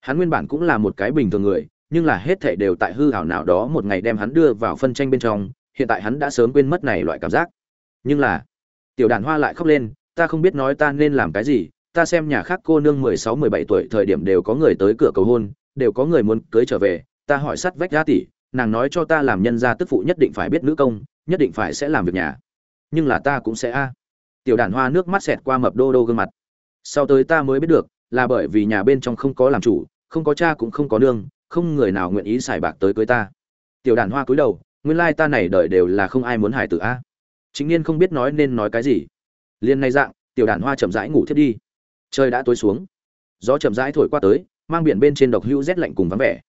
Hắn nguyên bản cũng là một cái bình thường người, nhưng là hết thảy đều tại hư hảo nào đó một ngày đem hắn đưa vào phân tranh bên trong hiện tại hắn đã sớm quên mất này loại cảm giác. Nhưng là, tiểu đàn hoa lại khóc lên, ta không biết nói ta nên làm cái gì, ta xem nhà khác cô nương mười sáu, mười bảy tuổi thời điểm đều có người tới cửa cầu hôn, đều có người muốn cưới trở về, ta hỏi sắt vách ra tỷ nàng nói cho ta làm nhân gia tức phụ nhất định phải biết nữ công, nhất định phải sẽ làm việc nhà. Nhưng là ta cũng sẽ a. Tiểu đàn hoa nước mắt xẹt qua mập đô đô gương mặt. Sau tới ta mới biết được, là bởi vì nhà bên trong không có làm chủ, không có cha cũng không có nương, không người nào nguyện ý xài bạc tới cưới ta. Tiểu đàn hoa cúi đầu nguyên lai ta này đợi đều là không ai muốn hài tử a. Chính niên không biết nói nên nói cái gì. Liên nay dạng, tiểu đàn hoa chậm rãi ngủ thiết đi. Trời đã tối xuống. Gió chậm rãi thổi qua tới, mang biển bên trên độc hữu rét lạnh cùng vắng vẻ.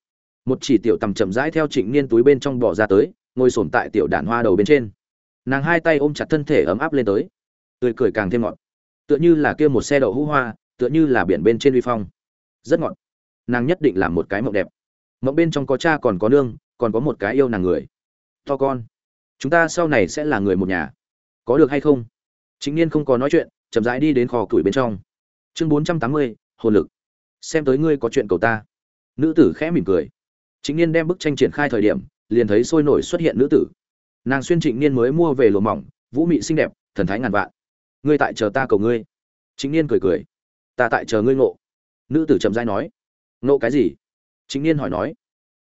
Một chỉ tiểu tầm chậm rãi theo trịnh niên túi bên trong bỏ ra tới, ngồi sổm tại tiểu đàn hoa đầu bên trên. Nàng hai tay ôm chặt thân thể ấm áp lên tới. Tươi cười càng thêm ngọt. Tựa như là kia một xe đậu hũ hoa, tựa như là biển bên trên uy phong. Rất ngọt. Nàng nhất định làm một cái mộng đẹp. Mộng bên trong có cha còn có nương, còn có một cái yêu nàng người to con. Chúng ta sau này sẽ là người một nhà. Có được hay không? Chính niên không có nói chuyện, chậm rãi đi đến kho củi bên trong. Chương bốn trăm tám mươi, hồn lực. Xem tới ngươi có chuyện cầu ta. Nữ tử khẽ mỉm cười. Chính niên đem bức tranh triển khai thời điểm, liền thấy sôi nổi xuất hiện nữ tử. Nàng xuyên trịnh niên mới mua về lụa mỏng, vũ mị xinh đẹp, thần thái ngàn vạn. Ngươi tại chờ ta cầu ngươi. Chính niên cười cười. Ta tại chờ ngươi ngộ. Nữ tử chậm rãi nói. Ngộ cái gì? Chính niên hỏi nói.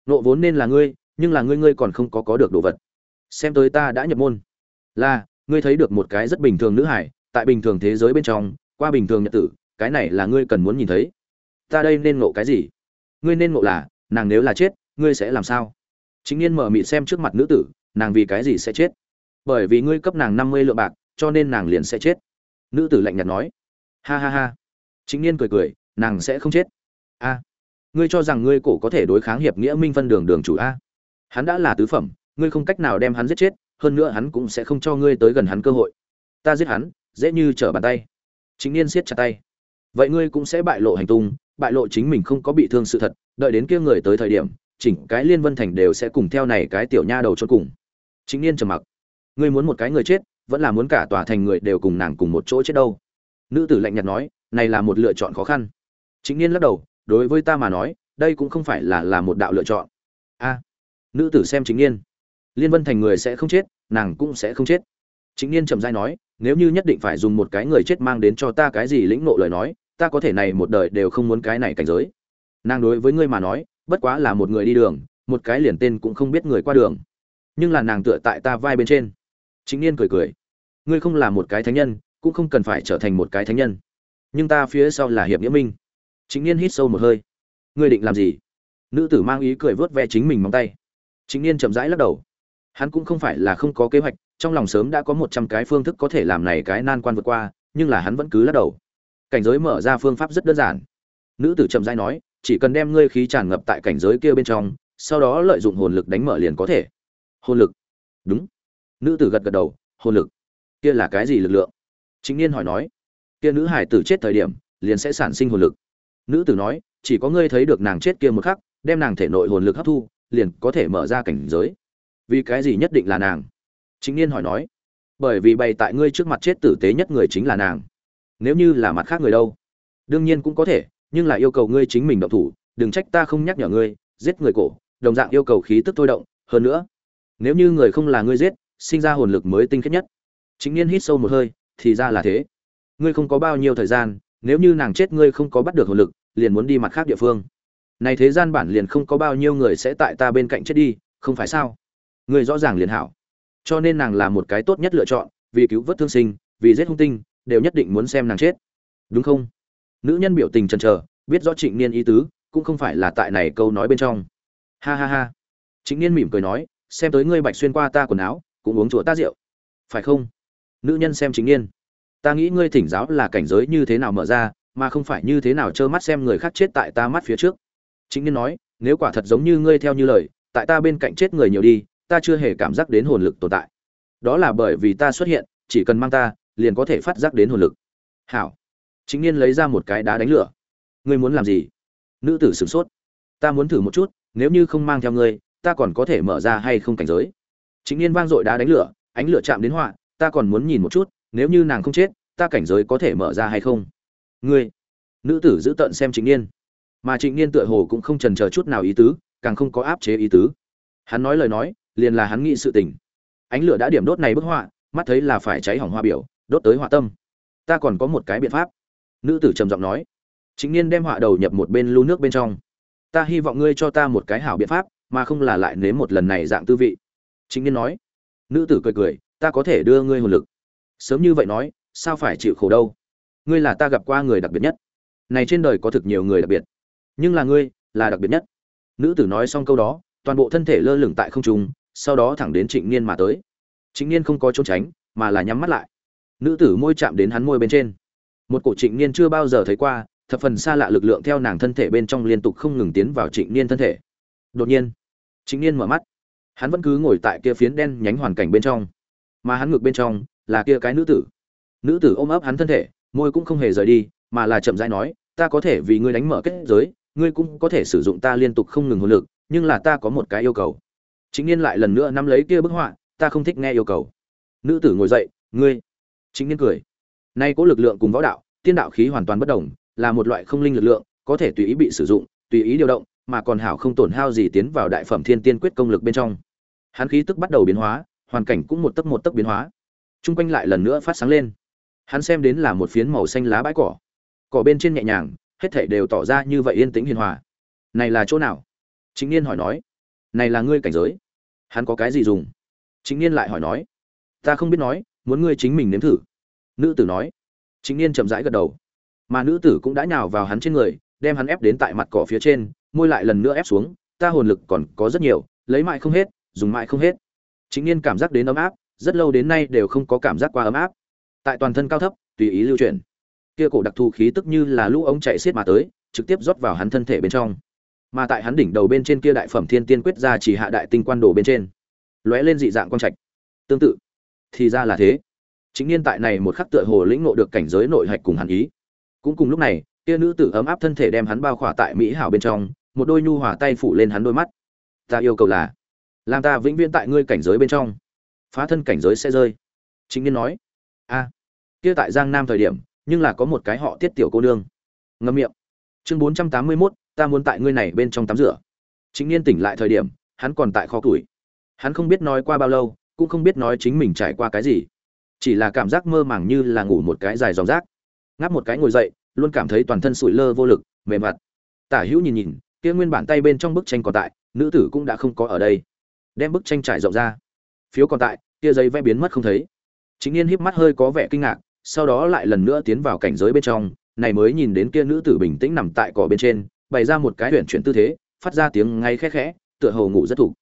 Ngộ vốn nên là ngươi nhưng là ngươi ngươi còn không có có được đồ vật. Xem tới ta đã nhập môn. Là, ngươi thấy được một cái rất bình thường nữ hải, tại bình thường thế giới bên trong, qua bình thường nhật tử, cái này là ngươi cần muốn nhìn thấy. Ta đây nên ngộ cái gì? Ngươi nên ngộ là, nàng nếu là chết, ngươi sẽ làm sao? Chính niên mở mị xem trước mặt nữ tử, nàng vì cái gì sẽ chết? Bởi vì ngươi cấp nàng năm mươi lượng bạc, cho nên nàng liền sẽ chết. Nữ tử lạnh nhạt nói. Ha ha ha. Chính niên cười cười, nàng sẽ không chết. A. Ngươi cho rằng ngươi cổ có thể đối kháng hiệp nghĩa minh phân đường đường chủ a hắn đã là tứ phẩm, ngươi không cách nào đem hắn giết chết, hơn nữa hắn cũng sẽ không cho ngươi tới gần hắn cơ hội. Ta giết hắn, dễ như trở bàn tay. Chính niên siết chặt tay. Vậy ngươi cũng sẽ bại lộ hành tung, bại lộ chính mình không có bị thương sự thật, đợi đến kia người tới thời điểm, chỉnh cái liên vân thành đều sẽ cùng theo này cái tiểu nha đầu cho cùng. Chính niên trầm mặc. Ngươi muốn một cái người chết, vẫn là muốn cả tòa thành người đều cùng nàng cùng một chỗ chết đâu? Nữ tử lạnh nhạt nói, này là một lựa chọn khó khăn. Chính niên lắc đầu, đối với ta mà nói, đây cũng không phải là là một đạo lựa chọn. A nữ tử xem chính niên. Liên vân thành người sẽ không chết, nàng cũng sẽ không chết. Chính niên trầm dai nói, nếu như nhất định phải dùng một cái người chết mang đến cho ta cái gì lĩnh nộ lời nói, ta có thể này một đời đều không muốn cái này cảnh giới. Nàng đối với ngươi mà nói, bất quá là một người đi đường, một cái liền tên cũng không biết người qua đường. Nhưng là nàng tựa tại ta vai bên trên. Chính niên cười cười. Ngươi không là một cái thánh nhân, cũng không cần phải trở thành một cái thánh nhân. Nhưng ta phía sau là hiệp nghĩa minh. Chính niên hít sâu một hơi. Ngươi định làm gì? Nữ tử mang ý cười vớt ve chính mình móng tay chính niên chậm rãi lắc đầu. Hắn cũng không phải là không có kế hoạch, trong lòng sớm đã có một trăm cái phương thức có thể làm này cái nan quan vượt qua, nhưng là hắn vẫn cứ lắc đầu. Cảnh giới mở ra phương pháp rất đơn giản. Nữ tử chậm rãi nói, chỉ cần đem ngươi khí tràn ngập tại cảnh giới kia bên trong, sau đó lợi dụng hồn lực đánh mở liền có thể. Hồn lực? Đúng. Nữ tử gật gật đầu, hồn lực? Kia là cái gì lực lượng? Chính niên hỏi nói. Kia nữ hải tử chết thời điểm, liền sẽ sản sinh hồn lực. Nữ tử nói, chỉ có ngươi thấy được nàng chết kia một khắc, đem nàng thể nội hồn lực hấp thu liền có thể mở ra cảnh giới. Vì cái gì nhất định là nàng? Chính niên hỏi nói. Bởi vì bày tại ngươi trước mặt chết tử tế nhất người chính là nàng. Nếu như là mặt khác người đâu? Đương nhiên cũng có thể, nhưng là yêu cầu ngươi chính mình động thủ, đừng trách ta không nhắc nhở ngươi, giết người cổ, đồng dạng yêu cầu khí tức thôi động. Hơn nữa, nếu như người không là ngươi giết, sinh ra hồn lực mới tinh khiết nhất. Chính niên hít sâu một hơi, thì ra là thế. Ngươi không có bao nhiêu thời gian, nếu như nàng chết ngươi không có bắt được hồn lực, liền muốn đi mặt khác địa phương này thế gian bản liền không có bao nhiêu người sẽ tại ta bên cạnh chết đi, không phải sao? Người rõ ràng liền hảo. Cho nên nàng là một cái tốt nhất lựa chọn, vì cứu vớt thương sinh, vì giết hung tinh, đều nhất định muốn xem nàng chết. Đúng không? Nữ nhân biểu tình chần chờ, biết rõ trịnh niên ý tứ, cũng không phải là tại này câu nói bên trong. Ha ha ha. Trịnh niên mỉm cười nói, xem tới ngươi bạch xuyên qua ta quần áo, cũng uống chùa ta rượu. Phải không? Nữ nhân xem chính niên. Ta nghĩ ngươi thỉnh giáo là cảnh giới như thế nào mở ra, mà không phải như thế nào trơ mắt xem người khác chết tại ta mắt phía trước chính niên nói, nếu quả thật giống như ngươi theo như lời, tại ta bên cạnh chết người nhiều đi, ta chưa hề cảm giác đến hồn lực tồn tại. Đó là bởi vì ta xuất hiện, chỉ cần mang ta, liền có thể phát giác đến hồn lực. Hảo. Chính niên lấy ra một cái đá đánh lửa. Ngươi muốn làm gì? Nữ tử sửng sốt. Ta muốn thử một chút, nếu như không mang theo ngươi, ta còn có thể mở ra hay không cảnh giới? Chính niên vang dội đá đánh lửa, ánh lửa chạm đến họa, ta còn muốn nhìn một chút, nếu như nàng không chết, ta cảnh giới có thể mở ra hay không? Ngươi. Nữ tử giữ tận xem chính niên mà trịnh niên tựa hồ cũng không trần chờ chút nào ý tứ, càng không có áp chế ý tứ. Hắn nói lời nói, liền là hắn nghĩ sự tình. Ánh lửa đã điểm đốt này bức họa, mắt thấy là phải cháy hỏng hoa biểu, đốt tới họa tâm. Ta còn có một cái biện pháp. Nữ tử trầm giọng nói. Chính niên đem họa đầu nhập một bên lu nước bên trong. Ta hy vọng ngươi cho ta một cái hảo biện pháp, mà không là lại nếm một lần này dạng tư vị. Chính niên nói. Nữ tử cười cười, ta có thể đưa ngươi hồn lực. Sớm như vậy nói, sao phải chịu khổ đâu? Ngươi là ta gặp qua người đặc biệt nhất. Này trên đời có thực nhiều người đặc biệt nhưng là ngươi, là đặc biệt nhất. Nữ tử nói xong câu đó, toàn bộ thân thể lơ lửng tại không trung, sau đó thẳng đến trịnh niên mà tới. Trịnh niên không có trốn tránh, mà là nhắm mắt lại. Nữ tử môi chạm đến hắn môi bên trên. Một cổ trịnh niên chưa bao giờ thấy qua, thập phần xa lạ lực lượng theo nàng thân thể bên trong liên tục không ngừng tiến vào trịnh niên thân thể. Đột nhiên, trịnh niên mở mắt. Hắn vẫn cứ ngồi tại kia phiến đen nhánh hoàn cảnh bên trong. Mà hắn ngược bên trong, là kia cái nữ tử. Nữ tử ôm ấp hắn thân thể, môi cũng không hề rời đi, mà là chậm rãi nói, ta có thể vì ngươi đánh mở kết giới ngươi cũng có thể sử dụng ta liên tục không ngừng hồn lực, nhưng là ta có một cái yêu cầu. Chính niên lại lần nữa nắm lấy kia bức họa, ta không thích nghe yêu cầu. Nữ tử ngồi dậy, ngươi. Chính niên cười. Nay có lực lượng cùng võ đạo, tiên đạo khí hoàn toàn bất đồng, là một loại không linh lực lượng, có thể tùy ý bị sử dụng, tùy ý điều động, mà còn hảo không tổn hao gì tiến vào đại phẩm thiên tiên quyết công lực bên trong. Hắn khí tức bắt đầu biến hóa, hoàn cảnh cũng một tấc một tấc biến hóa. Chung quanh lại lần nữa phát sáng lên. Hắn xem đến là một phiến màu xanh lá bãi cỏ. Cỏ bên trên nhẹ nhàng hết thảy đều tỏ ra như vậy yên tĩnh hiền hòa. Này là chỗ nào? Chính niên hỏi nói. Này là ngươi cảnh giới. Hắn có cái gì dùng? Chính niên lại hỏi nói. Ta không biết nói, muốn ngươi chính mình nếm thử. Nữ tử nói. Chính niên chậm rãi gật đầu. Mà nữ tử cũng đã nhào vào hắn trên người, đem hắn ép đến tại mặt cỏ phía trên, môi lại lần nữa ép xuống. Ta hồn lực còn có rất nhiều, lấy mãi không hết, dùng mãi không hết. Chính niên cảm giác đến ấm áp, rất lâu đến nay đều không có cảm giác qua ấm áp. Tại toàn thân cao thấp, tùy ý lưu chuyển kia cổ đặc thù khí tức như là lũ ống chạy xiết mà tới, trực tiếp rót vào hắn thân thể bên trong. Mà tại hắn đỉnh đầu bên trên kia đại phẩm thiên tiên quyết ra chỉ hạ đại tinh quan đồ bên trên, lóe lên dị dạng quang trạch. Tương tự, thì ra là thế. Chính niên tại này một khắc tựa hồ lĩnh ngộ được cảnh giới nội hạch cùng hắn ý. Cũng cùng lúc này, kia nữ tử ấm áp thân thể đem hắn bao khỏa tại mỹ hảo bên trong, một đôi nhu hòa tay phủ lên hắn đôi mắt. Ta yêu cầu là, làm ta vĩnh viễn tại ngươi cảnh giới bên trong. Phá thân cảnh giới sẽ rơi. Chính niên nói, a, kia tại giang nam thời điểm nhưng là có một cái họ tiết tiểu cô nương. Ngâm miệng. Chương bốn trăm tám mươi mốt, ta muốn tại ngươi này bên trong tắm rửa. Chính niên tỉnh lại thời điểm, hắn còn tại kho củi. Hắn không biết nói qua bao lâu, cũng không biết nói chính mình trải qua cái gì. Chỉ là cảm giác mơ màng như là ngủ một cái dài dòng rác. Ngáp một cái ngồi dậy, luôn cảm thấy toàn thân sụi lơ vô lực, mềm mặt. Tả hữu nhìn nhìn, kia nguyên bản tay bên trong bức tranh còn tại, nữ tử cũng đã không có ở đây. Đem bức tranh trải rộng ra. Phiếu còn tại, kia giấy vẽ biến mất không thấy. Chính niên híp mắt hơi có vẻ kinh ngạc sau đó lại lần nữa tiến vào cảnh giới bên trong, này mới nhìn đến kia nữ tử bình tĩnh nằm tại cỏ bên trên, bày ra một cái huyền chuyển tư thế, phát ra tiếng ngay khẽ khẽ, tựa hồ ngủ rất thục.